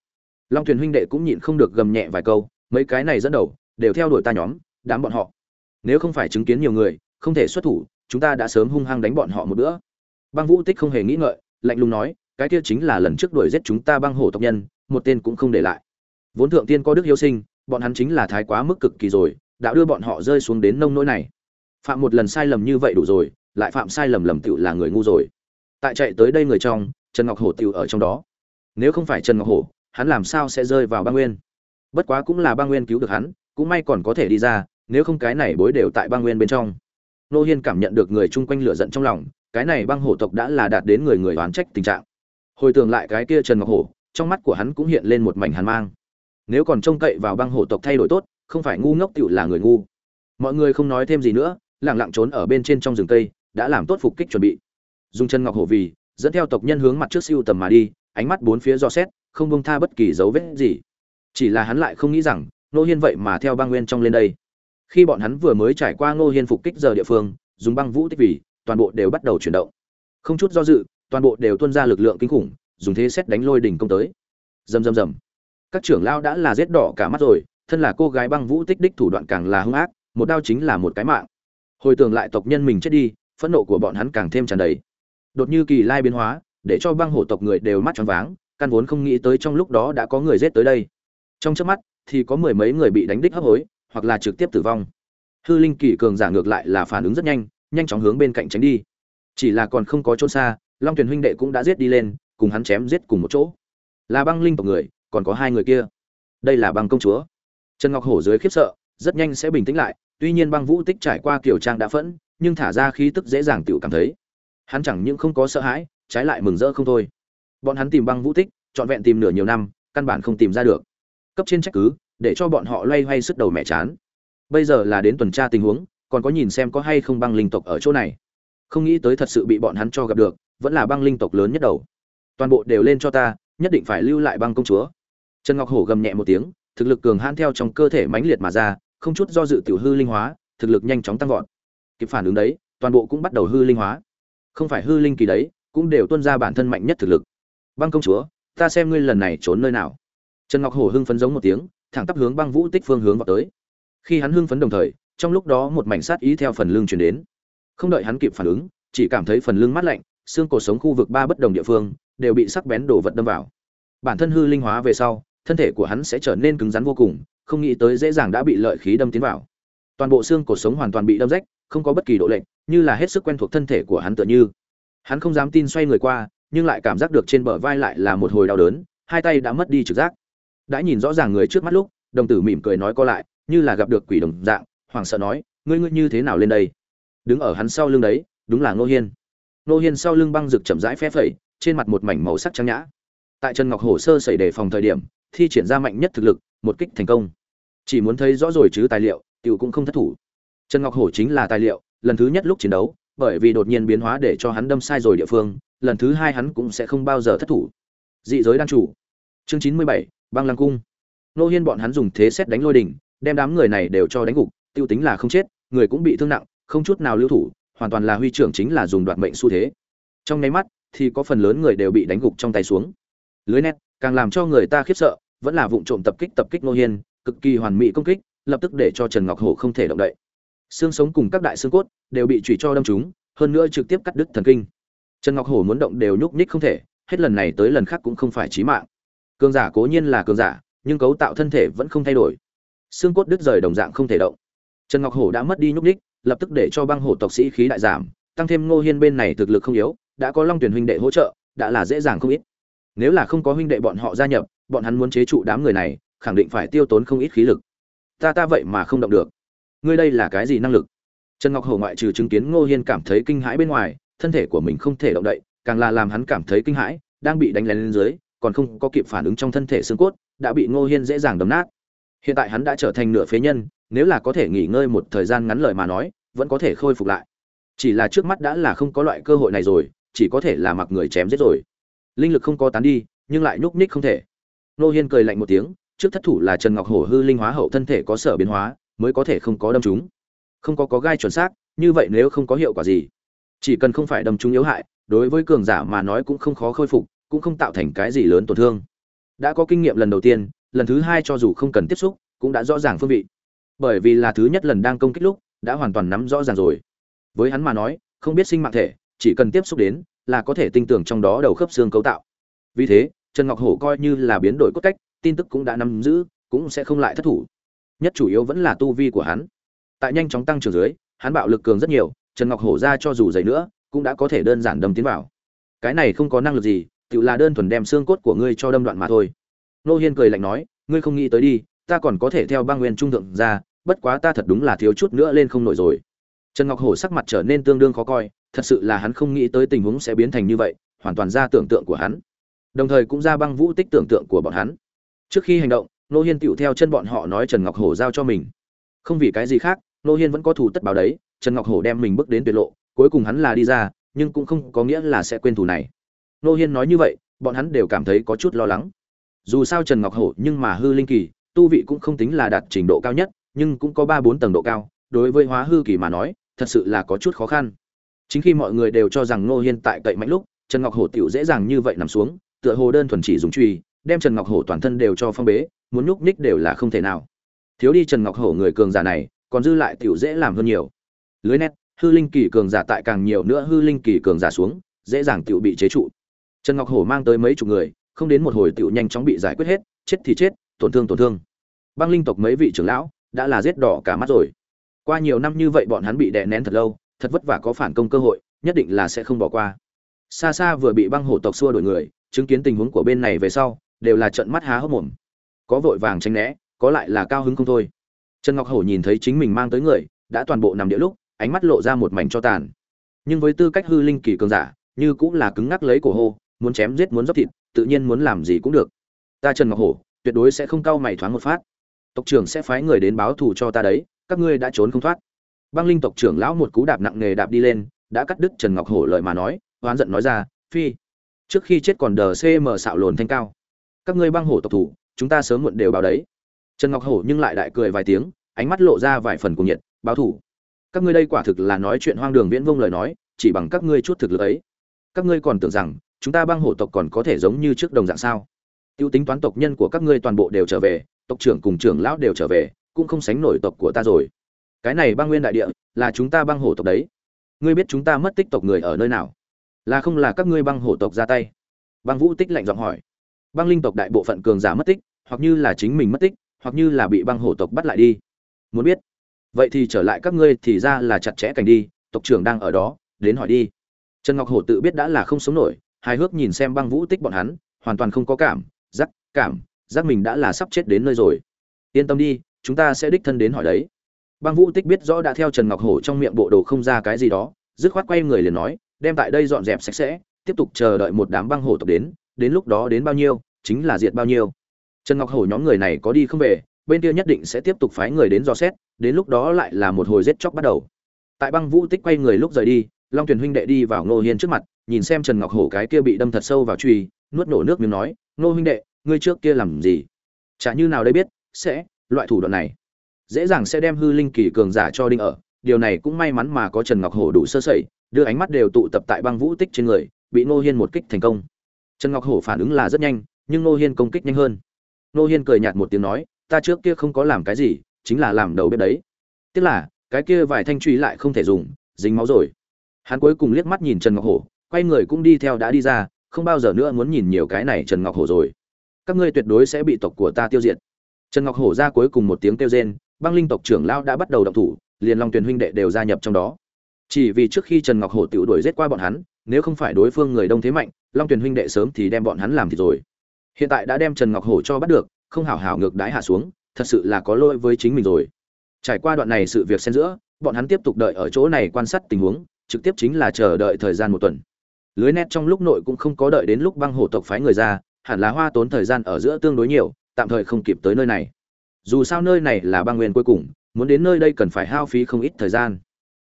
long thuyền huynh đệ cũng nhịn không được gầm nhẹ vài câu, mấy cái này dẫn đầu, đều theo đuổi ta nhóm, đám bọn họ. Nếu không phải chứng kiến nhiều người, không thể xuất thủ, chúng ta đã sớm hung hăng đánh bọn họ một bữa. Băng vũ tích không hề nghĩ ngợi, lạnh lùng nói, cái kia chính là lần trước đuổi giết chúng ta băng hổ tộc nhân, một tên cũng không để lại. Vốn thượng tiên có đức hiếu sinh, bọn hắn chính là thái quá mức cực kỳ rồi, đã đưa bọn họ rơi xuống đến nông nỗi này. Phạm một lần sai lầm như vậy đủ rồi, lại phạm sai lầm lầm tựu là người ngu rồi. Tại chạy tới đây người trong, trần ngọc hổ tựu ở trong đó. Nếu không phải trần ngọc hổ hắn làm sao sẽ rơi vào băng nguyên? Bất quá cũng là băng nguyên cứu được hắn, cũng may còn có thể đi ra, nếu không cái này bối đều tại băng nguyên bên trong. Nô hiên cảm nhận được người chung quanh lửa giận trong lòng, cái này băng hổ tộc đã là đạt đến người người oán trách tình trạng. Hồi tưởng lại cái kia trần ngọc hổ, trong mắt của hắn cũng hiện lên một mảnh hàn mang. Nếu còn trông cậy vào băng hổ tộc thay đổi tốt, không phải ngu ngốc tựu là người ngu. Mọi người không nói thêm gì nữa lẳng lặng trốn ở bên trên trong rừng cây, đã làm tốt phục kích chuẩn bị. Dùng chân ngọc hổ vì, dẫn theo tộc nhân hướng mặt trước siêu tầm mà đi, ánh mắt bốn phía do xét không bông tha bất kỳ dấu vết gì. Chỉ là hắn lại không nghĩ rằng, Ngô hiên vậy mà theo băng nguyên trong lên đây. Khi bọn hắn vừa mới trải qua ngô hiên phục kích giờ địa phương, dùng băng vũ tích vì, toàn bộ đều bắt đầu chuyển động. Không chút do dự, toàn bộ đều tuân ra lực lượng kinh khủng, dùng thế xét đánh lôi đỉnh công tới. Rầm rầm rầm. Các trưởng lao đã là rết đỏ cả mắt rồi, thân là cô gái băng vũ tích đích thủ đoạn càng là hung ác, một đao chính là một cái mạng. Hồi tưởng lại tộc nhân mình chết đi, phẫn nộ của bọn hắn càng thêm tràn đầy. Đột như kỳ lai biến hóa, để cho băng hổ tộc người đều mắt tròn váng căn vốn không nghĩ tới trong lúc đó đã có người giết tới đây. Trong chớp mắt, thì có mười mấy người bị đánh đích hấp hối, hoặc là trực tiếp tử vong. Hư linh kỳ cường giả ngược lại là phản ứng rất nhanh nhanh chóng hướng bên cạnh tránh đi. Chỉ là còn không có chỗ xa, long Truyền huynh đệ cũng đã giết đi lên, cùng hắn chém giết cùng một chỗ. Là băng linh tộc người, còn có hai người kia. Đây là băng công chúa. Trần ngọc hổ dưới khiếp sợ, rất nhanh sẽ bình tĩnh lại, tuy nhiên băng vũ tích trải qua kiểu trang đã phẫn, nhưng thả ra khí tức dễ dàng tiểu cảm thấy. Hắn chẳng những không có sợ hãi, trái lại mừng rỡ không thôi bọn hắn tìm băng vũ tích, trọn vẹn tìm nửa nhiều năm, căn bản không tìm ra được. Cấp trên trách cứ, để cho bọn họ loay hoay sức đầu mẹ chán. Bây giờ là đến tuần tra tình huống, còn có nhìn xem có hay không băng linh tộc ở chỗ này. Không nghĩ tới thật sự bị bọn hắn cho gặp được, vẫn là băng linh tộc lớn nhất đầu. Toàn bộ đều lên cho ta, nhất định phải lưu lại băng công chúa. Trần ngọc hổ gầm nhẹ một tiếng, thực lực cường hãn theo trong cơ thể mãnh liệt mà ra, không chút do dự tiểu hư linh hóa, thực lực nhanh chóng tăng vọt. Kịp phản ứng đấy, toàn bộ cũng bắt đầu hư linh hóa. Không phải hư linh kỳ đấy, cũng đều tuân ra bản thân mạnh nhất thực lực băng công chúa, ta xem ngươi lần này trốn nơi nào. Trần ngọc hổ hưng phấn giống một tiếng, thẳng tắp hướng băng vũ tích phương hướng vào tới. Khi hắn hưng phấn đồng thời, trong lúc đó một mảnh sát ý theo phần lưng chuyển đến. Không đợi hắn kịp phản ứng, chỉ cảm thấy phần lưng mát lạnh, xương cổ sống khu vực ba bất đồng địa phương, đều bị sắc bén đổ vật đâm vào. Bản thân hư linh hóa về sau, thân thể của hắn sẽ trở nên cứng rắn vô cùng, không nghĩ tới dễ dàng đã bị lợi khí đâm tiến vào. Toàn bộ xương cổ sống hoàn toàn bị đâm rách, không có bất kỳ độ lệnh như là hết sức quen thuộc thân thể của hắn tựa như. Hắn không dám tin xoay người qua nhưng lại cảm giác được trên bờ vai lại là một hồi đau đớn, hai tay đã mất đi trực giác. Đã nhìn rõ ràng người trước mắt lúc, đồng tử mỉm cười nói co lại, như là gặp được quỷ đồng dạng, hoảng sợ nói, ngươi ngươi như thế nào lên đây? Đứng ở hắn sau lưng đấy, đúng là ngô hiên. Ngô hiên sau lưng băng rực chậm rãi phe phẩy, trên mặt một mảnh màu sắc trắng nhã. Tại trần ngọc hồ sơ xảy đề phòng thời điểm, thi triển ra mạnh nhất thực lực, một kích thành công. Chỉ muốn thấy rõ rồi chứ tài liệu, tiểu cũng không thất thủ. Trần ngọc hổ chính là tài liệu, lần thứ nhất lúc chiến đấu bởi vì đột nhiên biến hóa để cho hắn đâm sai rồi địa phương, lần thứ hai hắn cũng sẽ không bao giờ thất thủ. Dị giới đan chủ. Chương chín mươi bảy, băng lăng cung. Nô hiên bọn hắn dùng thế xét đánh lôi đỉnh, đem đám người này đều cho đánh gục, tiêu tính là không chết, người cũng bị thương nặng, không chút nào lưu thủ, hoàn toàn là huy trưởng chính là dùng đoạt mệnh xu thế. Trong nháy mắt, thì có phần lớn người đều bị đánh gục trong tay xuống. Lưới nét, càng làm cho người ta khiếp sợ, vẫn là vụ trộm tập kích tập kích nô hiên, cực kỳ hoàn mỹ công kích, lập tức để cho trần ngọc hổ không thể động đậy xương sống cùng các đại xương cốt đều bị chủy cho đâm trúng hơn nữa trực tiếp cắt đứt thần kinh. Trần ngọc hổ muốn động đều nhúc nhích không thể, hết lần này tới lần khác cũng không phải chí mạng. Cường giả cố nhiên là cường giả, nhưng cấu tạo thân thể vẫn không thay đổi. Xương cốt đứt rời đồng dạng không thể động. Trần ngọc hổ đã mất đi nhúc nhích, lập tức để cho băng hổ tộc sĩ khí đại giảm, tăng thêm ngô hiên bên này thực lực không yếu, đã có long tuyển huynh đệ hỗ trợ, đã là dễ dàng không ít. Nếu là không có huynh đệ bọn họ gia nhập, bọn hắn muốn chế trụ đám người này, khẳng định phải tiêu tốn không ít khí lực. Ta ta vậy mà không động được ngươi đây là cái gì năng lực? Trần ngọc hổ ngoại trừ chứng kiến ngô hiên cảm thấy kinh hãi bên ngoài, thân thể của mình không thể động đậy, càng là làm hắn cảm thấy kinh hãi, đang bị đánh lén lên dưới, còn không có kịp phản ứng trong thân thể xương cốt, đã bị ngô hiên dễ dàng đấm nát. Hiện tại hắn đã trở thành nửa phế nhân, nếu là có thể nghỉ ngơi một thời gian ngắn lời mà nói, vẫn có thể khôi phục lại. Chỉ là trước mắt đã là không có loại cơ hội này rồi, chỉ có thể là mặc người chém giết rồi. Linh lực không có tán đi, nhưng lại nhúc nhích không thể. Nô hiên cười lạnh một tiếng, trước thất thủ là trần ngọc hổ hư linh hóa hậu thân thể có sở biến hóa mới có thể không có đâm trúng, không có có gai chuẩn xác như vậy nếu không có hiệu quả gì. Chỉ cần không phải đâm trúng yếu hại đối với cường giả mà nói cũng không khó khôi phục cũng không tạo thành cái gì lớn tổn thương. Đã có kinh nghiệm lần đầu tiên lần thứ hai cho dù không cần tiếp xúc cũng đã rõ ràng phương vị. Bởi vì là thứ nhất lần đang công kích lúc đã hoàn toàn nắm rõ ràng rồi. Với hắn mà nói không biết sinh mạng thể chỉ cần tiếp xúc đến là có thể tinh tưởng trong đó đầu khớp xương cấu tạo. Vì thế trần ngọc hổ coi như là biến đổi cốt cách tin tức cũng đã nắm giữ cũng sẽ không lại thất thủ nhất chủ yếu vẫn là tu vi của hắn. Tại nhanh chóng tăng trưởng dưới, hắn bạo lực cường rất nhiều, trần ngọc hổ ra cho dù dày nữa, cũng đã có thể đơn giản đâm tiến vào. Cái này không có năng lực gì, tự là đơn thuần đem xương cốt của ngươi cho đâm đoạn mà thôi. Nô hiên cười lạnh nói, ngươi không nghĩ tới đi, ta còn có thể theo băng nguyên trung thượng ra, bất quá ta thật đúng là thiếu chút nữa lên không nổi rồi. Trần ngọc hổ sắc mặt trở nên tương đương khó coi, thật sự là hắn không nghĩ tới tình huống sẽ biến thành như vậy, hoàn toàn ra tưởng tượng của hắn. Đồng thời cũng ra băng vũ tích tưởng tượng của bọn hắn. Trước khi hành động nô hiên tựu theo chân bọn họ nói trần ngọc hổ giao cho mình. Không vì cái gì khác, nô hiên vẫn có thù tất báo đấy, trần ngọc hổ đem mình bước đến tuyệt lộ, cuối cùng hắn là đi ra, nhưng cũng không có nghĩa là sẽ quên thù này. Nô hiên nói như vậy, bọn hắn đều cảm thấy có chút lo lắng. Dù sao trần ngọc hổ nhưng mà hư linh kỳ, tu vị cũng không tính là đạt trình độ cao nhất, nhưng cũng có ba bốn tầng độ cao, đối với hóa hư kỳ mà nói, thật sự là có chút khó khăn. Chính khi mọi người đều cho rằng Nô hiên tại cậy mạnh lúc, trần ngọc hổ tiểu dễ dàng như vậy nằm xuống, tựa hồ đơn thuần chỉ dùng truy, đem trần ngọc hổ toàn thân đều cho phong bế muốn nhúc nhích đều là không thể nào. Thiếu đi trần ngọc hổ người cường giả này, còn dư lại tiểu dễ làm hơn nhiều. Lưới nét, hư linh kỳ cường giả tại càng nhiều nữa hư linh kỳ cường giả xuống, dễ dàng tiểu bị chế trụ. Trần ngọc hổ mang tới mấy chục người, không đến một hồi tiểu nhanh chóng bị giải quyết hết, chết thì chết, tổn thương tổn thương. Băng linh tộc mấy vị trưởng lão đã là giết đỏ cả mắt rồi. Qua nhiều năm như vậy bọn hắn bị đè nén thật lâu, thật vất vả có phản công cơ hội, nhất định là sẽ không bỏ qua. Xa xa vừa bị băng hổ tộc xua đổi người, chứng kiến tình huống của bên này về sau, đều là trận mắt há hốc mồm có vội vàng tránh né, có lại là cao hứng không thôi. Trần ngọc hổ nhìn thấy chính mình mang tới người, đã toàn bộ nằm địa lúc, ánh mắt lộ ra một mảnh cho tàn. Nhưng với tư cách hư linh kỳ cường giả, như cũng là cứng ngắc lấy cổ hô, muốn chém giết muốn dốc thịt, tự nhiên muốn làm gì cũng được. Ta trần ngọc hổ, tuyệt đối sẽ không cau mày thoáng một phát. Tộc trưởng sẽ phái người đến báo thù cho ta đấy, các ngươi đã trốn không thoát. Băng linh tộc trưởng lão một cú đạp nặng nề đạp đi lên, đã cắt đứt trần ngọc hổ lời mà nói, oán giận nói ra, phi, trước khi chết còn đờ cm xạo lồn thanh cao. Các ngươi băng hổ tộc thủ chúng ta sớm muộn đều báo đấy. Trần ngọc hổ nhưng lại đại cười vài tiếng, ánh mắt lộ ra vài phần cuồng nhiệt, báo thủ các ngươi đây quả thực là nói chuyện hoang đường viễn vông lời nói, chỉ bằng các ngươi chút thực lực ấy. Các ngươi còn tưởng rằng, chúng ta băng hổ tộc còn có thể giống như trước đồng dạng sao? Tiêu tính toán tộc nhân của các ngươi toàn bộ đều trở về, tộc trưởng cùng trưởng lão đều trở về, cũng không sánh nổi tộc của ta rồi. Cái này băng nguyên đại địa, là chúng ta băng hổ tộc đấy. Ngươi biết chúng ta mất tích tộc người ở nơi nào? Là không là các ngươi băng hổ tộc ra tay? Băng vũ tích lạnh giọng hỏi băng linh tộc đại bộ phận cường giả mất tích, hoặc như là chính mình mất tích, hoặc như là bị băng hổ tộc bắt lại đi. Muốn biết? Vậy thì trở lại các ngươi thì ra là chặt chẽ cảnh đi, tộc trưởng đang ở đó, đến hỏi đi. Trần ngọc hổ tự biết đã là không sống nổi, hài hước nhìn xem băng vũ tích bọn hắn, hoàn toàn không có cảm, giác cảm, giác mình đã là sắp chết đến nơi rồi. Yên tâm đi, chúng ta sẽ đích thân đến hỏi đấy. Băng vũ tích biết rõ đã theo trần ngọc hổ trong miệng bộ đồ không ra cái gì đó, dứt khoát quay người liền nói, đem tại đây dọn dẹp sạch sẽ, tiếp tục chờ đợi một đám băng hổ tộc đến đến lúc đó đến bao nhiêu? Chính là diệt bao nhiêu. Trần ngọc hổ nhóm người này có đi không về, bên kia nhất định sẽ tiếp tục phái người đến dò xét, đến lúc đó lại là một hồi giết chóc bắt đầu. Tại băng vũ tích quay người lúc rời đi, long Thuyền huynh đệ đi vào ngô hiên trước mặt, nhìn xem trần ngọc hổ cái kia bị đâm thật sâu vào truy, nuốt nổ nước miếng nói, ngô huynh đệ, ngươi trước kia làm gì? Chả như nào đây biết, sẽ, loại thủ đoạn này, dễ dàng sẽ đem hư linh kỳ cường giả cho đinh ở, điều này cũng may mắn mà có trần ngọc hổ đủ sơ sẩy, đưa ánh mắt đều tụ tập tại băng vũ tích trên người, bị ngô hiên một kích thành công. Trần ngọc hổ phản ứng là rất nhanh nhưng ngô hiên công kích nhanh hơn. Ngô hiên cười nhạt một tiếng nói, ta trước kia không có làm cái gì, chính là làm đầu bếp đấy. Tức là, cái kia vài thanh truy lại không thể dùng, dính máu rồi. Hắn cuối cùng liếc mắt nhìn trần ngọc hổ, quay người cũng đi theo đã đi ra, không bao giờ nữa muốn nhìn nhiều cái này trần ngọc hổ rồi. Các ngươi tuyệt đối sẽ bị tộc của ta tiêu diệt. Trần ngọc hổ ra cuối cùng một tiếng kêu rên, băng linh tộc trưởng lão đã bắt đầu động thủ, liền long tuyền huynh đệ đều gia nhập trong đó. Chỉ vì trước khi trần ngọc hổ tiểu đuổi giết qua bọn hắn, nếu không phải đối phương người đông thế mạnh, long tuyền huynh đệ sớm thì đem bọn hắn làm thì rồi hiện tại đã đem trần ngọc hổ cho bắt được, không hảo hảo ngược đái hạ xuống, thật sự là có lỗi với chính mình rồi. Trải qua đoạn này sự việc xen giữa, bọn hắn tiếp tục đợi ở chỗ này quan sát tình huống, trực tiếp chính là chờ đợi thời gian một tuần. Lưới nét trong lúc nội cũng không có đợi đến lúc băng hổ tộc phái người ra, hẳn là hoa tốn thời gian ở giữa tương đối nhiều, tạm thời không kịp tới nơi này. Dù sao nơi này là băng nguyên cuối cùng, muốn đến nơi đây cần phải hao phí không ít thời gian.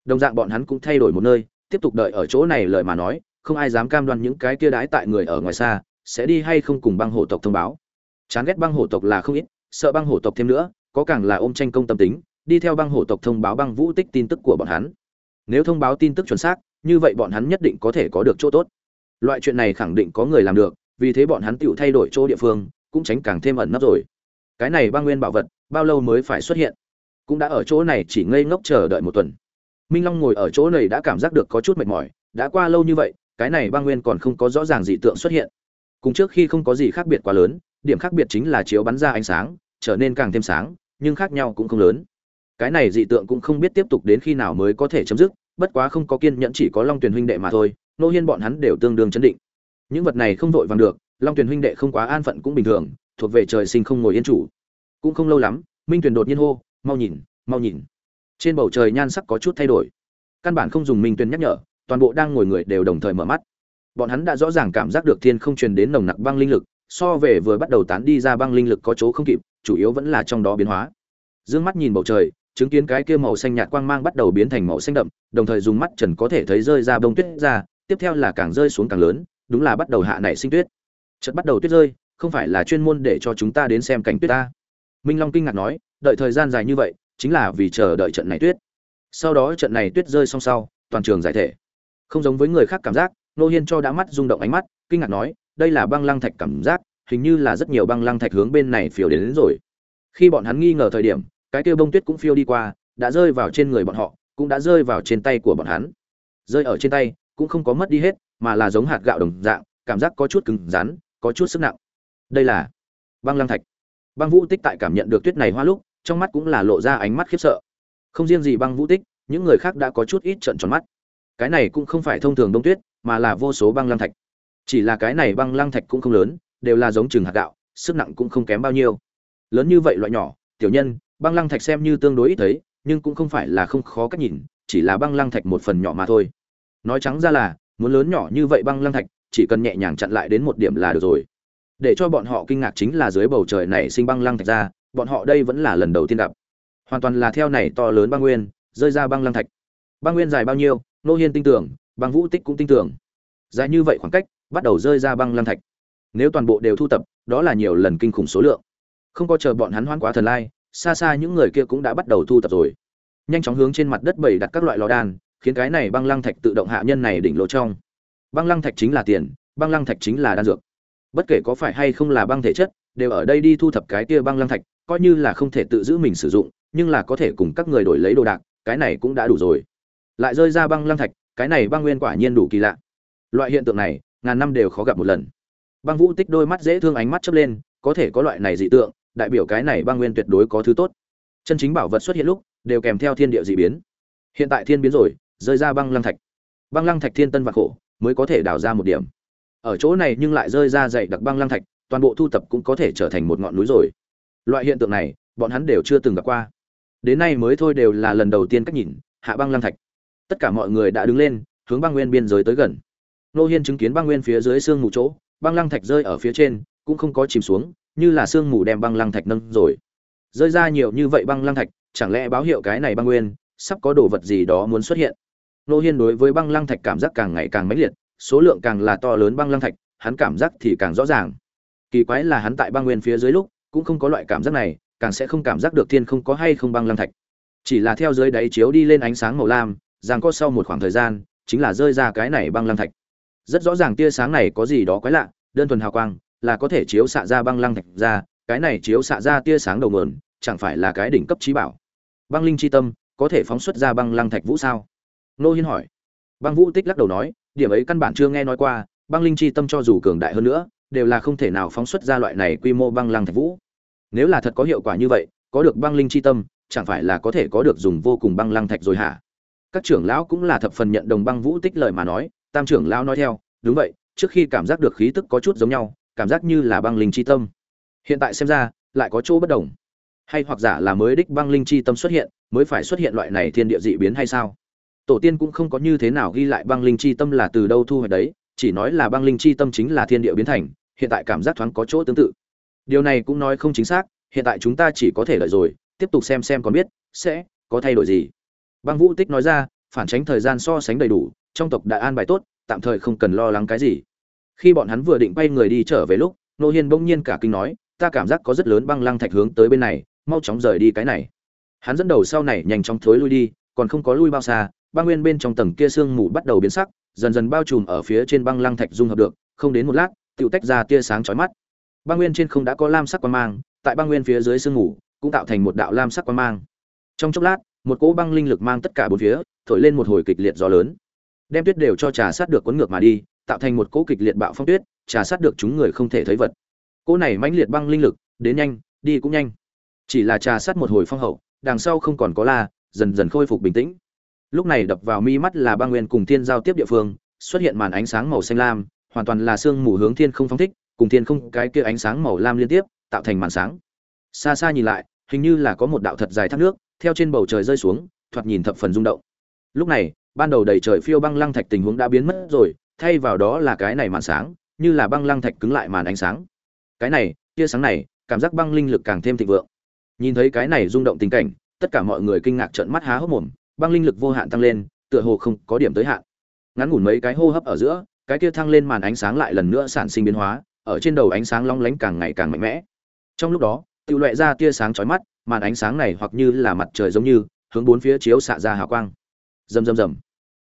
Đồng dạng bọn hắn cũng thay đổi một nơi, tiếp tục đợi ở chỗ này lời mà nói, không ai dám cam đoan những cái kia đái tại người ở ngoài xa sẽ đi hay không cùng băng hổ tộc thông báo. Chán ghét băng hổ tộc là không ít, sợ băng hổ tộc thêm nữa, có càng là ôm tranh công tâm tính, đi theo băng hổ tộc thông báo băng vũ tích tin tức của bọn hắn. Nếu thông báo tin tức chuẩn xác, như vậy bọn hắn nhất định có thể có được chỗ tốt. Loại chuyện này khẳng định có người làm được, vì thế bọn hắn tự thay đổi chỗ địa phương, cũng tránh càng thêm ẩn nấp rồi. Cái này băng nguyên bảo vật, bao lâu mới phải xuất hiện? Cũng đã ở chỗ này chỉ ngây ngốc chờ đợi một tuần. Minh long ngồi ở chỗ này đã cảm giác được có chút mệt mỏi, đã qua lâu như vậy, cái này băng nguyên còn không có rõ ràng dị tượng xuất hiện cùng trước khi không có gì khác biệt quá lớn, điểm khác biệt chính là chiếu bắn ra ánh sáng, trở nên càng thêm sáng, nhưng khác nhau cũng không lớn. Cái này dị tượng cũng không biết tiếp tục đến khi nào mới có thể chấm dứt, bất quá không có kiên nhẫn chỉ có long tuyền huynh đệ mà thôi, nô hiên bọn hắn đều tương đương chấn định. Những vật này không vội vàng được, long tuyền huynh đệ không quá an phận cũng bình thường, thuộc về trời sinh không ngồi yên chủ. Cũng không lâu lắm, minh tuyền đột nhiên hô, mau nhìn mau nhìn. Trên bầu trời nhan sắc có chút thay đổi. Căn bản không dùng minh tuyền nhắc nhở, toàn bộ đang ngồi người đều đồng thời mở mắt bọn hắn đã rõ ràng cảm giác được thiên không truyền đến nồng nặc băng linh lực, so về vừa bắt đầu tán đi ra băng linh lực có chỗ không kịp, chủ yếu vẫn là trong đó biến hóa. Dương mắt nhìn bầu trời, chứng kiến cái kia màu xanh nhạt quang mang bắt đầu biến thành màu xanh đậm, đồng thời dùng mắt trần có thể thấy rơi ra bông tuyết ra, tiếp theo là càng rơi xuống càng lớn, đúng là bắt đầu hạ nảy sinh tuyết. Chợt bắt đầu tuyết rơi, không phải là chuyên môn để cho chúng ta đến xem cảnh tuyết ta. Minh long kinh ngạc nói, đợi thời gian dài như vậy, chính là vì chờ đợi trận này tuyết. Sau đó trận này tuyết rơi xong sau, toàn trường giải thể. Không giống với người khác cảm giác nô hiên cho đã mắt rung động ánh mắt kinh ngạc nói đây là băng lăng thạch cảm giác hình như là rất nhiều băng lăng thạch hướng bên này phiêu đến, đến rồi. Khi bọn hắn nghi ngờ thời điểm cái kia bông tuyết cũng phiêu đi qua đã rơi vào trên người bọn họ cũng đã rơi vào trên tay của bọn hắn. Rơi ở trên tay cũng không có mất đi hết mà là giống hạt gạo đồng dạng cảm giác có chút cứng rắn có chút sức nặng. Đây là băng lăng thạch. Băng vũ tích tại cảm nhận được tuyết này hoa lúc trong mắt cũng là lộ ra ánh mắt khiếp sợ. Không riêng gì băng vũ tích những người khác đã có chút ít trận tròn mắt. Cái này cũng không phải thông thường đông tuyết mà là vô số băng lăng thạch. Chỉ là cái này băng lăng thạch cũng không lớn, đều là giống chừng hạt gạo, sức nặng cũng không kém bao nhiêu. Lớn như vậy loại nhỏ, tiểu nhân, băng lăng thạch xem như tương đối ít thấy, nhưng cũng không phải là không khó cách nhìn, chỉ là băng lăng thạch một phần nhỏ mà thôi. Nói trắng ra là, muốn lớn nhỏ như vậy băng lăng thạch, chỉ cần nhẹ nhàng chặn lại đến một điểm là được rồi. Để cho bọn họ kinh ngạc chính là dưới bầu trời này sinh băng lăng thạch ra, bọn họ đây vẫn là lần đầu tiên gặp. Hoàn toàn là theo này to lớn băng nguyên, rơi ra băng lăng thạch. Băng nguyên dài bao nhiêu nô hiên tin tưởng băng vũ tích cũng tin tưởng. Dài như vậy khoảng cách, bắt đầu rơi ra băng lăng thạch. Nếu toàn bộ đều thu tập, đó là nhiều lần kinh khủng số lượng. Không có chờ bọn hắn hoan quá thần lai, xa xa những người kia cũng đã bắt đầu thu tập rồi. Nhanh chóng hướng trên mặt đất bày đặt các loại lò đan, khiến cái này băng lăng thạch tự động hạ nhân này đỉnh lỗ trong. Băng lăng thạch chính là tiền, băng lăng thạch chính là đan dược. Bất kể có phải hay không là băng thể chất, đều ở đây đi thu thập cái kia băng lăng thạch, coi như là không thể tự giữ mình sử dụng, nhưng là có thể cùng các người đổi lấy đồ đạc, cái này cũng đã đủ rồi. Lại rơi ra băng lăng thạch cái này băng nguyên quả nhiên đủ kỳ lạ. Loại hiện tượng này, ngàn năm đều khó gặp một lần. Băng vũ tích đôi mắt dễ thương ánh mắt chớp lên, có thể có loại này dị tượng, đại biểu cái này băng nguyên tuyệt đối có thứ tốt. Chân chính bảo vật xuất hiện lúc, đều kèm theo thiên địa dị biến. Hiện tại thiên biến rồi, rơi ra băng lăng thạch. Băng lăng thạch thiên tân và khổ, mới có thể đào ra một điểm. Ở chỗ này nhưng lại rơi ra dày đặc băng lăng thạch, toàn bộ thu tập cũng có thể trở thành một ngọn núi rồi. Loại hiện tượng này, bọn hắn đều chưa từng gặp qua. Đến nay mới thôi đều là lần đầu tiên cách nhìn, hạ băng lăng thạch tất cả mọi người đã đứng lên, hướng băng nguyên biên giới tới gần. Nô hiên chứng kiến băng nguyên phía dưới sương mù chỗ, băng lăng thạch rơi ở phía trên, cũng không có chìm xuống, như là sương mù đem băng lăng thạch nâng rồi. Rơi ra nhiều như vậy băng lăng thạch, chẳng lẽ báo hiệu cái này băng nguyên, sắp có đồ vật gì đó muốn xuất hiện? Nô hiên đối với băng lăng thạch cảm giác càng ngày càng mãnh liệt, số lượng càng là to lớn băng lăng thạch, hắn cảm giác thì càng rõ ràng. Kỳ quái là hắn tại băng nguyên phía dưới lúc, cũng không có loại cảm giác này, càng sẽ không cảm giác được thiên không có hay không băng lăng thạch. Chỉ là theo dưới đáy chiếu đi lên ánh sáng màu lam rằng có sau một khoảng thời gian, chính là rơi ra cái này băng lăng thạch. Rất rõ ràng tia sáng này có gì đó quái lạ, đơn thuần hào quang, là có thể chiếu xạ ra băng lăng thạch ra, cái này chiếu xạ ra tia sáng đầu nguồn, chẳng phải là cái đỉnh cấp trí bảo. Băng linh chi tâm, có thể phóng xuất ra băng lăng thạch vũ sao? Nô hiên hỏi. Băng vũ tích lắc đầu nói, điểm ấy căn bản chưa nghe nói qua, băng linh chi tâm cho dù cường đại hơn nữa, đều là không thể nào phóng xuất ra loại này quy mô băng lăng thạch vũ. Nếu là thật có hiệu quả như vậy, có được băng linh chi tâm, chẳng phải là có thể có được dùng vô cùng băng lăng thạch rồi hả? Các trưởng lão cũng là thập phần nhận đồng băng vũ tích lời mà nói, tam trưởng lão nói theo, đúng vậy, trước khi cảm giác được khí tức có chút giống nhau, cảm giác như là băng linh chi tâm. Hiện tại xem ra, lại có chỗ bất đồng. Hay hoặc giả là mới đích băng linh chi tâm xuất hiện, mới phải xuất hiện loại này thiên địa dị biến hay sao? Tổ tiên cũng không có như thế nào ghi lại băng linh chi tâm là từ đâu thu hoạch đấy, chỉ nói là băng linh chi tâm chính là thiên địa biến thành, hiện tại cảm giác thoáng có chỗ tương tự. Điều này cũng nói không chính xác, hiện tại chúng ta chỉ có thể lợi rồi, tiếp tục xem xem còn biết, sẽ có thay đổi gì băng vũ tích nói ra, phản tránh thời gian so sánh đầy đủ, trong tộc đã an bài tốt, tạm thời không cần lo lắng cái gì. Khi bọn hắn vừa định quay người đi trở về lúc, nô hiên bỗng nhiên cả kinh nói, ta cảm giác có rất lớn băng lăng thạch hướng tới bên này, mau chóng rời đi cái này. Hắn dẫn đầu sau này nhanh chóng thối lui đi, còn không có lui bao xa, băng nguyên bên trong tầng kia sương mù bắt đầu biến sắc, dần dần bao trùm ở phía trên băng lăng thạch dung hợp được, không đến một lát tự tách ra tia sáng chói mắt. Băng nguyên trên không đã có lam sắc quang mang, tại băng nguyên phía dưới sương mù, cũng tạo thành một đạo lam sắc quang mang. Trong chốc lát một cỗ băng linh lực mang tất cả bốn phía, thổi lên một hồi kịch liệt gió lớn. Đem tuyết đều cho trà sát được cuốn ngược mà đi, tạo thành một cỗ kịch liệt bạo phong tuyết, trà sát được chúng người không thể thấy vật. Cỗ này mãnh liệt băng linh lực, đến nhanh, đi cũng nhanh. Chỉ là trà sát một hồi phong hậu, đằng sau không còn có la, dần dần khôi phục bình tĩnh. Lúc này đập vào mi mắt là băng nguyên cùng thiên giao tiếp địa phương, xuất hiện màn ánh sáng màu xanh lam, hoàn toàn là sương mù hướng thiên không phóng thích, cùng thiên không cái kia ánh sáng màu lam liên tiếp, tạo thành màn sáng. Xa xa nhìn lại hình như là có một đạo thật dài thác nước, theo trên bầu trời rơi xuống, thoạt nhìn thập phần rung động. Lúc này, ban đầu đầy trời phiêu băng lăng thạch tình huống đã biến mất rồi, thay vào đó là cái này màn sáng, như là băng lăng thạch cứng lại màn ánh sáng. Cái này, tia sáng này, cảm giác băng linh lực càng thêm thịnh vượng. Nhìn thấy cái này rung động tình cảnh, tất cả mọi người kinh ngạc trợn mắt há hốc mồm, băng linh lực vô hạn tăng lên, tựa hồ không có điểm tới hạn. Ngắn ngủn mấy cái hô hấp ở giữa, cái kia thăng lên màn ánh sáng lại lần nữa sản sinh biến hóa, ở trên đầu ánh sáng long lánh càng ngày càng mạnh mẽ. Trong lúc đó tự loại ra tia sáng chói mắt, màn ánh sáng này hoặc như là mặt trời giống như, hướng bốn phía chiếu xạ ra hào quang. Rầm rầm rầm.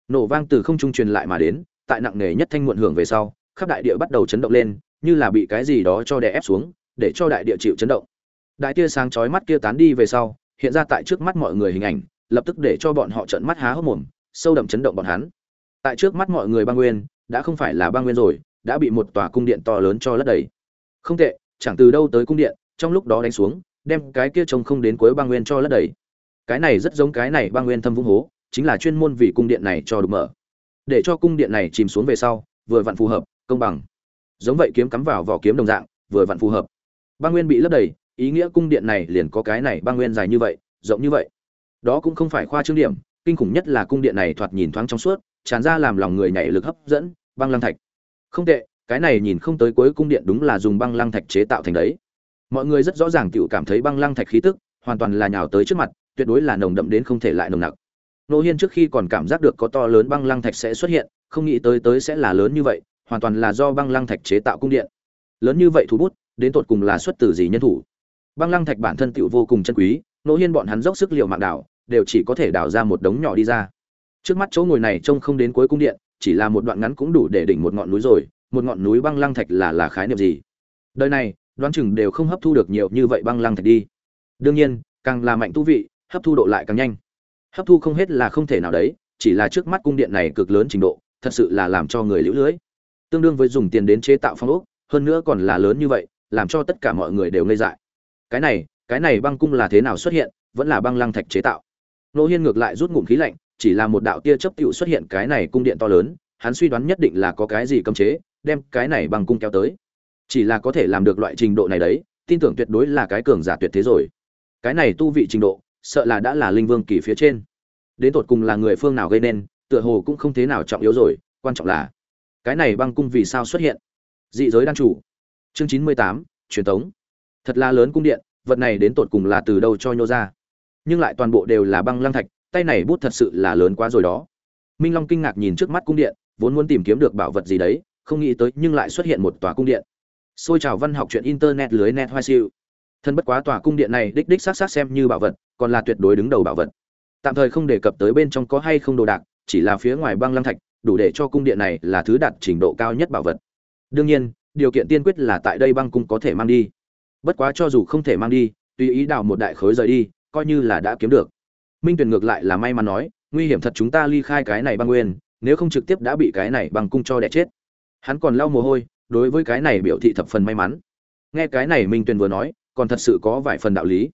Nổ vang từ không trung truyền lại mà đến, tại nặng nề nhất thanh muộn hưởng về sau, khắp đại địa bắt đầu chấn động lên, như là bị cái gì đó cho đè ép xuống, để cho đại địa chịu chấn động. Đại tia sáng chói mắt kia tán đi về sau, hiện ra tại trước mắt mọi người hình ảnh, lập tức để cho bọn họ trợn mắt há hốc mồm, sâu đậm chấn động bọn hắn. Tại trước mắt mọi người băng nguyên, đã không phải là băng nguyên rồi, đã bị một tòa cung điện to lớn cho lấp đầy. Không tệ, chẳng từ đâu tới cung điện trong lúc đó đánh xuống, đem cái kia trông không đến cuối băng nguyên cho lấp đầy. Cái này rất giống cái này băng nguyên thâm vũng hố, chính là chuyên môn vì cung điện này cho đục mở. Để cho cung điện này chìm xuống về sau, vừa vặn phù hợp, công bằng. Giống vậy kiếm cắm vào vỏ kiếm đồng dạng, vừa vặn phù hợp. Băng nguyên bị lấp đầy, ý nghĩa cung điện này liền có cái này băng nguyên dài như vậy, rộng như vậy. Đó cũng không phải khoa trương điểm, kinh khủng nhất là cung điện này thoạt nhìn thoáng trong suốt, tràn ra làm lòng người nhảy lực hấp dẫn, băng lăng thạch. Không tệ, cái này nhìn không tới cuối cung điện đúng là dùng băng lăng thạch chế tạo thành đấy mọi người rất rõ ràng tiểu cảm thấy băng lăng thạch khí tức, hoàn toàn là nhào tới trước mặt, tuyệt đối là nồng đậm đến không thể lại nồng nặc. Nô hiên trước khi còn cảm giác được có to lớn băng lăng thạch sẽ xuất hiện, không nghĩ tới tới sẽ là lớn như vậy, hoàn toàn là do băng lăng thạch chế tạo cung điện. Lớn như vậy thủ bút, đến tột cùng là xuất từ gì nhân thủ? Băng lăng thạch bản thân tựu vô cùng chân quý, nô hiên bọn hắn dốc sức liệu mạng đảo, đều chỉ có thể đào ra một đống nhỏ đi ra. Trước mắt chỗ ngồi này trông không đến cuối cung điện, chỉ là một đoạn ngắn cũng đủ để đỉnh một ngọn núi rồi, một ngọn núi băng lăng thạch là là khái niệm gì? Đời này đoán chừng đều không hấp thu được nhiều như vậy băng lăng thạch đi. Đương nhiên, càng là mạnh tu vị, hấp thu độ lại càng nhanh. Hấp thu không hết là không thể nào đấy, chỉ là trước mắt cung điện này cực lớn trình độ, thật sự là làm cho người liễu lưới. Tương đương với dùng tiền đến chế tạo phong ốc, hơn nữa còn là lớn như vậy, làm cho tất cả mọi người đều ngây dại. Cái này cái này băng cung là thế nào xuất hiện, vẫn là băng lăng thạch chế tạo. Nô hiên ngược lại rút ngụm khí lạnh, chỉ là một đạo tia chấp tựu xuất hiện cái này cung điện to lớn, hắn suy đoán nhất định là có cái gì cấm chế, đem cái này băng cung kéo tới chỉ là có thể làm được loại trình độ này đấy, tin tưởng tuyệt đối là cái cường giả tuyệt thế rồi. Cái này tu vị trình độ, sợ là đã là linh vương kỳ phía trên. Đến tột cùng là người phương nào gây nên, tựa hồ cũng không thế nào trọng yếu rồi, quan trọng là cái này băng cung vì sao xuất hiện? Dị giới đan chủ. Chương chín mươi tám, truyền thống thật là lớn cung điện, vật này đến tột cùng là từ đâu cho nhô ra? Nhưng lại toàn bộ đều là băng lăng thạch, tay này bút thật sự là lớn quá rồi đó. Minh long kinh ngạc nhìn trước mắt cung điện, vốn muốn tìm kiếm được bảo vật gì đấy, không nghĩ tới nhưng lại xuất hiện một tòa cung điện xôi trào văn học chuyện internet lưới net hoa siêu. Thân bất quá tòa cung điện này đích đích xác xác xem như bảo vật, còn là tuyệt đối đứng đầu bảo vật. Tạm thời không đề cập tới bên trong có hay không đồ đạc, chỉ là phía ngoài băng lăng thạch, đủ để cho cung điện này là thứ đạt trình độ cao nhất bảo vật. Đương nhiên, điều kiện tiên quyết là tại đây băng cung có thể mang đi. Bất quá cho dù không thể mang đi, tùy ý đào một đại khối rời đi, coi như là đã kiếm được. Minh tuyền ngược lại là may mắn nói, nguy hiểm thật chúng ta ly khai cái này băng nguyên, nếu không trực tiếp đã bị cái này băng cung cho đẻ chết. Hắn còn lau mồ hôi đối với cái này biểu thị thập phần may mắn. Nghe cái này minh tuyền vừa nói, còn thật sự có vài phần đạo lý.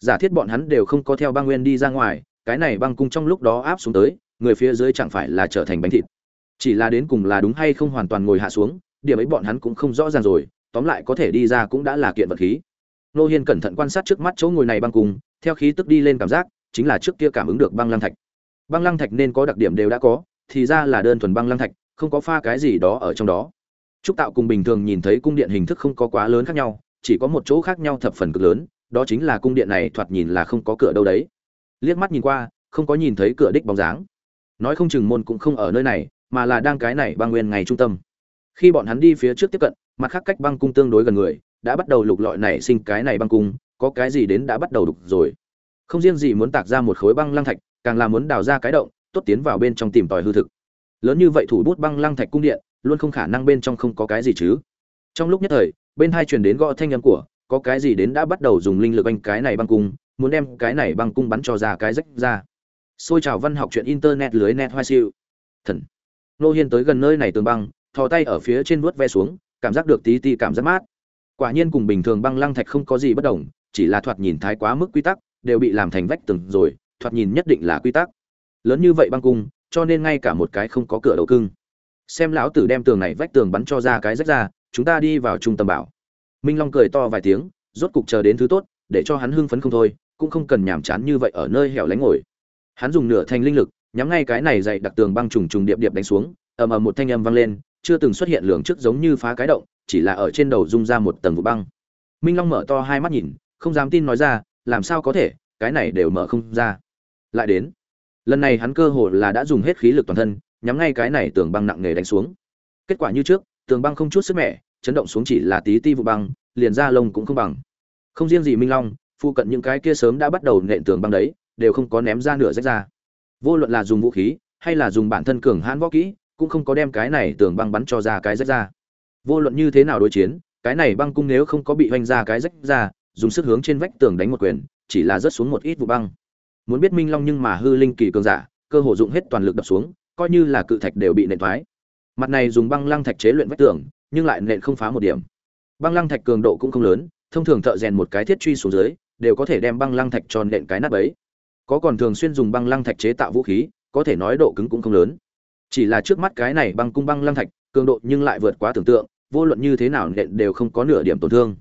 Giả thiết bọn hắn đều không có theo băng nguyên đi ra ngoài, cái này băng cung trong lúc đó áp xuống tới, người phía dưới chẳng phải là trở thành bánh thịt. Chỉ là đến cùng là đúng hay không hoàn toàn ngồi hạ xuống, điểm ấy bọn hắn cũng không rõ ràng rồi, tóm lại có thể đi ra cũng đã là kiện vật khí. Nô hiên cẩn thận quan sát trước mắt chỗ ngồi này băng cung, theo khí tức đi lên cảm giác, chính là trước kia cảm ứng được băng lăng thạch. Băng lăng thạch nên có đặc điểm đều đã có, thì ra là đơn thuần băng lăng thạch, không có pha cái gì đó ở trong đó trúc tạo cùng bình thường nhìn thấy cung điện hình thức không có quá lớn khác nhau, chỉ có một chỗ khác nhau thập phần cực lớn, đó chính là cung điện này thoạt nhìn là không có cửa đâu đấy. Liếc mắt nhìn qua, không có nhìn thấy cửa đích bóng dáng. Nói không chừng môn cũng không ở nơi này, mà là đang cái này băng nguyên ngày trung tâm. Khi bọn hắn đi phía trước tiếp cận, mặt khác cách băng cung tương đối gần người, đã bắt đầu lục lọi nảy sinh cái này băng cung, có cái gì đến đã bắt đầu đục rồi. Không riêng gì muốn tạc ra một khối băng lăng thạch, càng là muốn đào ra cái động, tốt tiến vào bên trong tìm tòi hư thực. Lớn như vậy thủ bút băng lăng thạch cung điện luôn không khả năng bên trong không có cái gì chứ. Trong lúc nhất thời, bên hai truyền đến gõ thanh âm của, có cái gì đến đã bắt đầu dùng linh lực anh cái này băng cung, muốn đem cái này băng cung bắn cho ra cái rách ra. Xôi trào văn học chuyện internet lưới net hoa siêu. Thần. Nô hiên tới gần nơi này tường băng, thò tay ở phía trên vuốt ve xuống, cảm giác được tí tí cảm giác mát. Quả nhiên cùng bình thường băng lăng thạch không có gì bất đồng, chỉ là thoạt nhìn thái quá mức quy tắc, đều bị làm thành vách tường rồi, thoạt nhìn nhất định là quy tắc. Lớn như vậy băng cung, cho nên ngay cả một cái không có cửa đầu cưng xem lão tử đem tường này vách tường bắn cho ra cái rách ra, chúng ta đi vào trung tâm bảo. Minh long cười to vài tiếng, rốt cục chờ đến thứ tốt, để cho hắn hưng phấn không thôi, cũng không cần nhàm chán như vậy ở nơi hẻo lánh ngồi. Hắn dùng nửa thành linh lực, nhắm ngay cái này dày đặc tường băng trùng trùng điệp điệp đánh xuống, ầm ầm một thanh âm vang lên, chưa từng xuất hiện lường trước giống như phá cái động, chỉ là ở trên đầu rung ra một tầng vụ băng. Minh long mở to hai mắt nhìn, không dám tin nói ra, làm sao có thể, cái này đều mở không ra. Lại đến. Lần này hắn cơ hồ là đã dùng hết khí lực toàn thân nhắm ngay cái này tường băng nặng nề đánh xuống. Kết quả như trước, tường băng không chút sức mẻ, chấn động xuống chỉ là tí ti vụ băng, liền ra lông cũng không bằng. Không riêng gì minh long, phụ cận những cái kia sớm đã bắt đầu nện tường băng đấy, đều không có ném ra nửa rách ra. Vô luận là dùng vũ khí, hay là dùng bản thân cường hãn võ kỹ, cũng không có đem cái này tường băng bắn cho ra cái rách ra. Vô luận như thế nào đối chiến, cái này băng cung nếu không có bị hoành ra cái rách ra, dùng sức hướng trên vách tường đánh một quyền, chỉ là rớt xuống một ít vụ băng. Muốn biết minh long nhưng mà hư linh kỳ cường giả, cơ hồ dụng hết toàn lực đập xuống coi như là cự thạch đều bị nện thoái. Mặt này dùng băng lăng thạch chế luyện vách tường, nhưng lại nện không phá một điểm. Băng lăng thạch cường độ cũng không lớn, thông thường thợ rèn một cái thiết truy xuống dưới, đều có thể đem băng lăng thạch tròn nện cái nát bấy có còn thường xuyên dùng băng lăng thạch chế tạo vũ khí, có thể nói độ cứng cũng không lớn. Chỉ là trước mắt cái này băng cung băng lăng thạch, cường độ nhưng lại vượt quá tưởng tượng, vô luận như thế nào nện đều không có nửa điểm tổn thương.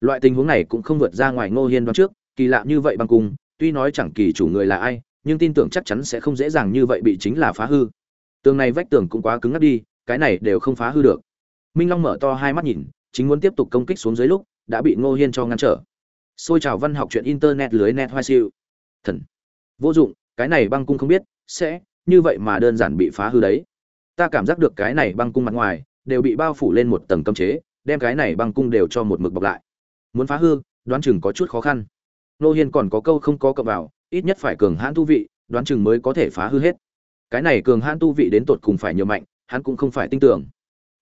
Loại tình huống này cũng không vượt ra ngoài ngô hiên đoán trước, kỳ lạ như vậy băng cung, tuy nói chẳng kỳ chủ người là ai nhưng tin tưởng chắc chắn sẽ không dễ dàng như vậy bị chính là phá hư. Tường này vách tường cũng quá cứng ngắt đi, cái này đều không phá hư được. Minh long mở to hai mắt nhìn, chính muốn tiếp tục công kích xuống dưới lúc, đã bị ngô hiên cho ngăn trở. Xôi trào văn học chuyện internet lưới net hoa siêu. Thần. Vô dụng, cái này băng cung không biết, sẽ, như vậy mà đơn giản bị phá hư đấy. Ta cảm giác được cái này băng cung mặt ngoài, đều bị bao phủ lên một tầng cấm chế, đem cái này băng cung đều cho một mực bọc lại. Muốn phá hư, đoán chừng có chút khó khăn. Nô hiên còn có câu không có cập vào ít nhất phải cường hãn tu vị, đoán chừng mới có thể phá hư hết. Cái này cường hãn tu vị đến tột cùng phải nhiều mạnh, hắn cũng không phải tin tưởng.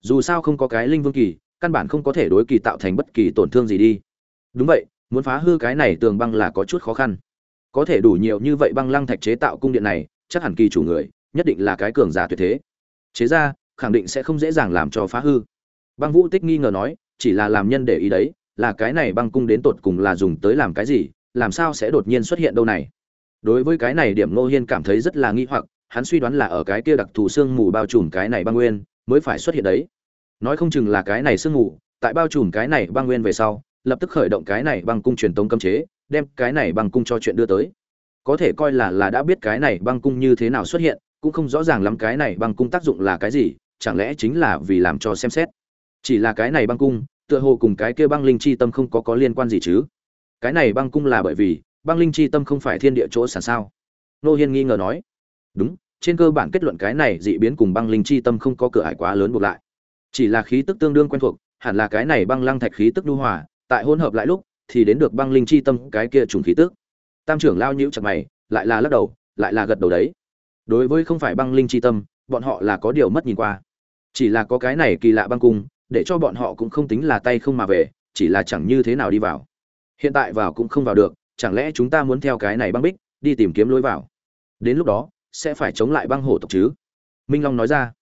Dù sao không có cái linh vương kỳ, căn bản không có thể đối kỳ tạo thành bất kỳ tổn thương gì đi. Đúng vậy, muốn phá hư cái này tường băng là có chút khó khăn. Có thể đủ nhiều như vậy băng lăng thạch chế tạo cung điện này, chắc hẳn kỳ chủ người, nhất định là cái cường giả tuyệt thế. Chế ra, khẳng định sẽ không dễ dàng làm cho phá hư. Băng vũ tích nghi ngờ nói, chỉ là làm nhân để ý đấy, là cái này băng cung đến tột cùng là dùng tới làm cái gì, làm sao sẽ đột nhiên xuất hiện đâu này? Đối với cái này điểm ngô hiên cảm thấy rất là nghi hoặc, hắn suy đoán là ở cái kia đặc thù sương mù bao trùm cái này băng nguyên mới phải xuất hiện đấy. Nói không chừng là cái này sương mù, tại bao trùm cái này băng nguyên về sau, lập tức khởi động cái này băng cung truyền tống cấm chế, đem cái này băng cung cho chuyện đưa tới. Có thể coi là là đã biết cái này băng cung như thế nào xuất hiện, cũng không rõ ràng lắm cái này băng cung tác dụng là cái gì, chẳng lẽ chính là vì làm cho xem xét. Chỉ là cái này băng cung, tựa hồ cùng cái kia băng linh chi tâm không có có liên quan gì chứ? Cái này băng cung là bởi vì băng linh chi tâm không phải thiên địa chỗ sản sao? Nô hiên nghi ngờ nói. Đúng, trên cơ bản kết luận cái này dị biến cùng băng linh chi tâm không có cửa ải quá lớn buộc lại. Chỉ là khí tức tương đương quen thuộc, hẳn là cái này băng lăng thạch khí tức nhu hòa, tại hỗn hợp lại lúc, thì đến được băng linh chi tâm cái kia trùng khí tức. Tam trưởng lao nhiễu chặt mày, lại là lắc đầu, lại là gật đầu đấy. Đối với không phải băng linh chi tâm, bọn họ là có điều mất nhìn qua. Chỉ là có cái này kỳ lạ băng cung, để cho bọn họ cũng không tính là tay không mà về, chỉ là chẳng như thế nào đi vào. Hiện tại vào cũng không vào được chẳng lẽ chúng ta muốn theo cái này băng bích, đi tìm kiếm lối vào? Đến lúc đó, sẽ phải chống lại băng hổ tộc chứ? Minh long nói ra.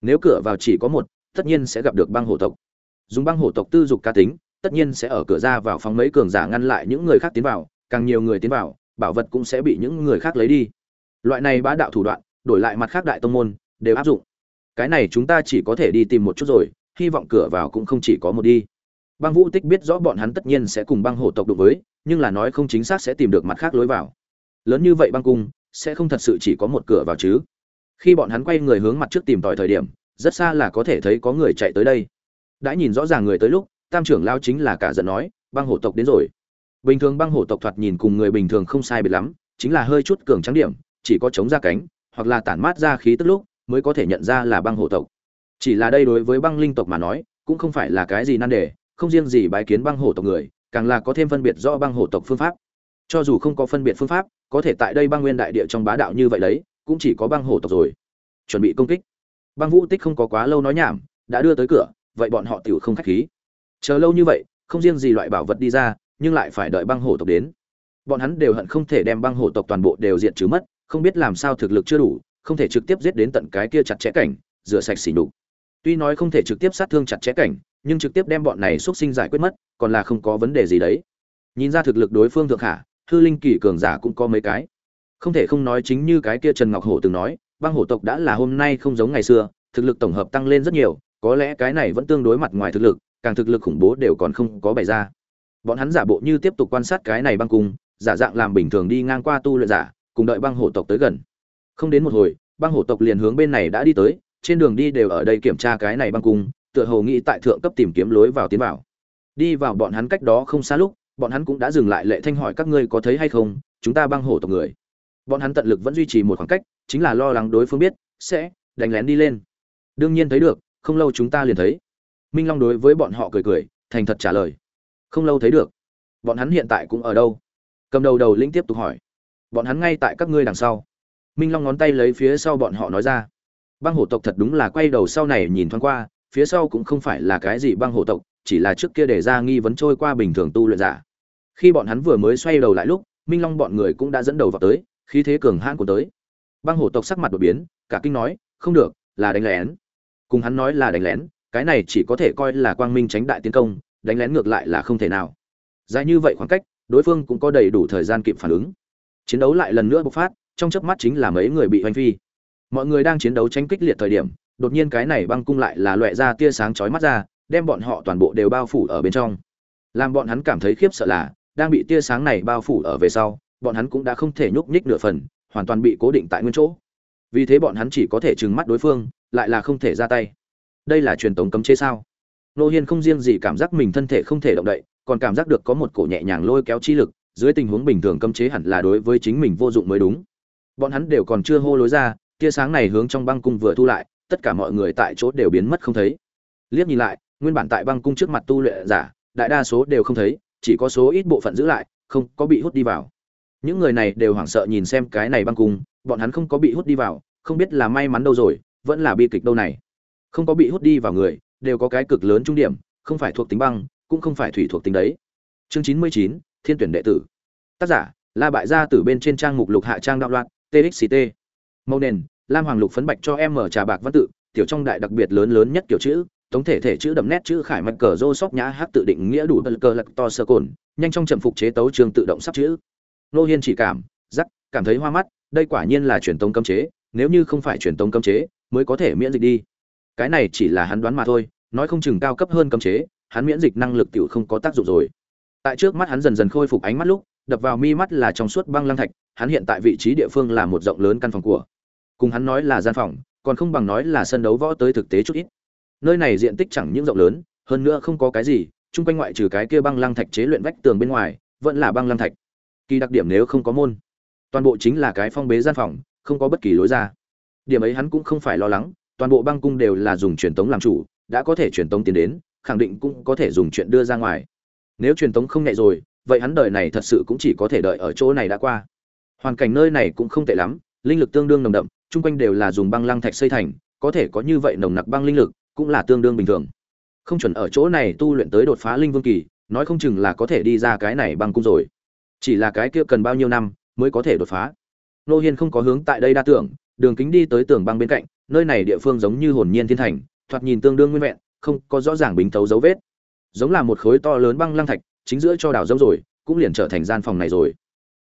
Nếu cửa vào chỉ có một, tất nhiên sẽ gặp được băng hổ tộc. Dùng băng hổ tộc tư dục cá tính, tất nhiên sẽ ở cửa ra vào phóng mấy cường giả ngăn lại những người khác tiến vào, càng nhiều người tiến vào, bảo vật cũng sẽ bị những người khác lấy đi. Loại này bá đạo thủ đoạn, đổi lại mặt khác đại tông môn, đều áp dụng. Cái này chúng ta chỉ có thể đi tìm một chút rồi, hy vọng cửa vào cũng không chỉ có một đi băng vũ tích biết rõ bọn hắn tất nhiên sẽ cùng băng hổ tộc đụng với, nhưng là nói không chính xác sẽ tìm được mặt khác lối vào. Lớn như vậy băng cung, sẽ không thật sự chỉ có một cửa vào chứ. Khi bọn hắn quay người hướng mặt trước tìm tòi thời điểm, rất xa là có thể thấy có người chạy tới đây. Đã nhìn rõ ràng người tới lúc, tam trưởng lao chính là cả giận nói, băng hổ tộc đến rồi. Bình thường băng hổ tộc thoạt nhìn cùng người bình thường không sai biệt lắm, chính là hơi chút cường trắng điểm, chỉ có chống ra cánh, hoặc là tản mát ra khí tức lúc, mới có thể nhận ra là băng hổ tộc. Chỉ là đây đối với băng linh tộc mà nói, cũng không phải là cái gì nan đề không riêng gì bái kiến băng hổ tộc người, càng là có thêm phân biệt rõ băng hổ tộc phương pháp. Cho dù không có phân biệt phương pháp, có thể tại đây băng nguyên đại địa trong bá đạo như vậy đấy, cũng chỉ có băng hổ tộc rồi. Chuẩn bị công kích. Băng vũ tích không có quá lâu nói nhảm, đã đưa tới cửa, vậy bọn họ tiểu không khách khí. Chờ lâu như vậy, không riêng gì loại bảo vật đi ra, nhưng lại phải đợi băng hổ tộc đến. Bọn hắn đều hận không thể đem băng hổ tộc toàn bộ đều diệt trừ mất, không biết làm sao thực lực chưa đủ, không thể trực tiếp giết đến tận cái kia chặt chẽ cảnh, rửa sạch xỉ nhục. Tuy nói không thể trực tiếp sát thương chặt chẽ cảnh nhưng trực tiếp đem bọn này xuất sinh giải quyết mất, còn là không có vấn đề gì đấy. Nhìn ra thực lực đối phương thượng hạ hư linh kỳ cường giả cũng có mấy cái. Không thể không nói chính như cái kia trần ngọc hổ từng nói, băng hổ tộc đã là hôm nay không giống ngày xưa, thực lực tổng hợp tăng lên rất nhiều, có lẽ cái này vẫn tương đối mặt ngoài thực lực, càng thực lực khủng bố đều còn không có bày ra. Bọn hắn giả bộ như tiếp tục quan sát cái này băng cung, giả dạng làm bình thường đi ngang qua tu luyện giả, cùng đợi băng hổ tộc tới gần. Không đến một hồi, băng hổ tộc liền hướng bên này đã đi tới, trên đường đi đều ở đây kiểm tra cái này băng cung tựa hồ nghĩ tại thượng cấp tìm kiếm lối vào tiến vào. Đi vào bọn hắn cách đó không xa lúc, bọn hắn cũng đã dừng lại lệ thanh hỏi các ngươi có thấy hay không, chúng ta băng hổ tộc người. Bọn hắn tận lực vẫn duy trì một khoảng cách, chính là lo lắng đối phương biết, sẽ đánh lén đi lên. Đương nhiên thấy được, không lâu chúng ta liền thấy. Minh long đối với bọn họ cười cười, thành thật trả lời. Không lâu thấy được. Bọn hắn hiện tại cũng ở đâu? Cầm đầu đầu lĩnh tiếp tục hỏi. Bọn hắn ngay tại các ngươi đằng sau. Minh long ngón tay lấy phía sau bọn họ nói ra. Băng hổ tộc thật đúng là quay đầu sau này nhìn thoáng qua phía sau cũng không phải là cái gì băng hổ tộc, chỉ là trước kia để ra nghi vấn trôi qua bình thường tu luyện giả. Khi bọn hắn vừa mới xoay đầu lại lúc, minh long bọn người cũng đã dẫn đầu vào tới, khí thế cường hãn của tới. Băng hổ tộc sắc mặt đột biến, cả kinh nói, không được, là đánh lén. Cùng hắn nói là đánh lén, cái này chỉ có thể coi là quang minh tránh đại tiến công, đánh lén ngược lại là không thể nào. Dài như vậy khoảng cách, đối phương cũng có đầy đủ thời gian kịp phản ứng. Chiến đấu lại lần nữa bộc phát, trong chớp mắt chính là mấy người bị hoành phi. Mọi người đang chiến đấu tranh kích liệt thời điểm đột nhiên cái này băng cung lại là loẹ ra tia sáng chói mắt ra, đem bọn họ toàn bộ đều bao phủ ở bên trong. Làm bọn hắn cảm thấy khiếp sợ là, đang bị tia sáng này bao phủ ở về sau, bọn hắn cũng đã không thể nhúc nhích nửa phần, hoàn toàn bị cố định tại nguyên chỗ. Vì thế bọn hắn chỉ có thể trừng mắt đối phương, lại là không thể ra tay. Đây là truyền tống cấm chế sao? Nô hiên không riêng gì cảm giác mình thân thể không thể động đậy, còn cảm giác được có một cổ nhẹ nhàng lôi kéo chi lực, dưới tình huống bình thường cấm chế hẳn là đối với chính mình vô dụng mới đúng. Bọn hắn đều còn chưa hô lối ra, tia sáng này hướng trong băng cung vừa thu lại tất cả mọi người tại chỗ đều biến mất không thấy. Liếc nhìn lại, nguyên bản tại băng cung trước mặt tu luyện giả, đại đa số đều không thấy, chỉ có số ít bộ phận giữ lại, không có bị hút đi vào. Những người này đều hoảng sợ nhìn xem cái này băng cung, bọn hắn không có bị hút đi vào, không biết là may mắn đâu rồi, vẫn là bi kịch đâu này. Không có bị hút đi vào người, đều có cái cực lớn trung điểm, không phải thuộc tính băng, cũng không phải thủy thuộc tính đấy. Chương chín mươi chín, thiên tuyển đệ tử. Tác giả, la bại gia tử bên trên trang mục lục hạ trang đạo loạn txct màu nền lam hoàng lục phấn bạch cho em mở trà bạc văn tự, tiểu trong đại đặc biệt lớn lớn nhất kiểu chữ tổng thể thể chữ đậm nét chữ khải mạch cờ rô sóc nhã hát tự định nghĩa đủ bờ cờ lạc to sơ cồn, nhanh trong trầm phục chế tấu trường tự động sắp chữ. Nô hiên chỉ cảm giác cảm thấy hoa mắt, đây quả nhiên là truyền tống cấm chế, nếu như không phải truyền tống cấm chế, mới có thể miễn dịch đi. Cái này chỉ là hắn đoán mà thôi, nói không chừng cao cấp hơn cấm chế, hắn miễn dịch năng lực tiểu không có tác dụng rồi. Tại trước mắt hắn dần dần khôi phục ánh mắt lúc, đập vào mi mắt là trong suốt băng lăng thạch, hắn hiện tại vị trí địa phương là một rộng lớn căn phòng của cùng hắn nói là gian phòng, còn không bằng nói là sân đấu võ tới thực tế chút ít. Nơi này diện tích chẳng những rộng lớn, hơn nữa không có cái gì, chung quanh ngoại trừ cái kia băng lăng thạch chế luyện vách tường bên ngoài, vẫn là băng lăng thạch. Kỳ đặc điểm nếu không có môn, toàn bộ chính là cái phong bế gian phòng, không có bất kỳ lối ra. Điểm ấy hắn cũng không phải lo lắng, toàn bộ băng cung đều là dùng truyền tống làm chủ, đã có thể truyền tống tiến đến, khẳng định cũng có thể dùng chuyện đưa ra ngoài. Nếu truyền tống không nhẹ rồi, vậy hắn đời này thật sự cũng chỉ có thể đợi ở chỗ này đã qua. Hoàn cảnh nơi này cũng không tệ lắm, linh lực tương đương nồng đậm chung quanh đều là dùng băng lăng thạch xây thành, có thể có như vậy nồng nặc băng linh lực, cũng là tương đương bình thường. Không chuẩn ở chỗ này tu luyện tới đột phá linh vương kỳ, nói không chừng là có thể đi ra cái này băng cung rồi. Chỉ là cái kia cần bao nhiêu năm mới có thể đột phá? Nô hiên không có hướng tại đây đa tưởng, đường kính đi tới tường băng bên cạnh, nơi này địa phương giống như hồn nhiên thiên thành, thoạt nhìn tương đương nguyên vẹn, không có rõ ràng bình tấu dấu vết. Giống là một khối to lớn băng lăng thạch, chính giữa cho đảo rỗng rồi, cũng liền trở thành gian phòng này rồi.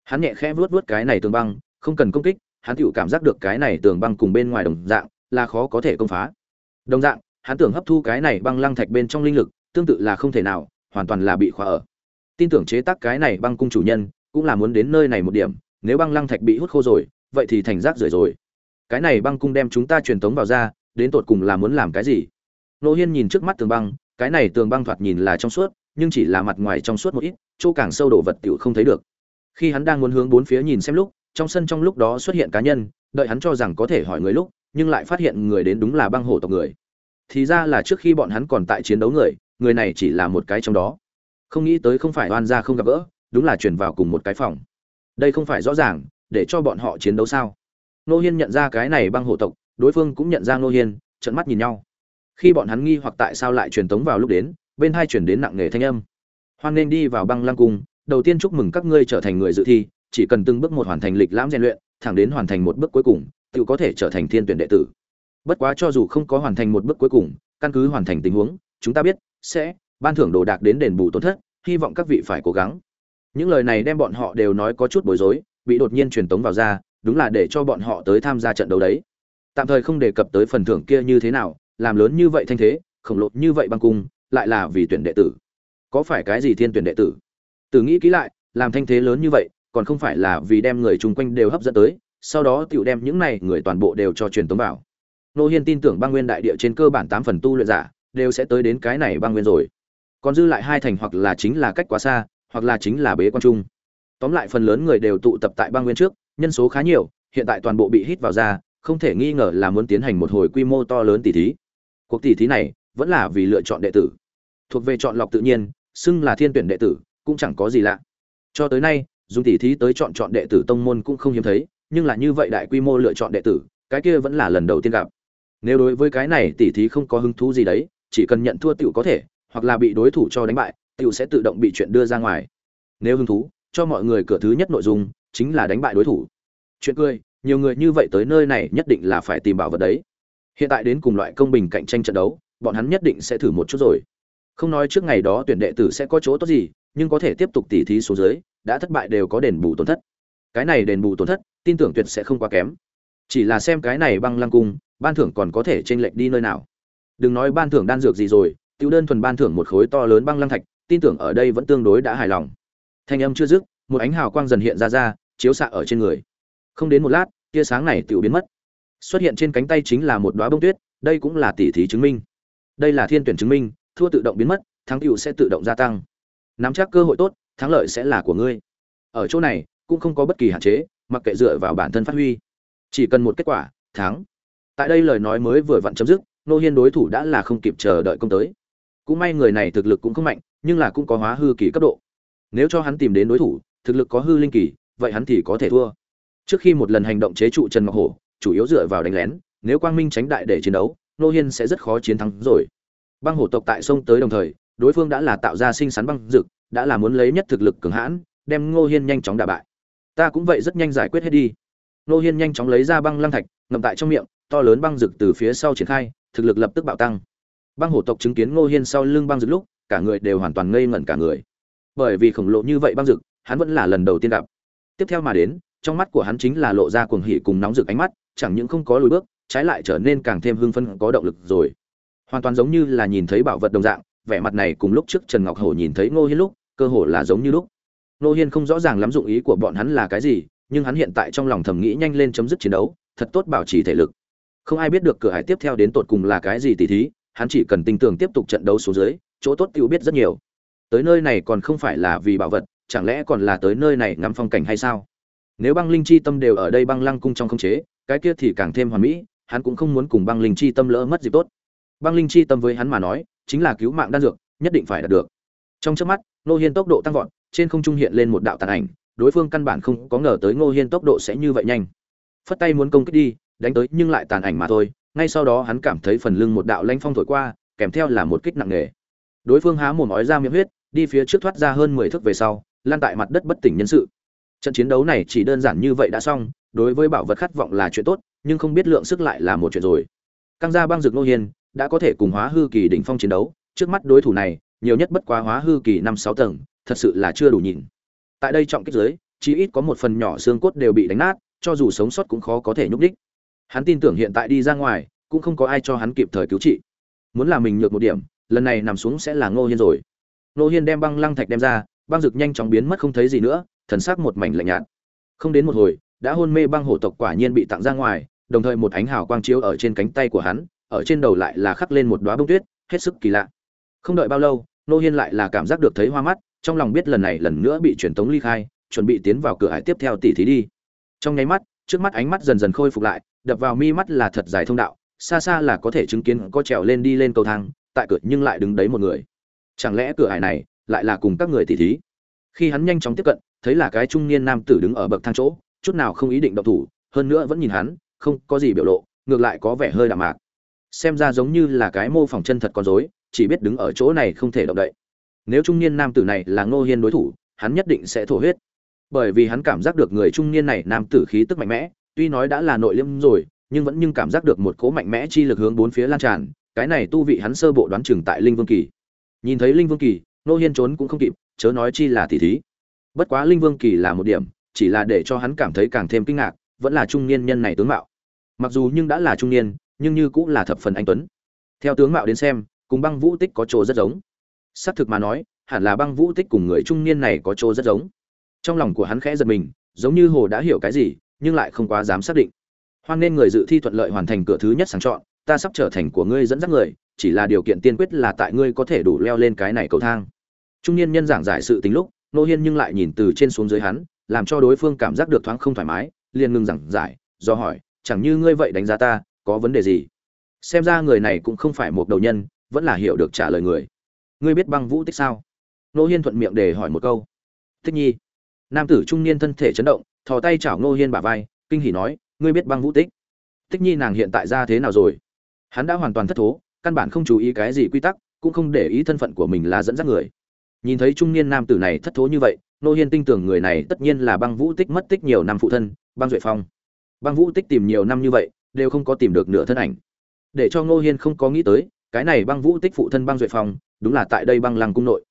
Hắn nhẹ khẽ vuốt vuốt cái này tường băng, không cần công kích hắn tự cảm giác được cái này tường băng cùng bên ngoài đồng dạng là khó có thể công phá. Đồng dạng, hắn tưởng hấp thu cái này băng lăng thạch bên trong linh lực, tương tự là không thể nào, hoàn toàn là bị khóa ở. Tin tưởng chế tác cái này băng cung chủ nhân cũng là muốn đến nơi này một điểm, nếu băng lăng thạch bị hút khô rồi, vậy thì thành rác rưởi rồi. Cái này băng cung đem chúng ta truyền tống vào ra, đến tột cùng là muốn làm cái gì? Nô hiên nhìn trước mắt tường băng, cái này tường băng thoạt nhìn là trong suốt, nhưng chỉ là mặt ngoài trong suốt một ít, chỗ càng sâu đổ vật tiểu không thấy được. Khi hắn đang muốn hướng bốn phía nhìn xem lúc trong sân trong lúc đó xuất hiện cá nhân, đợi hắn cho rằng có thể hỏi người lúc, nhưng lại phát hiện người đến đúng là băng hổ tộc người. Thì ra là trước khi bọn hắn còn tại chiến đấu người người này chỉ là một cái trong đó. Không nghĩ tới không phải oan gia không gặp gỡ, đúng là chuyển vào cùng một cái phòng. Đây không phải rõ ràng, để cho bọn họ chiến đấu sao? Nô hiên nhận ra cái này băng hổ tộc, đối phương cũng nhận ra nô hiên trận mắt nhìn nhau. Khi bọn hắn nghi hoặc tại sao lại truyền tống vào lúc đến, bên hai chuyển đến nặng nề thanh âm. Hoan nên đi vào băng lăng cung, đầu tiên chúc mừng các ngươi trở thành người dự thi chỉ cần từng bước một hoàn thành lịch lãm rèn luyện, thẳng đến hoàn thành một bước cuối cùng tự có thể trở thành thiên tuyển đệ tử. Bất quá cho dù không có hoàn thành một bước cuối cùng, căn cứ hoàn thành tình huống, chúng ta biết sẽ ban thưởng đồ đạc đến đền bù tổn thất, hy vọng các vị phải cố gắng. Những lời này đem bọn họ đều nói có chút bối rối, bị đột nhiên truyền tống vào ra, đúng là để cho bọn họ tới tham gia trận đấu đấy. Tạm thời không đề cập tới phần thưởng kia như thế nào, làm lớn như vậy thanh thế, khổng lồ như vậy băng cung, lại là vì tuyển đệ tử. Có phải cái gì thiên tuyển đệ tử? Từ nghĩ kỹ lại, làm thanh thế lớn như vậy còn không phải là vì đem người chung quanh đều hấp dẫn tới, sau đó tựu đem những này người toàn bộ đều cho truyền tống vào. Nô hiên tin tưởng băng nguyên đại địa trên cơ bản tám phần tu luyện giả, đều sẽ tới đến cái này băng nguyên rồi. Còn dư lại hai thành hoặc là chính là cách quá xa, hoặc là chính là bế quan trung tóm lại phần lớn người đều tụ tập tại băng nguyên trước, nhân số khá nhiều, hiện tại toàn bộ bị hít vào ra, không thể nghi ngờ là muốn tiến hành một hồi quy mô to lớn tỷ thí. Cuộc tỷ thí này vẫn là vì lựa chọn đệ tử. Thuộc về chọn lọc tự nhiên, xưng là thiên tuyển đệ tử, cũng chẳng có gì lạ. Cho tới nay dùng tỉ thí tới chọn chọn đệ tử tông môn cũng không hiếm thấy, nhưng là như vậy đại quy mô lựa chọn đệ tử, cái kia vẫn là lần đầu tiên gặp. Nếu đối với cái này tỉ thí không có hứng thú gì đấy, chỉ cần nhận thua tiểu có thể, hoặc là bị đối thủ cho đánh bại, tiểu sẽ tự động bị chuyện đưa ra ngoài. Nếu hứng thú, cho mọi người cửa thứ nhất nội dung, chính là đánh bại đối thủ. Chuyện cười, nhiều người như vậy tới nơi này nhất định là phải tìm bảo vật đấy. Hiện tại đến cùng loại công bình cạnh tranh trận đấu, bọn hắn nhất định sẽ thử một chút rồi. Không nói trước ngày đó tuyển đệ tử sẽ có chỗ tốt gì nhưng có thể tiếp tục tỉ thí số dưới, đã thất bại đều có đền bù tổn thất. Cái này đền bù tổn thất, tin tưởng tuyệt sẽ không quá kém. Chỉ là xem cái này băng lăng cung, ban thưởng còn có thể chênh lệch đi nơi nào. Đừng nói ban thưởng đan dược gì rồi tiêu đơn thuần ban thưởng một khối to lớn băng lăng thạch, tin tưởng ở đây vẫn tương đối đã hài lòng. Thanh âm chưa dứt, một ánh hào quang dần hiện ra ra, chiếu xạ ở trên người. Không đến một lát, tia sáng này tự biến mất. Xuất hiện trên cánh tay chính là một đóa bông tuyết, đây cũng là tỉ thí chứng minh. Đây là thiên tuyển chứng minh, thua tự động biến mất, thắng cựu sẽ tự động gia tăng nắm chắc cơ hội tốt, thắng lợi sẽ là của ngươi. Ở chỗ này, cũng không có bất kỳ hạn chế, mặc kệ dựa vào bản thân phát huy. Chỉ cần một kết quả, thắng. Tại đây lời nói mới vừa vặn chấm dứt, nô hiên đối thủ đã là không kịp chờ đợi công tới. Cũng may người này thực lực cũng không mạnh, nhưng là cũng có hóa hư kỳ cấp độ. Nếu cho hắn tìm đến đối thủ, thực lực có hư linh kỳ, vậy hắn thì có thể thua. Trước khi một lần hành động chế trụ trần ngọc hổ, chủ yếu dựa vào đánh lén, nếu quang minh tránh đại để chiến đấu, nô hiên sẽ rất khó chiến thắng rồi. Băng hổ tộc tại sông tới đồng thời đối phương đã là tạo ra sinh sắn băng dực, đã là muốn lấy nhất thực lực cường hãn, đem ngô hiên nhanh chóng đả bại. Ta cũng vậy rất nhanh giải quyết hết đi. Ngô hiên nhanh chóng lấy ra băng lăng thạch, ngậm tại trong miệng, to lớn băng rực từ phía sau triển khai, thực lực lập tức bạo tăng. Băng hổ tộc chứng kiến ngô hiên sau lưng băng rực lúc, cả người đều hoàn toàn ngây ngẩn cả người. Bởi vì khổng lồ như vậy băng rực hắn vẫn là lần đầu tiên gặp. Tiếp theo mà đến, trong mắt của hắn chính là lộ ra cuồng hỉ cùng nóng rực ánh mắt, chẳng những không có lùi bước, trái lại trở nên càng thêm hưng phấn, có động lực rồi. Hoàn toàn giống như là nhìn thấy bảo vật đồng dạng vẻ mặt này cùng lúc trước trần ngọc hổ nhìn thấy ngô hiên lúc, cơ hồ là giống như lúc. Ngô hiên không rõ ràng lắm dụng ý của bọn hắn là cái gì, nhưng hắn hiện tại trong lòng thầm nghĩ nhanh lên chấm dứt chiến đấu, thật tốt bảo trì thể lực. Không ai biết được cửa hải tiếp theo đến tột cùng là cái gì tỉ thí, hắn chỉ cần tin tưởng tiếp tục trận đấu xuống dưới, chỗ tốt tiêu biết rất nhiều. Tới nơi này còn không phải là vì bảo vật, chẳng lẽ còn là tới nơi này ngắm phong cảnh hay sao? Nếu băng linh chi tâm đều ở đây băng lăng cung trong không chế, cái kia thì càng thêm hoàn mỹ, hắn cũng không muốn cùng băng linh chi tâm lỡ mất dịp tốt. Băng linh chi tâm với hắn mà nói chính là cứu mạng đan dược, nhất định phải đạt được. Trong chớp mắt, Ngô hiên tốc độ tăng vọt, trên không trung hiện lên một đạo tàn ảnh, đối phương căn bản không có ngờ tới ngô hiên tốc độ sẽ như vậy nhanh. Phất tay muốn công kích đi, đánh tới nhưng lại tàn ảnh mà thôi, ngay sau đó hắn cảm thấy phần lưng một đạo lanh phong thổi qua, kèm theo là một kích nặng nề. Đối phương há mồm ói ra miệng huyết, đi phía trước thoát ra hơn mười thước về sau, lan tại mặt đất bất tỉnh nhân sự. Trận chiến đấu này chỉ đơn giản như vậy đã xong, đối với bảo vật khát vọng là chuyện tốt, nhưng không biết lượng sức lại là một chuyện rồi. Căng ra băng rực Ngô hiên đã có thể cùng hóa hư kỳ đỉnh phong chiến đấu, trước mắt đối thủ này, nhiều nhất bất quá hóa hư kỳ năm sáu tầng, thật sự là chưa đủ nhìn. Tại đây trọng kích giới chỉ ít có một phần nhỏ xương cốt đều bị đánh nát, cho dù sống sót cũng khó có thể nhúc đích hắn tin tưởng hiện tại đi ra ngoài, cũng không có ai cho hắn kịp thời cứu trị. Muốn làm mình nhược một điểm, lần này nằm xuống sẽ là ngô hiên rồi. Ngô hiên đem băng lăng thạch đem ra, băng rực nhanh chóng biến mất không thấy gì nữa, thần sắc một mảnh lạnh nhạt. Không đến một hồi, đã hôn mê băng hổ tộc quả nhiên bị tặng ra ngoài, đồng thời một ánh hào quang chiếu ở trên cánh tay của hắn ở trên đầu lại là khắc lên một đóa bông tuyết, hết sức kỳ lạ. Không đợi bao lâu, nô hiên lại là cảm giác được thấy hoa mắt, trong lòng biết lần này lần nữa bị truyền tống ly khai, chuẩn bị tiến vào cửa hải tiếp theo tỉ thí đi. Trong nháy mắt, trước mắt ánh mắt dần dần khôi phục lại, đập vào mi mắt là thật dài thông đạo, xa xa là có thể chứng kiến có trèo lên đi lên cầu thang, tại cửa nhưng lại đứng đấy một người. Chẳng lẽ cửa hải này lại là cùng các người tỉ thí? Khi hắn nhanh chóng tiếp cận, thấy là cái trung niên nam tử đứng ở bậc thang chỗ, chút nào không ý định động thủ, hơn nữa vẫn nhìn hắn, không có gì biểu lộ, ngược lại có vẻ hơi đạm mạc xem ra giống như là cái mô phỏng chân thật con dối chỉ biết đứng ở chỗ này không thể động đậy. Nếu trung niên nam tử này là ngô hiên đối thủ, hắn nhất định sẽ thổ huyết. Bởi vì hắn cảm giác được người trung niên này nam tử khí tức mạnh mẽ, tuy nói đã là nội liêm rồi, nhưng vẫn nhưng cảm giác được một cỗ mạnh mẽ chi lực hướng bốn phía lan tràn, cái này tu vị hắn sơ bộ đoán chừng tại linh vương kỳ. Nhìn thấy linh vương kỳ, ngô hiên trốn cũng không kịp, chớ nói chi là tỷ thí. Bất quá linh vương kỳ là một điểm, chỉ là để cho hắn cảm thấy càng thêm kinh ngạc, vẫn là trung niên nhân này tướng mạo. Mặc dù nhưng đã là trung niên nhưng như cũng là thập phần anh tuấn. Theo tướng mạo đến xem, cùng băng vũ tích có chỗ rất giống. Xác thực mà nói, hẳn là băng vũ tích cùng người trung niên này có chỗ rất giống. Trong lòng của hắn khẽ giật mình, giống như hồ đã hiểu cái gì, nhưng lại không quá dám xác định. Hoan nên người dự thi thuận lợi hoàn thành cửa thứ nhất sáng chọn, ta sắp trở thành của ngươi dẫn dắt người, chỉ là điều kiện tiên quyết là tại ngươi có thể đủ leo lên cái này cầu thang. Trung niên nhân giảng giải sự tính lúc, nô hiên nhưng lại nhìn từ trên xuống dưới hắn, làm cho đối phương cảm giác được thoáng không thoải mái, liền ngừng giảng giải, do hỏi, chẳng như ngươi vậy đánh giá ta có vấn đề gì? Xem ra người này cũng không phải một đầu nhân, vẫn là hiểu được trả lời người. Ngươi biết băng vũ tích sao? Nô hiên thuận miệng để hỏi một câu. Tích nhi. Nam tử trung niên thân thể chấn động, thò tay chảo nô hiên bả vai, kinh hỉ nói, ngươi biết băng vũ tích? Tích nhi nàng hiện tại ra thế nào rồi? Hắn đã hoàn toàn thất thố, căn bản không chú ý cái gì quy tắc, cũng không để ý thân phận của mình là dẫn dắt người. Nhìn thấy trung niên nam tử này thất thố như vậy nô hiên tin tưởng người này tất nhiên là băng vũ tích mất tích nhiều năm phụ thân, băng duệ phong. Băng vũ tích tìm nhiều năm như vậy đều không có tìm được nửa thân ảnh. Để cho ngô hiên không có nghĩ tới cái này băng vũ tích phụ thân băng duệ phòng, đúng là tại đây băng lăng cung nội.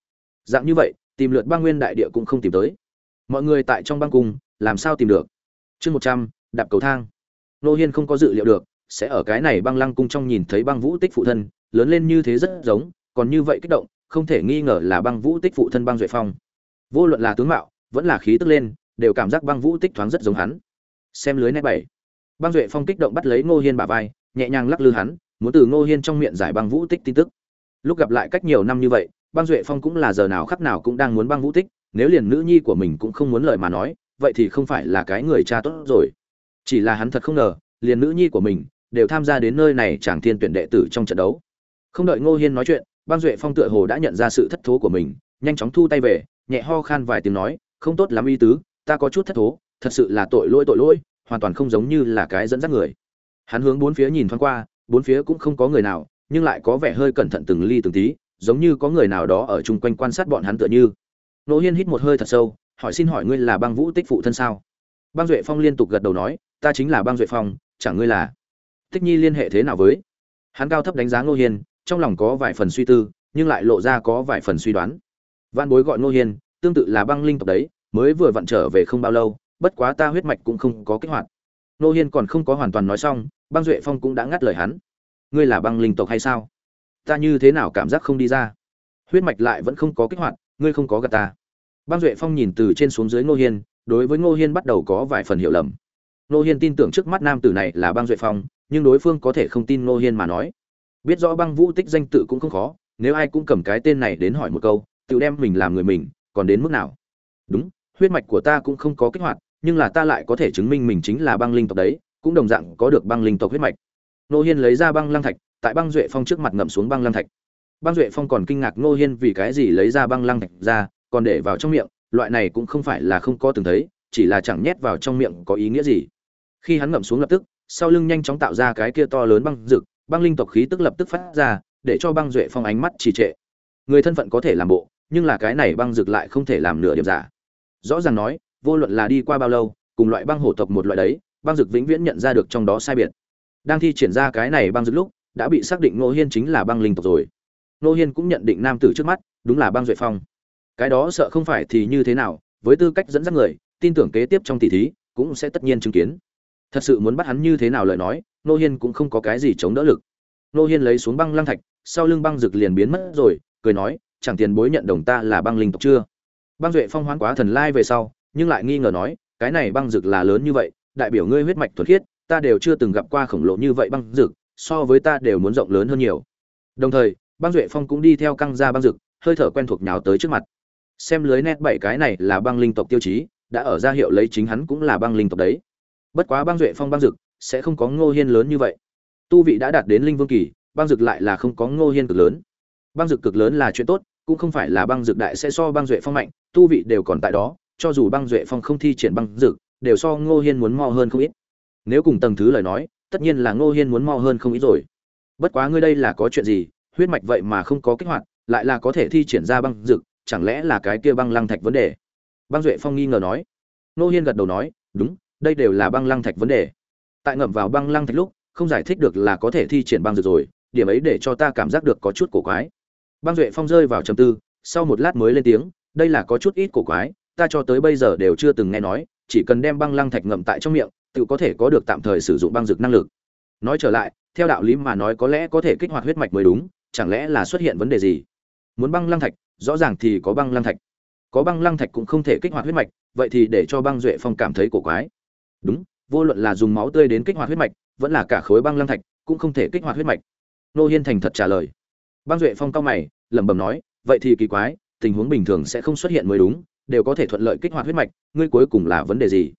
Dạng như vậy tìm lượt băng nguyên đại địa cũng không tìm tới. Mọi người tại trong băng cung làm sao tìm được? Chương một trăm đạp cầu thang. Ngô hiên không có dự liệu được sẽ ở cái này băng lăng cung trong nhìn thấy băng vũ tích phụ thân lớn lên như thế rất giống còn như vậy kích động không thể nghi ngờ là băng vũ tích phụ thân băng duệ phong. Vô luận là tướng mạo vẫn là khí tức lên đều cảm giác băng vũ tích thoáng rất giống hắn. Xem lưới nét bảy băng duệ phong kích động bắt lấy ngô hiên bả vai, nhẹ nhàng lắc lư hắn, muốn từ ngô hiên trong miệng giải băng vũ tích tin tức. Lúc gặp lại cách nhiều năm như vậy, băng duệ phong cũng là giờ nào khắc nào cũng đang muốn băng vũ tích, nếu liền nữ nhi của mình cũng không muốn lời mà nói, vậy thì không phải là cái người cha tốt rồi. Chỉ là hắn thật không ngờ, liền nữ nhi của mình đều tham gia đến nơi này chàng thiên tuyển đệ tử trong trận đấu. Không đợi ngô hiên nói chuyện, băng duệ phong tựa hồ đã nhận ra sự thất thố của mình, nhanh chóng thu tay về, nhẹ ho khan vài tiếng nói, không tốt lắm ý tứ, ta có chút thất thố, thật sự là tội lỗi tội lỗi hoàn toàn không giống như là cái dẫn dắt người. Hắn hướng bốn phía nhìn thoáng qua, bốn phía cũng không có người nào, nhưng lại có vẻ hơi cẩn thận từng ly từng tí, giống như có người nào đó ở chung quanh quan sát bọn hắn tựa như. Nỗ hiên hít một hơi thật sâu, hỏi xin hỏi ngươi là băng vũ tích phụ thân sao? Băng duệ phong liên tục gật đầu nói, ta chính là băng duệ phong, chẳng ngươi là? Tích nhi liên hệ thế nào với? Hắn cao thấp đánh giá ngô hiên, trong lòng có vài phần suy tư, nhưng lại lộ ra có vài phần suy đoán. Văn bối gọi ngô hiên, tương tự là băng linh tộc đấy, mới vừa vặn trở về không bao lâu bất quá ta huyết mạch cũng không có kích hoạt. Ngô hiên còn không có hoàn toàn nói xong, băng duệ phong cũng đã ngắt lời hắn. Ngươi là băng linh tộc hay sao? Ta như thế nào cảm giác không đi ra? Huyết mạch lại vẫn không có kích hoạt, ngươi không có gạt ta. Băng duệ phong nhìn từ trên xuống dưới ngô hiên, đối với ngô hiên bắt đầu có vài phần hiểu lầm. Ngô hiên tin tưởng trước mắt nam tử này là băng duệ phong, nhưng đối phương có thể không tin ngô hiên mà nói. Biết rõ băng vũ tích danh tự cũng không khó, nếu ai cũng cầm cái tên này đến hỏi một câu, tự đem mình làm người mình, còn đến mức nào? Đúng huyết mạch của ta cũng không có kích hoạt, nhưng là ta lại có thể chứng minh mình chính là băng linh tộc đấy, cũng đồng dạng có được băng linh tộc huyết mạch. Nô hiên lấy ra băng lăng thạch, tại băng duệ phong trước mặt ngậm xuống băng lăng thạch. Băng duệ phong còn kinh ngạc nô hiên vì cái gì lấy ra băng lăng thạch ra, còn để vào trong miệng, loại này cũng không phải là không có từng thấy, chỉ là chẳng nhét vào trong miệng có ý nghĩa gì. Khi hắn ngậm xuống lập tức, sau lưng nhanh chóng tạo ra cái kia to lớn băng rực băng linh tộc khí tức lập tức phát ra, để cho băng duệ phong ánh mắt trì trệ. Người thân phận có thể làm bộ, nhưng là cái này băng rực lại không thể làm nửa điểm giả rõ ràng nói, vô luận là đi qua bao lâu, cùng loại băng hổ tộc một loại đấy, băng dực vĩnh viễn nhận ra được trong đó sai biệt. Đang thi triển ra cái này băng dực lúc, đã bị xác định ngô hiên chính là băng linh tộc rồi. Ngô hiên cũng nhận định nam tử trước mắt, đúng là băng duệ phong. Cái đó sợ không phải thì như thế nào, với tư cách dẫn dắt người, tin tưởng kế tiếp trong tỷ thí, cũng sẽ tất nhiên chứng kiến. Thật sự muốn bắt hắn như thế nào lời nói, ngô hiên cũng không có cái gì chống đỡ lực. Ngô hiên lấy xuống băng lăng thạch, sau lưng băng dực liền biến mất rồi, cười nói, chẳng tiền bối nhận đồng ta là băng linh tộc chưa? Băng duệ phong hoán quá thần lai về sau nhưng lại nghi ngờ nói cái này băng dược là lớn như vậy đại biểu ngươi huyết mạch thuần khiết ta đều chưa từng gặp qua khổng lồ như vậy băng dược, so với ta đều muốn rộng lớn hơn nhiều. Đồng thời băng duệ phong cũng đi theo căng ra băng dược, hơi thở quen thuộc nhào tới trước mặt. Xem lưới nét bảy cái này là băng linh tộc tiêu chí đã ở ra hiệu lấy chính hắn cũng là băng linh tộc đấy. Bất quá băng duệ phong băng dực sẽ không có ngô hiên lớn như vậy. Tu vị đã đạt đến linh vương kỳ băng dực lại là không có ngô hiên cực lớn. Băng dực cực lớn là chuyện tốt cũng không phải là băng dực đại sẽ so băng duệ phong mạnh tu vị đều còn tại đó, cho dù băng duệ phong không thi triển băng dực đều so ngô hiên muốn mo hơn không ít. Nếu cùng tầng thứ lời nói, tất nhiên là ngô hiên muốn mo hơn không ít rồi. Bất quá ngươi đây là có chuyện gì, huyết mạch vậy mà không có kích hoạt, lại là có thể thi triển ra băng dực chẳng lẽ là cái kia băng lăng thạch vấn đề? Băng duệ phong nghi ngờ nói. Ngô hiên gật đầu nói, đúng, đây đều là băng lăng thạch vấn đề. Tại ngậm vào băng lăng thạch lúc, không giải thích được là có thể thi triển băng dược rồi, điểm ấy để cho ta cảm giác được có chút cổ quái. Băng duệ phong rơi vào trầm tư, sau một lát mới lên tiếng đây là có chút ít cổ quái, ta cho tới bây giờ đều chưa từng nghe nói, chỉ cần đem băng lăng thạch ngậm tại trong miệng, tự có thể có được tạm thời sử dụng băng dược năng lực. Nói trở lại, theo đạo lý mà nói có lẽ có thể kích hoạt huyết mạch mới đúng, chẳng lẽ là xuất hiện vấn đề gì? Muốn băng lăng thạch, rõ ràng thì có băng lăng thạch. Có băng lăng thạch cũng không thể kích hoạt huyết mạch, vậy thì để cho băng duệ phong cảm thấy cổ quái. Đúng, vô luận là dùng máu tươi đến kích hoạt huyết mạch, vẫn là cả khối băng lăng thạch, cũng không thể kích hoạt huyết mạch. Nô hiên thành thật trả lời. Băng duệ phong cao mày, lẩm bẩm nói, vậy thì kỳ quái tình huống bình thường sẽ không xuất hiện mới đúng, đều có thể thuận lợi kích hoạt huyết mạch, ngươi cuối cùng là vấn đề gì?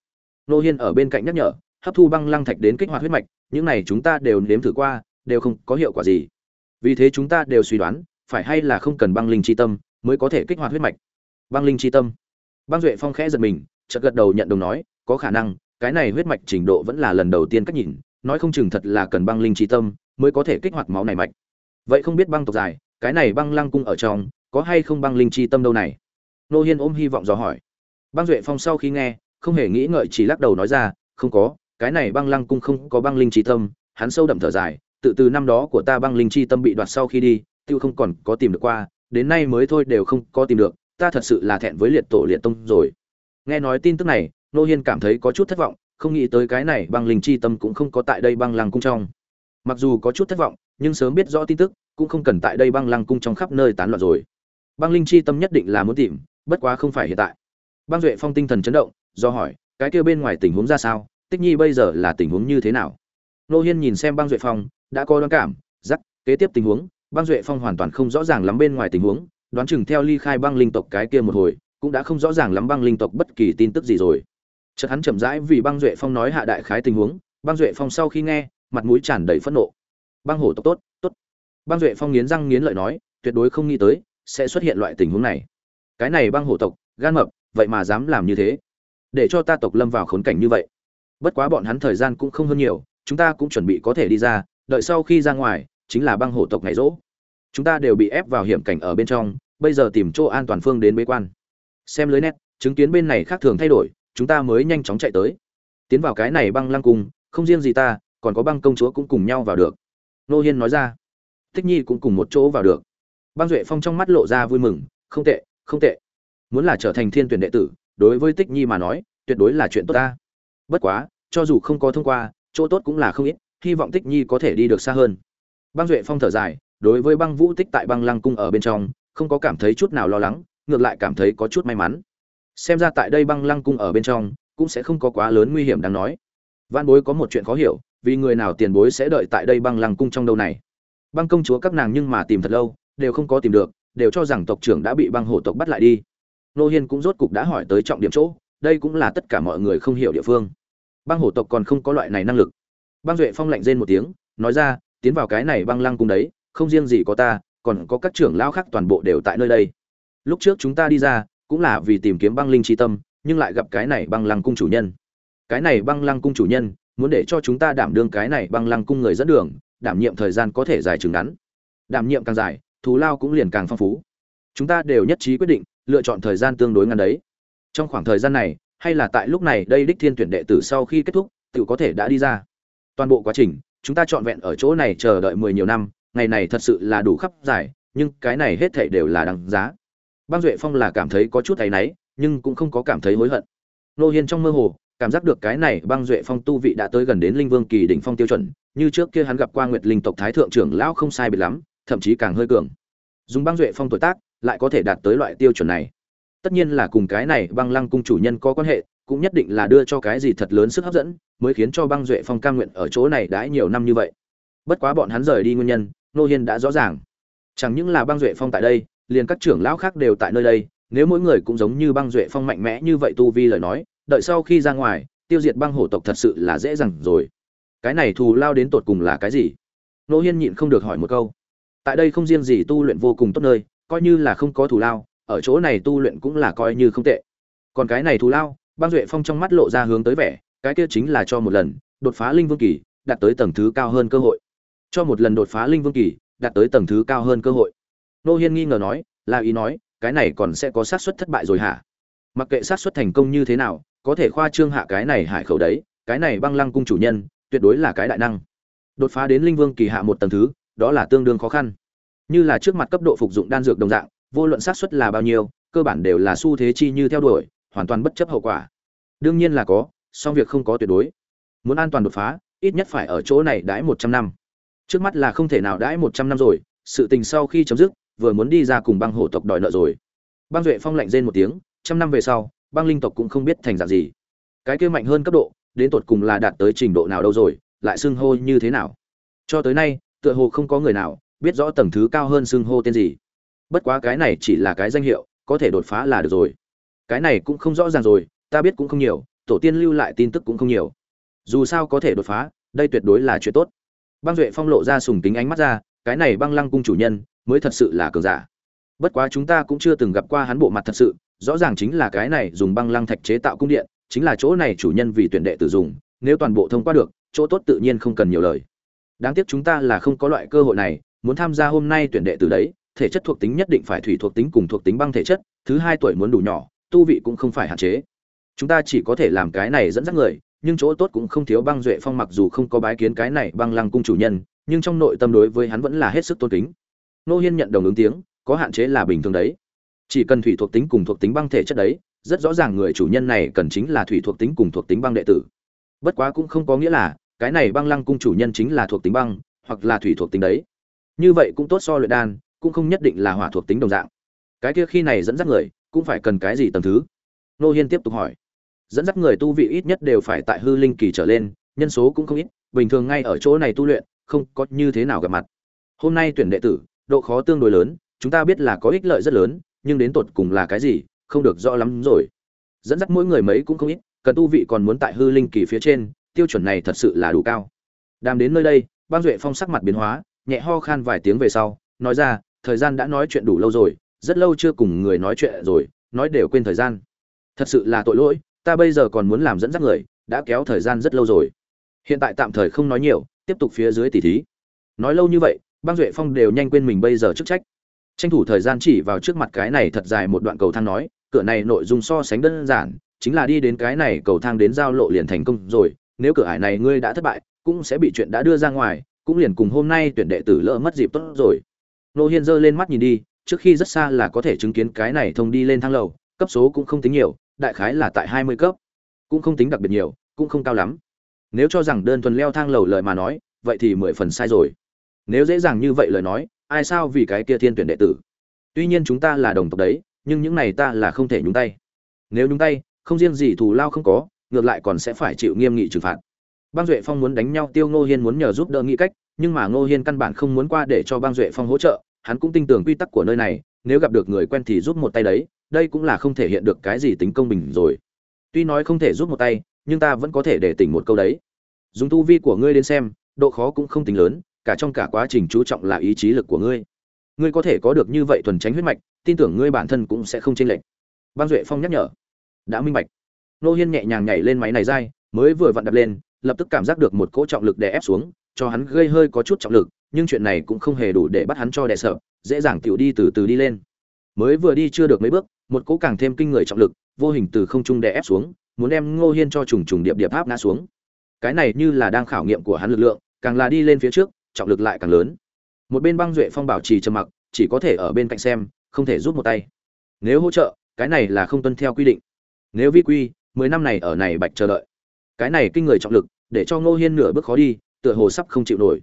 Nô hiên ở bên cạnh nhắc nhở, hấp thu băng lăng thạch đến kích hoạt huyết mạch, những này chúng ta đều nếm thử qua, đều không có hiệu quả gì. Vì thế chúng ta đều suy đoán, phải hay là không cần băng linh chi tâm mới có thể kích hoạt huyết mạch. Băng linh chi tâm. Băng duệ phong khẽ giật mình, chợt gật đầu nhận đồng nói, có khả năng, cái này huyết mạch trình độ vẫn là lần đầu tiên cách nhìn, nói không chừng thật là cần băng linh chi tâm mới có thể kích hoạt máu này mạch. Vậy không biết băng tộc dài, cái này băng lăng cung ở trong có hay không băng linh chi tâm đâu này? Nô hiên ôm hy vọng dò hỏi. Băng duệ phong sau khi nghe, không hề nghĩ ngợi, chỉ lắc đầu nói ra, không có, cái này băng lăng cung không có băng linh chi tâm. Hắn sâu đậm thở dài, tự từ năm đó của ta băng linh chi tâm bị đoạt sau khi đi, tiêu không còn có tìm được qua, đến nay mới thôi đều không có tìm được, ta thật sự là thẹn với liệt tổ liệt tông rồi. Nghe nói tin tức này, nô hiên cảm thấy có chút thất vọng, không nghĩ tới cái này băng linh chi tâm cũng không có tại đây băng lăng cung trong. Mặc dù có chút thất vọng, nhưng sớm biết rõ tin tức, cũng không cần tại đây băng lăng cung trong khắp nơi tán loạn rồi băng linh chi tâm nhất định là muốn tìm, bất quá không phải hiện tại. Băng duệ phong tinh thần chấn động, do hỏi, cái kia bên ngoài tình huống ra sao? Tích nhi bây giờ là tình huống như thế nào? Nô hiên nhìn xem băng duệ phong, đã có đoán cảm giắc kế tiếp tình huống, băng duệ phong hoàn toàn không rõ ràng lắm bên ngoài tình huống, đoán chừng theo ly khai băng linh tộc cái kia một hồi, cũng đã không rõ ràng lắm băng linh tộc bất kỳ tin tức gì rồi. Chợt hắn chậm rãi vì băng duệ phong nói hạ đại khái tình huống, băng duệ phong sau khi nghe, mặt mũi tràn đầy phẫn nộ. Băng hổ tộc tốt tốt. Băng duệ phong nghiến răng nghiến lợi nói, tuyệt đối không nghĩ tới sẽ xuất hiện loại tình huống này. Cái này băng hổ tộc, gan mập, vậy mà dám làm như thế. Để cho ta tộc lâm vào khốn cảnh như vậy. Bất quá bọn hắn thời gian cũng không hơn nhiều, chúng ta cũng chuẩn bị có thể đi ra, đợi sau khi ra ngoài, chính là băng hổ tộc ngày rỗ. Chúng ta đều bị ép vào hiểm cảnh ở bên trong, bây giờ tìm chỗ an toàn phương đến bế quan. Xem lưới nét, chứng kiến bên này khác thường thay đổi, chúng ta mới nhanh chóng chạy tới. Tiến vào cái này băng lăng cung, không riêng gì ta, còn có băng công chúa cũng cùng nhau vào được. Nô hiên nói ra. Thích nhi cũng cùng một chỗ vào được băng duệ phong trong mắt lộ ra vui mừng, không tệ không tệ. Muốn là trở thành thiên tuyển đệ tử, đối với tích nhi mà nói, tuyệt đối là chuyện tốt ta. Bất quá, cho dù không có thông qua, chỗ tốt cũng là không ít, hy vọng tích nhi có thể đi được xa hơn. Băng duệ phong thở dài, đối với băng vũ tích tại băng lăng cung ở bên trong, không có cảm thấy chút nào lo lắng, ngược lại cảm thấy có chút may mắn. Xem ra tại đây băng lăng cung ở bên trong, cũng sẽ không có quá lớn nguy hiểm đáng nói. Vạn bối có một chuyện khó hiểu, vì người nào tiền bối sẽ đợi tại đây băng lăng cung trong đâu này? Băng công chúa các nàng nhưng mà tìm thật lâu đều không có tìm được, đều cho rằng tộc trưởng đã bị băng hổ tộc bắt lại đi. Nô hiên cũng rốt cục đã hỏi tới trọng điểm chỗ, đây cũng là tất cả mọi người không hiểu địa phương. Băng hổ tộc còn không có loại này năng lực. Băng duệ phong lạnh rên một tiếng, nói ra, tiến vào cái này băng lăng cung đấy, không riêng gì có ta, còn có các trưởng lao khác toàn bộ đều tại nơi đây. Lúc trước chúng ta đi ra, cũng là vì tìm kiếm băng linh tri tâm, nhưng lại gặp cái này băng lăng cung chủ nhân. Cái này băng lăng cung chủ nhân, muốn để cho chúng ta đảm đương cái này băng lăng cung người dẫn đường, đảm nhiệm thời gian có thể dài chừng ngắn. Đảm nhiệm càng dài thù lao cũng liền càng phong phú. Chúng ta đều nhất trí quyết định lựa chọn thời gian tương đối ngắn đấy. Trong khoảng thời gian này, hay là tại lúc này đây đích thiên tuyển đệ tử sau khi kết thúc tự có thể đã đi ra. Toàn bộ quá trình, chúng ta trọn vẹn ở chỗ này chờ đợi mười nhiều năm, ngày này thật sự là đủ khắp dài nhưng cái này hết thảy đều là đằng giá. Băng duệ phong là cảm thấy có chút thấy náy, nhưng cũng không có cảm thấy hối hận. Nô hiên trong mơ hồ, cảm giác được cái này băng duệ phong tu vị đã tới gần đến linh vương kỳ đỉnh phong tiêu chuẩn, như trước kia hắn gặp qua nguyệt linh tộc thái thượng trưởng lão không sai biệt lắm thậm chí càng hơi cường. Dùng băng duệ phong tuổi tác, lại có thể đạt tới loại tiêu chuẩn này. Tất nhiên là cùng cái này băng lăng cung chủ nhân có quan hệ, cũng nhất định là đưa cho cái gì thật lớn sức hấp dẫn, mới khiến cho băng duệ phong cam nguyện ở chỗ này đãi nhiều năm như vậy. Bất quá bọn hắn rời đi nguyên nhân nô hiên đã rõ ràng. Chẳng những là băng duệ phong tại đây, liền các trưởng lão khác đều tại nơi đây, nếu mỗi người cũng giống như băng duệ phong mạnh mẽ như vậy tu vi lời nói, đợi sau khi ra ngoài, tiêu diệt băng hổ tộc thật sự là dễ dàng rồi. Cái này thù lao đến tột cùng là cái gì? Nô hiên nhịn không được hỏi một câu tại đây không riêng gì tu luyện vô cùng tốt nơi, coi như là không có thù lao, ở chỗ này tu luyện cũng là coi như không tệ. Còn cái này thù lao, băng duệ phong trong mắt lộ ra hướng tới vẻ, cái kia chính là cho một lần, đột phá linh vương kỳ, đạt tới tầng thứ cao hơn cơ hội. Cho một lần đột phá linh vương kỳ, đạt tới tầng thứ cao hơn cơ hội. Nô hiên nghi ngờ nói, là ý nói, cái này còn sẽ có xác suất thất bại rồi hả? Mặc kệ xác suất thành công như thế nào, có thể khoa trương hạ cái này hải khẩu đấy, cái này băng lăng cung chủ nhân, tuyệt đối là cái đại năng. Đột phá đến linh vương kỳ hạ một tầng thứ đó là tương đương khó khăn. Như là trước mặt cấp độ phục dụng đan dược đồng dạng, vô luận xác suất là bao nhiêu, cơ bản đều là xu thế chi như theo đuổi, hoàn toàn bất chấp hậu quả. Đương nhiên là có, song việc không có tuyệt đối. Muốn an toàn đột phá, ít nhất phải ở chỗ này đãi một trăm năm. Trước mắt là không thể nào đãi một trăm năm rồi, sự tình sau khi chấm dứt, vừa muốn đi ra cùng băng hổ tộc đòi nợ rồi. Băng duệ phong lạnh rên một tiếng, trăm năm về sau, băng linh tộc cũng không biết thành dạng gì. Cái kia mạnh hơn cấp độ, đến tột cùng là đạt tới trình độ nào đâu rồi, lại xưng hô như thế nào? Cho tới nay tựa hồ không có người nào biết rõ tầng thứ cao hơn xưng hô tên gì. Bất quá cái này chỉ là cái danh hiệu, có thể đột phá là được rồi. Cái này cũng không rõ ràng rồi, ta biết cũng không nhiều, tổ tiên lưu lại tin tức cũng không nhiều. Dù sao có thể đột phá, đây tuyệt đối là chuyện tốt. Băng duệ phong lộ ra sùng kính ánh mắt ra, cái này băng lăng cung chủ nhân mới thật sự là cường giả. Bất quá chúng ta cũng chưa từng gặp qua hắn bộ mặt thật sự, rõ ràng chính là cái này dùng băng lăng thạch chế tạo cung điện, chính là chỗ này chủ nhân vì tuyển đệ tử dùng, nếu toàn bộ thông qua được, chỗ tốt tự nhiên không cần nhiều lời đáng tiếc chúng ta là không có loại cơ hội này, muốn tham gia hôm nay tuyển đệ tử đấy, thể chất thuộc tính nhất định phải thủy thuộc tính cùng thuộc tính băng thể chất, thứ hai tuổi muốn đủ nhỏ, tu vị cũng không phải hạn chế. Chúng ta chỉ có thể làm cái này dẫn dắt người, nhưng chỗ tốt cũng không thiếu băng duệ phong mặc dù không có bái kiến cái này băng lăng cung chủ nhân, nhưng trong nội tâm đối với hắn vẫn là hết sức tôn kính. Nô hiên nhận đồng ứng tiếng, có hạn chế là bình thường đấy. Chỉ cần thủy thuộc tính cùng thuộc tính băng thể chất đấy, rất rõ ràng người chủ nhân này cần chính là thủy thuộc tính cùng thuộc tính băng đệ tử. Bất quá cũng không có nghĩa là cái này băng lăng cung chủ nhân chính là thuộc tính băng, hoặc là thủy thuộc tính đấy. Như vậy cũng tốt so luyện đan, cũng không nhất định là hỏa thuộc tính đồng dạng. Cái kia khi này dẫn dắt người, cũng phải cần cái gì tầm thứ? Nô hiên tiếp tục hỏi. Dẫn dắt người tu vị ít nhất đều phải tại hư linh kỳ trở lên, nhân số cũng không ít, bình thường ngay ở chỗ này tu luyện, không có như thế nào gặp mặt. Hôm nay tuyển đệ tử, độ khó tương đối lớn, chúng ta biết là có ích lợi rất lớn, nhưng đến tột cùng là cái gì, không được rõ lắm rồi. Dẫn dắt mỗi người mấy cũng không ít, cần tu vị còn muốn tại hư linh kỳ phía trên tiêu chuẩn này thật sự là đủ cao. Đàm đến nơi đây băng duệ phong sắc mặt biến hóa, nhẹ ho khan vài tiếng về sau, nói ra, thời gian đã nói chuyện đủ lâu rồi, rất lâu chưa cùng người nói chuyện rồi, nói đều quên thời gian. Thật sự là tội lỗi, ta bây giờ còn muốn làm dẫn dắt người, đã kéo thời gian rất lâu rồi. Hiện tại tạm thời không nói nhiều, tiếp tục phía dưới tỷ thí. Nói lâu như vậy băng duệ phong đều nhanh quên mình bây giờ chức trách. Tranh thủ thời gian chỉ vào trước mặt cái này thật dài một đoạn cầu thang nói, cửa này nội dung so sánh đơn giản, chính là đi đến cái này cầu thang đến giao lộ liền thành công rồi nếu cửa ải này ngươi đã thất bại, cũng sẽ bị chuyện đã đưa ra ngoài, cũng liền cùng hôm nay tuyển đệ tử lỡ mất dịp tốt rồi. Nô hiên giơ lên mắt nhìn đi, trước khi rất xa là có thể chứng kiến cái này thông đi lên thang lầu, cấp số cũng không tính nhiều, đại khái là tại hai mươi cấp. Cũng không tính đặc biệt nhiều, cũng không cao lắm. Nếu cho rằng đơn thuần leo thang lầu lời mà nói, vậy thì mười phần sai rồi. Nếu dễ dàng như vậy lời nói, ai sao vì cái kia thiên tuyển đệ tử? Tuy nhiên chúng ta là đồng tộc đấy, nhưng những này ta là không thể nhúng tay. Nếu nhúng tay, không riêng gì thù lao không có ngược lại còn sẽ phải chịu nghiêm nghị trừng phạt. Bang duệ phong muốn đánh nhau, tiêu ngô hiên muốn nhờ giúp đỡ nghĩ cách, nhưng mà ngô hiên căn bản không muốn qua để cho Bang duệ phong hỗ trợ, hắn cũng tin tưởng quy tắc của nơi này, nếu gặp được người quen thì giúp một tay đấy, đây cũng là không thể hiện được cái gì tính công bình rồi. Tuy nói không thể giúp một tay, nhưng ta vẫn có thể để tỉnh một câu đấy. Dùng tu vi của ngươi đến xem, độ khó cũng không tính lớn, cả trong cả quá trình chú trọng là ý chí lực của ngươi. Ngươi có thể có được như vậy thuần tránh huyết mạch, tin tưởng ngươi bản thân cũng sẽ không chênh lệch. Bang duệ phong nhắc nhở. Đã minh bạch nô hiên nhẹ nhàng nhảy lên máy này dai, mới vừa vặn đập lên, lập tức cảm giác được một cỗ trọng lực đè ép xuống, cho hắn gây hơi có chút trọng lực, nhưng chuyện này cũng không hề đủ để bắt hắn cho đè sợ, dễ dàng tiểu đi từ từ đi lên. Mới vừa đi chưa được mấy bước, một cỗ càng thêm kinh người trọng lực, vô hình từ không trung đè ép xuống, muốn đem ngô hiên cho trùng trùng điệp điệp áp ngã xuống. Cái này như là đang khảo nghiệm của hắn lực lượng, càng là đi lên phía trước, trọng lực lại càng lớn. Một bên băng duệ phong bảo trì trầm mặc, chỉ có thể ở bên cạnh xem, không thể giúp một tay. Nếu hỗ trợ, cái này là không tuân theo quy định. Nếu vi quy mười năm này ở này bạch chờ đợi. Cái này kinh người trọng lực, để cho ngô hiên nửa bước khó đi, tựa hồ sắp không chịu nổi.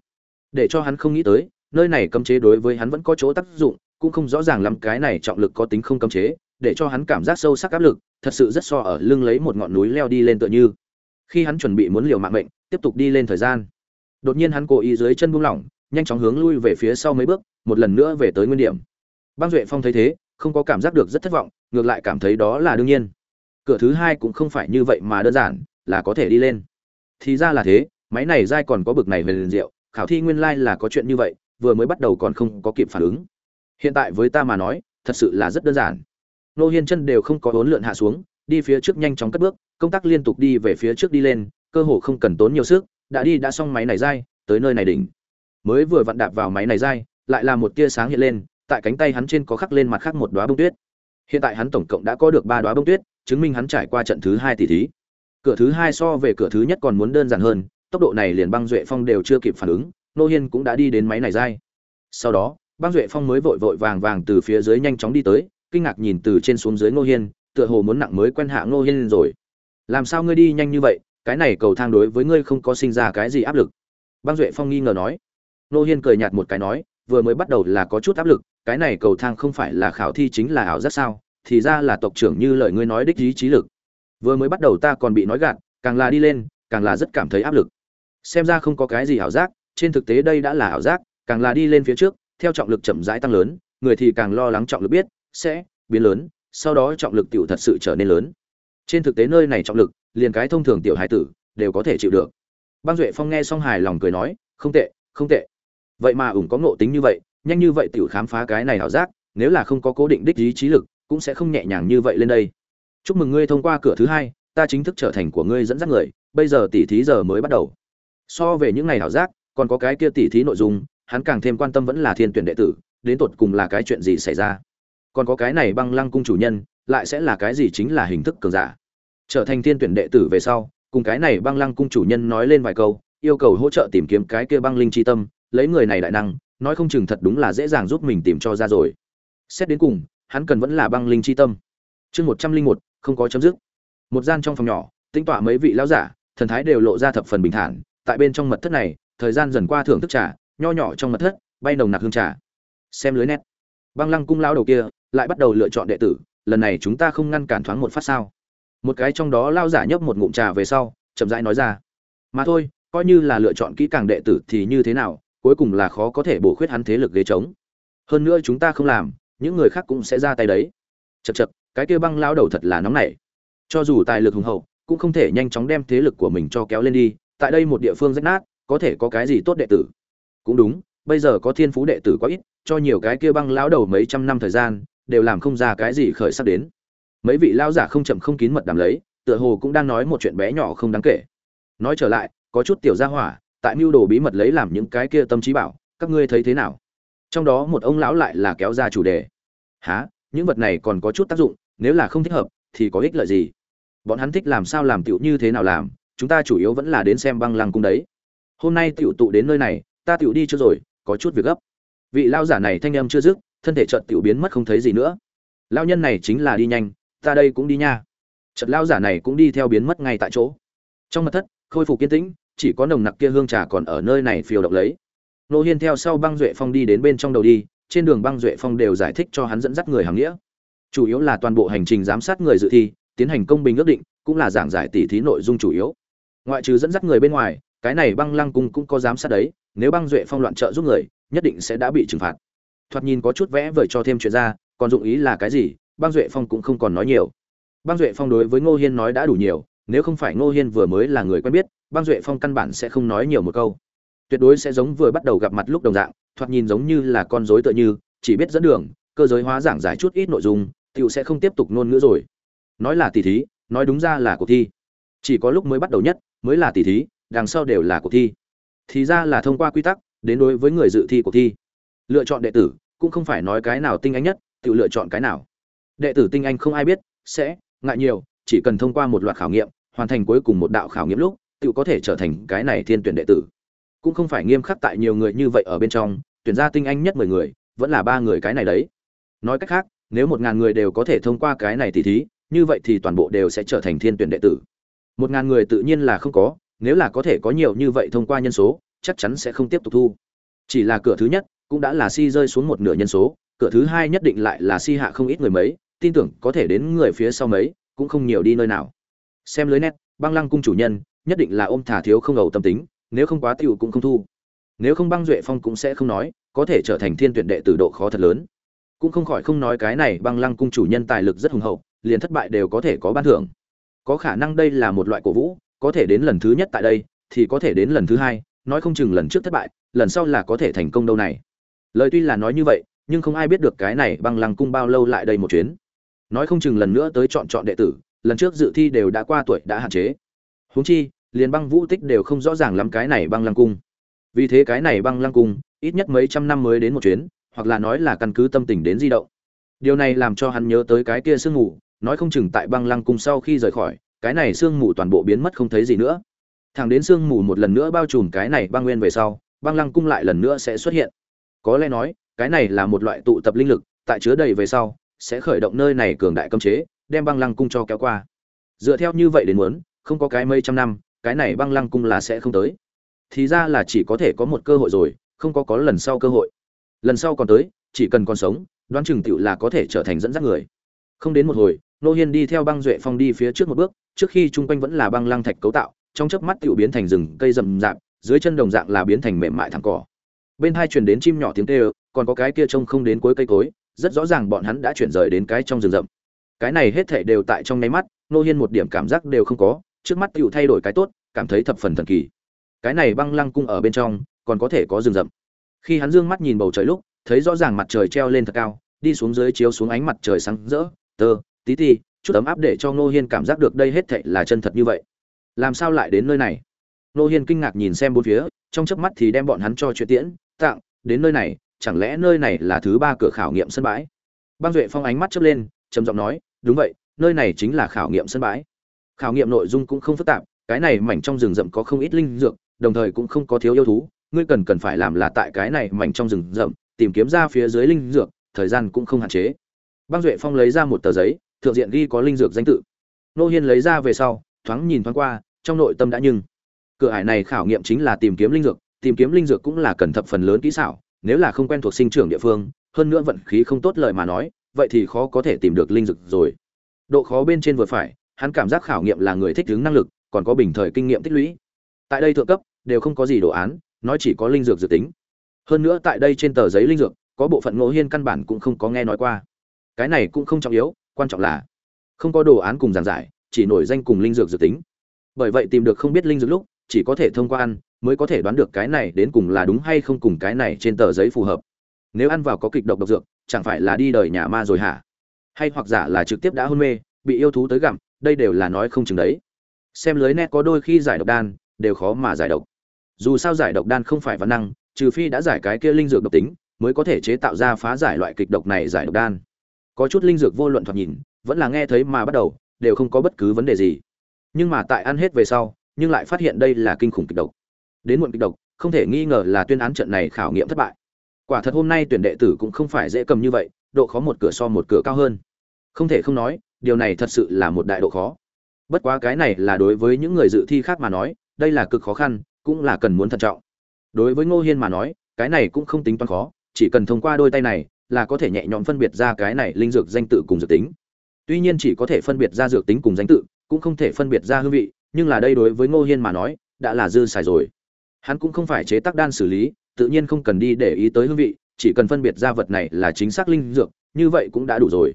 Để cho hắn không nghĩ tới, nơi này cấm chế đối với hắn vẫn có chỗ tác dụng, cũng không rõ ràng lắm cái này trọng lực có tính không cấm chế, để cho hắn cảm giác sâu sắc áp lực, thật sự rất so ở lưng lấy một ngọn núi leo đi lên tựa như. Khi hắn chuẩn bị muốn liều mạng mệnh, tiếp tục đi lên thời gian. Đột nhiên hắn cố ý dưới chân buông lỏng, nhanh chóng hướng lui về phía sau mấy bước, một lần nữa về tới nguyên điểm. Băng duệ phong thấy thế, không có cảm giác được rất thất vọng, ngược lại cảm thấy đó là đương nhiên cửa thứ hai cũng không phải như vậy mà đơn giản, là có thể đi lên. Thì ra là thế, máy này dai còn có bực này về liền rượu khảo thi nguyên lai là có chuyện như vậy, vừa mới bắt đầu còn không có kịp phản ứng. Hiện tại với ta mà nói, thật sự là rất đơn giản. Nô hiên chân đều không có hốn lượn hạ xuống, đi phía trước nhanh chóng cất bước, công tác liên tục đi về phía trước đi lên, cơ hồ không cần tốn nhiều sức, đã đi đã xong máy này dai tới nơi này đỉnh. Mới vừa vặn đạp vào máy này dai lại là một tia sáng hiện lên, tại cánh tay hắn trên có khắc lên mặt khác một đóa bông tuyết. Hiện tại hắn tổng cộng đã có được ba đóa bông tuyết chứng minh hắn trải qua trận thứ hai tỷ thí. Cửa thứ hai so về cửa thứ nhất còn muốn đơn giản hơn, tốc độ này liền băng duệ phong đều chưa kịp phản ứng, nô hiên cũng đã đi đến máy này dai. Sau đó, băng duệ phong mới vội vội vàng vàng từ phía dưới nhanh chóng đi tới, kinh ngạc nhìn từ trên xuống dưới ngô hiên, tựa hồ muốn nặng mới quen hạ ngô hiên rồi. Làm sao ngươi đi nhanh như vậy, cái này cầu thang đối với ngươi không có sinh ra cái gì áp lực. Băng duệ phong nghi ngờ nói. Ngô hiên cười nhạt một cái nói, vừa mới bắt đầu là có chút áp lực, cái này cầu thang không phải là khảo thi chính là ảo giác sao? Thì ra là tộc trưởng như lời ngươi nói đích ý trí lực. Vừa mới bắt đầu ta còn bị nói gạt, càng là đi lên, càng là rất cảm thấy áp lực. Xem ra không có cái gì ảo giác, trên thực tế đây đã là ảo giác, càng là đi lên phía trước, theo trọng lực chậm rãi tăng lớn, người thì càng lo lắng trọng lực biết, sẽ biến lớn, sau đó trọng lực tiểu thật sự trở nên lớn. Trên thực tế nơi này trọng lực, liền cái thông thường tiểu hải tử, đều có thể chịu được. Băng duệ phong nghe xong hài lòng cười nói, không tệ không tệ. Vậy mà ủng có ngộ tính như vậy, nhanh như vậy tiểu khám phá cái này ảo giác, nếu là không có cố định đích ý trí lực cũng sẽ không nhẹ nhàng như vậy lên đây. Chúc mừng ngươi thông qua cửa thứ hai, ta chính thức trở thành của ngươi dẫn dắt người, bây giờ tỉ thí giờ mới bắt đầu. So về những ngày ảo giác, còn có cái kia tỉ thí nội dung, hắn càng thêm quan tâm vẫn là thiên tuyển đệ tử, đến tột cùng là cái chuyện gì xảy ra. Còn có cái này băng lăng cung chủ nhân, lại sẽ là cái gì chính là hình thức cường giả. Trở thành thiên tuyển đệ tử về sau, cùng cái này băng lăng cung chủ nhân nói lên vài câu, yêu cầu hỗ trợ tìm kiếm cái kia băng linh chi tâm, lấy người này đại năng, nói không chừng thật đúng là dễ dàng giúp mình tìm cho ra rồi. Xét đến cùng hắn cần vẫn là băng linh chi tâm. Chương một trăm linh một, không có chấm dứt. Một gian trong phòng nhỏ tinh tọa mấy vị lão giả, thần thái đều lộ ra thập phần bình thản. Tại bên trong mật thất này, thời gian dần qua thưởng thức trà, nho nhỏ trong mật thất, bay nồng nặc hương trà. Xem lưới nét. Băng lăng cung lão đầu kia, lại bắt đầu lựa chọn đệ tử, lần này chúng ta không ngăn cản thoáng một phát sao? Một cái trong đó lão giả nhấp một ngụm trà về sau, chậm rãi nói ra. Mà thôi, coi như là lựa chọn kỹ càng đệ tử thì như thế nào, cuối cùng là khó có thể bổ khuyết hắn thế lực ghế trống. Hơn nữa chúng ta không làm những người khác cũng sẽ ra tay đấy. Chật chật cái kia băng lao đầu thật là nóng nảy. Cho dù tài lực hùng hậu, cũng không thể nhanh chóng đem thế lực của mình cho kéo lên đi, tại đây một địa phương rách nát, có thể có cái gì tốt đệ tử? Cũng đúng, bây giờ có thiên phú đệ tử quá ít, cho nhiều cái kia băng lão đầu mấy trăm năm thời gian, đều làm không ra cái gì khởi sắc đến. Mấy vị lão giả không chậm không kín mật đàm lấy, tựa hồ cũng đang nói một chuyện bé nhỏ không đáng kể. Nói trở lại, có chút tiểu gia hỏa, tại mưu đồ bí mật lấy làm những cái kia tâm trí bảo, các ngươi thấy thế nào? Trong đó một ông lão lại là kéo ra chủ đề há, những vật này còn có chút tác dụng, nếu là không thích hợp, thì có ích lợi gì? Bọn hắn thích làm sao làm tiểu như thế nào làm, chúng ta chủ yếu vẫn là đến xem băng lăng cung đấy. Hôm nay tiểu tụ đến nơi này, ta tiểu đi chưa rồi, có chút việc gấp. Vị lao giả này thanh âm chưa dứt, thân thể chợt tiểu biến mất không thấy gì nữa. Lao nhân này chính là đi nhanh, ta đây cũng đi nha. Trận lao giả này cũng đi theo biến mất ngay tại chỗ. Trong mật thất, khôi phục kiên tĩnh, chỉ có nồng nặc kia hương trà còn ở nơi này phiêu độc lấy. Nô hiên theo sau băng duệ phong đi đến bên trong đầu đi trên đường băng duệ phong đều giải thích cho hắn dẫn dắt người hàng nghĩa. Chủ yếu là toàn bộ hành trình giám sát người dự thi, tiến hành công bình ước định, cũng là giảng giải tỉ thí nội dung chủ yếu. Ngoại trừ dẫn dắt người bên ngoài, cái này băng lăng cung cũng có giám sát đấy, nếu băng duệ phong loạn trợ giúp người, nhất định sẽ đã bị trừng phạt. Thoạt nhìn có chút vẽ vời cho thêm chuyện ra, còn dụng ý là cái gì, băng duệ phong cũng không còn nói nhiều. Băng duệ phong đối với ngô hiên nói đã đủ nhiều, nếu không phải ngô hiên vừa mới là người quen biết, băng duệ phong căn bản sẽ không nói nhiều một câu tuyệt đối sẽ giống vừa bắt đầu gặp mặt lúc đồng dạng, thoạt nhìn giống như là con rối tựa như, chỉ biết dẫn đường, cơ giới hóa giảng giải chút ít nội dung tựu sẽ không tiếp tục ngôn ngữ rồi. Nói là tỷ thí, nói đúng ra là cuộc thi. Chỉ có lúc mới bắt đầu nhất, mới là tỷ thí, đằng sau đều là cuộc thi. Thì ra là thông qua quy tắc, đến đối với người dự thi cuộc thi. Lựa chọn đệ tử, cũng không phải nói cái nào tinh anh nhất tự lựa chọn cái nào. Đệ tử tinh anh không ai biết, sẽ, ngại nhiều, chỉ cần thông qua một loạt khảo nghiệm, hoàn thành cuối cùng một đạo khảo nghiệm lúc tự có thể trở thành cái này thiên tuyển đệ tử cũng không phải nghiêm khắc tại nhiều người như vậy ở bên trong, tuyển ra tinh anh nhất mười người, vẫn là ba người cái này đấy. Nói cách khác, nếu một ngàn người đều có thể thông qua cái này thì thí, như vậy thì toàn bộ đều sẽ trở thành thiên tuyển đệ tử. Một ngàn người tự nhiên là không có, nếu là có thể có nhiều như vậy thông qua nhân số, chắc chắn sẽ không tiếp tục thu. Chỉ là cửa thứ nhất cũng đã là si rơi xuống một nửa nhân số, cửa thứ hai nhất định lại là si hạ không ít người mấy, tin tưởng có thể đến người phía sau mấy, cũng không nhiều đi nơi nào. Xem lưới nét, băng lăng cung chủ nhân, nhất định là ôm thả thiếu không ầu tâm tính nếu không quá tiểu cũng không thu. Nếu không băng duệ phong cũng sẽ không nói, có thể trở thành thiên tuyển đệ tử độ khó thật lớn. Cũng không khỏi không nói cái này băng lăng cung chủ nhân tài lực rất hùng hậu, liền thất bại đều có thể có ban thưởng. Có khả năng đây là một loại cổ vũ, có thể đến lần thứ nhất tại đây, thì có thể đến lần thứ hai, nói không chừng lần trước thất bại, lần sau là có thể thành công đâu này. Lời tuy là nói như vậy, nhưng không ai biết được cái này băng lăng cung bao lâu lại đây một chuyến. Nói không chừng lần nữa tới chọn chọn đệ tử, lần trước dự thi đều đã qua tuổi đã hạn chế. Huống chi liền băng vũ tích đều không rõ ràng lắm cái này băng lăng cung. Vì thế cái này băng lăng cung, ít nhất mấy trăm năm mới đến một chuyến, hoặc là nói là căn cứ tâm tình đến di động. Điều này làm cho hắn nhớ tới cái kia sương mù, nói không chừng tại băng lăng cung sau khi rời khỏi, cái này sương mù toàn bộ biến mất không thấy gì nữa. Thẳng đến sương mù một lần nữa bao trùm cái này băng nguyên về sau, băng lăng cung lại lần nữa sẽ xuất hiện. Có lẽ nói, cái này là một loại tụ tập linh lực, tại chứa đầy về sau, sẽ khởi động nơi này cường đại cấm chế, đem băng lăng cung cho kéo qua. Dựa theo như vậy đến muốn, không có cái mấy trăm năm cái này băng lăng cung là sẽ không tới. Thì ra là chỉ có thể có một cơ hội rồi, không có có lần sau cơ hội. Lần sau còn tới, chỉ cần còn sống, đoán chừng tựu là có thể trở thành dẫn dắt người. Không đến một hồi, nô hiên đi theo băng duệ phong đi phía trước một bước, trước khi chung quanh vẫn là băng lăng thạch cấu tạo, trong chớp mắt tựu biến thành rừng cây rậm rạp, dưới chân đồng dạng là biến thành mềm mại thẳng cỏ. Bên hai truyền đến chim nhỏ tiếng kêu, còn có cái kia trông không đến cuối cây cối, rất rõ ràng bọn hắn đã chuyển rời đến cái trong rừng rậm. Cái này hết thảy đều tại trong nháy mắt, nô hiên một điểm cảm giác đều không có trước mắt tựu thay đổi cái tốt, cảm thấy thập phần thần kỳ. Cái này băng lăng cung ở bên trong, còn có thể có rừng rậm. Khi hắn dương mắt nhìn bầu trời lúc, thấy rõ ràng mặt trời treo lên thật cao, đi xuống dưới chiếu xuống ánh mặt trời sáng rỡ, tơ, tí ti, chút ấm áp để cho ngô hiên cảm giác được đây hết thệ là chân thật như vậy. Làm sao lại đến nơi này? Ngô hiên kinh ngạc nhìn xem bốn phía, trong chớp mắt thì đem bọn hắn cho chuyện tiễn, tặng, đến nơi này, chẳng lẽ nơi này là thứ ba cửa khảo nghiệm sân bãi? Băng duệ phong ánh mắt chớp lên, trầm giọng nói, đúng vậy, nơi này chính là khảo nghiệm sân bãi khảo nghiệm nội dung cũng không phức tạp, cái này mảnh trong rừng rậm có không ít linh dược, đồng thời cũng không có thiếu yêu thú, ngươi cần cần phải làm là tại cái này mảnh trong rừng rậm, tìm kiếm ra phía dưới linh dược, thời gian cũng không hạn chế. Băng duệ phong lấy ra một tờ giấy, thượng diện ghi có linh dược danh tự. Nô hiên lấy ra về sau, thoáng nhìn thoáng qua, trong nội tâm đã nhưng. Cửa hải này khảo nghiệm chính là tìm kiếm linh dược, tìm kiếm linh dược cũng là cần thập phần lớn kỹ xảo, nếu là không quen thuộc sinh trưởng địa phương, hơn nữa vận khí không tốt lời mà nói, vậy thì khó có thể tìm được linh dược rồi. Độ khó bên trên vừa phải hắn cảm giác khảo nghiệm là người thích ứng năng lực, còn có bình thời kinh nghiệm tích lũy. Tại đây thượng cấp, đều không có gì đồ án, nói chỉ có linh dược dự tính. Hơn nữa tại đây trên tờ giấy linh dược, có bộ phận Ngô hiên căn bản cũng không có nghe nói qua. Cái này cũng không trọng yếu, quan trọng là không có đồ án cùng giảng giải, chỉ nổi danh cùng linh dược dự tính. Bởi vậy tìm được không biết linh dược lúc, chỉ có thể thông qua ăn, mới có thể đoán được cái này đến cùng là đúng hay không cùng cái này trên tờ giấy phù hợp. Nếu ăn vào có kịch độc độc dược, chẳng phải là đi đời nhà ma rồi hả? Hay hoặc giả là trực tiếp đã hôn mê, bị yêu thú tới gặm đây đều là nói không chừng đấy. Xem lưới net có đôi khi giải độc đan, đều khó mà giải độc. Dù sao giải độc đan không phải văn năng, trừ phi đã giải cái kia linh dược độc tính, mới có thể chế tạo ra phá giải loại kịch độc này giải độc đan. Có chút linh dược vô luận thoạt nhìn, vẫn là nghe thấy mà bắt đầu, đều không có bất cứ vấn đề gì. Nhưng mà tại ăn hết về sau, nhưng lại phát hiện đây là kinh khủng kịch độc. Đến muộn kịch độc, không thể nghi ngờ là tuyên án trận này khảo nghiệm thất bại. Quả thật hôm nay tuyển đệ tử cũng không phải dễ cầm như vậy, độ khó một cửa so một cửa cao hơn. Không thể không nói điều này thật sự là một đại độ khó. Bất quá cái này là đối với những người dự thi khác mà nói, đây là cực khó khăn, cũng là cần muốn thận trọng. Đối với ngô hiên mà nói, cái này cũng không tính toán khó, chỉ cần thông qua đôi tay này là có thể nhẹ nhõm phân biệt ra cái này linh dược danh tự cùng dược tính. Tuy nhiên chỉ có thể phân biệt ra dược tính cùng danh tự, cũng không thể phân biệt ra hương vị, nhưng là đây đối với ngô hiên mà nói, đã là dư xài rồi. Hắn cũng không phải chế tác đan xử lý, tự nhiên không cần đi để ý tới hương vị, chỉ cần phân biệt ra vật này là chính xác linh dược, như vậy cũng đã đủ rồi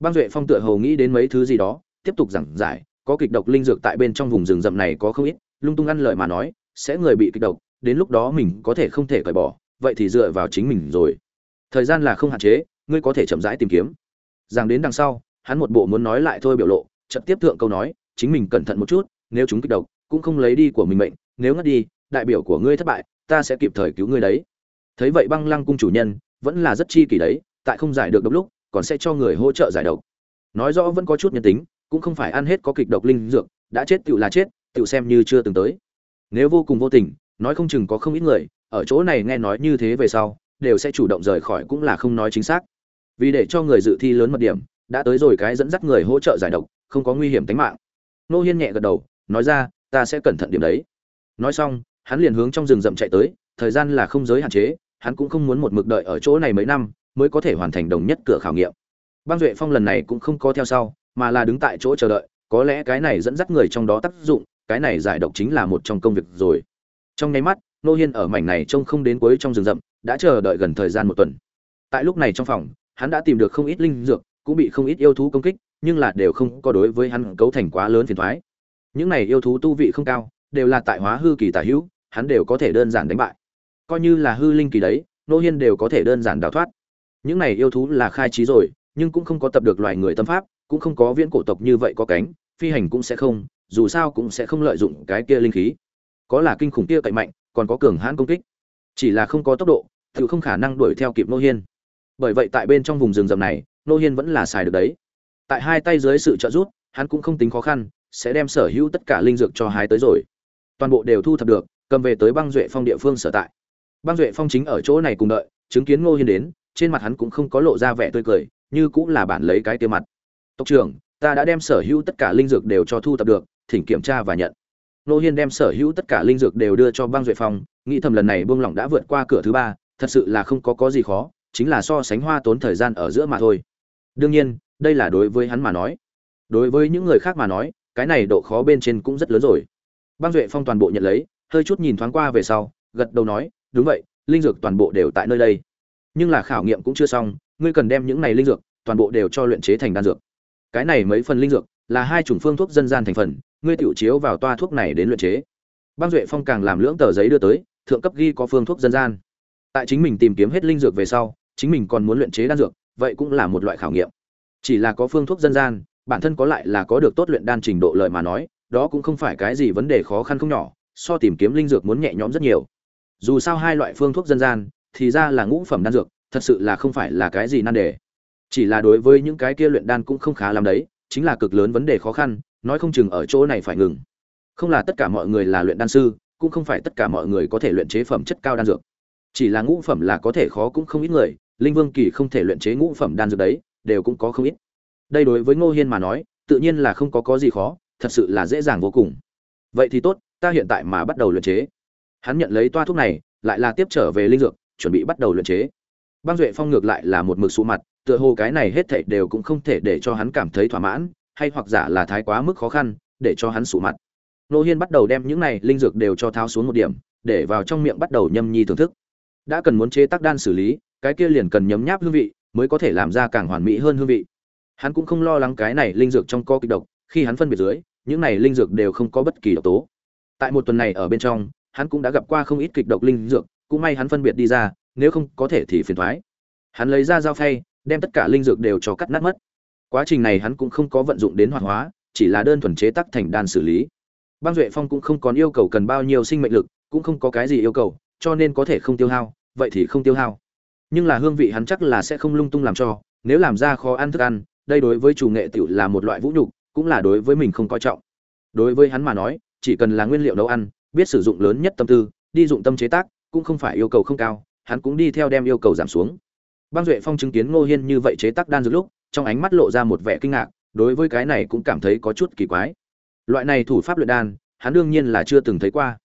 băng duệ phong tựa hầu nghĩ đến mấy thứ gì đó, tiếp tục giảng giải, có kịch độc linh dược tại bên trong vùng rừng rậm này có không ít, lung tung ăn lời mà nói, sẽ người bị kịch độc, đến lúc đó mình có thể không thể cởi bỏ, vậy thì dựa vào chính mình rồi. Thời gian là không hạn chế, ngươi có thể chậm rãi tìm kiếm. Giảng đến đằng sau, hắn một bộ muốn nói lại thôi biểu lộ, chợt tiếp thượng câu nói, chính mình cẩn thận một chút, nếu chúng kịch độc, cũng không lấy đi của mình mệnh, nếu ngất đi, đại biểu của ngươi thất bại, ta sẽ kịp thời cứu ngươi đấy. Thấy vậy băng lăng cung chủ nhân, vẫn là rất chi kỳ đấy, tại không giải được độc lúc còn sẽ cho người hỗ trợ giải độc. Nói rõ vẫn có chút nhân tính, cũng không phải ăn hết có kịch độc linh dược, đã chết tựu là chết, tựu xem như chưa từng tới. Nếu vô cùng vô tình, nói không chừng có không ít người, ở chỗ này nghe nói như thế về sau, đều sẽ chủ động rời khỏi cũng là không nói chính xác. Vì để cho người dự thi lớn mật điểm, đã tới rồi cái dẫn dắt người hỗ trợ giải độc, không có nguy hiểm tính mạng. Nô hiên nhẹ gật đầu, nói ra, ta sẽ cẩn thận điểm đấy. Nói xong, hắn liền hướng trong rừng rậm chạy tới, thời gian là không giới hạn chế, hắn cũng không muốn một mực đợi ở chỗ này mấy năm mới có thể hoàn thành đồng nhất cửa khảo nghiệm. Băng duệ phong lần này cũng không có theo sau, mà là đứng tại chỗ chờ đợi, có lẽ cái này dẫn dắt người trong đó tác dụng, cái này giải độc chính là một trong công việc rồi. Trong nháy mắt, nô hiên ở mảnh này trông không đến cuối trong rừng rậm, đã chờ đợi gần thời gian một tuần. Tại lúc này trong phòng, hắn đã tìm được không ít linh dược, cũng bị không ít yêu thú công kích, nhưng là đều không có đối với hắn cấu thành quá lớn phiền thoái những này yêu thú tu vị không cao, đều là tại hóa hư kỳ tả hữu, hắn đều có thể đơn giản đánh bại. Coi như là hư linh kỳ đấy, nô hiên đều có thể đơn giản đào thoát những này yêu thú là khai trí rồi, nhưng cũng không có tập được loài người tâm pháp, cũng không có viễn cổ tộc như vậy có cánh, phi hành cũng sẽ không, dù sao cũng sẽ không lợi dụng cái kia linh khí. Có là kinh khủng kia cậy mạnh, còn có cường hãn công kích. Chỉ là không có tốc độ tự không khả năng đuổi theo kịp nô hiên. Bởi vậy tại bên trong vùng rừng rậm này, nô hiên vẫn là xài được đấy. Tại hai tay dưới sự trợ giúp, hắn cũng không tính khó khăn, sẽ đem sở hữu tất cả linh dược cho hái tới rồi. Toàn bộ đều thu thập được, cầm về tới băng duệ phong địa phương sở tại. Băng duệ phong chính ở chỗ này cùng đợi, chứng kiến ngô hiên đến trên mặt hắn cũng không có lộ ra vẻ tươi cười, như cũng là bản lấy cái tiêu mặt. Tộc trưởng, ta đã đem sở hữu tất cả linh dược đều cho thu thập được, thỉnh kiểm tra và nhận. Nô hiên đem sở hữu tất cả linh dược đều đưa cho băng duệ phong, nghĩ thầm lần này buông lỏng đã vượt qua cửa thứ ba, thật sự là không có có gì khó, chính là so sánh hoa tốn thời gian ở giữa mà thôi. Đương nhiên, đây là đối với hắn mà nói. Đối với những người khác mà nói, cái này độ khó bên trên cũng rất lớn rồi. Băng duệ phong toàn bộ nhận lấy, hơi chút nhìn thoáng qua về sau, gật đầu nói, đúng vậy, linh dược toàn bộ đều tại nơi đây nhưng là khảo nghiệm cũng chưa xong, ngươi cần đem những này linh dược, toàn bộ đều cho luyện chế thành đan dược. Cái này mấy phần linh dược, là hai chủng phương thuốc dân gian thành phần, ngươi tiểu chiếu vào toa thuốc này đến luyện chế. Băng duệ phong càng làm lưỡng tờ giấy đưa tới, thượng cấp ghi có phương thuốc dân gian. Tại chính mình tìm kiếm hết linh dược về sau, chính mình còn muốn luyện chế đan dược, vậy cũng là một loại khảo nghiệm. Chỉ là có phương thuốc dân gian, bản thân có lại là có được tốt luyện đan trình độ lợi mà nói, đó cũng không phải cái gì vấn đề khó khăn không nhỏ, so tìm kiếm linh dược muốn nhẹ nhõm rất nhiều. Dù sao hai loại phương thuốc dân gian thì ra là ngũ phẩm đan dược, thật sự là không phải là cái gì nan đề. Chỉ là đối với những cái kia luyện đan cũng không khá lắm đấy, chính là cực lớn vấn đề khó khăn, nói không chừng ở chỗ này phải ngừng. Không là tất cả mọi người là luyện đan sư, cũng không phải tất cả mọi người có thể luyện chế phẩm chất cao đan dược. Chỉ là ngũ phẩm là có thể khó cũng không ít người, linh vương kỳ không thể luyện chế ngũ phẩm đan dược đấy, đều cũng có không ít. Đây đối với ngô hiên mà nói, tự nhiên là không có có gì khó, thật sự là dễ dàng vô cùng. Vậy thì tốt, ta hiện tại mà bắt đầu luyện chế. Hắn nhận lấy toa thuốc này, lại là tiếp trở về linh dược chuẩn bị bắt đầu luyện chế. Băng duệ phong ngược lại là một mực sụ mặt, tựa hồ cái này hết thảy đều cũng không thể để cho hắn cảm thấy thỏa mãn, hay hoặc giả là thái quá mức khó khăn, để cho hắn sụ mặt. Nô hiên bắt đầu đem những này linh dược đều cho tháo xuống một điểm, để vào trong miệng bắt đầu nhâm nhi thưởng thức. Đã cần muốn chế tác đan xử lý, cái kia liền cần nhấm nháp hương vị, mới có thể làm ra càng hoàn mỹ hơn hương vị. Hắn cũng không lo lắng cái này linh dược trong co kịch độc, khi hắn phân biệt dưới, những này linh dược đều không có bất kỳ độc tố. Tại một tuần này ở bên trong, hắn cũng đã gặp qua không ít kịch độc linh dược cũng may hắn phân biệt đi ra, nếu không có thể thì phiền thoái. Hắn lấy ra dao phay, đem tất cả linh dược đều cho cắt nát mất. Quá trình này hắn cũng không có vận dụng đến hoạt hóa, chỉ là đơn thuần chế tác thành đan xử lý. Băng duệ phong cũng không còn yêu cầu cần bao nhiêu sinh mệnh lực, cũng không có cái gì yêu cầu, cho nên có thể không tiêu hao, vậy thì không tiêu hao. Nhưng là hương vị hắn chắc là sẽ không lung tung làm cho, nếu làm ra khó ăn thức ăn, đây đối với chủ nghệ tiểu là một loại vũ nhục, cũng là đối với mình không coi trọng. Đối với hắn mà nói, chỉ cần là nguyên liệu nấu ăn, biết sử dụng lớn nhất tâm tư, đi dụng tâm chế tác cũng không phải yêu cầu không cao, hắn cũng đi theo đem yêu cầu giảm xuống. Băng duệ phong chứng kiến ngô hiên như vậy chế tác đan dược lúc, trong ánh mắt lộ ra một vẻ kinh ngạc, đối với cái này cũng cảm thấy có chút kỳ quái. Loại này thủ pháp luyện đan, hắn đương nhiên là chưa từng thấy qua.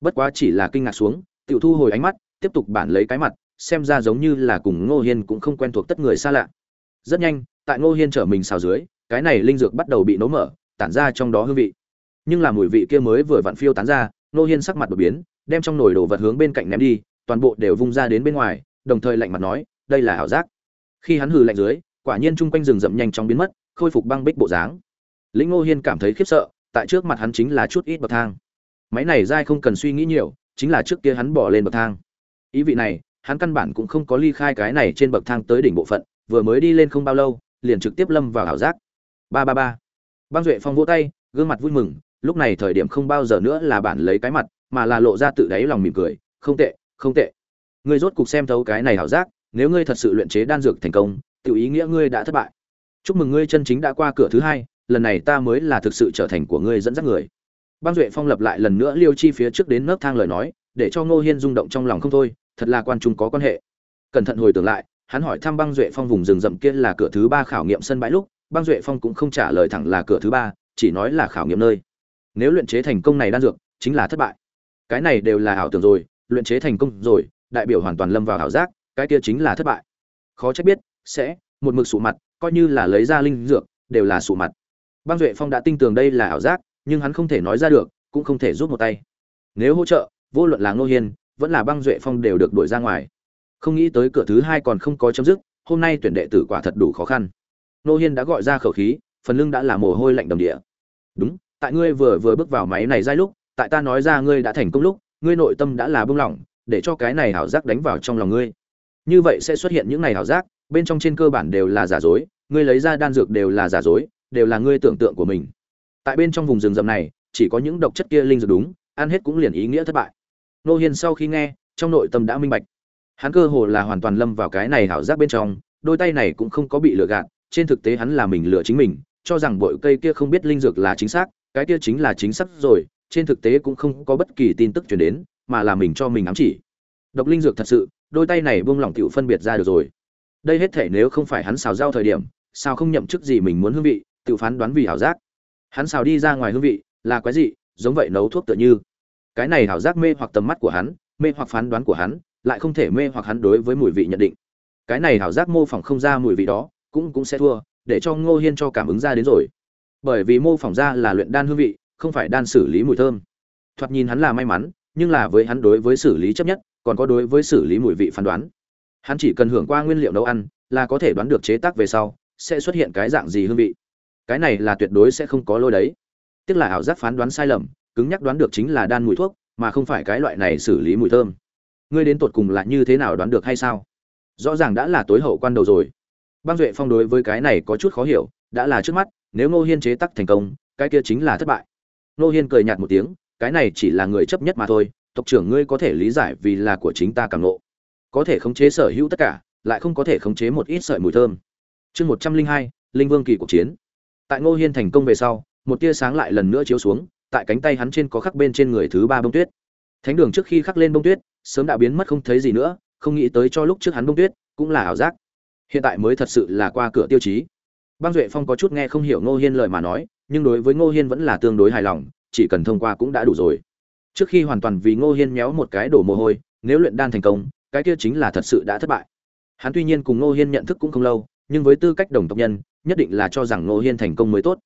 Bất quá chỉ là kinh ngạc xuống tự thu hồi ánh mắt, tiếp tục bản lấy cái mặt, xem ra giống như là cùng ngô hiên cũng không quen thuộc tất người xa lạ. Rất nhanh, tại ngô hiên trở mình xào dưới, cái này linh dược bắt đầu bị nấu mở, tản ra trong đó hương vị. Nhưng là mùi vị kia mới vừa vặn phiêu tán ra, ngô hiên sắc mặt đột biến đem trong nồi đồ vật hướng bên cạnh ném đi, toàn bộ đều vung ra đến bên ngoài, đồng thời lạnh mặt nói, đây là ảo giác. Khi hắn hừ lạnh dưới, quả nhiên chung quanh rừng rậm nhanh chóng biến mất, khôi phục băng bích bộ dáng. Lĩnh ngô hiên cảm thấy khiếp sợ, tại trước mặt hắn chính là chút ít bậc thang. Máy này dai không cần suy nghĩ nhiều, chính là trước kia hắn bỏ lên bậc thang. Ý vị này, hắn căn bản cũng không có ly khai cái này trên bậc thang tới đỉnh bộ phận, vừa mới đi lên không bao lâu, liền trực tiếp lâm vào ảo giác. Ba ba ba. Băng duệ phong vỗ tay, gương mặt vui mừng, lúc này thời điểm không bao giờ nữa là bản lấy cái mặt mà là lộ ra tự đáy lòng mỉm cười, không tệ không tệ. Ngươi rốt cục xem thấu cái này hảo giác, nếu ngươi thật sự luyện chế đan dược thành công tự ý nghĩa ngươi đã thất bại. Chúc mừng ngươi chân chính đã qua cửa thứ hai, lần này ta mới là thực sự trở thành của ngươi dẫn dắt người. Băng duệ phong lập lại lần nữa liêu chi phía trước đến nấc thang lời nói, để cho ngô hiên rung động trong lòng không thôi, thật là quan trung có quan hệ. Cẩn thận hồi tưởng lại, hắn hỏi thăm băng duệ phong vùng rừng rậm kia là cửa thứ ba khảo nghiệm sân bãi lúc, băng duệ phong cũng không trả lời thẳng là cửa thứ ba, chỉ nói là khảo nghiệm nơi. Nếu luyện chế thành công này đan dược, chính là thất bại cái này đều là ảo tưởng rồi, luyện chế thành công rồi, đại biểu hoàn toàn lâm vào ảo giác, cái kia chính là thất bại. Khó trách biết, sẽ, một mực sụ mặt, coi như là lấy ra linh dược, đều là sụ mặt. Băng duệ phong đã tin tưởng đây là ảo giác, nhưng hắn không thể nói ra được, cũng không thể rút một tay. Nếu hỗ trợ, vô luận là ngô hiên, vẫn là băng duệ phong đều được đuổi ra ngoài. Không nghĩ tới cửa thứ hai còn không có chấm dứt, hôm nay tuyển đệ tử quả thật đủ khó khăn. Ngô hiên đã gọi ra khẩu khí, phần lưng đã là mồ hôi lạnh đầm địa. Đúng, tại ngươi vừa vừa bước vào máy này dai lúc tại ta nói ra ngươi đã thành công lúc, ngươi nội tâm đã là bưng lỏng để cho cái này hảo giác đánh vào trong lòng ngươi. Như vậy sẽ xuất hiện những này hảo giác, bên trong trên cơ bản đều là giả dối, ngươi lấy ra đan dược đều là giả dối, đều là ngươi tưởng tượng của mình. Tại bên trong vùng rừng rậm này, chỉ có những độc chất kia linh dược đúng, ăn hết cũng liền ý nghĩa thất bại. Nô hiên sau khi nghe, trong nội tâm đã minh bạch. Hắn cơ hồ là hoàn toàn lâm vào cái này hảo giác bên trong, đôi tay này cũng không có bị lừa gạt, trên thực tế hắn là mình lừa chính mình, cho rằng bội cây kia không biết linh dược là chính xác, cái kia chính là chính xác rồi trên thực tế cũng không có bất kỳ tin tức truyền đến, mà là mình cho mình ám chỉ. Độc linh dược thật sự, đôi tay này buông lỏng tiểu phân biệt ra được rồi. Đây hết thể nếu không phải hắn xào rau thời điểm, sao không nhậm chức gì mình muốn hương vị, tự phán đoán vì hảo giác. Hắn xào đi ra ngoài hương vị, là quái gì giống vậy nấu thuốc tựa như. Cái này hảo giác mê hoặc tầm mắt của hắn, mê hoặc phán đoán của hắn, lại không thể mê hoặc hắn đối với mùi vị nhận định. Cái này hảo giác mô phỏng không ra mùi vị đó, cũng cũng sẽ thua, để cho ngô hiên cho cảm ứng ra đến rồi. Bởi vì mô phỏng ra là luyện đan hương vị không phải đan xử lý mùi thơm. Thoạt nhìn hắn là may mắn, nhưng là với hắn đối với xử lý chấp nhất, còn có đối với xử lý mùi vị phán đoán. Hắn chỉ cần hưởng qua nguyên liệu nấu ăn, là có thể đoán được chế tác về sau, sẽ xuất hiện cái dạng gì hương vị. Cái này là tuyệt đối sẽ không có lôi đấy. Tức là ảo giác phán đoán sai lầm, cứng nhắc đoán được chính là đan mùi thuốc, mà không phải cái loại này xử lý mùi thơm. Ngươi đến tột cùng là như thế nào đoán được hay sao? Rõ ràng đã là tối hậu quan đầu rồi. Băng duệ phong đối với cái này có chút khó hiểu, đã là trước mắt, nếu ngô hiên chế tắc thành công, cái kia chính là thất bại ngô hiên cười nhạt một tiếng, cái này chỉ là người chấp nhất mà thôi, tộc trưởng ngươi có thể lý giải vì là của chính ta càng nộ. Có thể khống chế sở hữu tất cả, lại không có thể khống chế một ít sợi mùi thơm. Chương một trăm linh hai, linh vương kỳ cuộc chiến. Tại ngô hiên thành công về sau, một tia sáng lại lần nữa chiếu xuống, tại cánh tay hắn trên có khắc bên trên người thứ ba bông tuyết. Thánh đường trước khi khắc lên bông tuyết, sớm đã biến mất không thấy gì nữa, không nghĩ tới cho lúc trước hắn bông tuyết, cũng là ảo giác. Hiện tại mới thật sự là qua cửa tiêu chí. Băng duệ phong có chút nghe không hiểu ngô hiên lời mà nói nhưng đối với ngô hiên vẫn là tương đối hài lòng, chỉ cần thông qua cũng đã đủ rồi. Trước khi hoàn toàn vì ngô hiên méo một cái đổ mồ hôi, nếu luyện đan thành công, cái kia chính là thật sự đã thất bại. Hắn tuy nhiên cùng ngô hiên nhận thức cũng không lâu, nhưng với tư cách đồng tộc nhân, nhất định là cho rằng ngô hiên thành công mới tốt.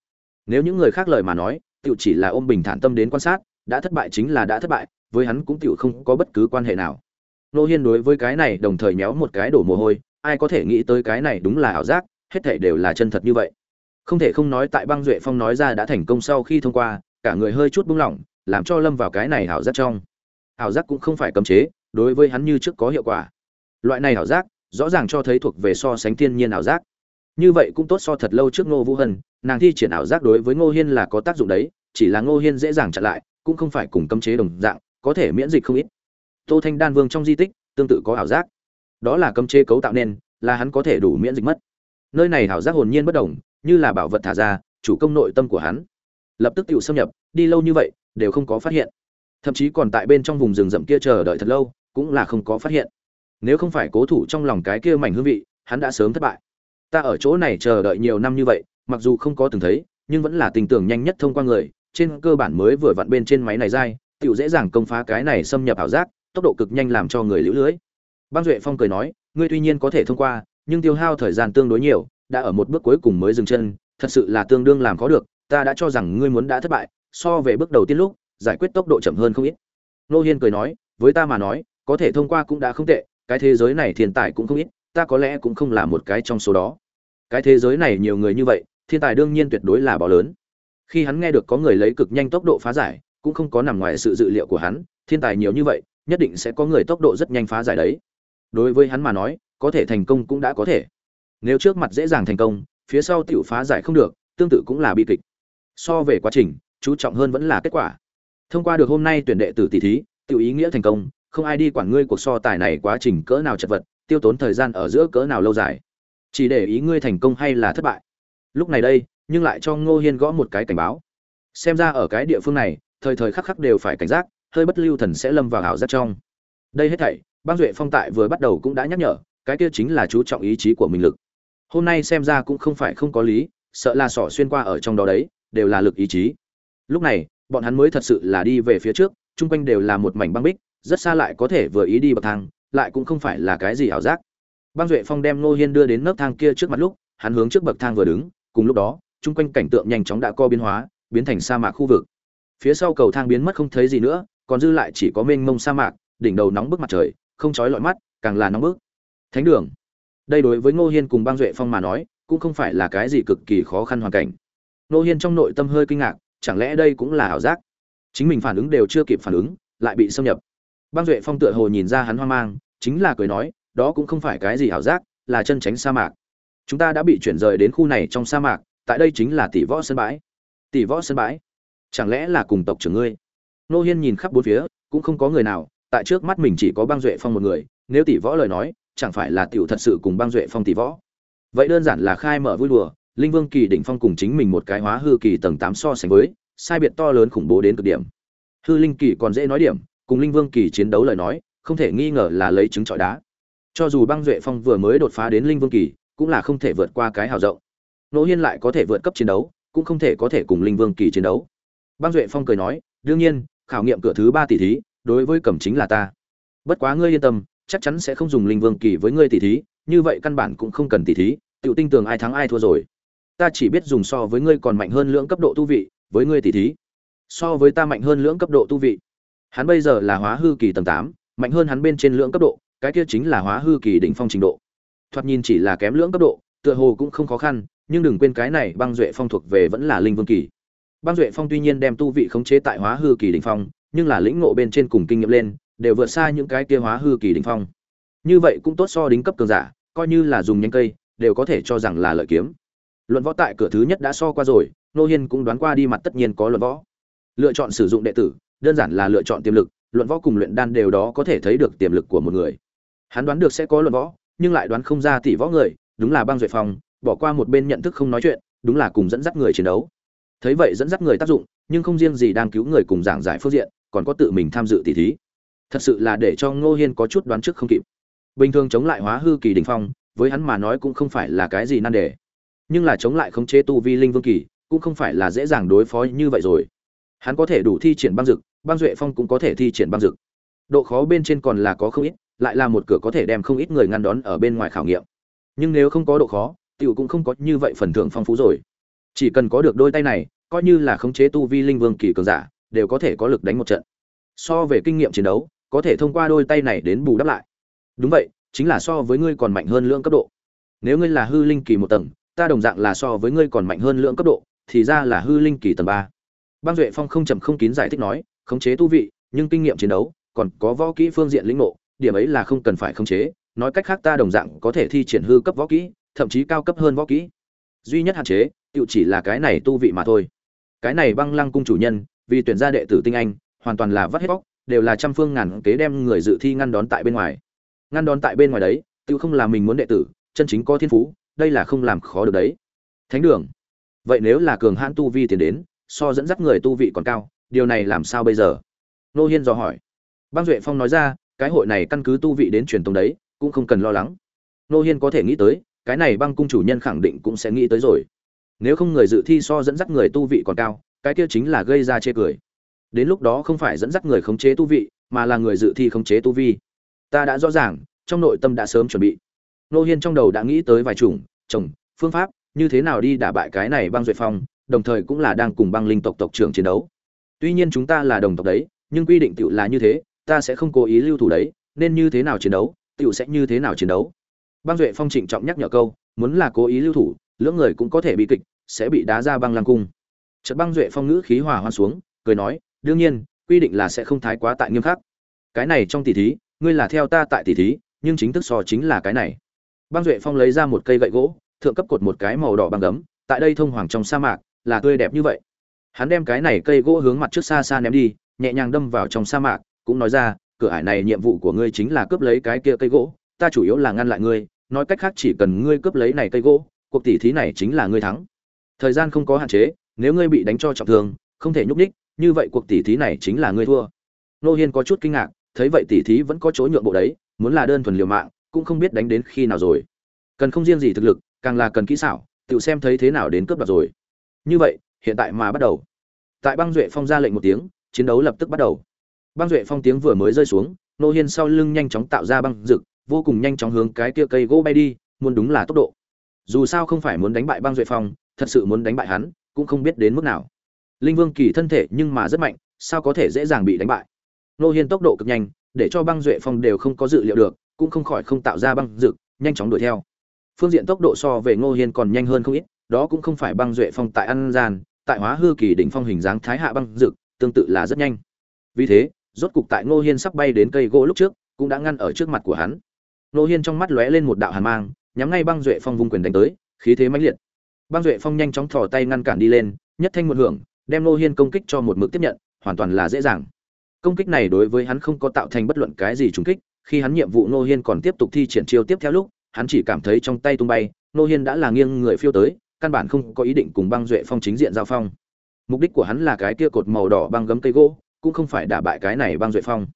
Nếu những người khác lời mà nói, tiểu chỉ là ôm bình thản tâm đến quan sát, đã thất bại chính là đã thất bại, với hắn cũng tiểu không có bất cứ quan hệ nào. Ngô hiên đối với cái này đồng thời méo một cái đổ mồ hôi, ai có thể nghĩ tới cái này đúng là ảo giác, hết thảy đều là chân thật như vậy không thể không nói tại băng duệ phong nói ra đã thành công sau khi thông qua, cả người hơi chút buông lỏng, làm cho lâm vào cái này ảo giác trong. Ảo giác cũng không phải cấm chế, đối với hắn như trước có hiệu quả. Loại này ảo giác, rõ ràng cho thấy thuộc về so sánh thiên nhiên ảo giác. Như vậy cũng tốt so thật lâu trước ngô vũ hân, nàng thi triển ảo giác đối với ngô hiên là có tác dụng đấy, chỉ là ngô hiên dễ dàng chặn lại, cũng không phải cùng cấm chế đồng dạng, có thể miễn dịch không ít. Tô thanh đan vương trong di tích, tương tự có ảo giác. Đó là cấm chế cấu tạo nên, là hắn có thể đủ miễn dịch mất. Nơi này ảo giác hồn nhiên bất đồng như là bảo vật thả ra, chủ công nội tâm của hắn lập tức tự xâm nhập, đi lâu như vậy, đều không có phát hiện. Thậm chí còn tại bên trong vùng rừng rậm kia chờ đợi thật lâu, cũng là không có phát hiện. Nếu không phải cố thủ trong lòng cái kia mảnh hương vị, hắn đã sớm thất bại. Ta ở chỗ này chờ đợi nhiều năm như vậy, mặc dù không có từng thấy, nhưng vẫn là tình tưởng nhanh nhất thông qua người, trên cơ bản mới vừa vặn bên trên máy này dai tựu dễ dàng công phá cái này xâm nhập ảo giác, tốc độ cực nhanh làm cho người lũ lưới. Băng duệ phong cười nói, ngươi tuy nhiên có thể thông qua, nhưng tiêu hao thời gian tương đối nhiều đã ở một bước cuối cùng mới dừng chân, thật sự là tương đương làm khó được, ta đã cho rằng ngươi muốn đã thất bại, so về bước đầu tiên lúc, giải quyết tốc độ chậm hơn không ít. Nô hiên cười nói, với ta mà nói, có thể thông qua cũng đã không tệ, cái thế giới này thiên tài cũng không ít, ta có lẽ cũng không là một cái trong số đó. Cái thế giới này nhiều người như vậy, thiên tài đương nhiên tuyệt đối là bó lớn. Khi hắn nghe được có người lấy cực nhanh tốc độ phá giải, cũng không có nằm ngoài sự dự liệu của hắn, thiên tài nhiều như vậy, nhất định sẽ có người tốc độ rất nhanh phá giải đấy. Đối với hắn mà nói, có thể thành công cũng đã có thể nếu trước mặt dễ dàng thành công, phía sau tiểu phá giải không được, tương tự cũng là bi kịch. So về quá trình, chú trọng hơn vẫn là kết quả. Thông qua được hôm nay tuyển đệ tử tỷ thí, tiểu ý nghĩa thành công, không ai đi quản ngươi cuộc so tài này quá trình cỡ nào chật vật, tiêu tốn thời gian ở giữa cỡ nào lâu dài. Chỉ để ý ngươi thành công hay là thất bại. Lúc này đây, nhưng lại cho ngô hiên gõ một cái cảnh báo. Xem ra ở cái địa phương này, thời thời khắc khắc đều phải cảnh giác, hơi bất lưu thần sẽ lâm vào ảo giác trong. Đây hết thảy, băng duệ phong tại vừa bắt đầu cũng đã nhắc nhở, cái kia chính là chú trọng ý chí của mình lực hôm nay xem ra cũng không phải không có lý, sợ là sỏ xuyên qua ở trong đó đấy, đều là lực ý chí. Lúc này, bọn hắn mới thật sự là đi về phía trước, chung quanh đều là một mảnh băng bích, rất xa lại có thể vừa ý đi bậc thang, lại cũng không phải là cái gì ảo giác. Băng duệ phong đem ngô hiên đưa đến nấc thang kia trước mặt lúc, hắn hướng trước bậc thang vừa đứng, cùng lúc đó, chung quanh cảnh tượng nhanh chóng đã co biến hóa, biến thành sa mạc khu vực. Phía sau cầu thang biến mất không thấy gì nữa, còn dư lại chỉ có mênh mông sa mạc, đỉnh đầu nóng bức mặt trời, không chói lọi mắt, càng là nóng bức. Thánh đường đây đối với ngô hiên cùng băng duệ phong mà nói, cũng không phải là cái gì cực kỳ khó khăn hoàn cảnh. Ngô hiên trong nội tâm hơi kinh ngạc, chẳng lẽ đây cũng là ảo giác? Chính mình phản ứng đều chưa kịp phản ứng, lại bị xâm nhập. Băng duệ phong tựa hồ nhìn ra hắn hoang mang, chính là cười nói, đó cũng không phải cái gì ảo giác, là chân tránh sa mạc. Chúng ta đã bị chuyển rời đến khu này trong sa mạc, tại đây chính là tỷ võ sân bãi. Tỷ võ sân bãi? Chẳng lẽ là cùng tộc trưởng ngươi? Nô hiên nhìn khắp bốn phía, cũng không có người nào, tại trước mắt mình chỉ có băng duệ phong một người, nếu tỷ võ lời nói chẳng phải là tiểu thật sự cùng băng duệ phong tỷ võ. Vậy đơn giản là khai mở vui đùa, linh vương kỳ đỉnh phong cùng chính mình một cái hóa hư kỳ tầng tám so sánh với, sai biệt to lớn khủng bố đến cực điểm. Hư linh kỳ còn dễ nói điểm, cùng linh vương kỳ chiến đấu lời nói, không thể nghi ngờ là lấy trứng trọi đá. Cho dù băng duệ phong vừa mới đột phá đến linh vương kỳ, cũng là không thể vượt qua cái hào rộng. Nỗ hiên lại có thể vượt cấp chiến đấu, cũng không thể có thể cùng linh vương kỳ chiến đấu. Băng duệ phong cười nói, đương nhiên, khảo nghiệm cửa thứ ba tỷ thí, đối với cẩm chính là ta. Bất quá ngươi yên tâm chắc chắn sẽ không dùng linh vương kỳ với ngươi tỷ thí, như vậy căn bản cũng không cần tỷ thí tự tin tưởng ai thắng ai thua rồi. Ta chỉ biết dùng so với ngươi còn mạnh hơn lưỡng cấp độ tu vị, với ngươi tỷ thí. So với ta mạnh hơn lưỡng cấp độ tu vị. Hắn bây giờ là hóa hư kỳ tầng tám, mạnh hơn hắn bên trên lưỡng cấp độ, cái kia chính là hóa hư kỳ đỉnh phong trình độ. Thoạt nhìn chỉ là kém lưỡng cấp độ, tựa hồ cũng không khó khăn, nhưng đừng quên cái này băng duệ phong thuộc về vẫn là linh vương kỳ. Băng duệ phong tuy nhiên đem tu vị khống chế tại hóa hư kỳ đỉnh phong, nhưng là lĩnh ngộ bên trên cùng kinh nghiệm lên đều vượt xa những cái kia hóa hư kỳ đỉnh phong. Như vậy cũng tốt so đính cấp cường giả coi như là dùng nhánh cây đều có thể cho rằng là lợi kiếm. Luận võ tại cửa thứ nhất đã so qua rồi nô hiên cũng đoán qua đi mặt tất nhiên có luận võ. Lựa chọn sử dụng đệ tử đơn giản là lựa chọn tiềm lực luận võ cùng luyện đan đều đó có thể thấy được tiềm lực của một người. Hắn đoán được sẽ có luận võ nhưng lại đoán không ra tỷ võ người đúng là băng duyệt phòng, bỏ qua một bên nhận thức không nói chuyện đúng là cùng dẫn dắt người chiến đấu. Thấy vậy dẫn dắt người tác dụng nhưng không riêng gì đang cứu người cùng giảng giải phương diện còn có tự mình tham dự tỷ thí thật sự là để cho ngô hiên có chút đoán trước không kịp. Bình thường chống lại hóa hư kỳ đình phong, với hắn mà nói cũng không phải là cái gì nan đề. Nhưng là chống lại khống chế tu vi linh vương kỳ, cũng không phải là dễ dàng đối phó như vậy rồi. Hắn có thể đủ thi triển băng dực, băng duệ phong cũng có thể thi triển băng dực. Độ khó bên trên còn là có không ít, lại là một cửa có thể đem không ít người ngăn đón ở bên ngoài khảo nghiệm. Nhưng nếu không có độ khó, tiểu cũng không có như vậy phần thưởng phong phú rồi. Chỉ cần có được đôi tay này, coi như là khống chế tu vi linh vương kỳ cường giả, đều có thể có lực đánh một trận. So về kinh nghiệm chiến đấu có thể thông qua đôi tay này đến bù đắp lại. Đúng vậy, chính là so với ngươi còn mạnh hơn lượng cấp độ. Nếu ngươi là hư linh kỳ một tầng, ta đồng dạng là so với ngươi còn mạnh hơn lượng cấp độ, thì ra là hư linh kỳ tầng ba. Băng duệ phong không chậm không kín giải thích nói, khống chế tu vị, nhưng kinh nghiệm chiến đấu, còn có võ kỹ phương diện lĩnh ngộ, điểm ấy là không cần phải khống chế, nói cách khác ta đồng dạng có thể thi triển hư cấp võ kỹ, thậm chí cao cấp hơn võ kỹ. Duy nhất hạn chế, tự chỉ là cái này tu vị mà thôi. Cái này băng lăng cung chủ nhân, vì tuyển ra đệ tử tinh anh, hoàn toàn là vắt hết bóc đều là trăm phương ngàn kế đem người dự thi ngăn đón tại bên ngoài. Ngăn đón tại bên ngoài đấy, tự không là mình muốn đệ tử, chân chính có thiên phú, đây là không làm khó được đấy. Thánh đường. Vậy nếu là cường hãn tu vi tiến đến, so dẫn dắt người tu vị còn cao, điều này làm sao bây giờ? Nô hiên dò hỏi. Băng duệ phong nói ra, cái hội này căn cứ tu vị đến truyền tống đấy, cũng không cần lo lắng. Nô hiên có thể nghĩ tới, cái này băng cung chủ nhân khẳng định cũng sẽ nghĩ tới rồi. Nếu không người dự thi so dẫn dắt người tu vị còn cao, cái kia chính là gây ra chê cười đến lúc đó không phải dẫn dắt người khống chế tu vị, mà là người dự thi khống chế tu vi. Ta đã rõ ràng, trong nội tâm đã sớm chuẩn bị. Nô hiên trong đầu đã nghĩ tới vài chủng, chồng, phương pháp, như thế nào đi đả bại cái này băng duệ phong, đồng thời cũng là đang cùng băng linh tộc tộc trưởng chiến đấu. Tuy nhiên chúng ta là đồng tộc đấy, nhưng quy định tựu là như thế, ta sẽ không cố ý lưu thủ đấy, nên như thế nào chiến đấu tựu sẽ như thế nào chiến đấu. Băng duệ phong trịnh trọng nhắc nhở câu, muốn là cố ý lưu thủ, lưỡng người cũng có thể bị kịch, sẽ bị đá ra băng lăng cung. Chợt băng duệ phong ngữ khí hòa hoan xuống, cười nói đương nhiên, quy định là sẽ không thái quá tại nghiêm khắc. Cái này trong tỷ thí, ngươi là theo ta tại tỷ thí, nhưng chính thức so chính là cái này. Băng duệ phong lấy ra một cây gậy gỗ, thượng cấp cột một cái màu đỏ băng gấm, tại đây thông hoàng trong sa mạc, là tươi đẹp như vậy. Hắn đem cái này cây gỗ hướng mặt trước xa xa ném đi, nhẹ nhàng đâm vào trong sa mạc, cũng nói ra, cửa ải này nhiệm vụ của ngươi chính là cướp lấy cái kia cây gỗ, ta chủ yếu là ngăn lại ngươi, nói cách khác chỉ cần ngươi cướp lấy này cây gỗ, cuộc tỷ thí này chính là ngươi thắng. Thời gian không có hạn chế, nếu ngươi bị đánh cho trọng thương, không thể nhúc nhích như vậy cuộc tỷ thí này chính là ngươi thua. Nô hiên có chút kinh ngạc, thấy vậy tỷ thí vẫn có chỗ nhượng bộ đấy, muốn là đơn thuần liều mạng, cũng không biết đánh đến khi nào rồi. Cần không riêng gì thực lực, càng là cần kỹ xảo, tự xem thấy thế nào đến cướp đoạt rồi. Như vậy, hiện tại mà bắt đầu. Tại băng duệ phong ra lệnh một tiếng, chiến đấu lập tức bắt đầu. Băng duệ phong tiếng vừa mới rơi xuống, nô hiên sau lưng nhanh chóng tạo ra băng rực, vô cùng nhanh chóng hướng cái kia cây gỗ bay đi, muốn đúng là tốc độ. Dù sao không phải muốn đánh bại băng duệ phong, thật sự muốn đánh bại hắn, cũng không biết đến mức nào linh vương kỳ thân thể nhưng mà rất mạnh, sao có thể dễ dàng bị đánh bại? Nô hiên tốc độ cực nhanh, để cho băng duệ phong đều không có dự liệu được, cũng không khỏi không tạo ra băng rực nhanh chóng đuổi theo. Phương diện tốc độ so về ngô hiên còn nhanh hơn không ít, đó cũng không phải băng duệ phong tại ăn gian, tại hóa hư kỳ đỉnh phong hình dáng thái hạ băng rực tương tự là rất nhanh. Vì thế, rốt cục tại ngô hiên sắp bay đến cây gỗ lúc trước, cũng đã ngăn ở trước mặt của hắn. Ngô hiên trong mắt lóe lên một đạo hàn mang, nhắm ngay băng duệ phong vung quyền đánh tới, khí thế mãnh liệt. Băng duệ phong nhanh chóng thò tay ngăn cản đi lên, nhất thanh một hưởng đem ngô hiên công kích cho một mực tiếp nhận, hoàn toàn là dễ dàng. Công kích này đối với hắn không có tạo thành bất luận cái gì trùng kích, khi hắn nhiệm vụ ngô hiên còn tiếp tục thi triển chiêu tiếp theo lúc, hắn chỉ cảm thấy trong tay tung bay, ngô hiên đã là nghiêng người phiêu tới, căn bản không có ý định cùng băng duệ phong chính diện giao phong. Mục đích của hắn là cái kia cột màu đỏ băng gấm cây gỗ, cũng không phải đả bại cái này băng duệ phong.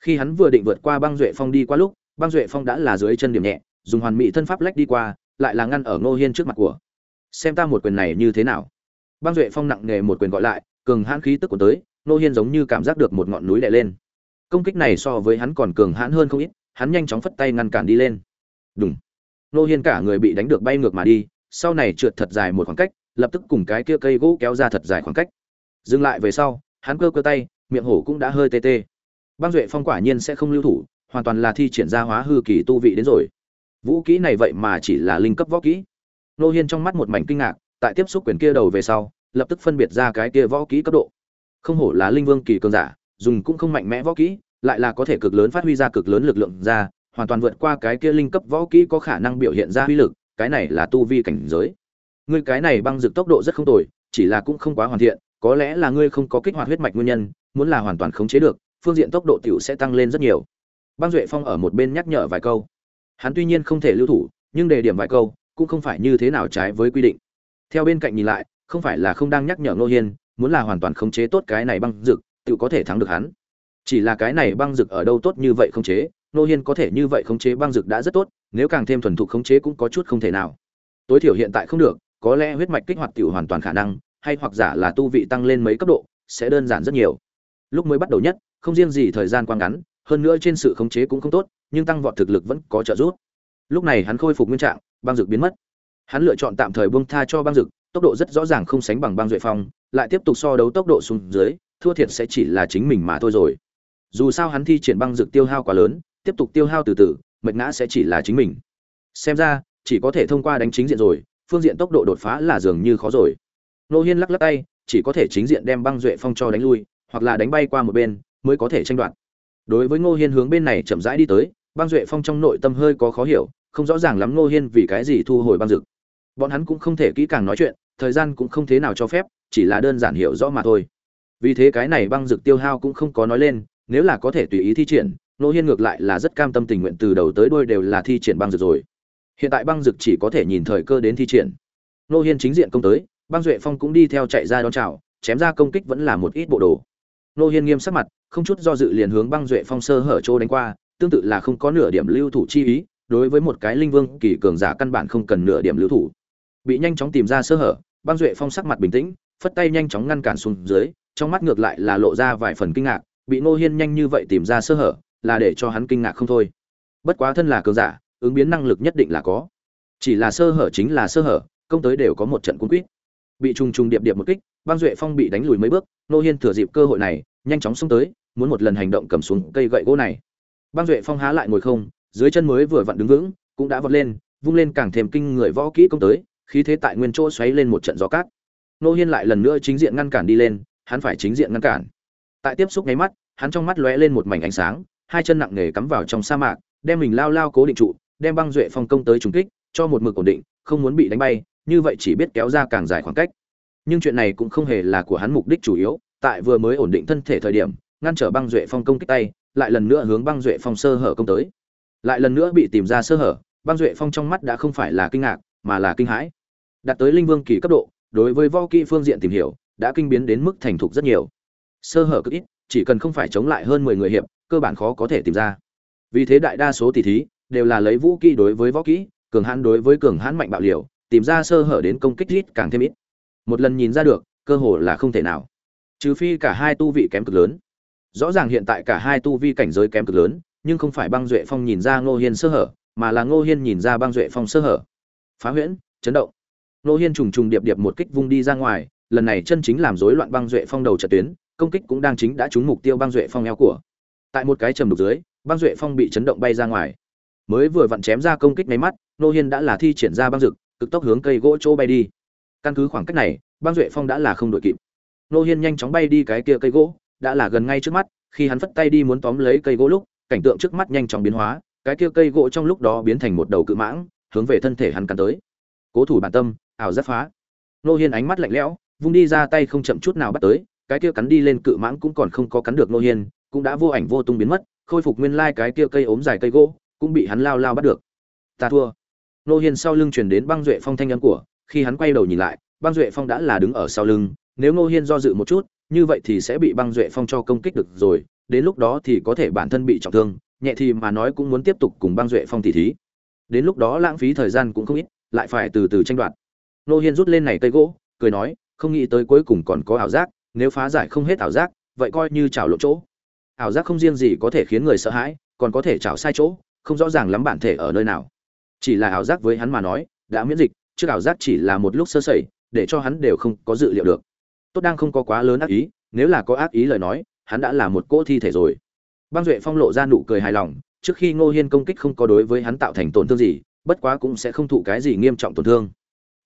Khi hắn vừa định vượt qua băng duệ phong đi qua lúc, băng duệ phong đã là dưới chân điểm nhẹ, dùng hoàn mỹ thân pháp lách đi qua, lại là ngăn ở ngô hiên trước mặt của. Xem ta một quyền này như thế nào băng duệ phong nặng nề một quyền gọi lại, cường hãn khí tức của tới, Nô hiên giống như cảm giác được một ngọn núi đè lên. Công kích này so với hắn còn cường hãn hơn không ít, hắn nhanh chóng phất tay ngăn cản đi lên. Đúng Nô hiên cả người bị đánh được bay ngược mà đi, sau này trượt thật dài một khoảng cách, lập tức cùng cái kia cây gỗ kéo ra thật dài khoảng cách. Dừng lại về sau, hắn cơ cơ tay, miệng hổ cũng đã hơi tê tê. Băng duệ phong quả nhiên sẽ không lưu thủ, hoàn toàn là thi triển ra hóa hư kỳ tu vị đến rồi. Vũ kỹ này vậy mà chỉ là linh cấp võ kỹ. Nô hiên trong mắt một mảnh kinh ngạc tại tiếp xúc quyền kia đầu về sau, lập tức phân biệt ra cái kia võ kỹ cấp độ. Không hổ là linh vương kỳ cường giả, dùng cũng không mạnh mẽ võ kỹ, lại là có thể cực lớn phát huy ra cực lớn lực lượng ra, hoàn toàn vượt qua cái kia linh cấp võ kỹ có khả năng biểu hiện ra uy lực, cái này là tu vi cảnh giới. Ngươi cái này băng dược tốc độ rất không tồi, chỉ là cũng không quá hoàn thiện, có lẽ là ngươi không có kích hoạt huyết mạch nguyên nhân, muốn là hoàn toàn khống chế được, phương diện tốc độ tiểu sẽ tăng lên rất nhiều. Băng duệ phong ở một bên nhắc nhở vài câu. Hắn tuy nhiên không thể lưu thủ, nhưng đề điểm vài câu cũng không phải như thế nào trái với quy định theo bên cạnh nhìn lại, không phải là không đang nhắc nhở ngô hiên, muốn là hoàn toàn khống chế tốt cái này băng rực tự có thể thắng được hắn. Chỉ là cái này băng rực ở đâu tốt như vậy khống chế, ngô hiên có thể như vậy khống chế băng rực đã rất tốt, nếu càng thêm thuần thục khống chế cũng có chút không thể nào. Tối thiểu hiện tại không được, có lẽ huyết mạch kích hoạt tiểu hoàn toàn khả năng, hay hoặc giả là tu vị tăng lên mấy cấp độ, sẽ đơn giản rất nhiều. Lúc mới bắt đầu nhất, không riêng gì thời gian quá ngắn, hơn nữa trên sự khống chế cũng không tốt, nhưng tăng vọt thực lực vẫn có trợ giúp. Lúc này hắn khôi phục nguyên trạng, băng dược biến mất hắn lựa chọn tạm thời buông tha cho băng dực, tốc độ rất rõ ràng không sánh bằng băng duệ phong, lại tiếp tục so đấu tốc độ xuống dưới, thua thiệt sẽ chỉ là chính mình mà thôi rồi. Dù sao hắn thi triển băng dực tiêu hao quá lớn, tiếp tục tiêu hao từ từ, mệt ngã sẽ chỉ là chính mình. Xem ra, chỉ có thể thông qua đánh chính diện rồi, phương diện tốc độ đột phá là dường như khó rồi. Nô hiên lắc lắc tay, chỉ có thể chính diện đem băng duệ phong cho đánh lui, hoặc là đánh bay qua một bên, mới có thể tranh đoạt. Đối với ngô hiên hướng bên này chậm rãi đi tới, băng duệ phong trong nội tâm hơi có khó hiểu, không rõ ràng lắm ngô hiên vì cái gì thu hồi băng dực bọn hắn cũng không thể kỹ càng nói chuyện, thời gian cũng không thế nào cho phép, chỉ là đơn giản hiểu rõ mà thôi. Vì thế cái này băng dược tiêu hao cũng không có nói lên, nếu là có thể tùy ý thi triển, nô hiên ngược lại là rất cam tâm tình nguyện từ đầu tới đuôi đều là thi triển băng dược rồi. Hiện tại băng dược chỉ có thể nhìn thời cơ đến thi triển. Nô hiên chính diện công tới, băng duệ phong cũng đi theo chạy ra đón chào, chém ra công kích vẫn là một ít bộ đồ. Nô hiên nghiêm sắc mặt, không chút do dự liền hướng băng duệ phong sơ hở chỗ đánh qua, tương tự là không có nửa điểm lưu thủ chi ý, đối với một cái linh vương kỳ cường giả căn bản không cần nửa điểm lưu thủ bị nhanh chóng tìm ra sơ hở, băng duệ phong sắc mặt bình tĩnh, phất tay nhanh chóng ngăn cản xuống dưới, trong mắt ngược lại là lộ ra vài phần kinh ngạc, bị nô hiên nhanh như vậy tìm ra sơ hở, là để cho hắn kinh ngạc không thôi. Bất quá thân là cường giả, ứng biến năng lực nhất định là có. Chỉ là sơ hở chính là sơ hở, công tới đều có một trận cung quýt. Bị trùng trùng điệp điệp một kích, băng duệ phong bị đánh lùi mấy bước nô hiên thừa dịp cơ hội này, nhanh chóng xông tới, muốn một lần hành động cầm xuống cây gậy gỗ này. Băng duệ phong há lại ngồi không, dưới chân mới vừa vặn đứng vững, cũng đã vọt lên, vung lên càng thêm kinh người võ kỹ công tới khí thế tại nguyên chỗ xoáy lên một trận gió cát. Nô hiên lại lần nữa chính diện ngăn cản đi lên, hắn phải chính diện ngăn cản. Tại tiếp xúc nháy mắt, hắn trong mắt lóe lên một mảnh ánh sáng, hai chân nặng nề cắm vào trong sa mạc, đem mình lao lao cố định trụ, đem băng duệ phong công tới trúng kích, cho một mực ổn định, không muốn bị đánh bay, như vậy chỉ biết kéo ra càng dài khoảng cách. Nhưng chuyện này cũng không hề là của hắn mục đích chủ yếu, tại vừa mới ổn định thân thể thời điểm, ngăn trở băng duệ phong công kích tay, lại lần nữa hướng băng duệ phong sơ hở công tới. Lại lần nữa bị tìm ra sơ hở, băng duệ phong trong mắt đã không phải là kinh ngạc mà là kinh hãi. Đạt tới linh vương kỳ cấp độ, đối với võ kỹ phương diện tìm hiểu, đã kinh biến đến mức thành thục rất nhiều. Sơ hở cực ít, chỉ cần không phải chống lại hơn mười người hiệp, cơ bản khó có thể tìm ra. Vì thế đại đa số tỷ thí, đều là lấy vũ kỹ đối với võ kỹ, cường hãn đối với cường hãn mạnh bạo liều, tìm ra sơ hở đến công kích ít càng thêm ít. Một lần nhìn ra được, cơ hồ là không thể nào. Trừ phi cả hai tu vị kém cực lớn. Rõ ràng hiện tại cả hai tu vi cảnh giới kém cực lớn, nhưng không phải băng duệ phong nhìn ra ngô hiên sơ hở, mà là ngô hiên nhìn ra băng duệ phong sơ hở phá huyễn, chấn động. Nô hiên trùng trùng điệp điệp một kích vung đi ra ngoài, lần này chân chính làm rối loạn băng duệ phong đầu trận tuyến, công kích cũng đang chính đã trúng mục tiêu băng duệ phong eo của. Tại một cái trầm đục dưới, băng duệ phong bị chấn động bay ra ngoài. Mới vừa vặn chém ra công kích máy mắt, Nô hiên đã là thi triển ra băng rực cực tốc hướng cây gỗ chỗ bay đi. Căn cứ khoảng cách này, băng duệ phong đã là không đội kịp. Nô hiên nhanh chóng bay đi cái kia cây gỗ, đã là gần ngay trước mắt, khi hắn phất tay đi muốn tóm lấy cây gỗ lúc, cảnh tượng trước mắt nhanh chóng biến hóa, cái kia cây gỗ trong lúc đó biến thành một đầu cự mãng hướng về thân thể hắn cắn tới. Cố thủ bản tâm, ảo giác phá. Nô hiên ánh mắt lạnh lẽo, vung đi ra tay không chậm chút nào bắt tới, cái kia cắn đi lên cự mãng cũng còn không có cắn được nô hiên, cũng đã vô ảnh vô tung biến mất, khôi phục nguyên lai cái kia cây ốm dài cây gỗ, cũng bị hắn lao lao bắt được. Ta thua. Nô hiên sau lưng truyền đến băng duệ phong thanh âm của, khi hắn quay đầu nhìn lại, băng duệ phong đã là đứng ở sau lưng, nếu Nô hiên do dự một chút, như vậy thì sẽ bị băng duệ phong cho công kích được rồi, đến lúc đó thì có thể bản thân bị trọng thương, nhẹ thì mà nói cũng muốn tiếp tục cùng băng duệ phong tỉ thí đến lúc đó lãng phí thời gian cũng không ít, lại phải từ từ tranh đoạt. Nô hiên rút lên này cây gỗ, cười nói, không nghĩ tới cuối cùng còn có ảo giác, nếu phá giải không hết ảo giác, vậy coi như chảo lộ chỗ. Ảo giác không riêng gì có thể khiến người sợ hãi, còn có thể chảo sai chỗ, không rõ ràng lắm bản thể ở nơi nào. Chỉ là ảo giác với hắn mà nói, đã miễn dịch, trước ảo giác chỉ là một lúc sơ sẩy, để cho hắn đều không có dự liệu được. Tốt đang không có quá lớn ác ý, nếu là có ác ý lời nói, hắn đã là một cỗ thi thể rồi. Băng duệ phong lộ ra nụ cười hài lòng trước khi ngô hiên công kích không có đối với hắn tạo thành tổn thương gì, bất quá cũng sẽ không thụ cái gì nghiêm trọng tổn thương.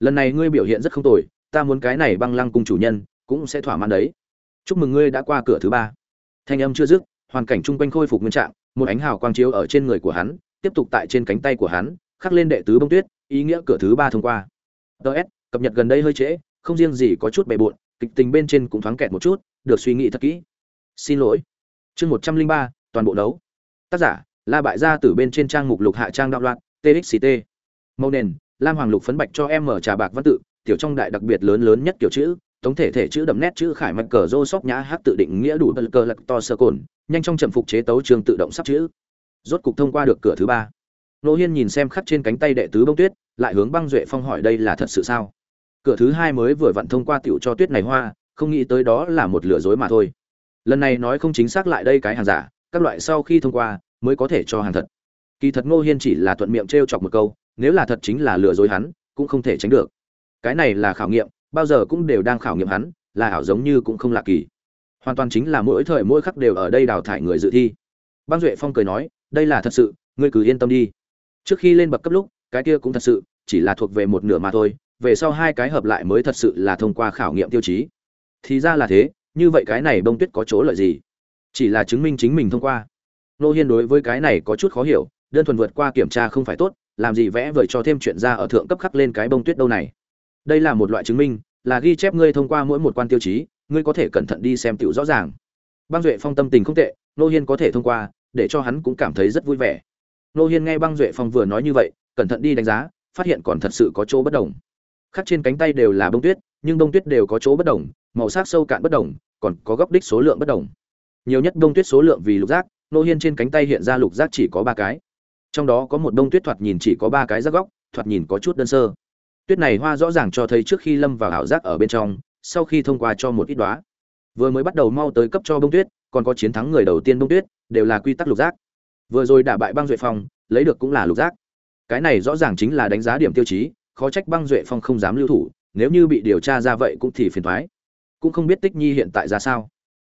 Lần này ngươi biểu hiện rất không tồi, ta muốn cái này băng lăng cung chủ nhân cũng sẽ thỏa mãn đấy. Chúc mừng ngươi đã qua cửa thứ ba. Thanh âm chưa dứt, hoàn cảnh chung quanh khôi phục nguyên trạng, một ánh hào quang chiếu ở trên người của hắn, tiếp tục tại trên cánh tay của hắn, khắc lên đệ tứ bông tuyết, ý nghĩa cửa thứ ba thông qua. DS cập nhật gần đây hơi trễ, không riêng gì có chút bề bộn, kịch tình bên trên cũng thoáng kẹt một chút, được suy nghĩ thật kỹ. Xin lỗi. Chương một trăm linh ba, toàn bộ đấu. Tác giả la bại gia tử bên trên trang mục lục hạ trang đạo loạn txt màu nền, lam hoàng lục phấn bạch cho em mở trà bạc văn tự, tiểu trong đại đặc biệt lớn lớn nhất kiểu chữ tổng thể thể chữ đậm nét chữ khải mạch cờ rô sóc nhã hát tự định nghĩa đủ bật cờ lật to sơ cồn, nhanh trong chậm phục chế tấu trường tự động sắp chữ. Rốt cục thông qua được cửa thứ ba. Nô hiên nhìn xem khắc trên cánh tay đệ tứ bông tuyết, lại hướng băng duệ phong hỏi đây là thật sự sao? Cửa thứ hai mới vừa vặn thông qua tiểu cho tuyết này hoa, không nghĩ tới đó là một lừa dối mà thôi. Lần này nói không chính xác lại đây cái hàng giả, các loại sau khi thông qua mới có thể cho hàng thật. Kỳ thật ngô hiên chỉ là thuận miệng t r e o chọc một câu, nếu là thật chính là lừa dối hắn, cũng không thể tránh được. Cái này là khảo nghiệm, bao giờ cũng đều đang khảo nghiệm hắn, là ảo giống như cũng không lạ kỳ. Hoàn toàn chính là mỗi thời mỗi khắc đều ở đây đào thải người dự thi. Băng duệ phong cười nói, đây là thật sự, ngươi cứ yên tâm đi. Trước khi lên bậc cấp lúc, cái kia cũng thật sự, chỉ là thuộc về một nửa mà thôi, về sau hai cái hợp lại mới thật sự là thông qua khảo nghiệm tiêu chí. Thì ra là thế, như vậy cái này bông tuyết có chỗ lợi gì? Chỉ là chứng minh chính mình thông qua nô hiên đối với cái này có chút khó hiểu, đơn thuần vượt qua kiểm tra không phải tốt, làm gì vẽ vời cho thêm chuyện ra ở thượng cấp khắc lên cái bông tuyết đâu này. Đây là một loại chứng minh, là ghi chép ngươi thông qua mỗi một quan tiêu chí, ngươi có thể cẩn thận đi xem tiểu rõ ràng. Băng duệ phong tâm tình không tệ, nô hiên có thể thông qua, để cho hắn cũng cảm thấy rất vui vẻ. Nô hiên nghe băng duệ phong vừa nói như vậy, cẩn thận đi đánh giá, phát hiện còn thật sự có chỗ bất đồng. Khắc trên cánh tay đều là bông tuyết, nhưng bông tuyết đều có chỗ bất đồng, màu sắc sâu cạn bất đồng, còn có góc đích số lượng bất đồng. Nhiều nhất bông tuyết số lượng vì lục giác nô hiên trên cánh tay hiện ra lục giác chỉ có ba cái. Trong đó có một bông tuyết thoạt nhìn chỉ có ba cái giác góc, thoạt nhìn có chút đơn sơ. Tuyết này hoa rõ ràng cho thấy trước khi lâm vào ảo giác ở bên trong, sau khi thông qua cho một ít đoá vừa mới bắt đầu mau tới cấp cho bông tuyết, còn có chiến thắng người đầu tiên bông tuyết, đều là quy tắc lục giác. Vừa rồi đả bại băng duệ phong, lấy được cũng là lục giác. Cái này rõ ràng chính là đánh giá điểm tiêu chí, khó trách băng duệ phong không dám lưu thủ, nếu như bị điều tra ra vậy cũng thì phiền thoái cũng không biết tích nhi hiện tại ra sao.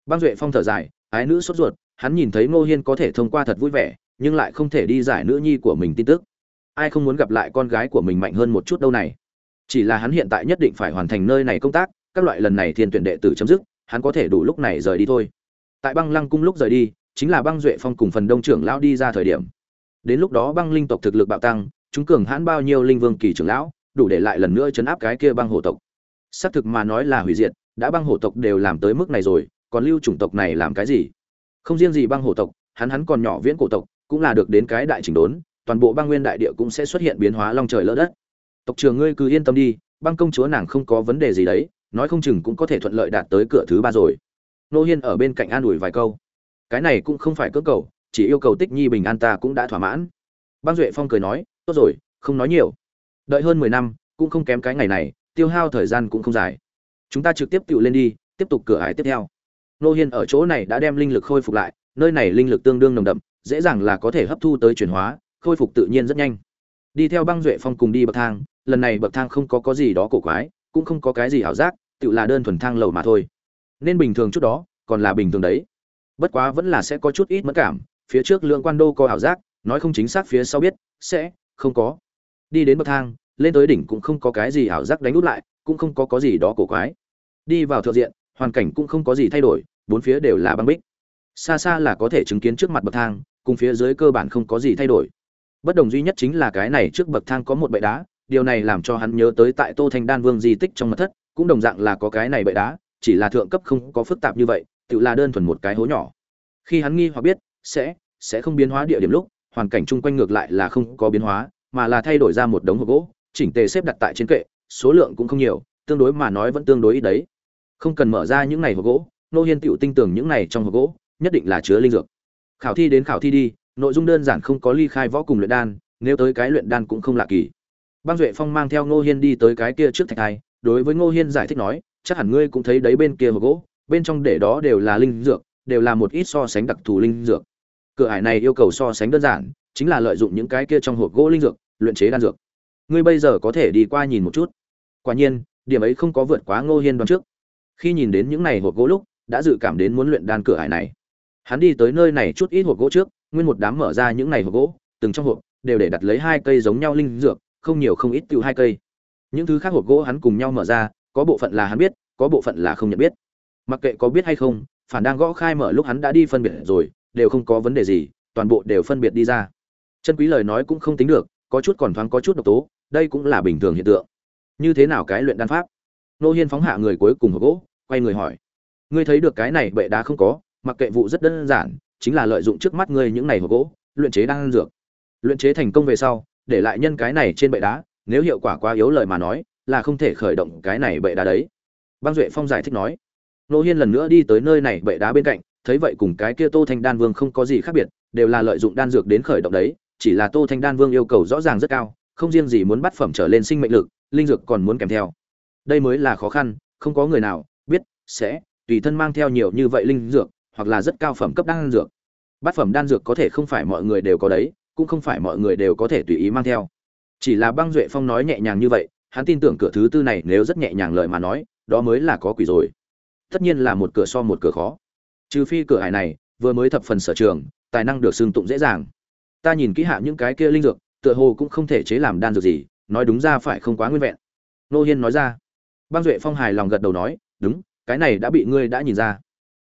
Băng duệ phong thở dài, ái nữ sốt ruột hắn nhìn thấy ngô hiên có thể thông qua thật vui vẻ, nhưng lại không thể đi giải nữ nhi của mình tin tức. Ai không muốn gặp lại con gái của mình mạnh hơn một chút đâu này? Chỉ là hắn hiện tại nhất định phải hoàn thành nơi này công tác, các loại lần này thiên tuyển đệ tử chấm dứt, hắn có thể đủ lúc này rời đi thôi. Tại băng lăng cung lúc rời đi, chính là băng duệ phong cùng phần đông trưởng lão đi ra thời điểm. Đến lúc đó băng linh tộc thực lực bạo tăng, chúng cường hãn bao nhiêu linh vương kỳ trưởng lão, đủ để lại lần nữa chấn áp cái kia băng hổ tộc. Xác thực mà nói là hủy diệt, đã băng hổ tộc đều làm tới mức này rồi, còn lưu chủng tộc này làm cái gì? Không riêng gì băng hổ tộc, hắn hắn còn nhỏ viễn cổ tộc, cũng là được đến cái đại chỉnh đốn, toàn bộ băng nguyên đại địa cũng sẽ xuất hiện biến hóa long trời lỡ đất. Tộc trưởng ngươi cứ yên tâm đi, băng công chúa nàng không có vấn đề gì đấy, nói không chừng cũng có thể thuận lợi đạt tới cửa thứ ba rồi. Nô hiên ở bên cạnh an ủi vài câu. Cái này cũng không phải cưỡng cầu, chỉ yêu cầu tích nhi bình an ta cũng đã thỏa mãn. Băng duệ phong cười nói, tốt rồi, không nói nhiều. Đợi hơn mười năm, cũng không kém cái ngày này, tiêu hao thời gian cũng không dài. Chúng ta trực tiếp tự lên đi, tiếp tục cửa ải tiếp theo nô hiên ở chỗ này đã đem linh lực khôi phục lại, nơi này linh lực tương đương nồng đậm, dễ dàng là có thể hấp thu tới chuyển hóa, khôi phục tự nhiên rất nhanh. Đi theo băng duệ phong cùng đi bậc thang, lần này bậc thang không có có gì đó cổ quái, cũng không có cái gì ảo giác, tự là đơn thuần thang lầu mà thôi. Nên bình thường chút đó, còn là bình thường đấy. Bất quá vẫn là sẽ có chút ít mất cảm, phía trước lượng quan đô có ảo giác, nói không chính xác phía sau biết, sẽ không có. Đi đến bậc thang, lên tới đỉnh cũng không có cái gì ảo giác đánh út lại, cũng không có có gì đó cổ quái. Đi vào thượng diện hoàn cảnh cũng không có gì thay đổi, bốn phía đều là băng bích. Xa xa là có thể chứng kiến trước mặt bậc thang, cùng phía dưới cơ bản không có gì thay đổi. Bất đồng duy nhất chính là cái này trước bậc thang có một bệ đá, điều này làm cho hắn nhớ tới tại tô thanh đan vương di tích trong mật thất, cũng đồng dạng là có cái này bệ đá, chỉ là thượng cấp không có phức tạp như vậy, tự là đơn thuần một cái hố nhỏ. Khi hắn nghi hoặc biết, sẽ sẽ không biến hóa địa điểm lúc, hoàn cảnh chung quanh ngược lại là không có biến hóa, mà là thay đổi ra một đống hộp gỗ, chỉnh tề xếp đặt tại trên kệ, số lượng cũng không nhiều, tương đối mà nói vẫn tương đối ít đấy không cần mở ra những này hộp gỗ nô hiên tựu tin tưởng những này trong hộp gỗ, nhất định là chứa linh dược. Khảo thi đến khảo thi đi, nội dung đơn giản không có ly khai võ cùng luyện đan, nếu tới cái luyện đan cũng không lạ kỳ. Băng duệ phong mang theo ngô hiên đi tới cái kia trước thạch thai đối với ngô hiên giải thích nói, chắc hẳn ngươi cũng thấy đấy bên kia hộp gỗ, bên trong để đó đều là linh dược, đều là một ít so sánh đặc thù linh dược. Cửa ải này yêu cầu so sánh đơn giản, chính là lợi dụng những cái kia trong hộp gỗ linh dược, luyện chế đan dược. Ngươi bây giờ có thể đi qua nhìn một chút. Quả nhiên, điểm ấy không có vượt quá ngô hiên đoán trước khi nhìn đến những này hộp gỗ lúc, đã dự cảm đến muốn luyện đan cửa hải này. Hắn đi tới nơi này chút ít hộp gỗ trước, nguyên một đám mở ra những này hộp gỗ, từng trong hộp đều để đặt lấy hai cây giống nhau linh dược, không nhiều không ít tiêu hai cây. Những thứ khác hộp gỗ hắn cùng nhau mở ra, có bộ phận là hắn biết, có bộ phận là không nhận biết. Mặc kệ có biết hay không, phản đang gõ khai mở lúc hắn đã đi phân biệt rồi, đều không có vấn đề gì, toàn bộ đều phân biệt đi ra. Chân quý lời nói cũng không tính được, có chút còn thoáng có chút độc tố, đây cũng là bình thường hiện tượng. Như thế nào cái luyện đan pháp? Nô hiên phóng hạ người cuối cùng hộp gỗ, quay người hỏi. Ngươi thấy được cái này bệ đá không có, mặc kệ vụ rất đơn giản, chính là lợi dụng trước mắt ngươi những này hộp gỗ, luyện chế đan dược. Luyện chế thành công về sau, để lại nhân cái này trên bệ đá, nếu hiệu quả quá yếu lời mà nói, là không thể khởi động cái này bệ đá đấy. Băng duệ phong giải thích nói. Nô hiên lần nữa đi tới nơi này bệ đá bên cạnh, thấy vậy cùng cái kia tô thanh đan vương không có gì khác biệt, đều là lợi dụng đan dược đến khởi động đấy, chỉ là tô thanh đan vương yêu cầu rõ ràng rất cao, không riêng gì muốn bắt phẩm trở lên sinh mệnh lực, linh dược còn muốn kèm theo đây mới là khó khăn, không có người nào biết sẽ tùy thân mang theo nhiều như vậy linh dược, hoặc là rất cao phẩm cấp đan dược. Bát phẩm đan dược có thể không phải mọi người đều có đấy, cũng không phải mọi người đều có thể tùy ý mang theo. Chỉ là băng duệ phong nói nhẹ nhàng như vậy, hắn tin tưởng cửa thứ tư này nếu rất nhẹ nhàng lời mà nói, đó mới là có quỷ rồi. Tất nhiên là một cửa so một cửa khó. Trừ phi cửa hải này vừa mới thập phần sở trường, tài năng được xưng tụng dễ dàng. Ta nhìn kỹ hạ những cái kia linh dược, tựa hồ cũng không thể chế làm đan dược gì, nói đúng ra phải không quá nguyên vẹn. Nô hiên nói ra băng duệ phong hài lòng gật đầu nói, đúng, cái này đã bị ngươi đã nhìn ra.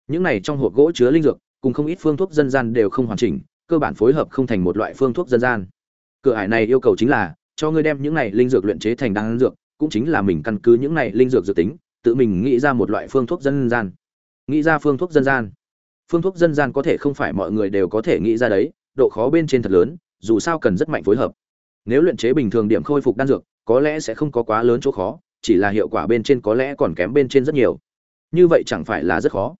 Những này trong hộp gỗ chứa linh dược, cùng không ít phương thuốc dân gian đều không hoàn chỉnh, cơ bản phối hợp không thành một loại phương thuốc dân gian. Cửa hải này yêu cầu chính là, cho ngươi đem những này linh dược luyện chế thành đan dược, cũng chính là mình căn cứ những này linh dược dự tính, tự mình nghĩ ra một loại phương thuốc dân gian. Nghĩ ra phương thuốc dân gian. Phương thuốc dân gian có thể không phải mọi người đều có thể nghĩ ra đấy, độ khó bên trên thật lớn, dù sao cần rất mạnh phối hợp. Nếu luyện chế bình thường điểm khôi phục đan dược, có lẽ sẽ không có quá lớn chỗ khó chỉ là hiệu quả bên trên có lẽ còn kém bên trên rất nhiều. Như vậy chẳng phải là rất khó.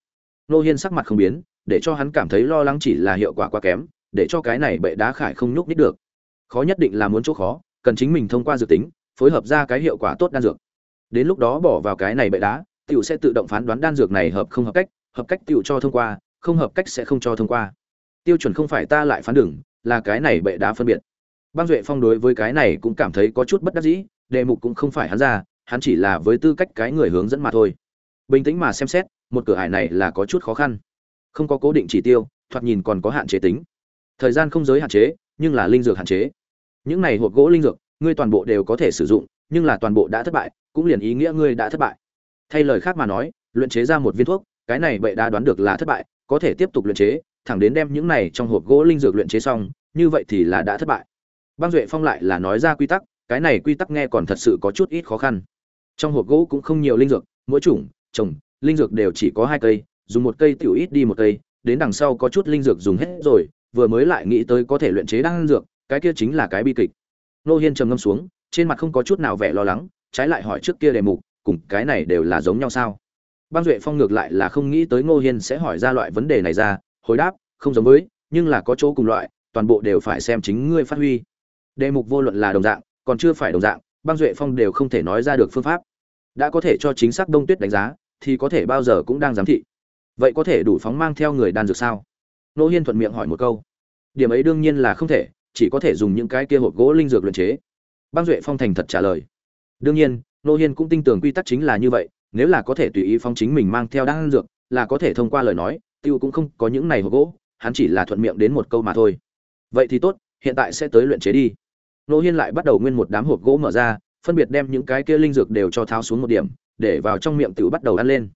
Nô hiên sắc mặt không biến, để cho hắn cảm thấy lo lắng chỉ là hiệu quả quá kém, để cho cái này bệ đá khải không nhúc nít được. Khó nhất định là muốn chỗ khó, cần chính mình thông qua dự tính, phối hợp ra cái hiệu quả tốt đan dược. Đến lúc đó bỏ vào cái này bệ đá, tiểu sẽ tự động phán đoán đan dược này hợp không hợp cách hợp cách tiểu cho thông qua, không hợp cách sẽ không cho thông qua. Tiêu chuẩn không phải ta lại phán đừng, là cái này bệ đá phân biệt. Băng duệ phong đối với cái này cũng cảm thấy có chút bất đắc dĩ, đề mục cũng không phải hắn ra hắn chỉ là với tư cách cái người hướng dẫn mà thôi. Bình tĩnh mà xem xét, một cửa hải này là có chút khó khăn. Không có cố định chỉ tiêu, thoạt nhìn còn có hạn chế tính. Thời gian không giới hạn chế, nhưng là linh dược hạn chế. Những này hộp gỗ linh dược, ngươi toàn bộ đều có thể sử dụng, nhưng là toàn bộ đã thất bại, cũng liền ý nghĩa ngươi đã thất bại. Thay lời khác mà nói, luyện chế ra một viên thuốc, cái này bậy đã đoán được là thất bại, có thể tiếp tục luyện chế, thẳng đến đem những này trong hộp gỗ linh dược luyện chế xong, như vậy thì là đã thất bại. Băng duệ phong lại là nói ra quy tắc, cái này quy tắc nghe còn thật sự có chút ít khó khăn trong hộp gỗ cũng không nhiều linh dược, mỗi chủng, trồng, linh dược đều chỉ có hai cây, dùng một cây tiểu ít đi một cây, đến đằng sau có chút linh dược dùng hết rồi, vừa mới lại nghĩ tới có thể luyện chế đan dược, cái kia chính là cái bi kịch. Nô hiên trầm ngâm xuống, trên mặt không có chút nào vẻ lo lắng, trái lại hỏi trước kia đề mục, cùng cái này đều là giống nhau sao? Băng duệ phong ngược lại là không nghĩ tới ngô hiên sẽ hỏi ra loại vấn đề này ra, hồi đáp, không giống với, nhưng là có chỗ cùng loại, toàn bộ đều phải xem chính ngươi phát huy. Đề mục vô luận là đồng dạng, còn chưa phải đồng dạng, băng duệ phong đều không thể nói ra được phương pháp đã có thể cho chính xác đông tuyết đánh giá, thì có thể bao giờ cũng đang giám thị. Vậy có thể đủ phóng mang theo người đan dược sao? Nô hiên thuận miệng hỏi một câu. Điểm ấy đương nhiên là không thể, chỉ có thể dùng những cái kia hộp gỗ linh dược luyện chế. Băng duệ phong thành thật trả lời. Đương nhiên, nô hiên cũng tin tưởng quy tắc chính là như vậy, nếu là có thể tùy ý phong chính mình mang theo đan dược, là có thể thông qua lời nói, tiêu cũng không có những này hộp gỗ, hắn chỉ là thuận miệng đến một câu mà thôi. Vậy thì tốt, hiện tại sẽ tới luyện chế đi. Nô hiên lại bắt đầu nguyên một đám hộp gỗ mở ra phân biệt đem những cái kia linh dược đều cho tháo xuống một điểm, để vào trong miệng tự bắt đầu ăn lên.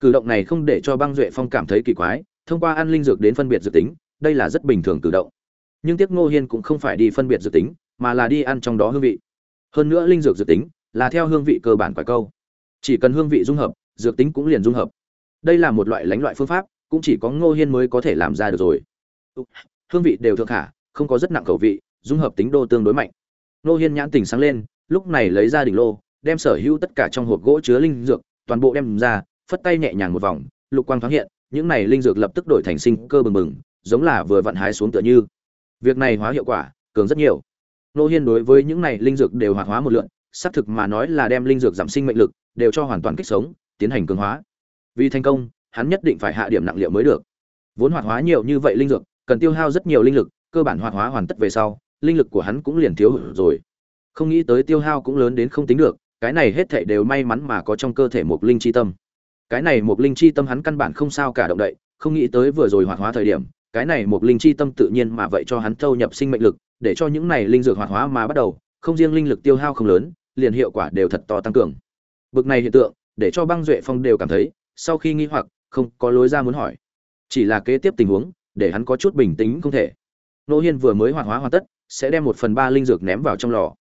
Cử động này không để cho băng duệ phong cảm thấy kỳ quái, thông qua ăn linh dược đến phân biệt dự tính, đây là rất bình thường cử động. Nhưng tiếc ngô hiên cũng không phải đi phân biệt dự tính, mà là đi ăn trong đó hương vị. Hơn nữa linh dược dự tính là theo hương vị cơ bản quái câu. Chỉ cần hương vị dung hợp, dược tính cũng liền dung hợp. Đây là một loại lãnh loại phương pháp, cũng chỉ có ngô hiên mới có thể làm ra được rồi. Hương vị đều thượng hạ không có rất nặng khẩu vị, dung hợp tính đô tương đối mạnh. Ngô hiên nhãn tình sáng lên lúc này lấy ra đỉnh lô đem sở hữu tất cả trong hộp gỗ chứa linh dược toàn bộ đem ra phất tay nhẹ nhàng một vòng lục quang thoáng hiện những này linh dược lập tức đổi thành sinh cơ bừng bừng giống là vừa vặn hái xuống tựa như. Việc này hóa hiệu quả cường rất nhiều. Nô hiên đối với những này linh dược đều hoạt hóa một lượng, xác thực mà nói là đem linh dược giảm sinh mệnh lực đều cho hoàn toàn kích sống tiến hành cường hóa. Vì thành công hắn nhất định phải hạ điểm nặng liệu mới được. Vốn hoạt hóa nhiều như vậy linh dược cần tiêu hao rất nhiều linh lực cơ bản hoạt hóa hoàn tất về sau linh lực của hắn cũng liền thiếu hụt rồi không nghĩ tới tiêu hao cũng lớn đến không tính được, cái này hết thảy đều may mắn mà có trong cơ thể một linh chi tâm. Cái này một linh chi tâm hắn căn bản không sao cả động đậy, không nghĩ tới vừa rồi hoạt hóa thời điểm, cái này một linh chi tâm tự nhiên mà vậy cho hắn thâu nhập sinh mệnh lực, để cho những này linh dược hoạt hóa mà bắt đầu, không riêng linh lực tiêu hao không lớn, liền hiệu quả đều thật to tăng cường. Bực này hiện tượng, để cho băng duệ phong đều cảm thấy, sau khi nghi hoặc, không có lối ra muốn hỏi. Chỉ là kế tiếp tình huống, để hắn có chút bình tĩnh không thể. Nô hiên vừa mới hoạt hóa hoàn tất, sẽ đem một phần ba linh dược ném vào trong lò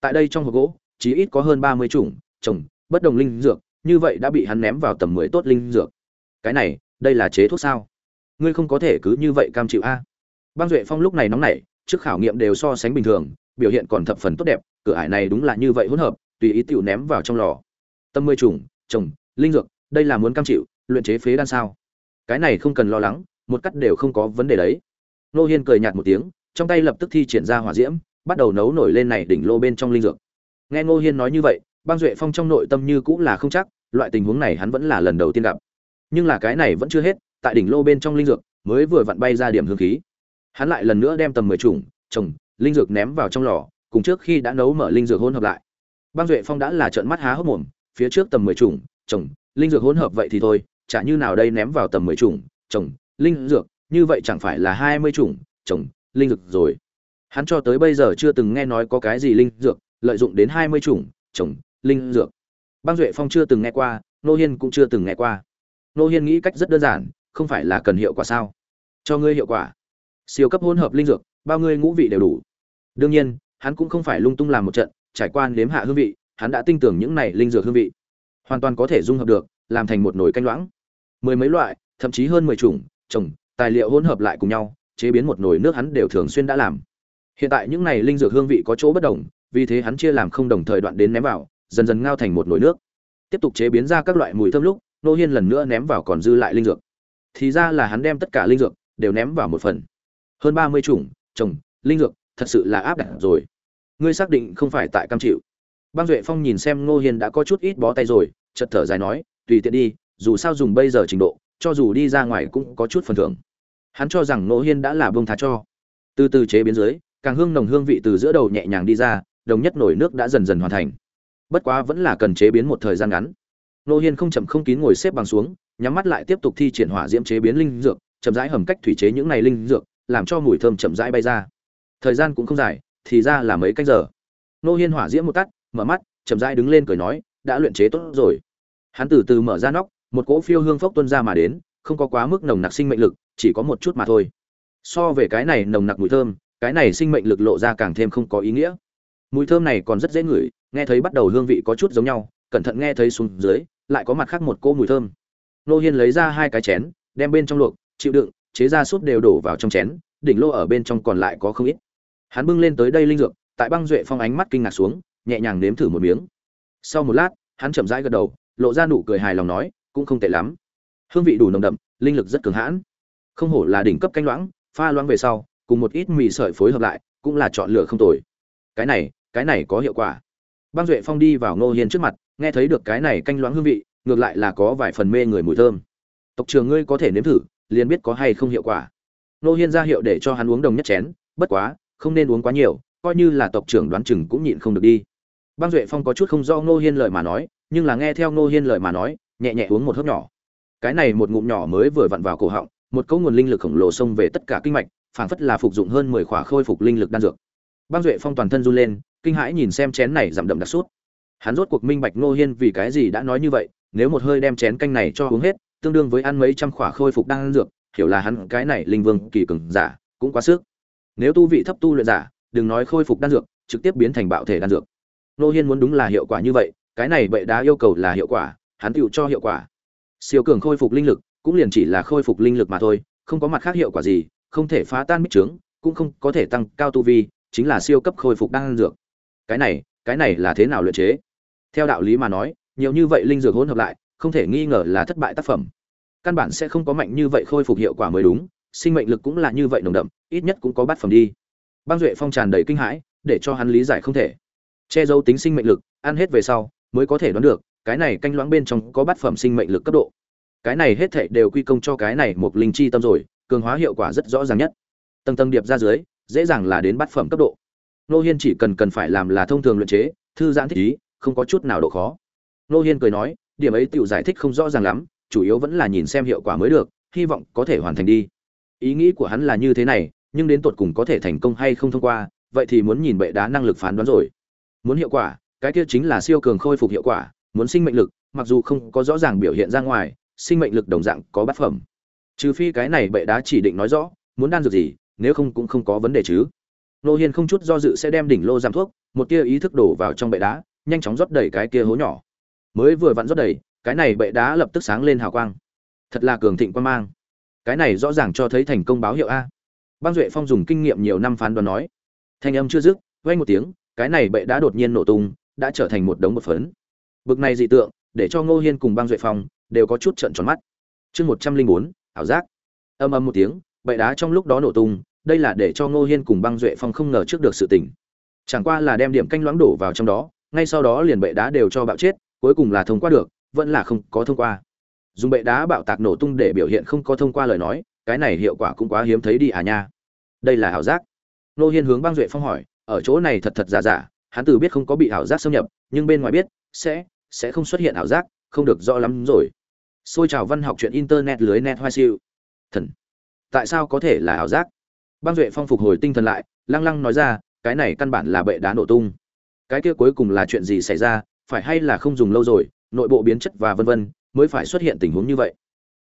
tại đây trong hộp gỗ chỉ ít có hơn ba mươi chủng, trồng, bất đồng linh dược, như vậy đã bị hắn ném vào tầm mười tốt linh dược. Cái này, đây là chế thuốc sao? Ngươi không có thể cứ như vậy cam chịu a. Băng duệ phong lúc này nóng nảy, trước khảo nghiệm đều so sánh bình thường, biểu hiện còn thập phần tốt đẹp, cửa ải này đúng là như vậy hỗn hợp, tùy ý tiểu ném vào trong lò. Tâm mười chủng, trồng, linh dược, đây là muốn cam chịu, luyện chế phế đan sao? Cái này không cần lo lắng, một cắt đều không có vấn đề đấy. Nô hiên cười nhạt một tiếng, trong tay lập tức thi triển ra hỏa diễm bắt đầu nấu nổi lên này đỉnh lô bên trong linh dược. Nghe ngô hiên nói như vậy băng duệ phong trong nội tâm như cũng là không chắc, loại tình huống này hắn vẫn là lần đầu tiên gặp. Nhưng là cái này vẫn chưa hết, tại đỉnh lô bên trong linh dược mới vừa vặn bay ra điểm hương khí. Hắn lại lần nữa đem tầm mười chủng, trồng, linh dược ném vào trong lò, cùng trước khi đã nấu mở linh dược hỗn hợp lại. Băng duệ phong đã là trợn mắt há hốc mồm, phía trước tầm mười chủng, trồng, linh dược hỗn hợp vậy thì thôi, chả như nào đây ném vào tầm mười chủng, trồng, linh dược, như vậy chẳng phải là hai mươi chủng, trồng, linh dược rồi hắn cho tới bây giờ chưa từng nghe nói có cái gì linh dược, lợi dụng đến hai mươi chủng trồng linh dược. Băng duệ phong chưa từng nghe qua, nô hiên cũng chưa từng nghe qua. Nô hiên nghĩ cách rất đơn giản, không phải là cần hiệu quả sao? Cho ngươi hiệu quả. Siêu cấp hỗn hợp linh dược, bao ngươi ngũ vị đều đủ. Đương nhiên, hắn cũng không phải lung tung làm một trận, trải qua nếm hạ hương vị, hắn đã tin tưởng những này linh dược hương vị. Hoàn toàn có thể dung hợp được, làm thành một nồi canh loãng. Mười mấy loại, thậm chí hơn mười chủng trồng tài liệu hỗn hợp lại cùng nhau, chế biến một nồi nước hắn đều thường xuyên đã làm hiện tại những này linh dược hương vị có chỗ bất đồng, vì thế hắn chia làm không đồng thời đoạn đến ném vào, dần dần ngao thành một nồi nước. Tiếp tục chế biến ra các loại mùi thơm lúc, nô hiên lần nữa ném vào còn dư lại linh dược. Thì ra là hắn đem tất cả linh dược đều ném vào một phần. Hơn ba mươi chủng, trồng, linh dược, thật sự là áp đặt rồi. Ngươi xác định không phải tại cam chịu. Băng duệ phong nhìn xem ngô hiên đã có chút ít bó tay rồi chật thở dài nói, tùy tiện đi, dù sao dùng bây giờ trình độ, cho dù đi ra ngoài cũng có chút phần thưởng. Hắn cho rằng ngô hiên đã là bông thá cho. Từ từ chế biến dưới càng hương nồng hương vị từ giữa đầu nhẹ nhàng đi ra, đồng nhất nổi nước đã dần dần hoàn thành. Bất quá vẫn là cần chế biến một thời gian ngắn. Nô hiên không chậm không kín ngồi xếp bằng xuống, nhắm mắt lại tiếp tục thi triển hỏa diễm chế biến linh dược, chậm rãi hầm cách thủy chế những này linh dược, làm cho mùi thơm chậm rãi bay ra. Thời gian cũng không dài, thì ra là mấy cách giờ. Nô hiên hỏa diễm một tắt, mở mắt, chậm rãi đứng lên cười nói, đã luyện chế tốt rồi. Hắn từ từ mở ra nóc, một cỗ phiêu hương phốc tuân ra mà đến, không có quá mức nồng nặc sinh mệnh lực, chỉ có một chút mà thôi. So về cái này nồng nặc mùi thơm cái này sinh mệnh lực lộ ra càng thêm không có ý nghĩa. Mùi thơm này còn rất dễ ngửi, nghe thấy bắt đầu hương vị có chút giống nhau, cẩn thận nghe thấy xuống dưới, lại có mặt khác một cỗ mùi thơm. Nô hiên lấy ra hai cái chén, đem bên trong luộc, chịu đựng, chế ra súp đều đổ vào trong chén, đỉnh lô ở bên trong còn lại có không ít. Hắn bưng lên tới đây linh dược, tại băng duệ phong ánh mắt kinh ngạc xuống, nhẹ nhàng nếm thử một miếng. Sau một lát, hắn chậm rãi gật đầu, lộ ra nụ cười hài lòng nói, cũng không tệ lắm. Hương vị đủ nồng đậm, linh lực rất cường hãn. Không hổ là đỉnh cấp canh loãng, pha loãng về sau cùng một ít mì sợi phối hợp lại, cũng là chọn lựa không tồi. Cái này cái này có hiệu quả. Băng duệ phong đi vào ngô hiên trước mặt, nghe thấy được cái này canh loãng hương vị, ngược lại là có vài phần mê người mùi thơm. Tộc trường ngươi có thể nếm thử, liền biết có hay không hiệu quả. Ngô hiên ra hiệu để cho hắn uống đồng nhất chén, bất quá, không nên uống quá nhiều, coi như là tộc trưởng đoán chừng cũng nhịn không được đi. Băng duệ phong có chút không do ngô hiên lời mà nói, nhưng là nghe theo ngô hiên lời mà nói, nhẹ nhẹ uống một hớp nhỏ. Cái này một ngụm nhỏ mới vừa vặn vào cổ họng, một cấu nguồn linh lực khổng lồ xông về tất cả kinh mạch phảng phất là phục dụng hơn mười khỏa khôi phục linh lực đan dược. Băng duệ phong toàn thân run lên, kinh hãi nhìn xem chén này giảm đậm đặc suốt hắn rốt cuộc minh bạch ngô hiên vì cái gì đã nói như vậy, nếu một hơi đem chén canh này cho uống hết, tương đương với ăn mấy trăm khỏa khôi phục đan dược, hiểu là hắn cái này linh vương kỳ cường giả, cũng quá sức. Nếu tu vị thấp tu luyện giả, đừng nói khôi phục đan dược, trực tiếp biến thành bạo thể đan dược. Ngô hiên muốn đúng là hiệu quả như vậy, cái này bệ đá yêu cầu là hiệu quả, hắn tựu cho hiệu quả. Siêu cường khôi phục linh lực, cũng liền chỉ là khôi phục linh lực mà thôi, không có mặt khác hiệu quả gì không thể phá tan bích trướng, cũng không có thể tăng cao tu vi, chính là siêu cấp khôi phục đan dược. Cái này cái này là thế nào luyện chế? Theo đạo lý mà nói, nhiều như vậy linh dược hỗn hợp lại, không thể nghi ngờ là thất bại tác phẩm. Căn bản sẽ không có mạnh như vậy khôi phục hiệu quả mới đúng, sinh mệnh lực cũng là như vậy nồng đậm, ít nhất cũng có bát phẩm đi. Băng duệ phong tràn đầy kinh hãi, để cho hắn lý giải không thể. Che giấu tính sinh mệnh lực, ăn hết về sau, mới có thể đoán được, cái này canh loãng bên trong có bát phẩm sinh mệnh lực cấp độ. Cái này hết thảy đều quy công cho cái này một linh chi tâm rồi cường hóa hiệu quả rất rõ ràng nhất. Tầng tầng điệp ra dưới, dễ dàng là đến bát phẩm cấp độ. Nô hiên chỉ cần cần phải làm là thông thường luyện chế, thư giãn thích ý, không có chút nào độ khó. Nô hiên cười nói, điểm ấy tự giải thích không rõ ràng lắm, chủ yếu vẫn là nhìn xem hiệu quả mới được, hy vọng có thể hoàn thành đi. Ý nghĩ của hắn là như thế này, nhưng đến tột cùng có thể thành công hay không thông qua, vậy thì muốn nhìn bệ đá năng lực phán đoán rồi. Muốn hiệu quả, cái kia chính là siêu cường khôi phục hiệu quả, muốn sinh mệnh lực, mặc dù không có rõ ràng biểu hiện ra ngoài, sinh mệnh lực đồng dạng có bát phẩm trừ phi cái này bệ đá chỉ định nói rõ, muốn đan dược gì, nếu không cũng không có vấn đề chứ. Nô hiên không chút do dự sẽ đem đỉnh lô giảm thuốc, một tia ý thức đổ vào trong bệ đá, nhanh chóng rót đầy cái kia hố nhỏ. Mới vừa vặn rót đầy, cái này bệ đá lập tức sáng lên hào quang. Thật là cường thịnh quan mang. Cái này rõ ràng cho thấy thành công báo hiệu a. Băng duệ phong dùng kinh nghiệm nhiều năm phán đoán nói. Thanh âm chưa dứt vay một tiếng, cái này bệ đá đột nhiên nổ tung, đã trở thành một đống một phấn. Bực này dị tượng, để cho ngô hiên cùng băng duệ phong đều có chút trận tròn mắt. Chương một trăm linh bốn ảo giác. Âm âm một tiếng, bệ đá trong lúc đó nổ tung, đây là để cho ngô hiên cùng băng duệ phong không ngờ trước được sự tỉnh chẳng qua là đem điểm canh loãng đổ vào trong đó, ngay sau đó liền bệ đá đều cho bạo chết, cuối cùng là thông qua được, vẫn là không có thông qua. Dùng bệ đá bạo tạc nổ tung để biểu hiện không có thông qua lời nói, cái này hiệu quả cũng quá hiếm thấy đi à nha. Đây là ảo giác. Nô hiên hướng băng duệ phong hỏi, ở chỗ này thật thật giả giả, hắn từ biết không có bị ảo giác xâm nhập, nhưng bên ngoài biết, sẽ sẽ không xuất hiện ảo giác, không được rõ lắm rồi xôi trào văn học chuyện internet lưới net hoa siêu. Thần. Tại sao có thể là ảo giác? Băng duệ phong phục hồi tinh thần lại, lăng lăng nói ra, cái này căn bản là bệ đá nổ tung. Cái kia cuối cùng là chuyện gì xảy ra, phải hay là không dùng lâu rồi, nội bộ biến chất và vân vân, mới phải xuất hiện tình huống như vậy?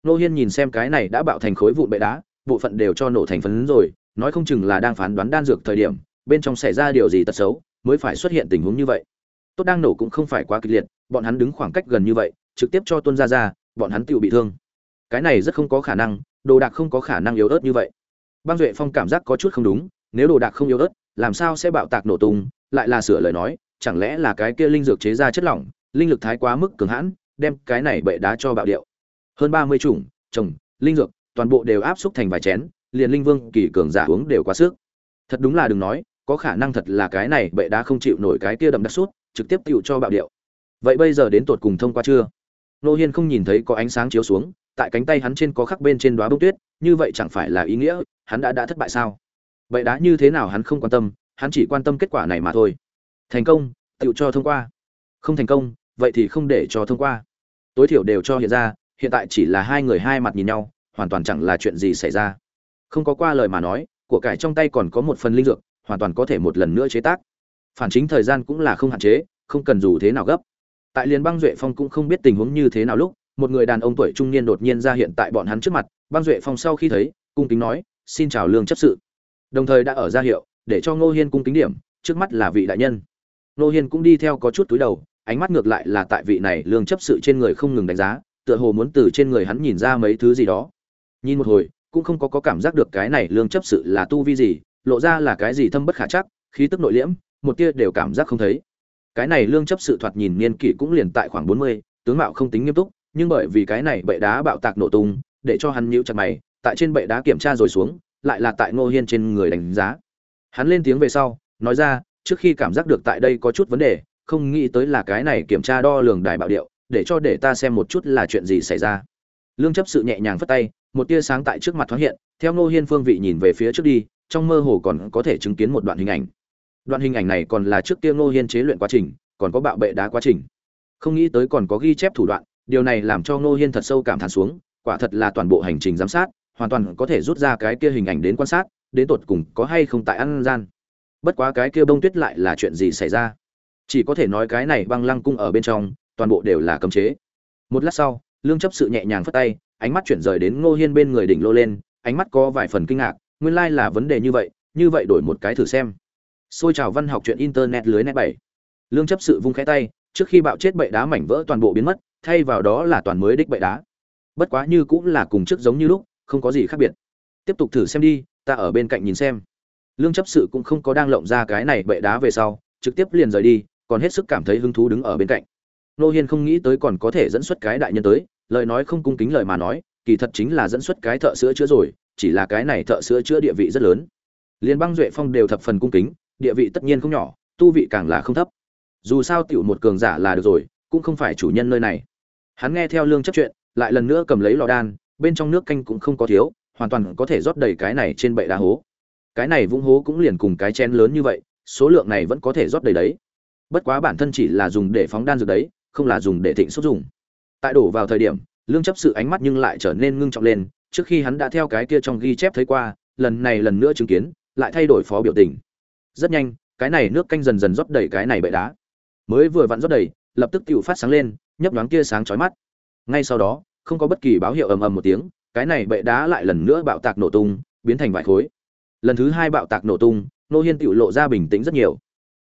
Nô hiên nhìn xem cái này đã bạo thành khối vụn bệ đá, bộ phận đều cho nổ thành phấn rồi, nói không chừng là đang phán đoán đan dược thời điểm, bên trong xảy ra điều gì tật xấu, mới phải xuất hiện tình huống như vậy. Tốt đang nổ cũng không phải quá kịch liệt, bọn hắn đứng khoảng cách gần như vậy, trực tiếp cho tuân ra ra bọn hắn tự bị thương. Cái này rất không có khả năng, đồ đạc không có khả năng yếu ớt như vậy. Băng duệ phong cảm giác có chút không đúng, nếu đồ đạc không yếu ớt, làm sao sẽ bạo tạc nổ tung, lại là sửa lời nói, chẳng lẽ là cái kia linh dược chế ra chất lỏng, linh lực thái quá mức cường hãn, đem cái này bệ đá cho bạo điệu. Hơn ba mươi chủng, trồng, linh dược, toàn bộ đều áp xúc thành vài chén, liền linh vương, kỳ cường giả uống đều quá sức. Thật đúng là đừng nói, có khả năng thật là cái này bệ đá không chịu nổi cái kia đậm đặc sút, trực tiếp tựu cho bạo điệu. Vậy bây giờ đến tột cùng thông qua chưa? Nô hiên không nhìn thấy có ánh sáng chiếu xuống, tại cánh tay hắn trên có khắc bên trên đoá bông tuyết, như vậy chẳng phải là ý nghĩa, hắn đã đã thất bại sao? Vậy đã như thế nào hắn không quan tâm, hắn chỉ quan tâm kết quả này mà thôi. Thành công tựu cho thông qua. Không thành công, vậy thì không để cho thông qua. Tối thiểu đều cho hiện ra, hiện tại chỉ là hai người hai mặt nhìn nhau, hoàn toàn chẳng là chuyện gì xảy ra. Không có qua lời mà nói, của cải trong tay còn có một phần linh dược, hoàn toàn có thể một lần nữa chế tác. Phản chính thời gian cũng là không hạn chế, không cần dù thế nào gấp tại liên băng duệ phong cũng không biết tình huống như thế nào lúc một người đàn ông tuổi trung niên đột nhiên ra hiện tại bọn hắn trước mặt băng duệ phong sau khi thấy cung kính nói xin chào lương chấp sự. Đồng thời đã ở ra hiệu để cho ngô hiên cung kính điểm trước mắt là vị đại nhân. Ngô hiên cũng đi theo có chút túi đầu ánh mắt ngược lại là tại vị này lương chấp sự trên người không ngừng đánh giá tựa hồ muốn từ trên người hắn nhìn ra mấy thứ gì đó. Nhìn một hồi cũng không có, có cảm giác được cái này lương chấp sự là tu vi gì lộ ra là cái gì thâm bất khả chắc khí tức nội liễm một tia đều cảm giác không thấy cái này lương chấp sự thoạt nhìn niên kỷ cũng liền tại khoảng bốn mươi, tướng mạo không tính nghiêm túc, nhưng bởi vì cái này bệ đá bạo tạc nổ tung, để cho hắn nhíu chặt mày, tại trên bệ đá kiểm tra rồi xuống, lại là tại ngô hiên trên người đánh giá. Hắn lên tiếng về sau, nói ra, trước khi cảm giác được tại đây có chút vấn đề, không nghĩ tới là cái này kiểm tra đo lường đài bạo điệu, để cho để ta xem một chút là chuyện gì xảy ra. Lương chấp sự nhẹ nhàng phất tay, một tia sáng tại trước mặt thoáng hiện, theo ngô hiên phương vị nhìn về phía trước đi, trong mơ hồ còn có thể chứng kiến một đoạn hình ảnh đoạn hình ảnh này còn là trước kia ngô hiên chế luyện quá trình, còn có bạo bệ đá quá trình. Không nghĩ tới còn có ghi chép thủ đoạn, điều này làm cho ngô hiên thật sâu cảm thán xuống, quả thật là toàn bộ hành trình giám sát, hoàn toàn có thể rút ra cái kia hình ảnh đến quan sát, đến tột cùng có hay không tại ăn gian. Bất quá cái kia bông tuyết lại là chuyện gì xảy ra? Chỉ có thể nói cái này băng lăng cung ở bên trong, toàn bộ đều là cấm chế. Một lát sau, lương chấp sự nhẹ nhàng phất tay, ánh mắt chuyển rời đến ngô hiên bên người đỉnh lô lên, ánh mắt có vài phần kinh ngạc, nguyên lai là vấn đề như vậy như vậy đổi một cái thử xem xôi trào văn học chuyện internet lưới net bảy. Lương chấp sự vung khẽ tay, trước khi bạo chết bậy đá mảnh vỡ toàn bộ biến mất, thay vào đó là toàn mới đích bậy đá. Bất quá như cũng là cùng trước giống như lúc, không có gì khác biệt. Tiếp tục thử xem đi, ta ở bên cạnh nhìn xem. Lương chấp sự cũng không có đang lộng ra cái này bậy đá về sau, trực tiếp liền rời đi, còn hết sức cảm thấy hứng thú đứng ở bên cạnh. Nô hiên không nghĩ tới còn có thể dẫn xuất cái đại nhân tới, lời nói không cung kính lời mà nói, kỳ thật chính là dẫn xuất cái thợ sữa chữa rồi, chỉ là cái này thợ sữa chữa địa vị rất lớn. Liên băng duệ phong đều thập phần cung kính địa vị tất nhiên không nhỏ, tu vị càng là không thấp. Dù sao tiểu một cường giả là được rồi, cũng không phải chủ nhân nơi này. Hắn nghe theo lương chấp chuyện, lại lần nữa cầm lấy lò đan, bên trong nước canh cũng không có thiếu, hoàn toàn có thể rót đầy cái này trên bệ đá hố. Cái này vũng hố cũng liền cùng cái chén lớn như vậy, số lượng này vẫn có thể rót đầy đấy. Bất quá bản thân chỉ là dùng để phóng đan dược đấy, không là dùng để thịnh sốt dùng. Tại đổ vào thời điểm, lương chấp sự ánh mắt nhưng lại trở nên ngưng trọng lên, trước khi hắn đã theo cái kia trong ghi chép thấy qua, lần này lần nữa chứng kiến, lại thay đổi phó biểu tình rất nhanh, cái này nước canh dần dần rót đầy cái này bệ đá. Mới vừa vặn rót đầy, lập tức tựu phát sáng lên, nhấp nhoáng kia sáng chói mắt. Ngay sau đó, không có bất kỳ báo hiệu ầm ầm một tiếng, cái này bệ đá lại lần nữa bạo tạc nổ tung, biến thành vài khối. Lần thứ hai bạo tạc nổ tung, nô hiên tựu lộ ra bình tĩnh rất nhiều.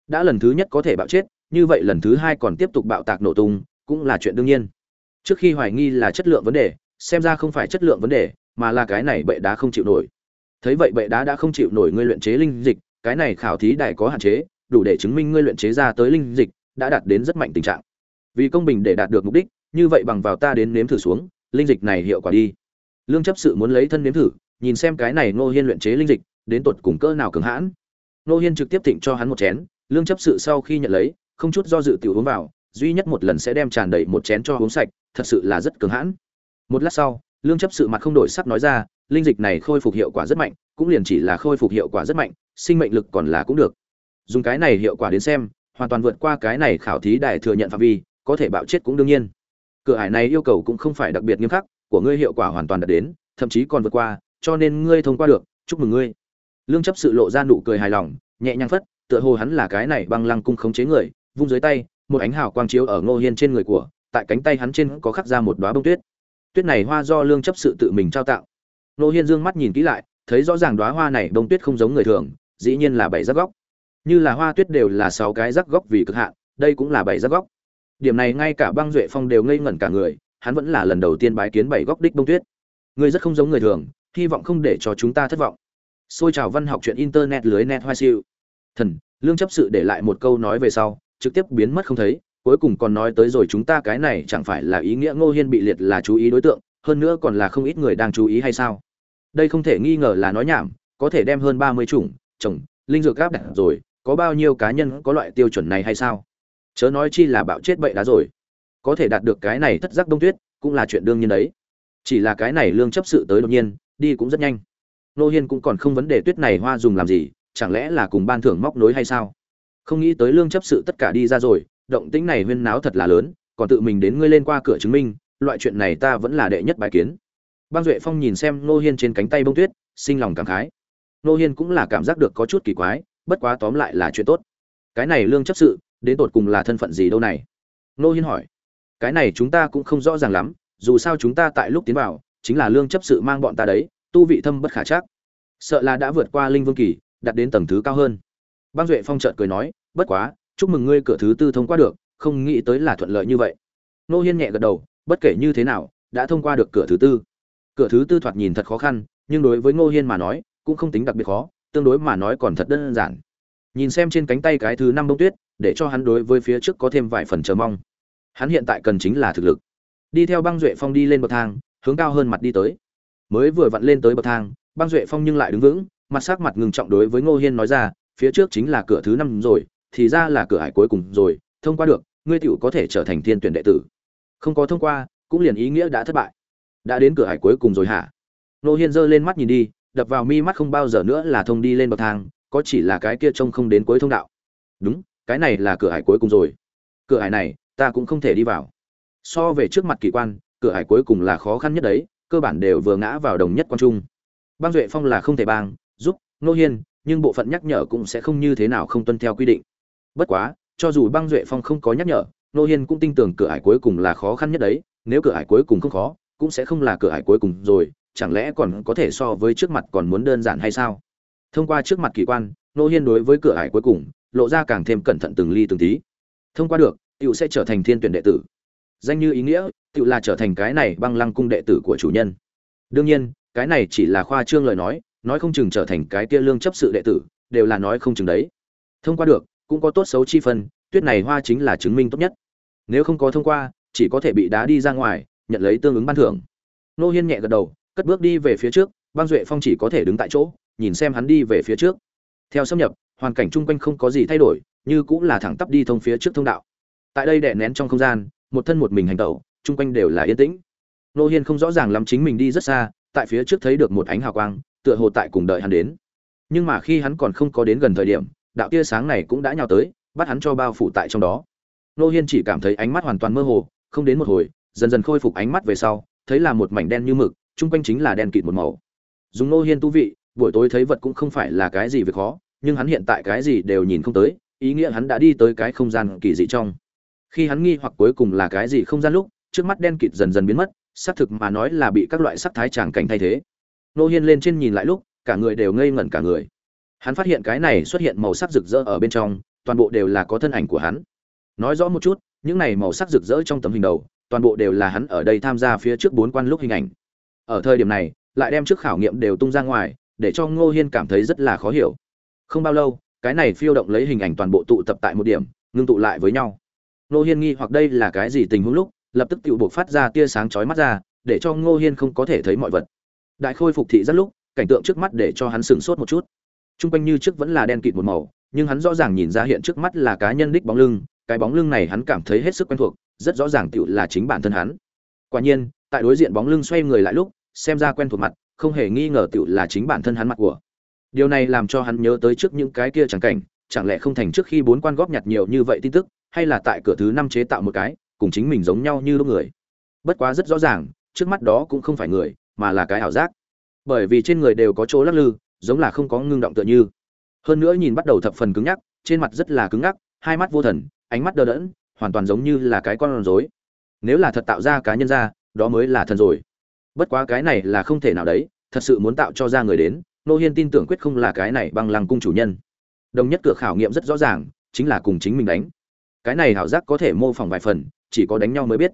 Đã lần thứ nhất có thể bạo chết, như vậy lần thứ hai còn tiếp tục bạo tạc nổ tung, cũng là chuyện đương nhiên. Trước khi hoài nghi là chất lượng vấn đề, xem ra không phải chất lượng vấn đề, mà là cái này bệ đá không chịu nổi. Thấy vậy bệ đá đã không chịu nổi ngươi luyện chế linh dịch cái này khảo thí đài có hạn chế, đủ để chứng minh ngươi luyện chế ra tới linh dịch đã đạt đến rất mạnh tình trạng. Vì công bình để đạt được mục đích, như vậy bằng vào ta đến nếm thử xuống, linh dịch này hiệu quả đi. Lương chấp sự muốn lấy thân nếm thử, nhìn xem cái này ngô hiên luyện chế linh dịch, đến tột cùng cỡ nào cường hãn. Ngô hiên trực tiếp thịnh cho hắn một chén, lương chấp sự sau khi nhận lấy, không chút do dự tiểu uống vào, duy nhất một lần sẽ đem tràn đầy một chén cho uống sạch, thật sự là rất cường hãn. Một lát sau, lương chấp sự mặt không đổi sắc nói ra, linh dịch này khôi phục hiệu quả rất mạnh, cũng liền chỉ là khôi phục hiệu quả rất mạnh sinh mệnh lực còn là cũng được. Dùng cái này hiệu quả đến xem, hoàn toàn vượt qua cái này khảo thí đại thừa nhận phạm vi, có thể bạo chết cũng đương nhiên. Cửa hải này yêu cầu cũng không phải đặc biệt nghiêm khắc, của ngươi hiệu quả hoàn toàn đạt đến, thậm chí còn vượt qua, cho nên ngươi thông qua được, chúc mừng ngươi. Lương chấp sự lộ ra nụ cười hài lòng, nhẹ nhàng phất, tựa hồ hắn là cái này băng lăng cung khống chế người, vung dưới tay, một ánh hào quang chiếu ở ngô hiên trên người của, tại cánh tay hắn trên có khắc ra một đóa bông tuyết. Tuyết này hoa do lương chấp sự tự mình trao tạo ngô hiên dương mắt nhìn kỹ lại, thấy rõ ràng đóa hoa này bông tuyết không giống người thường dĩ nhiên là bảy giác góc. Như là hoa tuyết đều là sáu cái rắc góc vì cực hạn, đây cũng là bảy rắc góc. Điểm này ngay cả băng duệ phong đều ngây ngẩn cả người, hắn vẫn là lần đầu tiên bái kiến bảy góc đích bông tuyết. Người rất không giống người thường, hy vọng không để cho chúng ta thất vọng. Xôi trào văn học chuyện internet lưới net hoa siêu. Thần, lương chấp sự để lại một câu nói về sau, trực tiếp biến mất không thấy, cuối cùng còn nói tới rồi chúng ta cái này chẳng phải là ý nghĩa ngô hiên bị liệt là chú ý đối tượng, hơn nữa còn là không ít người đang chú ý hay sao? Đây không thể nghi ngờ là nói nhảm, có thể đem hơn ba mươi chủng trồng, linh dược gáp đặt rồi, có bao nhiêu cá nhân có loại tiêu chuẩn này hay sao? Chớ nói chi là bạo chết bậy đá rồi. Có thể đạt được cái này thất giác đông tuyết, cũng là chuyện đương nhiên đấy. Chỉ là cái này lương chấp sự tới đột nhiên, đi cũng rất nhanh. Nô hiên cũng còn không vấn đề tuyết này hoa dùng làm gì, chẳng lẽ là cùng ban thưởng móc nối hay sao? Không nghĩ tới lương chấp sự tất cả đi ra rồi, động tĩnh này huyên náo thật là lớn, còn tự mình đến ngươi lên qua cửa chứng minh, loại chuyện này ta vẫn là đệ nhất bài kiến. Băng duệ phong nhìn xem nô hiên trên cánh tay bông tuyết, sinh lòng cảm khái nô hiên cũng là cảm giác được có chút kỳ quái, bất quá tóm lại là chuyện tốt. Cái này lương chấp sự, đến tột cùng là thân phận gì đâu này? Nô hiên hỏi. Cái này chúng ta cũng không rõ ràng lắm, dù sao chúng ta tại lúc tiến vào, chính là lương chấp sự mang bọn ta đấy, tu vị thâm bất khả chắc. Sợ là đã vượt qua linh vương kỳ đặt đến tầng thứ cao hơn. Băng duệ phong trợn cười nói, bất quá, chúc mừng ngươi cửa thứ tư thông qua được, không nghĩ tới là thuận lợi như vậy. Nô hiên nhẹ gật đầu, bất kể như thế nào, đã thông qua được cửa thứ tư. Cửa thứ tư thoạt nhìn thật khó khăn, nhưng đối với ngô hiên mà nói cũng không tính đặc biệt khó, tương đối mà nói còn thật đơn giản. Nhìn xem trên cánh tay cái thứ năm bông tuyết, để cho hắn đối với phía trước có thêm vài phần chờ mong. Hắn hiện tại cần chính là thực lực. Đi theo băng duệ phong đi lên bậc thang, hướng cao hơn mặt đi tới. Mới vừa vặn lên tới bậc thang, băng duệ phong nhưng lại đứng vững, mặt sắc mặt ngừng trọng đối với ngô hiên nói ra, phía trước chính là cửa thứ năm rồi, thì ra là cửa hải cuối cùng rồi, thông qua được, ngươi tựu có thể trở thành thiên tuyển đệ tử. Không có thông qua, cũng liền ý nghĩa đã thất bại. Đã đến cửa hải cuối cùng rồi hả? Ngô hiên giơ lên mắt nhìn đi đập vào mi mắt không bao giờ nữa là thông đi lên bậc thang, có chỉ là cái kia trông không đến cuối thông đạo. Đúng, cái này là cửa hải cuối cùng rồi. Cửa hải này, ta cũng không thể đi vào. So về trước mặt kỳ quan, cửa hải cuối cùng là khó khăn nhất đấy, cơ bản đều vừa ngã vào đồng nhất quan trung. Băng duệ phong là không thể bang, giúp nô hiên, nhưng bộ phận nhắc nhở cũng sẽ không như thế nào không tuân theo quy định. Bất quá, cho dù băng duệ phong không có nhắc nhở nô hiên cũng tin tưởng cửa hải cuối cùng là khó khăn nhất đấy, nếu cửa hải cuối cùng không khó, cũng sẽ không là cửa hải cuối cùng rồi chẳng lẽ còn có thể so với trước mặt còn muốn đơn giản hay sao? Thông qua trước mặt kỳ quan nô hiên đối với cửa ải cuối cùng, lộ ra càng thêm cẩn thận từng ly từng tí. Thông qua được, Tiểu sẽ trở thành thiên tuyển đệ tử. Danh như ý nghĩa, Tiểu là trở thành cái này băng lăng cung đệ tử của chủ nhân. Đương nhiên, cái này chỉ là khoa trương lời nói nói không chừng trở thành cái kia lương chấp sự đệ tử, đều là nói không chừng đấy. Thông qua được, cũng có tốt xấu chi phân, tuyết này hoa chính là chứng minh tốt nhất. Nếu không có thông qua, chỉ có thể bị đá đi ra ngoài, nhận lấy tương ứng ban thưởng. Nô hiên nhẹ gật đầu cất bước đi về phía trước, băng duệ phong chỉ có thể đứng tại chỗ, nhìn xem hắn đi về phía trước. Theo xâm nhập, hoàn cảnh chung quanh không có gì thay đổi, như cũng là thẳng tắp đi thông phía trước thông đạo. Tại đây đè nén trong không gian, một thân một mình hành tẩu, chung quanh đều là yên tĩnh. Nô hiên không rõ ràng lắm chính mình đi rất xa, tại phía trước thấy được một ánh hào quang, tựa hồ tại cùng đợi hắn đến. Nhưng mà khi hắn còn không có đến gần thời điểm, đạo tia sáng này cũng đã nhào tới, bắt hắn cho bao phủ tại trong đó. Nô hiên chỉ cảm thấy ánh mắt hoàn toàn mơ hồ, không đến một hồi, dần dần khôi phục ánh mắt về sau, thấy là một mảnh đen như mực chung quanh chính là đen kịt một màu. Dùng nô hiên tu vị, buổi tối thấy vật cũng không phải là cái gì việc khó, nhưng hắn hiện tại cái gì đều nhìn không tới, ý nghĩa hắn đã đi tới cái không gian kỳ dị trong. Khi hắn nghi hoặc cuối cùng là cái gì không gian lúc, trước mắt đen kịt dần dần biến mất, xác thực mà nói là bị các loại sắc thái tràng cảnh thay thế. Nô hiên lên trên nhìn lại lúc, cả người đều ngây ngẩn cả người. Hắn phát hiện cái này xuất hiện màu sắc rực rỡ ở bên trong, toàn bộ đều là có thân ảnh của hắn. Nói rõ một chút, những này màu sắc rực rỡ trong tấm hình đầu, toàn bộ đều là hắn ở đây tham gia phía trước bốn quan lúc hình ảnh ở thời điểm này, lại đem trước khảo nghiệm đều tung ra ngoài, để cho ngô hiên cảm thấy rất là khó hiểu. Không bao lâu, cái này phiêu động lấy hình ảnh toàn bộ tụ tập tại một điểm, ngưng tụ lại với nhau. Ngô hiên nghi hoặc đây là cái gì tình huống lúc, lập tức tự buộc phát ra tia sáng chói mắt ra, để cho ngô hiên không có thể thấy mọi vật. Đại khôi phục thị rất lúc, cảnh tượng trước mắt để cho hắn sửng sốt một chút. T r u n g quanh như trước vẫn là đen kịt một màu, nhưng hắn rõ ràng nhìn ra hiện trước mắt là cá nhân đích bóng lưng, cái bóng lưng này hắn cảm thấy hết sức quen thuộc, rất rõ ràng tựu là chính bản thân hắn. Quả nhiên tại đối diện bóng lưng xoay người lại lúc, xem ra quen thuộc mặt, không hề nghi ngờ tựu là chính bản thân hắn mặt của. Điều này làm cho hắn nhớ tới trước những cái kia chẳng cảnh, chẳng lẽ không thành trước khi bốn quan góp nhặt nhiều như vậy tin tức, hay là tại cửa thứ năm chế tạo một cái, cùng chính mình giống nhau như lúc người. Bất quá rất rõ ràng, trước mắt đó cũng không phải người, mà là cái ảo giác. Bởi vì trên người đều có chỗ lắc lư, giống là không có ngưng động tựa như. Hơn nữa nhìn bắt đầu thập phần cứng nhắc, trên mặt rất là cứng ngắc hai mắt vô thần, ánh mắt đờ đẫn, hoàn toàn giống như là cái con rối. Nếu là thật tạo ra cá nhân ra đó mới là thần rồi. Bất quá cái này là không thể nào đấy, thật sự muốn tạo cho ra người đến, nô hiên tin tưởng quyết không là cái này bằng lăng cung chủ nhân. Đồng nhất cửa khảo nghiệm rất rõ ràng, chính là cùng chính mình đánh. Cái này hảo giác có thể mô phỏng vài phần, chỉ có đánh nhau mới biết.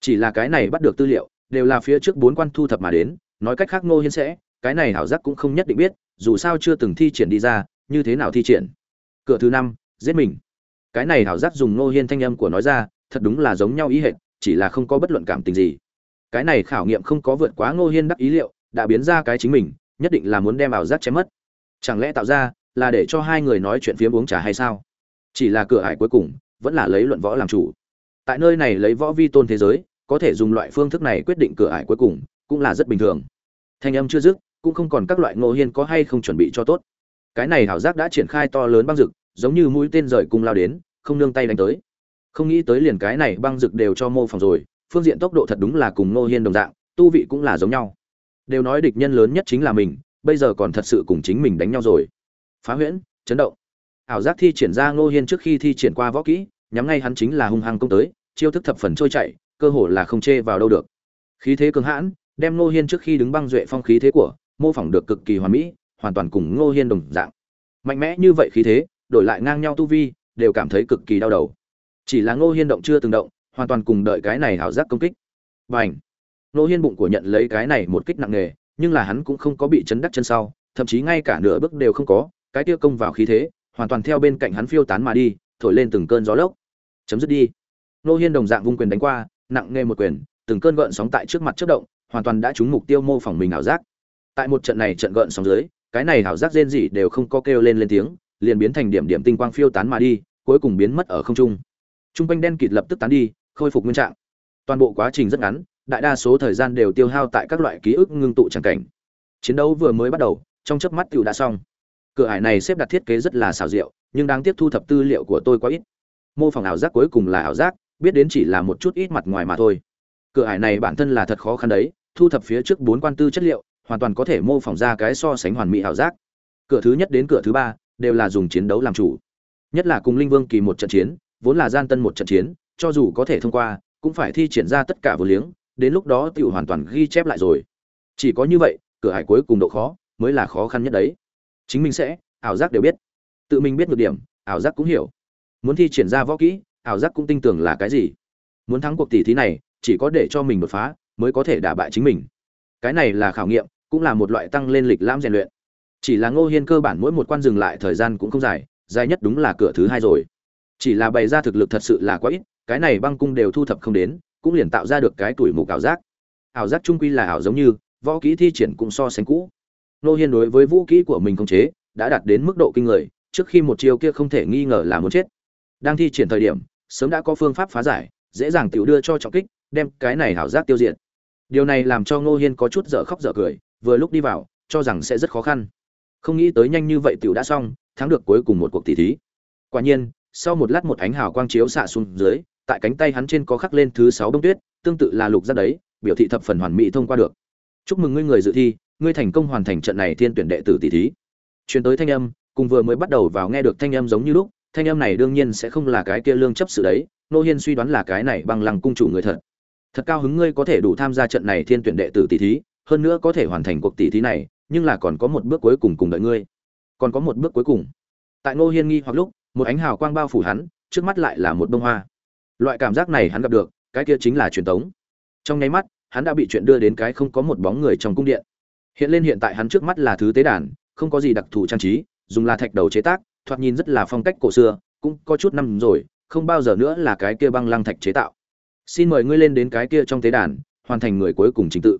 Chỉ là cái này bắt được tư liệu, đều là phía trước bốn quan thu thập mà đến, nói cách khác nô hiên sẽ, cái này hảo giác cũng không nhất định biết, dù sao chưa từng thi triển đi ra, như thế nào thi triển. Cửa thứ năm, giết mình. Cái này hảo giác dùng nô hiên thanh âm của nói ra, thật đúng là giống nhau ý hệt, chỉ là không có bất luận cảm tình gì cái này khảo nghiệm không có vượt quá ngô hiên đắc ý liệu, đã biến ra cái chính mình, nhất định là muốn đem ảo giác chém mất. Chẳng lẽ tạo ra là để cho hai người nói chuyện phiếm uống trà hay sao? Chỉ là cửa ải cuối cùng, vẫn là lấy luận võ làm chủ. Tại nơi này lấy võ vi tôn thế giới, có thể dùng loại phương thức này quyết định cửa ải cuối cùng, cũng là rất bình thường. Thanh âm chưa dứt, cũng không còn các loại ngô hiên có hay không chuẩn bị cho tốt. Cái này hảo giác đã triển khai to lớn băng rực giống như mũi tên rời cung lao đến, không nương tay đánh tới. Không nghĩ tới liền cái này băng rực đều cho mô phỏng rồi phương diện tốc độ thật đúng là cùng ngô hiên đồng dạng tu vị cũng là giống nhau. Đều nói địch nhân lớn nhất chính là mình bây giờ còn thật sự cùng chính mình đánh nhau rồi. Phá huyễn chấn động. Ảo giác thi triển ra ngô hiên trước khi thi triển qua võ kỹ nhắm ngay hắn chính là hung hăng công tới chiêu thức thập phần trôi chảy, cơ hồ là không chê vào đâu được. Khí thế cường hãn đem ngô hiên trước khi đứng băng duệ phong khí thế của mô phỏng được cực kỳ hoàn mỹ hoàn toàn cùng ngô hiên đồng dạng. Mạnh mẽ như vậy khí thế đổi lại ngang nhau tu vi đều cảm thấy cực kỳ đau đầu. Chỉ là ngô hiên động chưa từng động hoàn toàn cùng đợi cái này hảo giác công kích. Và ảnh hiên bụng của nhận lấy cái này một kích nặng nề, nhưng là hắn cũng không có bị chấn đắc chân sau, thậm chí ngay cả nửa bước đều không có, cái kia công vào khí thế, hoàn toàn theo bên cạnh hắn phiêu tán mà đi, thổi lên từng cơn gió lốc. Chấm dứt đi. Nô hiên đồng dạng vung quyền đánh qua, nặng nề một quyền, từng cơn gợn sóng tại trước mặt chất động, hoàn toàn đã trúng mục tiêu mô phỏng mình ảo giác. Tại một trận này trận gợn sóng dưới, cái này ảo giác rên rỉ đều không có kêu lên lên tiếng, liền biến thành điểm điểm tinh quang phiêu tán mà đi, cuối cùng biến mất ở không trung. Trung quanh đen kịt lập tức tán đi khôi phục nguyên trạng. Toàn bộ quá trình rất ngắn, đại đa số thời gian đều tiêu hao tại các loại ký ức ngưng tụ tràng cảnh. Chiến đấu vừa mới bắt đầu, trong chớp mắt tựu đã xong. Cửa ải này xếp đặt thiết kế rất là xảo diệu, nhưng đáng tiếc thu thập tư liệu của tôi quá ít. Mô phỏng ảo giác cuối cùng là ảo giác, biết đến chỉ là một chút ít mặt ngoài mà thôi. Cửa ải này bản thân là thật khó khăn đấy, thu thập phía trước bốn quan tư chất liệu, hoàn toàn có thể mô phỏng ra cái so sánh hoàn mỹ ảo giác. Cửa thứ nhất đến cửa thứ ba, đều là dùng chiến đấu làm chủ. Nhất là cùng linh vương kỳ một trận chiến, vốn là gian tân một trận chiến cho dù có thể thông qua, cũng phải thi triển ra tất cả vô liếng, đến lúc đó tiểu hoàn toàn ghi chép lại rồi. Chỉ có như vậy, cửa hải cuối cùng độ khó mới là khó khăn nhất đấy. Chính mình sẽ, ảo giác đều biết. Tự mình biết được điểm, ảo giác cũng hiểu. Muốn thi triển ra võ kỹ, ảo giác cũng tin tưởng là cái gì. Muốn thắng cuộc tỷ thí này, chỉ có để cho mình đột phá mới có thể đả bại chính mình. Cái này là khảo nghiệm, cũng là một loại tăng lên lịch lãm rèn luyện. Chỉ là ngô hiên cơ bản mỗi một quan dừng lại thời gian cũng không dài dài nhất đúng là cửa thứ hai rồi. Chỉ là bày ra thực lực thật sự là quá ít cái này băng cung đều thu thập không đến, cũng liền tạo ra được cái tuổi mục ảo giác. Ảo giác trung quy là ảo giống như, võ kỹ thi triển cũng so sánh cũ. Nô hiên đối với vũ kỹ của mình không chế, đã đạt đến mức độ kinh người, trước khi một chiêu kia không thể nghi ngờ là muốn chết. Đang thi triển thời điểm, sớm đã có phương pháp phá giải, dễ dàng tiểu đưa cho trọng kích, đem cái này ảo giác tiêu diệt. Điều này làm cho ngô hiên có chút dở khóc dở cười, vừa lúc đi vào, cho rằng sẽ rất khó khăn. Không nghĩ tới nhanh như vậy tiểu đã xong, thắng được cuối cùng một cuộc tỷ thí. Quả nhiên sau một lát một ánh hào quang chiếu xạ xuống dưới, tại cánh tay hắn trên có khắc lên thứ sáu bông tuyết, tương tự là lục giác đấy, biểu thị thập phần hoàn mỹ thông qua được. Chúc mừng ngươi người dự thi, ngươi thành công hoàn thành trận này thiên tuyển đệ tử tỷ thí. Truyền tới thanh âm, cùng vừa mới bắt đầu vào nghe được thanh âm giống như lúc, thanh âm này đương nhiên sẽ không là cái kia lương chấp sự đấy, nô hiên suy đoán là cái này bằng lăng cung chủ người thật. Thật cao hứng ngươi có thể đủ tham gia trận này thiên tuyển đệ tử tỷ thí, hơn nữa có thể hoàn thành cuộc tỷ thí này, nhưng là còn có một bước cuối cùng cùng đợi ngươi. Còn có một bước cuối cùng. Tại Nô hiên nghi hoặc lúc một ánh hào quang bao phủ hắn, trước mắt lại là một bông hoa. Loại cảm giác này hắn gặp được, cái kia chính là truyền thống trong nháy mắt, hắn đã bị chuyện đưa đến cái không có một bóng người trong cung điện. Hiện lên hiện tại hắn trước mắt là thứ tế đàn, không có gì đặc thù trang trí, dùng là thạch đầu chế tác, thoạt nhìn rất là phong cách cổ xưa, cũng có chút năm rồi, không bao giờ nữa là cái kia băng lăng thạch chế tạo. Xin mời ngươi lên đến cái kia trong tế đàn, hoàn thành người cuối cùng trình tự.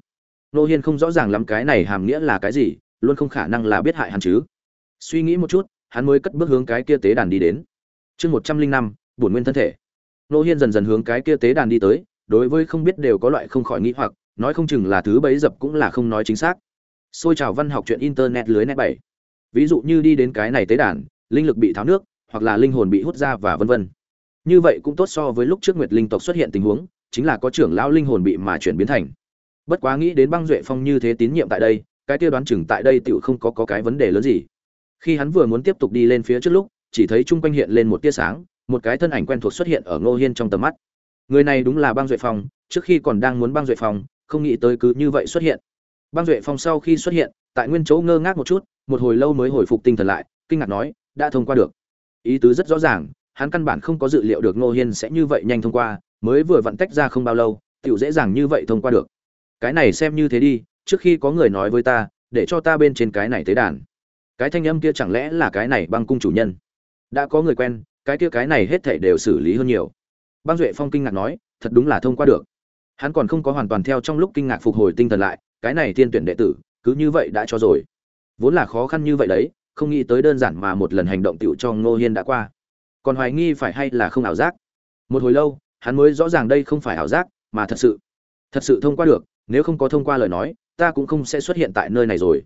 Nô hiên không rõ ràng lắm cái này hàm nghĩa là cái gì, luôn không khả năng là biết hại hắn chứ. Suy nghĩ một chút hắn mới cất bước hướng cái kia tế đàn đi đến. Chương một trăm linh năm bổn nguyên thân thể. Nô hiên dần dần hướng cái kia tế đàn đi tới đối với không biết đều có loại không khỏi nghĩ hoặc nói không chừng là thứ bấy dập cũng là không nói chính xác. Xôi trào văn học chuyện internet lưới net bảy. Ví dụ như đi đến cái này tế đàn linh lực bị tháo nước hoặc là linh hồn bị hút ra và vân vân. Như vậy cũng tốt so với lúc trước nguyệt linh tộc xuất hiện tình huống chính là có trưởng lão linh hồn bị mà chuyển biến thành. Bất quá nghĩ đến băng duệ phong như thế tín nhiệm tại đây cái tiêu đoán chừng tại đây tựu không có, có cái vấn đề lớn gì khi hắn vừa muốn tiếp tục đi lên phía trước lúc, chỉ thấy chung quanh hiện lên một tia sáng, một cái thân ảnh quen thuộc xuất hiện ở ngô hiên trong tầm mắt. Người này đúng là băng duệ phong, trước khi còn đang muốn băng duệ phong, không nghĩ tới cứ như vậy xuất hiện. Băng duệ phong sau khi xuất hiện, tại nguyên chỗ ngơ ngác một chút, một hồi lâu mới hồi phục tinh thần lại, kinh ngạc nói, đã thông qua được. Ý tứ rất rõ ràng, hắn căn bản không có dự liệu được ngô hiên sẽ như vậy nhanh thông qua, mới vừa vặn tách ra không bao lâu, tiểu dễ dàng như vậy thông qua được. Cái này xem như thế đi, trước khi có người nói với ta, để cho ta bên trên cái này tế đàn cái thanh âm kia chẳng lẽ là cái này băng cung chủ nhân? Đã có người quen, cái kia cái này hết thảy đều xử lý hơn nhiều. Băng duệ phong kinh ngạc nói, thật đúng là thông qua được. Hắn còn không có hoàn toàn theo trong lúc kinh ngạc phục hồi tinh thần lại, cái này thiên tuyển đệ tử, cứ như vậy đã cho rồi. Vốn là khó khăn như vậy đấy, không nghĩ tới đơn giản mà một lần hành động tựu cho ngô hiên đã qua. Còn hoài nghi phải hay là không ảo giác? Một hồi lâu, hắn mới rõ ràng đây không phải ảo giác, mà thật sự. Thật sự thông qua được, nếu không có thông qua lời nói, ta cũng không sẽ xuất hiện tại nơi này rồi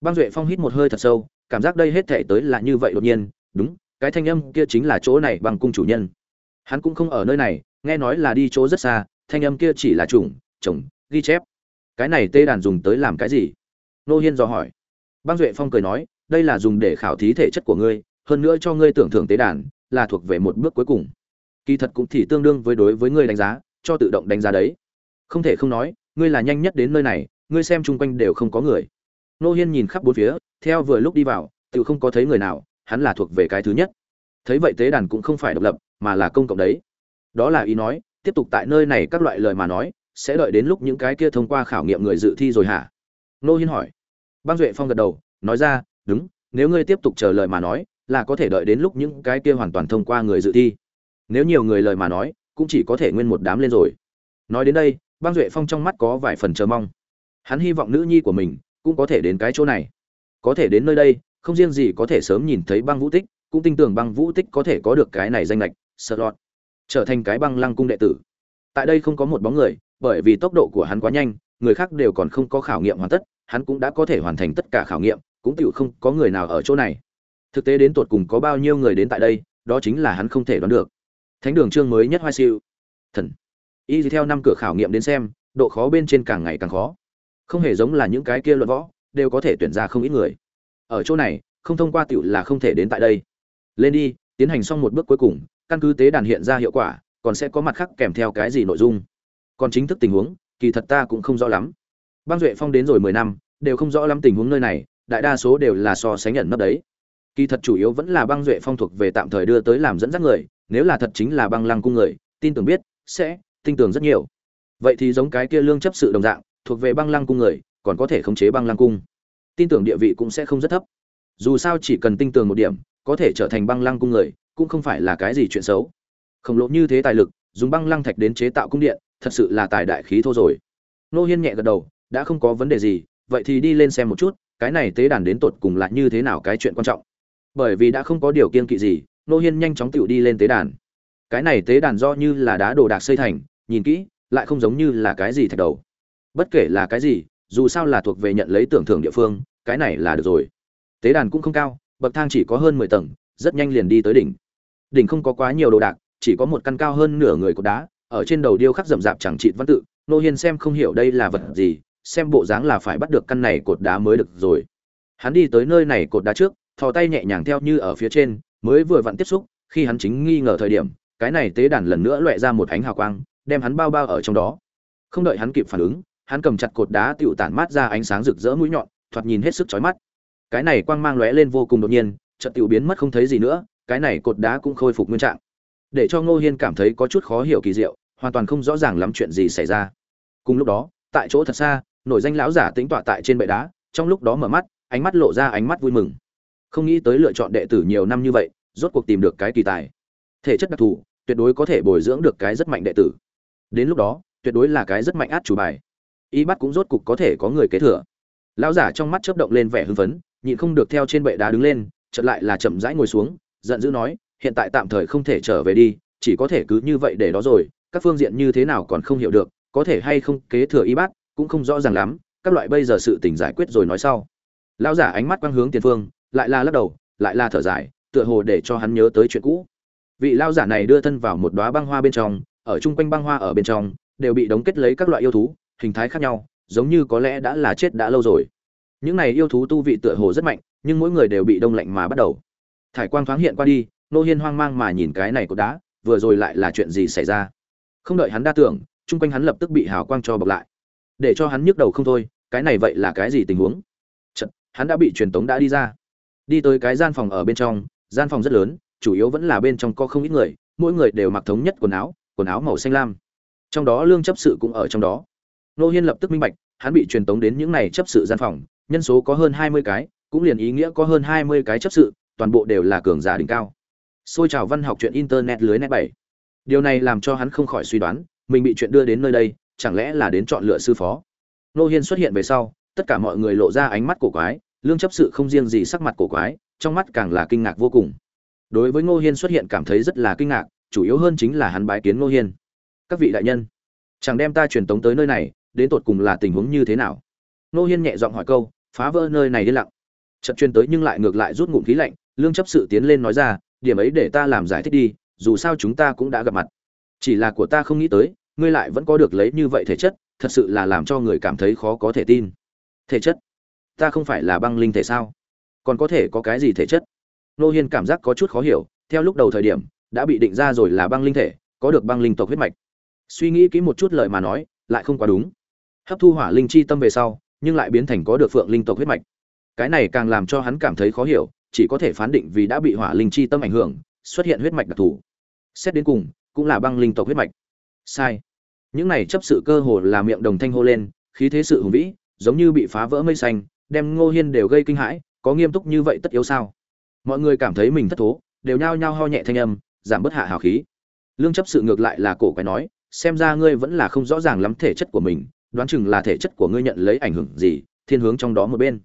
băng duệ phong hít một hơi thật sâu, cảm giác đây hết thể tới là như vậy đột nhiên, đúng, cái thanh âm kia chính là chỗ này bằng cung chủ nhân. Hắn cũng không ở nơi này, nghe nói là đi chỗ rất xa, thanh âm kia chỉ là chủng chồng ghi chép. Cái này tê đàn dùng tới làm cái gì? Nô hiên dò hỏi. Băng duệ phong cười nói, đây là dùng để khảo thí thể chất của ngươi, hơn nữa cho ngươi tưởng thưởng tế đàn, là thuộc về một bước cuối cùng. Kỳ thật cũng thì tương đương với đối với ngươi đánh giá, cho tự động đánh giá đấy. Không thể không nói, ngươi là nhanh nhất đến nơi này, ngươi xem chung quanh đều không có người nô hiên nhìn khắp bốn phía, theo vừa lúc đi vào, tự không có thấy người nào, hắn là thuộc về cái thứ nhất. Thấy vậy tế đàn cũng không phải độc lập, mà là công cộng đấy. Đó là ý nói, tiếp tục tại nơi này các loại lời mà nói, sẽ đợi đến lúc những cái kia thông qua khảo nghiệm người dự thi rồi hả? Nô hiên hỏi. Băng duệ phong gật đầu, nói ra, đúng, nếu ngươi tiếp tục chờ lời mà nói, là có thể đợi đến lúc những cái kia hoàn toàn thông qua người dự thi. Nếu nhiều người lời mà nói, cũng chỉ có thể nguyên một đám lên rồi. Nói đến đây, băng duệ phong trong mắt có vài phần chờ mong. Hắn hy vọng nữ nhi của mình cũng có thể đến cái chỗ này. Có thể đến nơi đây, không riêng gì có thể sớm nhìn thấy băng vũ tích, cũng tin tưởng băng vũ tích có thể có được cái này danh lệch, sợ lọt, trở thành cái băng lăng cung đệ tử. Tại đây không có một bóng người, bởi vì tốc độ của hắn quá nhanh, người khác đều còn không có khảo nghiệm hoàn tất, hắn cũng đã có thể hoàn thành tất cả khảo nghiệm, cũng tựu không có người nào ở chỗ này. Thực tế đến tột cùng có bao nhiêu người đến tại đây, đó chính là hắn không thể đoán được. Thánh đường trương mới nhất hoa siêu. Thần. Y theo năm cửa khảo nghiệm đến xem, độ khó bên trên càng ngày càng khó không hề giống là những cái kia luận võ, đều có thể tuyển ra không ít người. Ở chỗ này, không thông qua tiểu là không thể đến tại đây. Lên đi, tiến hành xong một bước cuối cùng, căn cứ tế đàn hiện ra hiệu quả, còn sẽ có mặt khác kèm theo cái gì nội dung. Còn chính thức tình huống, kỳ thật ta cũng không rõ lắm. Băng duệ phong đến rồi mười năm, đều không rõ lắm tình huống nơi này, đại đa số đều là so sánh nhận nấp đấy. Kỳ thật chủ yếu vẫn là băng duệ phong thuộc về tạm thời đưa tới làm dẫn dắt người, nếu là thật chính là băng lăng cung người, tin tưởng biết, sẽ, tin tưởng rất nhiều. Vậy thì giống cái kia lương chấp sự đồng dạng thuộc về băng lăng cung người, còn có thể khống chế băng lăng cung. Tin tưởng địa vị cũng sẽ không rất thấp. Dù sao chỉ cần tin tưởng một điểm, có thể trở thành băng lăng cung người, cũng không phải là cái gì chuyện xấu. Khổng lồ như thế tài lực, dùng băng lăng thạch đến chế tạo cung điện, thật sự là tài đại khí thô rồi. Nô hiên nhẹ gật đầu, đã không có vấn đề gì, vậy thì đi lên xem một chút, cái này tế đàn đến tột cùng là như thế nào cái chuyện quan trọng. Bởi vì đã không có điều kiên kỵ gì, nô hiên nhanh chóng tựu đi lên tế đàn. Cái này tế đàn do như là đá đồ đạc xây thành, nhìn kỹ, lại không giống như là cái gì thạch đầu bất kể là cái gì, dù sao là thuộc về nhận lấy tưởng thưởng địa phương, cái này là được rồi. Tế đàn cũng không cao, bậc thang chỉ có hơn mười tầng, rất nhanh liền đi tới đỉnh. Đỉnh không có quá nhiều đồ đạc, chỉ có một căn cao hơn nửa người cột đá, ở trên đầu điêu khắc rậm rạp chẳng trị văn tự, nô hiên xem không hiểu đây là vật gì, xem bộ dáng là phải bắt được căn này cột đá mới được rồi. Hắn đi tới nơi này cột đá trước, thò tay nhẹ nhàng theo như ở phía trên, mới vừa vặn tiếp xúc, khi hắn chính nghi ngờ thời điểm, cái này tế đàn lần nữa loẹ ra một ánh hào quang, đem hắn bao bao ở trong đó. Không đợi hắn kịp phản ứng hắn cầm chặt cột đá tựu tản mát ra ánh sáng rực rỡ mũi nhọn, thoạt nhìn hết sức chói mắt. Cái này quang mang lóe lên vô cùng đột nhiên, chợt tựu biến mất không thấy gì nữa, cái này cột đá cũng khôi phục nguyên trạng. Để cho ngô hiên cảm thấy có chút khó hiểu kỳ diệu, hoàn toàn không rõ ràng lắm chuyện gì xảy ra. Cùng lúc đó, tại chỗ thật xa, nổi danh lão giả tính tọa tại trên bệ đá, trong lúc đó mở mắt, ánh mắt lộ ra ánh mắt vui mừng. Không nghĩ tới lựa chọn đệ tử nhiều năm như vậy, rốt cuộc tìm được cái kỳ tài. Thể chất đặc thù, tuyệt đối có thể bồi dưỡng được cái rất mạnh đệ tử. Đến lúc đó, tuyệt đối là cái rất mạnh át chủ bài y bắt cũng rốt cục có thể có người kế thừa. Lão giả trong mắt chớp động lên vẻ hưng phấn, nhịn không được theo trên bệ đá đứng lên, chợt lại là chậm rãi ngồi xuống, giận dữ nói, hiện tại tạm thời không thể trở về đi, chỉ có thể cứ như vậy để đó rồi, các phương diện như thế nào còn không hiểu được, có thể hay không kế thừa y bát cũng không rõ ràng lắm, các loại bây giờ sự tình giải quyết rồi nói sau. Lão giả ánh mắt quang hướng tiền phương, lại là lắc đầu, lại là thở dài, tựa hồ để cho hắn nhớ tới chuyện cũ. Vị lão giả này đưa thân vào một đóa băng hoa bên trong, ở chung quanh băng hoa ở bên trong, đều bị đóng kết lấy các loại yêu thú hình thái khác nhau giống như có lẽ đã là chết đã lâu rồi. Những này yêu thú tu vị tựa hồ rất mạnh nhưng mỗi người đều bị đông lạnh mà bắt đầu. Thải quang thoáng hiện qua đi nô hiên hoang mang mà nhìn cái này cột đá vừa rồi lại là chuyện gì xảy ra? Không đợi hắn đa tưởng chung quanh hắn lập tức bị hào quang cho bọc lại. Để cho hắn nhức đầu không thôi cái này vậy là cái gì tình huống? Chật, hắn đã bị truyền tống đã đi ra. Đi tới cái gian phòng ở bên trong gian phòng rất lớn chủ yếu vẫn là bên trong có không ít người mỗi người đều mặc thống nhất quần áo quần áo màu xanh lam. Trong đó lương chấp sự cũng ở trong đó nô hiên lập tức minh bạch, hắn bị truyền tống đến những này chấp sự gian phòng, nhân số có hơn hai mươi cái, cũng liền ý nghĩa có hơn hai mươi cái chấp sự, toàn bộ đều là cường giả đỉnh cao. Xôi trào văn học chuyện internet lưới net bảy. Điều này làm cho hắn không khỏi suy đoán, mình bị chuyện đưa đến nơi đây, chẳng lẽ là đến chọn lựa sư phó? Nô hiên xuất hiện về sau, tất cả mọi người lộ ra ánh mắt cổ quái, lương chấp sự không riêng gì sắc mặt cổ quái, trong mắt càng là kinh ngạc vô cùng. Đối với ngô hiên xuất hiện cảm thấy rất là kinh ngạc, chủ yếu hơn chính là hắn bái kiến ngô hiên. Các vị đại nhân, chẳng đem ta truyền tống tới nơi này đến tột cùng là tình huống như thế nào? Nô hiên nhẹ giọng hỏi câu, phá vỡ nơi này đi lặng. Chợt chuyên tới nhưng lại ngược lại rút ngụm khí lạnh, lương chấp sự tiến lên nói ra, điểm ấy để ta làm giải thích đi, dù sao chúng ta cũng đã gặp mặt. Chỉ là của ta không nghĩ tới, ngươi lại vẫn có được lấy như vậy thể chất, thật sự là làm cho người cảm thấy khó có thể tin. Thể chất? Ta không phải là băng linh thể sao? Còn có thể có cái gì thể chất? Nô hiên cảm giác có chút khó hiểu, theo lúc đầu thời điểm, đã bị định ra rồi là băng linh thể, có được băng linh tộc huyết mạch. Suy nghĩ kỹ một chút lời mà nói, lại không quá đúng hấp thu hỏa linh chi tâm về sau, nhưng lại biến thành có được phượng linh tộc huyết mạch. Cái này càng làm cho hắn cảm thấy khó hiểu, chỉ có thể phán định vì đã bị hỏa linh chi tâm ảnh hưởng, xuất hiện huyết mạch đặc thù. Xét đến cùng, cũng là băng linh tộc huyết mạch. Sai. Những này chấp sự cơ hồ là miệng đồng thanh hô lên, khí thế sự hùng vĩ, giống như bị phá vỡ mây xanh, đem ngô hiên đều gây kinh hãi, có nghiêm túc như vậy tất yếu sao? Mọi người cảm thấy mình thất thố, đều nhao nhao ho nhẹ thanh âm, giảm bớt hạ hào khí. Lương chấp sự ngược lại là cổ quái nói, xem ra ngươi vẫn là không rõ ràng lắm thể chất của mình đoán chừng là thể chất của ngươi nhận lấy ảnh hưởng gì, thiên hướng trong đó một bên.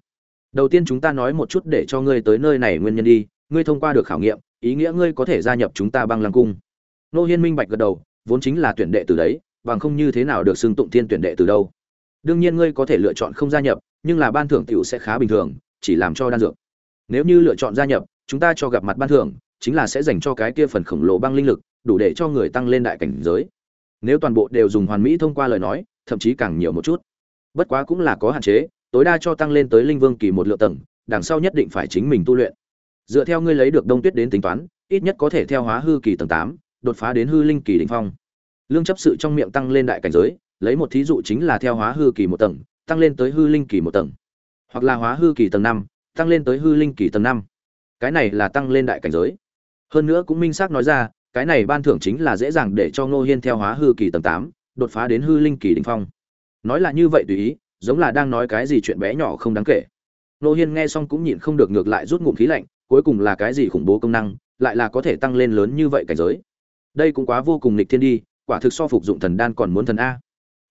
Đầu tiên chúng ta nói một chút để cho ngươi tới nơi này nguyên nhân đi, ngươi thông qua được khảo nghiệm, ý nghĩa ngươi có thể gia nhập chúng ta băng lăng cung. Nô hiên minh bạch gật đầu, vốn chính là tuyển đệ từ đấy, bằng không như thế nào được xưng tụng thiên tuyển đệ từ đâu. Đương nhiên ngươi có thể lựa chọn không gia nhập, nhưng là ban thưởng tiểu sẽ khá bình thường, chỉ làm cho đan dược. Nếu như lựa chọn gia nhập, chúng ta cho gặp mặt ban thưởng, chính là sẽ dành cho cái kia phần khổng lồ băng linh lực, đủ để cho người tăng lên đại cảnh giới. Nếu toàn bộ đều dùng hoàn mỹ thông qua lời nói thậm chí càng nhiều một chút. Bất quá cũng là có hạn chế, tối đa cho tăng lên tới linh vương kỳ một lượng tầng, đằng sau nhất định phải chính mình tu luyện. Dựa theo ngươi lấy được đông tuyết đến tính toán, ít nhất có thể theo hóa hư kỳ tầng tám, đột phá đến hư linh kỳ đỉnh phong. Lương chấp sự trong miệng tăng lên đại cảnh giới, lấy một thí dụ chính là theo hóa hư kỳ một tầng, tăng lên tới hư linh kỳ một tầng. Hoặc là hóa hư kỳ tầng năm, tăng lên tới hư linh kỳ tầng năm. Cái này là tăng lên đại cảnh giới. Hơn nữa cũng minh xác nói ra, cái này ban thưởng chính là dễ dàng để cho ngô hiên theo hóa hư kỳ tầng tám đột phá đến hư linh kỳ đỉnh phong. Nói là như vậy tùy ý, giống là đang nói cái gì chuyện bé nhỏ không đáng kể. Nô hiên nghe xong cũng nhịn không được ngược lại rút ngụm khí lạnh, cuối cùng là cái gì khủng bố công năng, lại là có thể tăng lên lớn như vậy cảnh giới. Đây cũng quá vô cùng nghịch thiên đi, quả thực so phục dụng thần đan còn muốn thần a.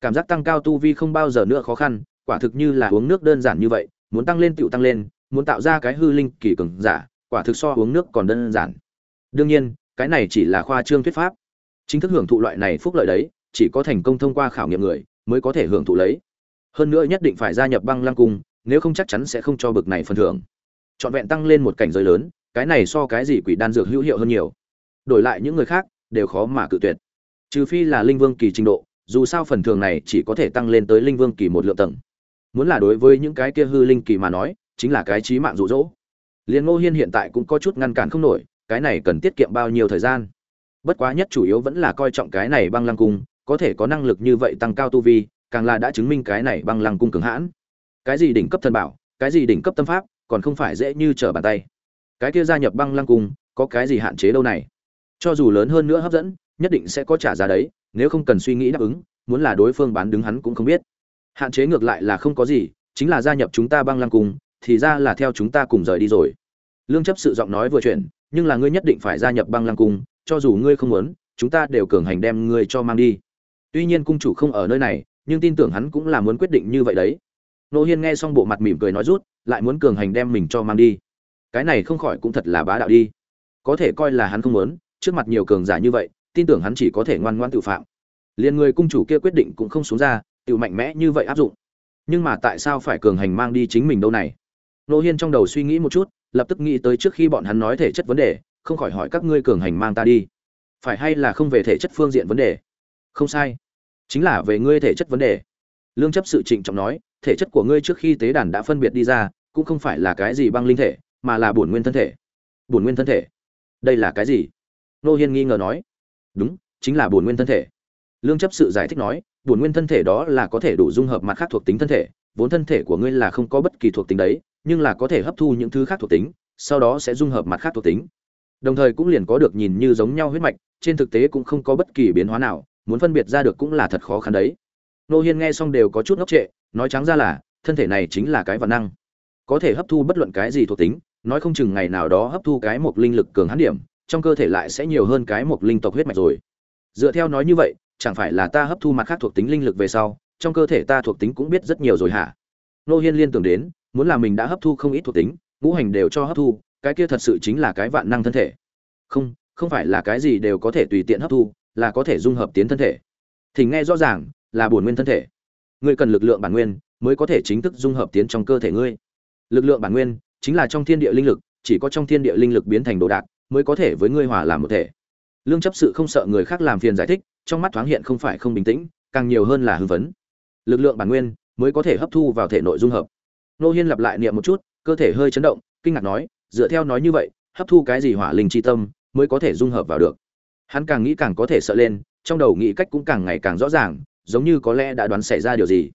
Cảm giác tăng cao tu vi không bao giờ nữa khó khăn, quả thực như là uống nước đơn giản như vậy, muốn tăng lên tiểu tăng lên, muốn tạo ra cái hư linh kỳ cường giả, quả thực so uống nước còn đơn giản. Đương nhiên, cái này chỉ là khoa trương thuyết pháp. Chính thức hưởng thụ loại này phúc lợi đấy chỉ có thành công thông qua khảo nghiệm người mới có thể hưởng thụ lấy. Hơn nữa nhất định phải gia nhập băng lăng cung, nếu không chắc chắn sẽ không cho bực này phần thưởng. Trọn vẹn tăng lên một cảnh giới lớn, cái này so cái gì quỷ đan dược hữu hiệu hơn nhiều. Đổi lại những người khác, đều khó mà cự tuyệt. Trừ phi là linh vương kỳ trình độ, dù sao phần thưởng này chỉ có thể tăng lên tới linh vương kỳ một lượng tầng. Muốn là đối với những cái kia hư linh kỳ mà nói, chính là cái trí mạng rụ rỗ liền ngô hiên hiện tại cũng có chút ngăn cản không nổi, cái này cần tiết kiệm bao nhiêu thời gian. Bất quá nhất chủ yếu vẫn là coi trọng cái này băng lăng cung có thể có năng lực như vậy tăng cao tu vi, càng là đã chứng minh cái này băng lăng cung cường hãn. Cái gì đỉnh cấp thần bảo, cái gì đỉnh cấp tâm pháp, còn không phải dễ như trở bàn tay. Cái kia gia nhập băng lăng cung, có cái gì hạn chế đâu này? Cho dù lớn hơn nữa hấp dẫn, nhất định sẽ có trả giá đấy, nếu không cần suy nghĩ đáp ứng, muốn là đối phương bán đứng hắn cũng không biết. Hạn chế ngược lại là không có gì, chính là gia nhập chúng ta băng lăng cung, thì ra là theo chúng ta cùng rời đi rồi. Lương chấp sự giọng nói vừa chuyện nhưng là ngươi nhất định phải gia nhập băng lăng cung, cho dù ngươi không muốn, chúng ta đều cường hành đem ngươi cho mang đi tuy nhiên cung chủ không ở nơi này, nhưng tin tưởng hắn cũng là muốn quyết định như vậy đấy. Nô hiên nghe xong bộ mặt mỉm cười nói rút, lại muốn cường hành đem mình cho mang đi. Cái này không khỏi cũng thật là bá đạo đi. Có thể coi là hắn không muốn, trước mặt nhiều cường giả như vậy, tin tưởng hắn chỉ có thể ngoan ngoan tự phạm. Liền người cung chủ kia quyết định cũng không xuống ra, tự mạnh mẽ như vậy áp dụng. Nhưng mà tại sao phải cường hành mang đi chính mình đâu này? Nô hiên trong đầu suy nghĩ một chút, lập tức nghĩ tới trước khi bọn hắn nói thể chất vấn đề, không khỏi hỏi các ngươi cường hành mang ta đi. Phải hay là không về thể chất phương diện vấn đề? Không sai chính là về ngươi thể chất vấn đề. Lương chấp sự trịnh trọng nói, thể chất của ngươi trước khi tế đàn đã phân biệt đi ra, cũng không phải là cái gì băng linh thể, mà là bổn nguyên thân thể. Bổn nguyên thân thể? Đây là cái gì? Nô hiên nghi ngờ nói. Đúng, chính là bổn nguyên thân thể. Lương chấp sự giải thích nói, bổn nguyên thân thể đó là có thể đủ dung hợp mặt khác thuộc tính thân thể, vốn thân thể của ngươi là không có bất kỳ thuộc tính đấy, nhưng là có thể hấp thu những thứ khác thuộc tính, sau đó sẽ dung hợp mặt khác thuộc tính. Đồng thời cũng liền có được nhìn như giống nhau huyết mạch, trên thực tế cũng không có bất kỳ biến hóa nào muốn phân biệt ra được cũng là thật khó khăn đấy. Nô hiên nghe xong đều có chút ngốc trệ, nói trắng ra là, thân thể này chính là cái vật năng. Có thể hấp thu bất luận cái gì thuộc tính, nói không chừng ngày nào đó hấp thu cái một linh lực cường hãn điểm, trong cơ thể lại sẽ nhiều hơn cái một linh tộc huyết mạch rồi. Dựa theo nói như vậy, chẳng phải là ta hấp thu mặt khác thuộc tính linh lực về sau, trong cơ thể ta thuộc tính cũng biết rất nhiều rồi hả? Nô hiên liên tưởng đến, muốn là mình đã hấp thu không ít thuộc tính, ngũ hành đều cho hấp thu, cái kia thật sự chính là cái vạn năng thân thể. Không không phải là cái gì đều có thể tùy tiện hấp thu là có thể dung hợp tiến thân thể. Thì nghe rõ ràng là bổn nguyên thân thể. Ngươi cần lực lượng bản nguyên mới có thể chính thức dung hợp tiến trong cơ thể ngươi. Lực lượng bản nguyên chính là trong thiên địa linh lực, chỉ có trong thiên địa linh lực biến thành đồ đạc mới có thể với ngươi hòa làm một thể. Lương chấp sự không sợ người khác làm phiền giải thích, trong mắt thoáng hiện không phải không bình tĩnh, càng nhiều hơn là hưng vấn lực lượng bản nguyên mới có thể hấp thu vào thể nội dung hợp. Nô hiên lặp lại niệm một chút, cơ thể hơi chấn động, kinh ngạc nói, dựa theo nói như vậy, hấp thu cái gì hỏa linh chi tâm mới có thể dung hợp vào được? Hắn càng nghĩ càng có thể sợ lên, trong đầu nghĩ cách cũng càng ngày càng rõ ràng, giống như có lẽ đã đoán xảy ra điều gì.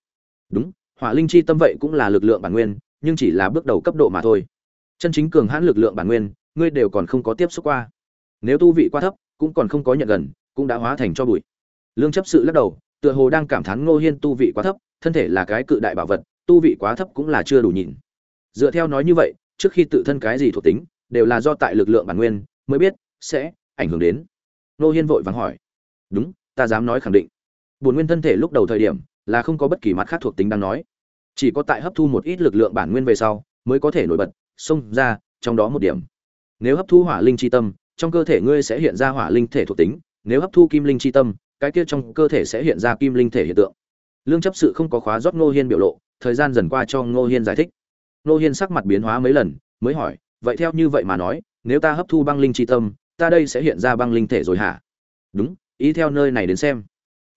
Đúng, hỏa linh chi tâm vậy cũng là lực lượng bản nguyên, nhưng chỉ là bước đầu cấp độ mà thôi. Chân chính cường hãn lực lượng bản nguyên, ngươi đều còn không có tiếp xúc qua. Nếu tu vị quá thấp, cũng còn không có nhận gần, cũng đã hóa thành cho bụi. Lương chấp sự lắc đầu, tựa hồ đang cảm thán ngô hiên tu vị quá thấp, thân thể là cái cự đại bảo vật, tu vị quá thấp cũng là chưa đủ nhịn. Dựa theo nói như vậy, trước khi tự thân cái gì thuộc tính, đều là do tại lực lượng bản nguyên, mới biết sẽ ảnh hưởng đến. Nô hiên vội vàng hỏi. Đúng, ta dám nói khẳng định. Bổn nguyên thân thể lúc đầu thời điểm là không có bất kỳ mặt khác thuộc tính đang nói. Chỉ có tại hấp thu một ít lực lượng bản nguyên về sau mới có thể nổi bật, xông ra trong đó một điểm. Nếu hấp thu hỏa linh chi tâm, trong cơ thể ngươi sẽ hiện ra hỏa linh thể thuộc tính. Nếu hấp thu kim linh chi tâm, cái kia trong cơ thể sẽ hiện ra kim linh thể hiện tượng. Lương chấp sự không có khóa rót ngô hiên biểu lộ, thời gian dần qua cho ngô hiên giải thích. Ngô hiên sắc mặt biến hóa mấy lần, mới hỏi, vậy theo như vậy mà nói, nếu ta hấp thu băng linh chi tâm ta đây sẽ hiện ra băng linh thể rồi hả? Đúng, ý theo nơi này đến xem.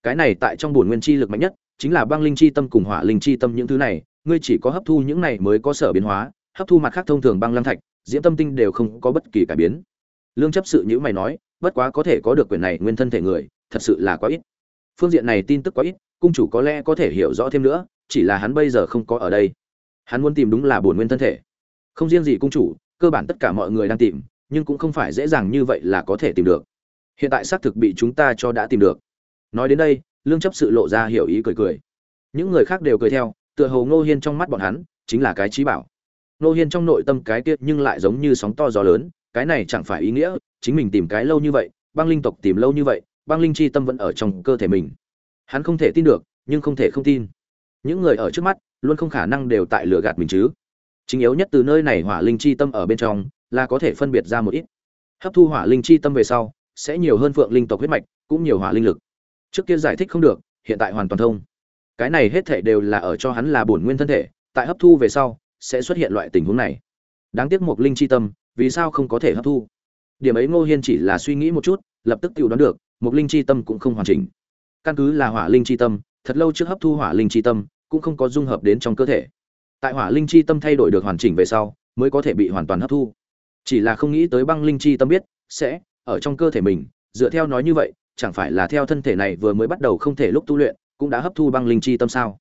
Cái này tại trong bổn nguyên chi lực mạnh nhất, chính là băng linh chi tâm cùng hỏa linh chi tâm những thứ này, ngươi chỉ có hấp thu những này mới có sở biến hóa, hấp thu mặt khác thông thường băng lăng thạch, diễm tâm tinh đều không có bất kỳ cải biến. Lương chấp sự như mày nói, bất quá có thể có được quyền này nguyên thân thể người, thật sự là quá ít. Phương diện này tin tức quá ít, cung chủ có lẽ có thể hiểu rõ thêm nữa, chỉ là hắn bây giờ không có ở đây. Hắn muốn tìm đúng là bổn nguyên thân thể. Không riêng gì cung chủ, cơ bản tất cả mọi người đang tìm nhưng cũng không phải dễ dàng như vậy là có thể tìm được. Hiện tại xác thực bị chúng ta cho đã tìm được. Nói đến đây, lương chấp sự lộ ra hiểu ý cười cười. Những người khác đều cười theo, tựa hồ ngô hiên trong mắt bọn hắn chính là cái trí bảo. Ngô hiên trong nội tâm cái tiết nhưng lại giống như sóng to gió lớn, cái này chẳng phải ý nghĩa, chính mình tìm cái lâu như vậy, băng linh tộc tìm lâu như vậy, băng linh chi tâm vẫn ở trong cơ thể mình. Hắn không thể tin được, nhưng không thể không tin. Những người ở trước mắt, luôn không khả năng đều tại lừa gạt mình chứ. Chính yếu nhất từ nơi này hỏa linh chi tâm ở bên trong là có thể phân biệt ra một ít. Hấp thu hỏa linh chi tâm về sau, sẽ nhiều hơn phượng linh tộc huyết mạch, cũng nhiều hỏa linh lực. Trước kia giải thích không được, hiện tại hoàn toàn thông. Cái này hết thể đều là ở cho hắn là bổn nguyên thân thể, tại hấp thu về sau, sẽ xuất hiện loại tình huống này. Đáng tiếc một linh chi tâm, vì sao không có thể hấp thu? Điểm ấy ngô hiên chỉ là suy nghĩ một chút, lập tức tự đoán được, một linh chi tâm cũng không hoàn chỉnh. Căn cứ là hỏa linh chi tâm, thật lâu trước hấp thu hỏa linh chi tâm, cũng không có dung hợp đến trong cơ thể. Tại hỏa linh chi tâm thay đổi được hoàn chỉnh về sau, mới có thể bị hoàn toàn hấp thu chỉ là không nghĩ tới băng linh chi tâm biết, sẽ, ở trong cơ thể mình, dựa theo nói như vậy, chẳng phải là theo thân thể này vừa mới bắt đầu không thể lúc tu luyện, cũng đã hấp thu băng linh chi tâm sao?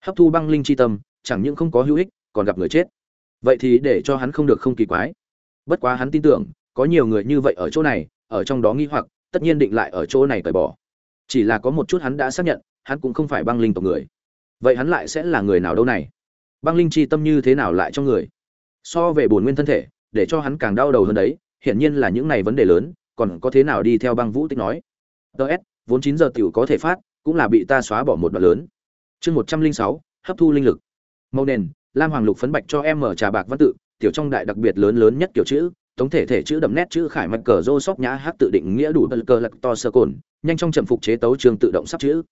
Hấp thu băng linh chi tâm, chẳng những không có hữu ích, còn gặp người chết. Vậy thì để cho hắn không được không kỳ quái. Bất quá hắn tin tưởng, có nhiều người như vậy ở chỗ này, ở trong đó nghi hoặc, tất nhiên định lại ở chỗ này cởi bỏ. Chỉ là có một chút hắn đã xác nhận, hắn cũng không phải băng linh tộc người. Vậy hắn lại sẽ là người nào đâu này? Băng linh chi tâm như thế nào lại trong người? So về bổn nguyên thân thể để cho hắn càng đau đầu hơn đấy, hiển nhiên là những này vấn đề lớn, còn có thế nào đi theo băng vũ tích nói. Ts vốn chín giờ tiểu có thể phát, cũng là bị ta xóa bỏ một đoạn lớn. Chương một trăm linh sáu, hấp thu linh lực. Màu nền, lam hoàng lục phấn bạch cho em mở trà bạc văn tự, tiểu trong đại đặc biệt lớn lớn nhất kiểu chữ, tổng thể thể chữ đậm nét chữ khải mạch cờ rô sóc nhã hát tự định nghĩa đủ bờ cờ lật to sơ cồn, nhanh trong trầm phục chế tấu trường tự động sắp chữ.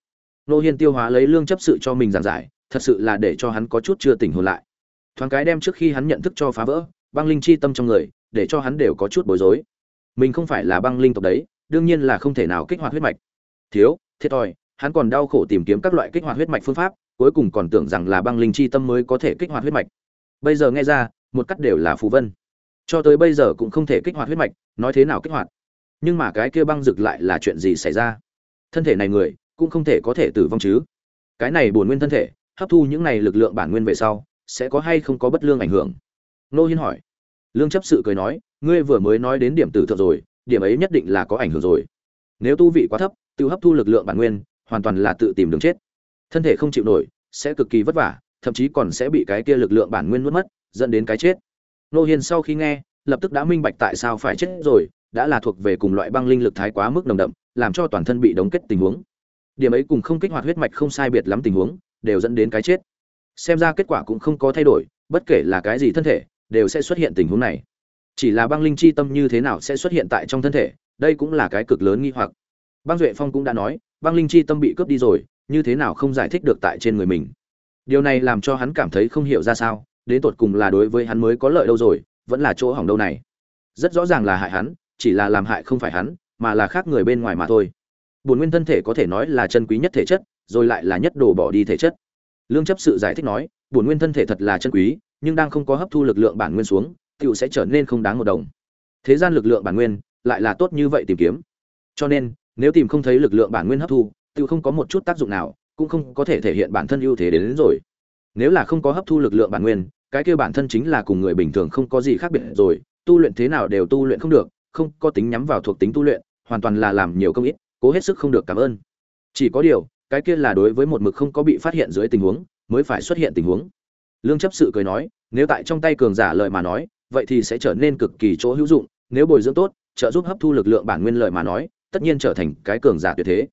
Nô hiên tiêu hóa lấy lương chấp sự cho mình giảng giải, thật sự là để cho hắn có chút chưa tỉnh hồn lại. Thoáng cái đem trước khi hắn nhận thức cho phá vỡ băng linh chi tâm trong người, để cho hắn đều có chút bối rối. Mình không phải là băng linh tộc đấy, đương nhiên là không thể nào kích hoạt huyết mạch. Thiếu, thiệt thòi, hắn còn đau khổ tìm kiếm các loại kích hoạt huyết mạch phương pháp, cuối cùng còn tưởng rằng là băng linh chi tâm mới có thể kích hoạt huyết mạch. Bây giờ nghe ra, một cách đều là phù vân. Cho tới bây giờ cũng không thể kích hoạt huyết mạch, nói thế nào kích hoạt? Nhưng mà cái kia băng rực lại là chuyện gì xảy ra? Thân thể này người, cũng không thể có thể tử vong chứ. Cái này bổn nguyên thân thể, hấp thu những này lực lượng bản nguyên về sau, sẽ có hay không có bất lương ảnh hưởng? Nô hiên hỏi lương chấp sự cười nói, ngươi vừa mới nói đến điểm tử thượng rồi, điểm ấy nhất định là có ảnh hưởng rồi. Nếu tu vị quá thấp, tự hấp thu lực lượng bản nguyên, hoàn toàn là tự tìm đường chết. Thân thể không chịu nổi, sẽ cực kỳ vất vả, thậm chí còn sẽ bị cái kia lực lượng bản nguyên nuốt mất, dẫn đến cái chết. Nô hiền sau khi nghe, lập tức đã minh bạch tại sao phải chết rồi, đã là thuộc về cùng loại băng linh lực thái quá mức nồng đậm, làm cho toàn thân bị đóng kết tình huống. Điểm ấy cùng không kích hoạt huyết mạch không sai biệt lắm tình huống, đều dẫn đến cái chết. Xem ra kết quả cũng không có thay đổi, bất kể là cái gì thân thể đều sẽ xuất hiện tình huống này. Chỉ là băng linh chi tâm như thế nào sẽ xuất hiện tại trong thân thể, đây cũng là cái cực lớn nghi hoặc. Băng duệ phong cũng đã nói, băng linh chi tâm bị cướp đi rồi, như thế nào không giải thích được tại trên người mình. Điều này làm cho hắn cảm thấy không hiểu ra sao, đến tột cùng là đối với hắn mới có lợi đâu rồi, vẫn là chỗ hỏng đâu này. Rất rõ ràng là hại hắn, chỉ là làm hại không phải hắn, mà là khác người bên ngoài mà thôi. Bổn nguyên thân thể có thể nói là chân quý nhất thể chất, rồi lại là nhất đồ bỏ đi thể chất. Lương chấp sự giải thích nói, bổn nguyên thân thể thật là chân quý nhưng đang không có hấp thu lực lượng bản nguyên xuống tựu sẽ trở nên không đáng một đồng. Thế gian lực lượng bản nguyên lại là tốt như vậy tìm kiếm. Cho nên nếu tìm không thấy lực lượng bản nguyên hấp thu tựu không có một chút tác dụng nào cũng không có thể thể hiện bản thân ưu thế đến, đến rồi. Nếu là không có hấp thu lực lượng bản nguyên cái kia bản thân chính là cùng người bình thường không có gì khác biệt rồi tu luyện thế nào đều tu luyện không được không có tính nhắm vào thuộc tính tu luyện hoàn toàn là làm nhiều công ít cố hết sức không được cảm ơn. Chỉ có điều cái kia là đối với một mực không có bị phát hiện dưới tình huống mới phải xuất hiện tình huống lương chấp sự cười nói, nếu tại trong tay cường giả lợi mà nói, vậy thì sẽ trở nên cực kỳ chỗ hữu dụng, nếu bồi dưỡng tốt, trợ giúp hấp thu lực lượng bản nguyên lợi mà nói, tất nhiên trở thành cái cường giả tuyệt thế.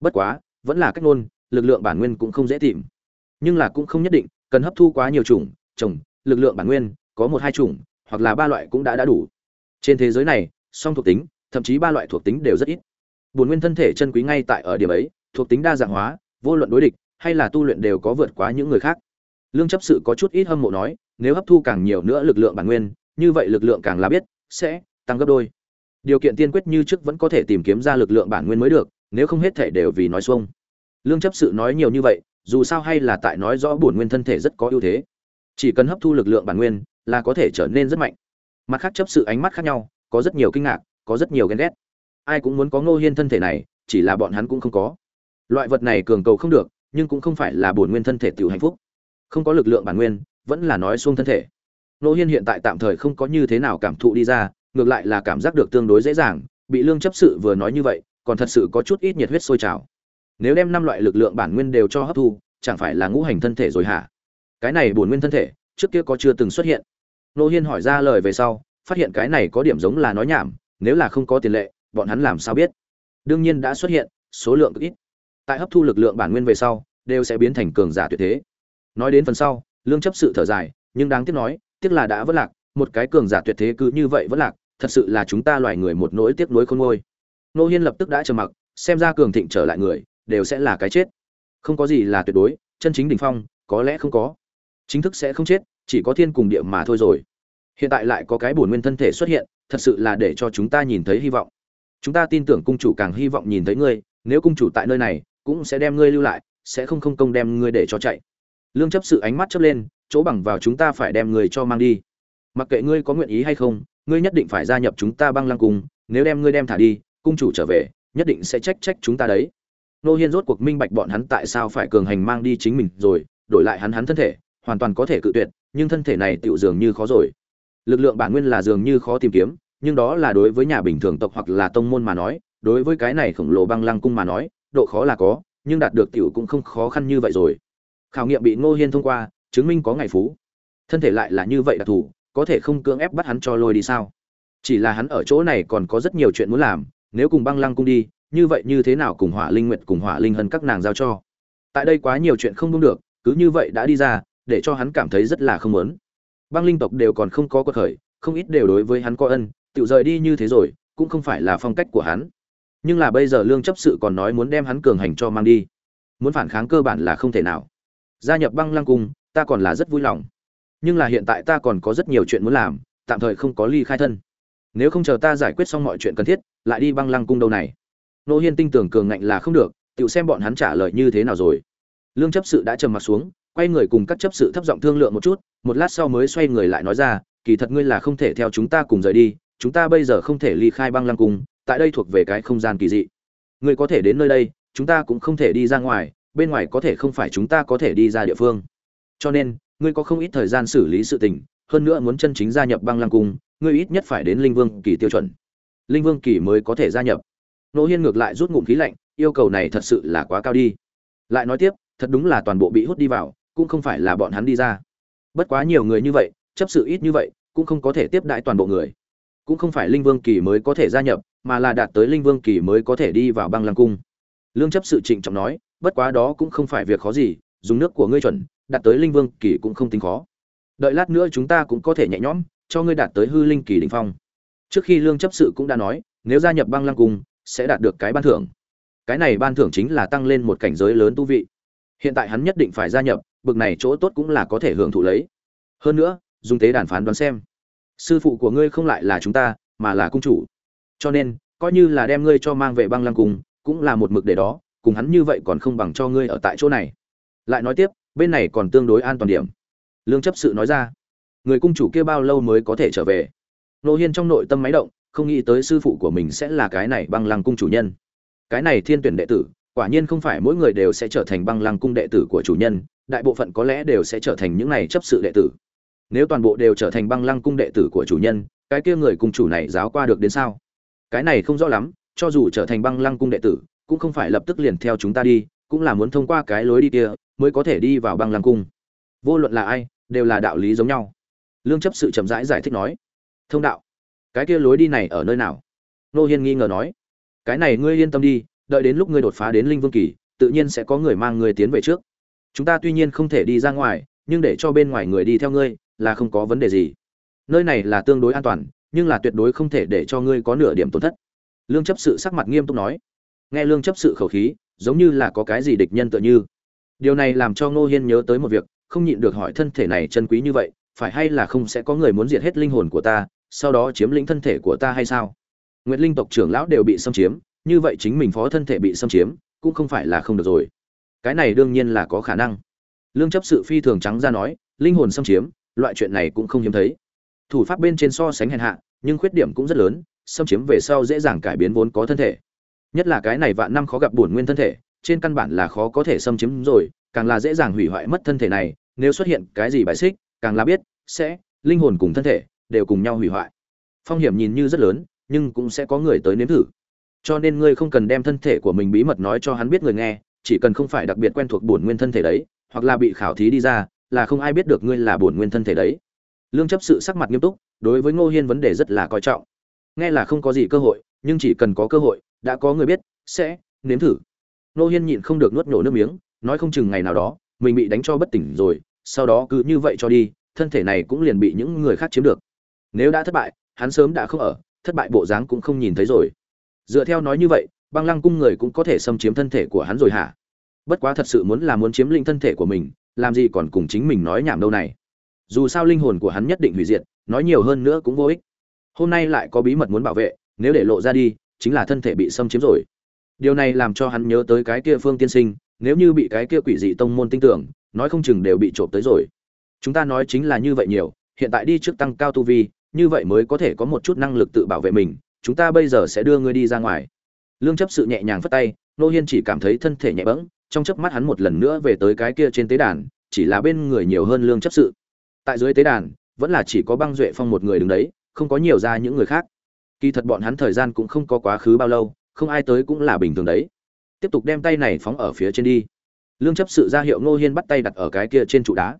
Bất quá, vẫn là cách ngôn, lực lượng bản nguyên cũng không dễ tìm. Nhưng là cũng không nhất định, cần hấp thu quá nhiều chủng trồng lực lượng bản nguyên, có một hai chủng, hoặc là ba loại cũng đã đã đủ. Trên thế giới này, song thuộc tính, thậm chí ba loại thuộc tính đều rất ít. Bổn nguyên thân thể chân quý ngay tại ở điểm ấy, thuộc tính đa dạng hóa, vô luận đối địch, hay là tu luyện đều có vượt quá những người khác lương chấp sự có chút ít hâm mộ nói, nếu hấp thu càng nhiều nữa lực lượng bản nguyên, như vậy lực lượng càng là biết, sẽ tăng gấp đôi. Điều kiện tiên quyết như trước vẫn có thể tìm kiếm ra lực lượng bản nguyên mới được, nếu không hết thể đều vì nói xuông. Lương chấp sự nói nhiều như vậy, dù sao hay là tại nói rõ bổn nguyên thân thể rất có ưu thế. Chỉ cần hấp thu lực lượng bản nguyên là có thể trở nên rất mạnh. Mặt khác chấp sự ánh mắt khác nhau, có rất nhiều kinh ngạc, có rất nhiều ghen ghét. Ai cũng muốn có ngô hiên thân thể này, chỉ là bọn hắn cũng không có. Loại vật này cường cầu không được, nhưng cũng không phải là bổn nguyên thân thể tiểu hạnh phúc không có lực lượng bản nguyên, vẫn là nói xuông thân thể. Nô hiên hiện tại tạm thời không có như thế nào cảm thụ đi ra, ngược lại là cảm giác được tương đối dễ dàng, bị lương chấp sự vừa nói như vậy, còn thật sự có chút ít nhiệt huyết sôi trào. Nếu đem năm loại lực lượng bản nguyên đều cho hấp thu, chẳng phải là ngũ hành thân thể rồi hả? Cái này bổn nguyên thân thể, trước kia có chưa từng xuất hiện. Nô hiên hỏi ra lời về sau, phát hiện cái này có điểm giống là nói nhảm, nếu là không có tiền lệ, bọn hắn làm sao biết? Đương nhiên đã xuất hiện, số lượng ít. Tại hấp thu lực lượng bản nguyên về sau, đều sẽ biến thành cường giả tuyệt thế nói đến phần sau, lương chấp sự thở dài, nhưng đáng tiếc nói, tiếc là đã vất lạc, một cái cường giả tuyệt thế cứ như vậy vất lạc, thật sự là chúng ta loài người một nỗi tiếc nuối khôn ngôi nô hiên lập tức đã trầm mặc, xem ra cường thịnh trở lại người, đều sẽ là cái chết. Không có gì là tuyệt đối, chân chính đỉnh phong, có lẽ không có. Chính thức sẽ không chết, chỉ có thiên cùng địa mà thôi rồi. Hiện tại lại có cái bổn nguyên thân thể xuất hiện, thật sự là để cho chúng ta nhìn thấy hy vọng. Chúng ta tin tưởng cung chủ càng hy vọng nhìn thấy ngươi, nếu cung chủ tại nơi này, cũng sẽ đem ngươi lưu lại, sẽ không không công đem ngươi để cho chạy lương chấp sự ánh mắt chớp lên, chỗ bằng vào chúng ta phải đem người cho mang đi. Mặc kệ ngươi có nguyện ý hay không, ngươi nhất định phải gia nhập chúng ta băng lăng cung, nếu đem ngươi đem thả đi, cung chủ trở về, nhất định sẽ trách trách chúng ta đấy. Nô hiên rốt cuộc minh bạch bọn hắn tại sao phải cường hành mang đi chính mình rồi, đổi lại hắn hắn thân thể, hoàn toàn có thể cự tuyệt, nhưng thân thể này tựu dường như khó rồi. Lực lượng bản nguyên là dường như khó tìm kiếm, nhưng đó là đối với nhà bình thường tộc hoặc là tông môn mà nói, đối với cái này khổng lồ băng lăng cung mà nói, độ khó là có, nhưng đạt được tiểu cũng không khó khăn như vậy rồi khảo nghiệm bị ngô hiên thông qua, chứng minh có ngày phú. Thân thể lại là như vậy đặc thù, có thể không cưỡng ép bắt hắn cho lôi đi sao? Chỉ là hắn ở chỗ này còn có rất nhiều chuyện muốn làm, nếu cùng băng lăng cung đi, như vậy như thế nào cùng hỏa linh nguyệt cùng hỏa linh hân các nàng giao cho? Tại đây quá nhiều chuyện không đúng được, cứ như vậy đã đi ra, để cho hắn cảm thấy rất là không muốn. Băng linh tộc đều còn không có quật khởi, không ít đều đối với hắn có ân tự rời đi như thế rồi, cũng không phải là phong cách của hắn. Nhưng là bây giờ lương chấp sự còn nói muốn đem hắn cường hành cho mang đi. Muốn phản kháng cơ bản là không thể nào gia nhập băng lăng cung, ta còn là rất vui lòng. Nhưng là hiện tại ta còn có rất nhiều chuyện muốn làm, tạm thời không có ly khai thân. Nếu không chờ ta giải quyết xong mọi chuyện cần thiết, lại đi băng lăng cung đâu này? Nô hiên tin tưởng cường ngạnh là không được tự xem bọn hắn trả lời như thế nào rồi. Lương chấp sự đã trầm mặt xuống, quay người cùng các chấp sự thấp giọng thương lượng một chút, một lát sau mới xoay người lại nói ra, kỳ thật ngươi là không thể theo chúng ta cùng rời đi, chúng ta bây giờ không thể ly khai băng lăng cung, tại đây thuộc về cái không gian kỳ dị. Ngươi có thể đến nơi đây, chúng ta cũng không thể đi ra ngoài bên ngoài có thể không phải chúng ta có thể đi ra địa phương. Cho nên, ngươi có không ít thời gian xử lý sự tình, hơn nữa muốn chân chính gia nhập băng lăng cung, ngươi ít nhất phải đến linh vương kỳ tiêu chuẩn. Linh vương kỳ mới có thể gia nhập. Nô hiên ngược lại rút ngụm khí lạnh, yêu cầu này thật sự là quá cao đi. Lại nói tiếp, thật đúng là toàn bộ bị hút đi vào, cũng không phải là bọn hắn đi ra. Bất quá nhiều người như vậy, chấp sự ít như vậy, cũng không có thể tiếp đãi toàn bộ người. Cũng không phải linh vương kỳ mới có thể gia nhập, mà là đạt tới linh vương kỳ mới có thể đi vào băng lăng cung. Lương chấp sự trịnh trọng nói bất quá đó cũng không phải việc khó gì, dùng nước của ngươi chuẩn, đạt tới linh vương kỳ cũng không tính khó. Đợi lát nữa chúng ta cũng có thể nhẹ nhõm, cho ngươi đạt tới hư linh kỳ đỉnh phong. Trước khi lương chấp sự cũng đã nói, nếu gia nhập băng lăng cung, sẽ đạt được cái ban thưởng. Cái này ban thưởng chính là tăng lên một cảnh giới lớn tu vị. Hiện tại hắn nhất định phải gia nhập, bực này chỗ tốt cũng là có thể hưởng thụ lấy. Hơn nữa, dùng tế đàn phán đoán xem. Sư phụ của ngươi không lại là chúng ta, mà là cung chủ. Cho nên, coi như là đem ngươi cho mang về băng lăng cung, cũng là một mực để đó cùng hắn như vậy còn không bằng cho ngươi ở tại chỗ này. Lại nói tiếp, bên này còn tương đối an toàn điểm. Lương chấp sự nói ra, người cung chủ kia bao lâu mới có thể trở về? Nô hiên trong nội tâm máy động, không nghĩ tới sư phụ của mình sẽ là cái này băng lăng cung chủ nhân. Cái này thiên tuyển đệ tử, quả nhiên không phải mỗi người đều sẽ trở thành băng lăng cung đệ tử của chủ nhân, đại bộ phận có lẽ đều sẽ trở thành những này chấp sự đệ tử. Nếu toàn bộ đều trở thành băng lăng cung đệ tử của chủ nhân, cái kia người cung chủ này giáo qua được đến sao? Cái này không rõ lắm, cho dù trở thành băng lăng cung đệ tử cũng không phải lập tức liền theo chúng ta đi cũng là muốn thông qua cái lối đi kia mới có thể đi vào băng lăng cung. Vô luận là ai đều là đạo lý giống nhau. Lương chấp sự chậm rãi giải, giải thích nói. Thông đạo. Cái kia lối đi này ở nơi nào? Nô hiên nghi ngờ nói. Cái này ngươi yên tâm đi đợi đến lúc ngươi đột phá đến linh vương kỳ tự nhiên sẽ có người mang ngươi tiến về trước. Chúng ta tuy nhiên không thể đi ra ngoài nhưng để cho bên ngoài người đi theo ngươi là không có vấn đề gì. Nơi này là tương đối an toàn nhưng là tuyệt đối không thể để cho ngươi có nửa điểm tổn thất. Lương chấp sự sắc mặt nghiêm túc nói nghe lương chấp sự khẩu khí, giống như là có cái gì địch nhân tựa như. Điều này làm cho ngô hiên nhớ tới một việc, không nhịn được hỏi thân thể này chân quý như vậy, phải hay là không sẽ có người muốn diệt hết linh hồn của ta, sau đó chiếm lĩnh thân thể của ta hay sao? Nguyệt linh tộc trưởng lão đều bị xâm chiếm, như vậy chính mình phó thân thể bị xâm chiếm, cũng không phải là không được rồi. Cái này đương nhiên là có khả năng. Lương chấp sự phi thường trắng ra nói, linh hồn xâm chiếm, loại chuyện này cũng không hiếm thấy. Thủ pháp bên trên so sánh hèn hạ, nhưng khuyết điểm cũng rất lớn, xâm chiếm về sau dễ dàng cải biến vốn có thân thể nhất là cái này vạn năm khó gặp bổn nguyên thân thể, trên căn bản là khó có thể xâm chiếm rồi, càng là dễ dàng hủy hoại mất thân thể này, nếu xuất hiện cái gì bài xích, càng là biết sẽ, linh hồn cùng thân thể đều cùng nhau hủy hoại. Phong hiểm nhìn như rất lớn, nhưng cũng sẽ có người tới nếm thử. Cho nên ngươi không cần đem thân thể của mình bí mật nói cho hắn biết người nghe, chỉ cần không phải đặc biệt quen thuộc bổn nguyên thân thể đấy, hoặc là bị khảo thí đi ra, là không ai biết được ngươi là bổn nguyên thân thể đấy. Lương chấp sự sắc mặt nghiêm túc, đối với ngô hiên vấn đề rất là coi trọng. Nghe là không có gì cơ hội, nhưng chỉ cần có cơ hội đã có người biết, sẽ nếm thử. Nô hiên nhịn không được nuốt nổ nước miếng, nói không chừng ngày nào đó, mình bị đánh cho bất tỉnh rồi, sau đó cứ như vậy cho đi, thân thể này cũng liền bị những người khác chiếm được. Nếu đã thất bại, hắn sớm đã không ở, thất bại bộ dáng cũng không nhìn thấy rồi. Dựa theo nói như vậy, băng lăng cung người cũng có thể xâm chiếm thân thể của hắn rồi hả? Bất quá thật sự muốn là muốn chiếm lĩnh thân thể của mình, làm gì còn cùng chính mình nói nhảm đâu này. Dù sao linh hồn của hắn nhất định hủy diệt, nói nhiều hơn nữa cũng vô ích. Hôm nay lại có bí mật muốn bảo vệ, nếu để lộ ra đi chính là thân thể bị xâm chiếm rồi. Điều này làm cho hắn nhớ tới cái kia phương tiên sinh, nếu như bị cái kia quỷ dị tông môn tin tưởng, nói không chừng đều bị trộm tới rồi. Chúng ta nói chính là như vậy nhiều, hiện tại đi trước tăng cao tu vi, như vậy mới có thể có một chút năng lực tự bảo vệ mình, chúng ta bây giờ sẽ đưa ngươi đi ra ngoài. Lương chấp sự nhẹ nhàng phất tay, nô hiên chỉ cảm thấy thân thể nhẹ bẫng, trong chớp mắt hắn một lần nữa về tới cái kia trên tế đàn, chỉ là bên người nhiều hơn lương chấp sự. Tại dưới tế đàn, vẫn là chỉ có băng duệ phong một người đứng đấy, không có nhiều ra những người khác kỳ thật bọn hắn thời gian cũng không có quá khứ bao lâu, không ai tới cũng là bình thường đấy. Tiếp tục đem tay này phóng ở phía trên đi. Lương chấp sự ra hiệu ngô hiên bắt tay đặt ở cái kia trên trụ đá.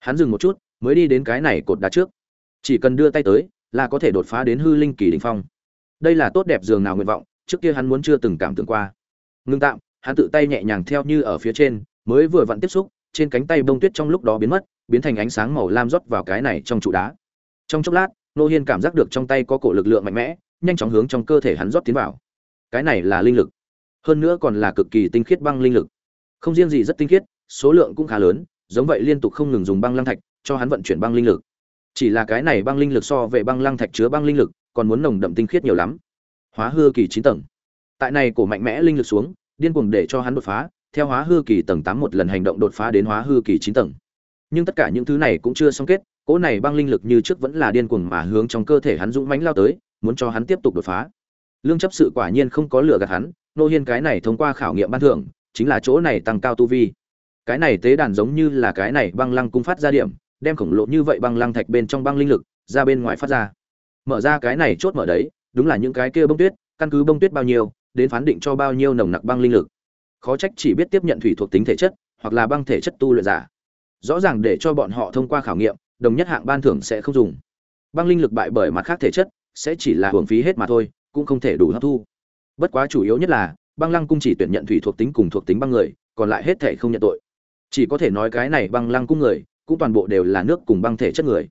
Hắn dừng một chút, mới đi đến cái này cột đá trước. Chỉ cần đưa tay tới, là có thể đột phá đến hư linh kỳ đỉnh phong. Đây là tốt đẹp dường nào nguyện vọng, trước kia hắn muốn chưa từng cảm tưởng qua. Ngưng tạm, hắn tự tay nhẹ nhàng theo như ở phía trên, mới vừa vặn tiếp xúc, trên cánh tay bông tuyết trong lúc đó biến mất, biến thành ánh sáng màu lam rót vào cái này trong trụ đá. Trong chốc lát nô hiên cảm giác được trong tay có cổ lực lượng mạnh mẽ nhanh chóng hướng trong cơ thể hắn rót tiến vào. Cái này là linh lực. Hơn nữa còn là cực kỳ tinh khiết băng linh lực. Không riêng gì rất tinh khiết, số lượng cũng khá lớn, giống vậy liên tục không ngừng dùng băng lăng thạch cho hắn vận chuyển băng linh lực. Chỉ là cái này băng linh lực so về băng lăng thạch chứa băng linh lực, còn muốn nồng đậm tinh khiết nhiều lắm. Hóa hư kỳ chín tầng. Tại này cổ mạnh mẽ linh lực xuống, điên cuồng để cho hắn đột phá, theo hóa hư kỳ tầng tám một lần hành động đột phá đến hóa hư kỳ chín tầng. Nhưng tất cả những thứ này cũng chưa xong kết, cỗ này băng linh lực như trước vẫn là điên cuồng mà hướng trong cơ thể hắn dũng mãnh lao tới muốn cho hắn tiếp tục đột phá. Lương chấp sự quả nhiên không có lựa gạt hắn, nô hiên cái này thông qua khảo nghiệm ban thưởng, chính là chỗ này tăng cao tu vi. Cái này tế đàn giống như là cái này băng lăng cung phát ra điểm, đem khổng lộ như vậy băng lăng thạch bên trong băng linh lực, ra bên ngoài phát ra. Mở ra cái này chốt mở đấy, đúng là những cái kia bông tuyết, căn cứ bông tuyết bao nhiêu, đến phán định cho bao nhiêu nồng nặc băng linh lực. Khó trách chỉ biết tiếp nhận thủy thuộc tính thể chất, hoặc là băng thể chất tu luyện giả. Rõ ràng để cho bọn họ thông qua khảo nghiệm, đồng nhất hạng ban thưởng sẽ không dùng. Băng linh lực bại bởi mặt khác thể chất sẽ chỉ là hưởng phí hết mà thôi, cũng không thể đủ hấp thu. Bất quá chủ yếu nhất là, băng lăng cung chỉ tuyển nhận thủy thuộc tính cùng thuộc tính băng người, còn lại hết thể không nhận tội. Chỉ có thể nói cái này băng lăng cung người, cũng toàn bộ đều là nước cùng băng thể chất người.